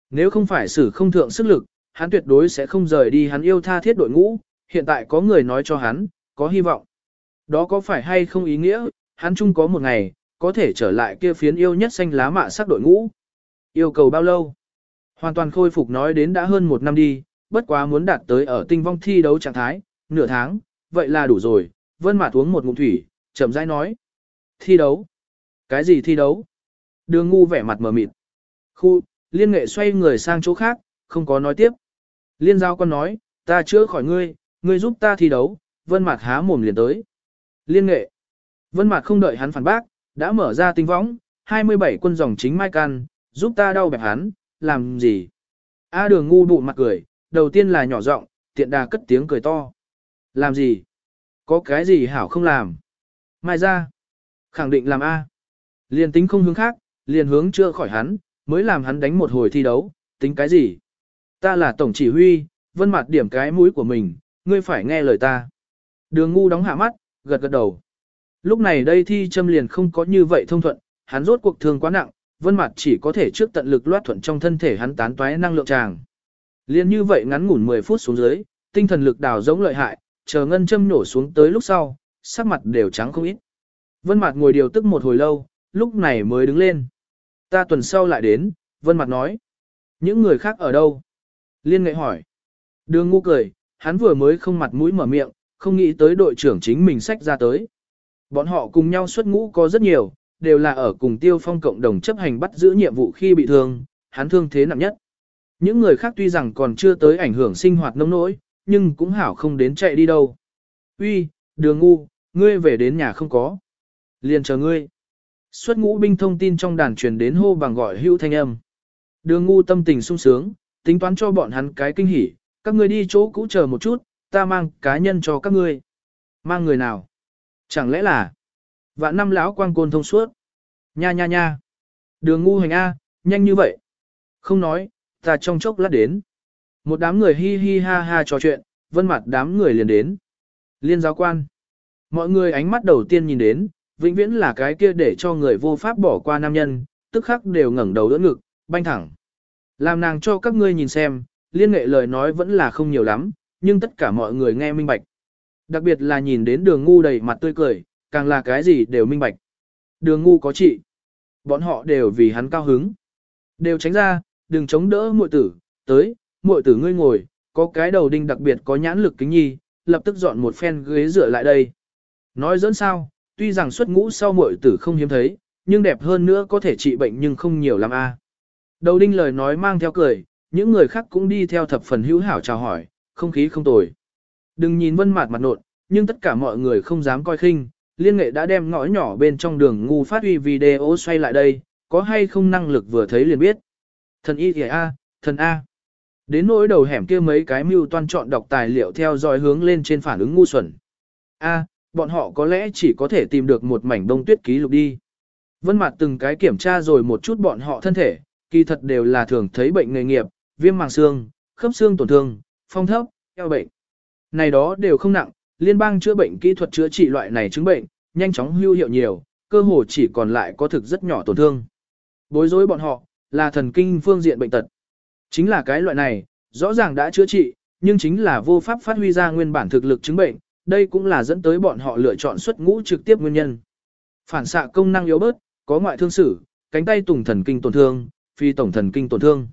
Nếu không phải xử không thượng sức lực, hắn tuyệt đối sẽ không rời đi hắn yêu tha thiết đội ngũ, hiện tại có người nói cho hắn, có hy vọng. Đó có phải hay không ý nghĩa, hắn chung có một ngày, có thể trở lại kia phiến yêu nhất xanh lá mạ sắc đội ngũ. Yêu cầu bao lâu? Hoàn toàn khôi phục nói đến đã hơn một năm đi, bất quá muốn đạt tới ở tinh vong thi đấu trạng thái, nửa tháng, vậy là đủ rồi, vân mạt uống một ngụm thủy, chậm rãi nói. Thi đấu? Cái gì thi đấu? Đường ngu vẻ mặt mờ mịt. Khu, liên nghệ xoay người sang chỗ khác, không có nói tiếp. Liên giao con nói, ta chữa khỏi ngươi, ngươi giúp ta thi đấu, vân mặt há mồm liền tới. Liên nghệ. Vân mặt không đợi hắn phản bác, đã mở ra tinh võng, 27 quân dòng chính mai can, giúp ta đau bẹp hắn, làm gì? A đường ngu bụng mặt cười, đầu tiên là nhỏ giọng, tiện đà cất tiếng cười to. Làm gì? Có cái gì hảo không làm? Mai ra. Khẳng định làm A. Liền tính không hướng khác, liền hướng chưa khỏi hắn, mới làm hắn đánh một hồi thi đấu, tính cái gì? Ta là tổng chỉ huy, vân mặt điểm cái mũi của mình, ngươi phải nghe lời ta. Đường ngu đóng hạ mắt, gật gật đầu. Lúc này đây thi châm liền không có như vậy thông thuận, hắn rốt cuộc thương quá nặng, vân mặt chỉ có thể trước tận lực loát thuận trong thân thể hắn tán toái năng lượng tràng. Liên như vậy ngắn ngủn 10 phút xuống dưới, tinh thần lực đào giống lợi hại, chờ ngân châm nổ xuống tới lúc sau, sắc mặt đều trắng không ít. Vân mặt ngồi điều tức một hồi lâu, lúc này mới đứng lên. Ta tuần sau lại đến, Vân mặt nói. Những người khác ở đâu? Liên nghệ hỏi. Đường ngu cười, hắn vừa mới không mặt mũi mở miệng, không nghĩ tới đội trưởng chính mình sách ra tới. Bọn họ cùng nhau xuất ngũ có rất nhiều, đều là ở cùng tiêu phong cộng đồng chấp hành bắt giữ nhiệm vụ khi bị thương, hắn thương thế nặng nhất. Những người khác tuy rằng còn chưa tới ảnh hưởng sinh hoạt nông nỗi, nhưng cũng hảo không đến chạy đi đâu. Uy, đường ngu, ngươi về đến nhà không có. Liền chờ ngươi. Xuất ngũ binh thông tin trong đàn truyền đến hô bằng gọi hữu thanh âm. Đường ngu tâm tình sung sướng, tính toán cho bọn hắn cái kinh hỉ, các ngươi đi chỗ cũ chờ một chút, ta mang cá nhân cho các ngươi. Mang người nào? Chẳng lẽ là vạn năm lão quang côn thông suốt? Nha nha nha. Đường ngu hành A, nhanh như vậy. Không nói, ta trong chốc lát đến. Một đám người hi hi ha ha trò chuyện, vân mặt đám người liền đến. Liên giáo quan. Mọi người ánh mắt đầu tiên nhìn đến, vĩnh viễn là cái kia để cho người vô pháp bỏ qua nam nhân, tức khắc đều ngẩng đầu đỡ ngực, banh thẳng. Làm nàng cho các ngươi nhìn xem, liên nghệ lời nói vẫn là không nhiều lắm, nhưng tất cả mọi người nghe minh bạch. Đặc biệt là nhìn đến đường ngu đầy mặt tươi cười, càng là cái gì đều minh bạch. Đường ngu có trị. Bọn họ đều vì hắn cao hứng. Đều tránh ra, đừng chống đỡ muội tử, tới, muội tử ngươi ngồi, có cái đầu đinh đặc biệt có nhãn lực kính nhi, lập tức dọn một phen ghế dựa lại đây. Nói dẫn sao, tuy rằng xuất ngũ sau muội tử không hiếm thấy, nhưng đẹp hơn nữa có thể trị bệnh nhưng không nhiều lắm a. Đầu đinh lời nói mang theo cười, những người khác cũng đi theo thập phần hữu hảo chào hỏi, không khí không tồi. Đừng nhìn vân mặt mặt nộn, nhưng tất cả mọi người không dám coi khinh, liên nghệ đã đem ngõ nhỏ bên trong đường ngu phát huy video xoay lại đây, có hay không năng lực vừa thấy liền biết. Thần y kìa A, thần A. Đến nỗi đầu hẻm kia mấy cái mưu toan chọn đọc tài liệu theo dõi hướng lên trên phản ứng ngu xuẩn. A, bọn họ có lẽ chỉ có thể tìm được một mảnh đông tuyết ký lục đi. Vân mặt từng cái kiểm tra rồi một chút bọn họ thân thể, kỳ thật đều là thường thấy bệnh nghề nghiệp, viêm màng xương, khớp xương tổn thương, phong thấp, eo bệnh. Này đó đều không nặng, liên bang chữa bệnh kỹ thuật chữa trị loại này chứng bệnh, nhanh chóng hữu hiệu nhiều, cơ hồ chỉ còn lại có thực rất nhỏ tổn thương. Bối rối bọn họ, là thần kinh phương diện bệnh tật. Chính là cái loại này, rõ ràng đã chữa trị, nhưng chính là vô pháp phát huy ra nguyên bản thực lực chứng bệnh, đây cũng là dẫn tới bọn họ lựa chọn xuất ngũ trực tiếp nguyên nhân. Phản xạ công năng yếu bớt, có ngoại thương sử, cánh tay tùng thần kinh tổn thương, phi tổng thần kinh tổn thương.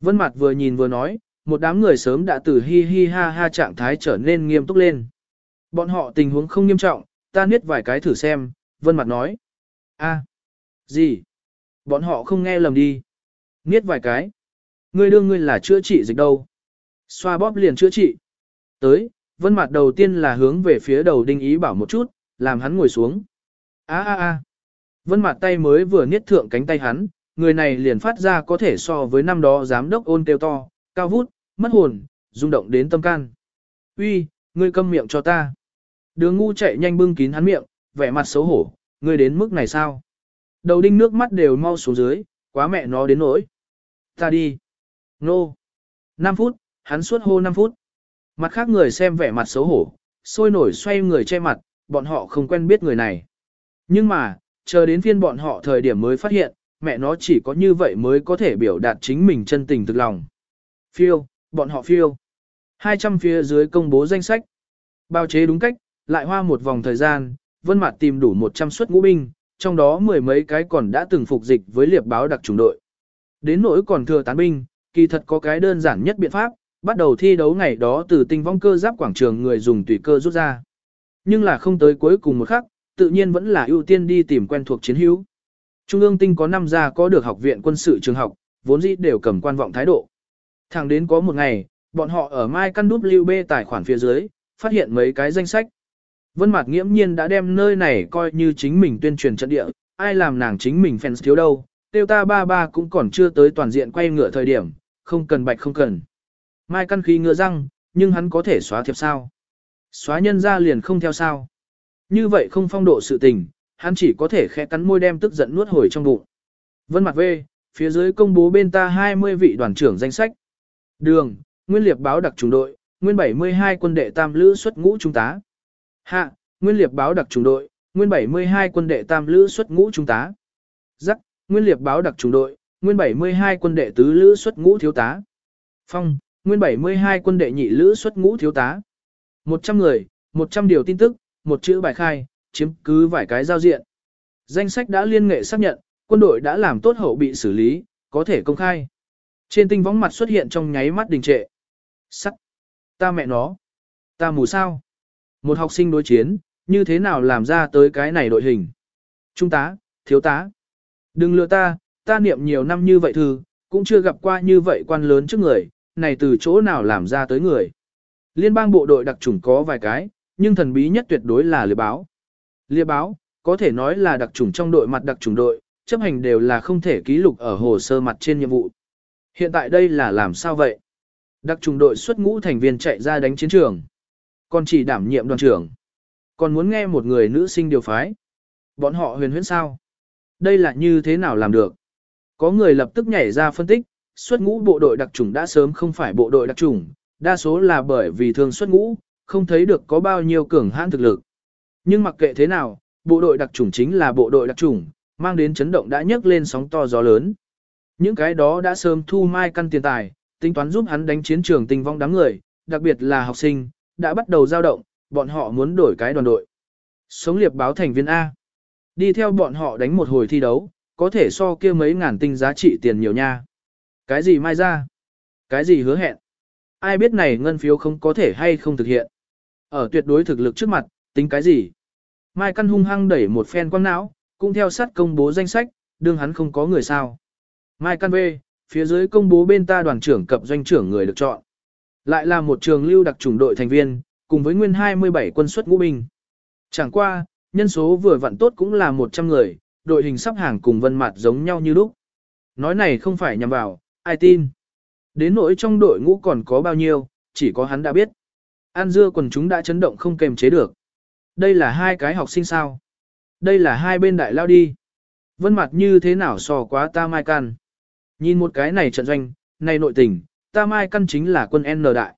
Vân Mạt vừa nhìn vừa nói, một đám người sớm đã từ hi hi ha ha trạng thái trở nên nghiêm túc lên. Bọn họ tình huống không nghiêm trọng, ta niết vài cái thử xem, Vân Mạt nói. A, gì? Bọn họ không nghe lầm đi. Niết vài cái. Ngươi đương ngươi là chữa trị dịch đâu? Xoa bóp liền chữa trị. Tới, Vân Mạt đầu tiên là hướng về phía đầu Đinh Ý bảo một chút, làm hắn ngồi xuống. A a a. Vân Mạt tay mới vừa niết thượng cánh tay hắn, người này liền phát ra có thể so với năm đó giám đốc ôn kêu to, cao vút, mất hồn, rung động đến tâm can. Uy, ngươi câm miệng cho ta. Đường ngu chạy nhanh bưng kín hắn miệng, vẻ mặt xấu hổ, ngươi đến mức này sao? Đầu đinh nước mắt đều mau xuống dưới, quá mẹ nó đến nỗi. Ta đi. Nô. No. 5 phút, hắn suốt hô 5 phút. Mặt khác người xem vẻ mặt xấu hổ, sôi nổi xoay người che mặt, bọn họ không quen biết người này. Nhưng mà, chờ đến phiên bọn họ thời điểm mới phát hiện, mẹ nó chỉ có như vậy mới có thể biểu đạt chính mình chân tình thực lòng. Phiêu, bọn họ phiêu. 200 phía dưới công bố danh sách. Bao chế đúng cách, lại hoa một vòng thời gian, Vân Mạt tìm đủ 100 suất ngũ binh, trong đó mười mấy cái còn đã từng phục dịch với liệp báo đặc chủng đội. Đến nỗi còn thừa tán binh, kỳ thật có cái đơn giản nhất biện pháp, bắt đầu thi đấu ngày đó từ tinh vong cơ giáp quảng trường người dùng tùy cơ rút ra. Nhưng là không tới cuối cùng một khắc, tự nhiên vẫn là ưu tiên đi tìm quen thuộc chiến hữu. Trung ương tinh có năm gia có được học viện quân sự trường học, vốn dĩ đều cầm quan vọng thái độ. Thẳng đến có một ngày, bọn họ ở Mai Căn Đúp Lưu B tài khoản phía dưới, phát hiện mấy cái danh sách. Vân Mạt nghiễm nhiên đã đem nơi này coi như chính mình tuyên truyền trận địa, ai làm nàng chính mình fans thiếu đâu, tiêu ta ba ba cũng còn chưa tới toàn diện quay ngựa thời điểm, không cần bạch không cần. Mai căn khí ngựa răng, nhưng hắn có thể xóa thiệp sao? Xóa nhân ra liền không theo sao? Như vậy không phong độ sự tình, hắn chỉ có thể khẽ cắn môi đem tức giận nuốt hồi trong bụng. Vân mặt về, phía dưới công bố bên ta 20 vị đoàn trưởng danh sách. Đường, Nguyên Liệp báo đặc trùng đội, Nguyên 72 quân đệ tam lữ xuất ngũ trung tá. Hạ, Nguyên Liệp báo đặc trùng đội, Nguyên 72 quân đệ tam lữ xuất ngũ trung tá. Giắc, Nguyên Liệp báo đặc trùng đội, Nguyên 72 quân đệ tứ lữ xuất ngũ thiếu tá. Phong, Nguyên 72 quân đệ nhị lữ xuất ngũ thiếu tá. 100 người, 100 điều tin tức, một chữ bài khai, chiếm cứ vài cái giao diện. Danh sách đã liên nghệ xác nhận, quân đội đã làm tốt hậu bị xử lý, có thể công khai. Trên tinh võng mặt xuất hiện trong nháy mắt đình trệ. Sắc. Ta mẹ nó. Ta mù sao. Một học sinh đối chiến, như thế nào làm ra tới cái này đội hình. Trung tá, thiếu tá. Đừng lừa ta, ta niệm nhiều năm như vậy thư, cũng chưa gặp qua như vậy quan lớn trước người, này từ chỗ nào làm ra tới người. Liên bang bộ đội đặc chủng có vài cái, nhưng thần bí nhất tuyệt đối là lừa báo. Liệp báo, có thể nói là đặc chủng trong đội mặt đặc chủng đội, chấp hành đều là không thể ký lục ở hồ sơ mặt trên nhiệm vụ. Hiện tại đây là làm sao vậy? Đặc chủng đội xuất ngũ thành viên chạy ra đánh chiến trường. Còn chỉ đảm nhiệm đoàn trưởng. Còn muốn nghe một người nữ sinh điều phái. Bọn họ huyền huyễn sao? Đây là như thế nào làm được? Có người lập tức nhảy ra phân tích, xuất ngũ bộ đội đặc chủng đã sớm không phải bộ đội đặc chủng, đa số là bởi vì thường xuất ngũ, không thấy được có bao nhiêu cường hãn thực lực. Nhưng mặc kệ thế nào, bộ đội đặc chủng chính là bộ đội đặc chủng, mang đến chấn động đã nhấc lên sóng to gió lớn. Những cái đó đã sớm thu mai căn tiền tài, tính toán giúp hắn đánh chiến trường tình vong đám người, đặc biệt là học sinh, đã bắt đầu dao động, bọn họ muốn đổi cái đoàn đội. Sống liệp báo thành viên A. Đi theo bọn họ đánh một hồi thi đấu, có thể so kia mấy ngàn tinh giá trị tiền nhiều nha. Cái gì mai ra? Cái gì hứa hẹn? Ai biết này ngân phiếu không có thể hay không thực hiện? Ở tuyệt đối thực lực trước mặt, tính cái gì? Mai căn hung hăng đẩy một phen quăng não, cũng theo sát công bố danh sách, đương hắn không có người sao. Mai căn B, phía dưới công bố bên ta đoàn trưởng cập doanh trưởng người được chọn. Lại là một trường lưu đặc chủng đội thành viên, cùng với nguyên 27 quân suất ngũ binh. Chẳng qua, nhân số vừa vặn tốt cũng là 100 người, đội hình sắp hàng cùng vân mặt giống nhau như lúc. Nói này không phải nhằm vào, ai tin. Đến nỗi trong đội ngũ còn có bao nhiêu, chỉ có hắn đã biết. An dưa quần chúng đã chấn động không kềm chế được. Đây là hai cái học sinh sao. Đây là hai bên đại lao đi. Vân mặt như thế nào so quá ta mai căn. Nhìn một cái này trận doanh, này nội tình, ta mai căn chính là quân N đại.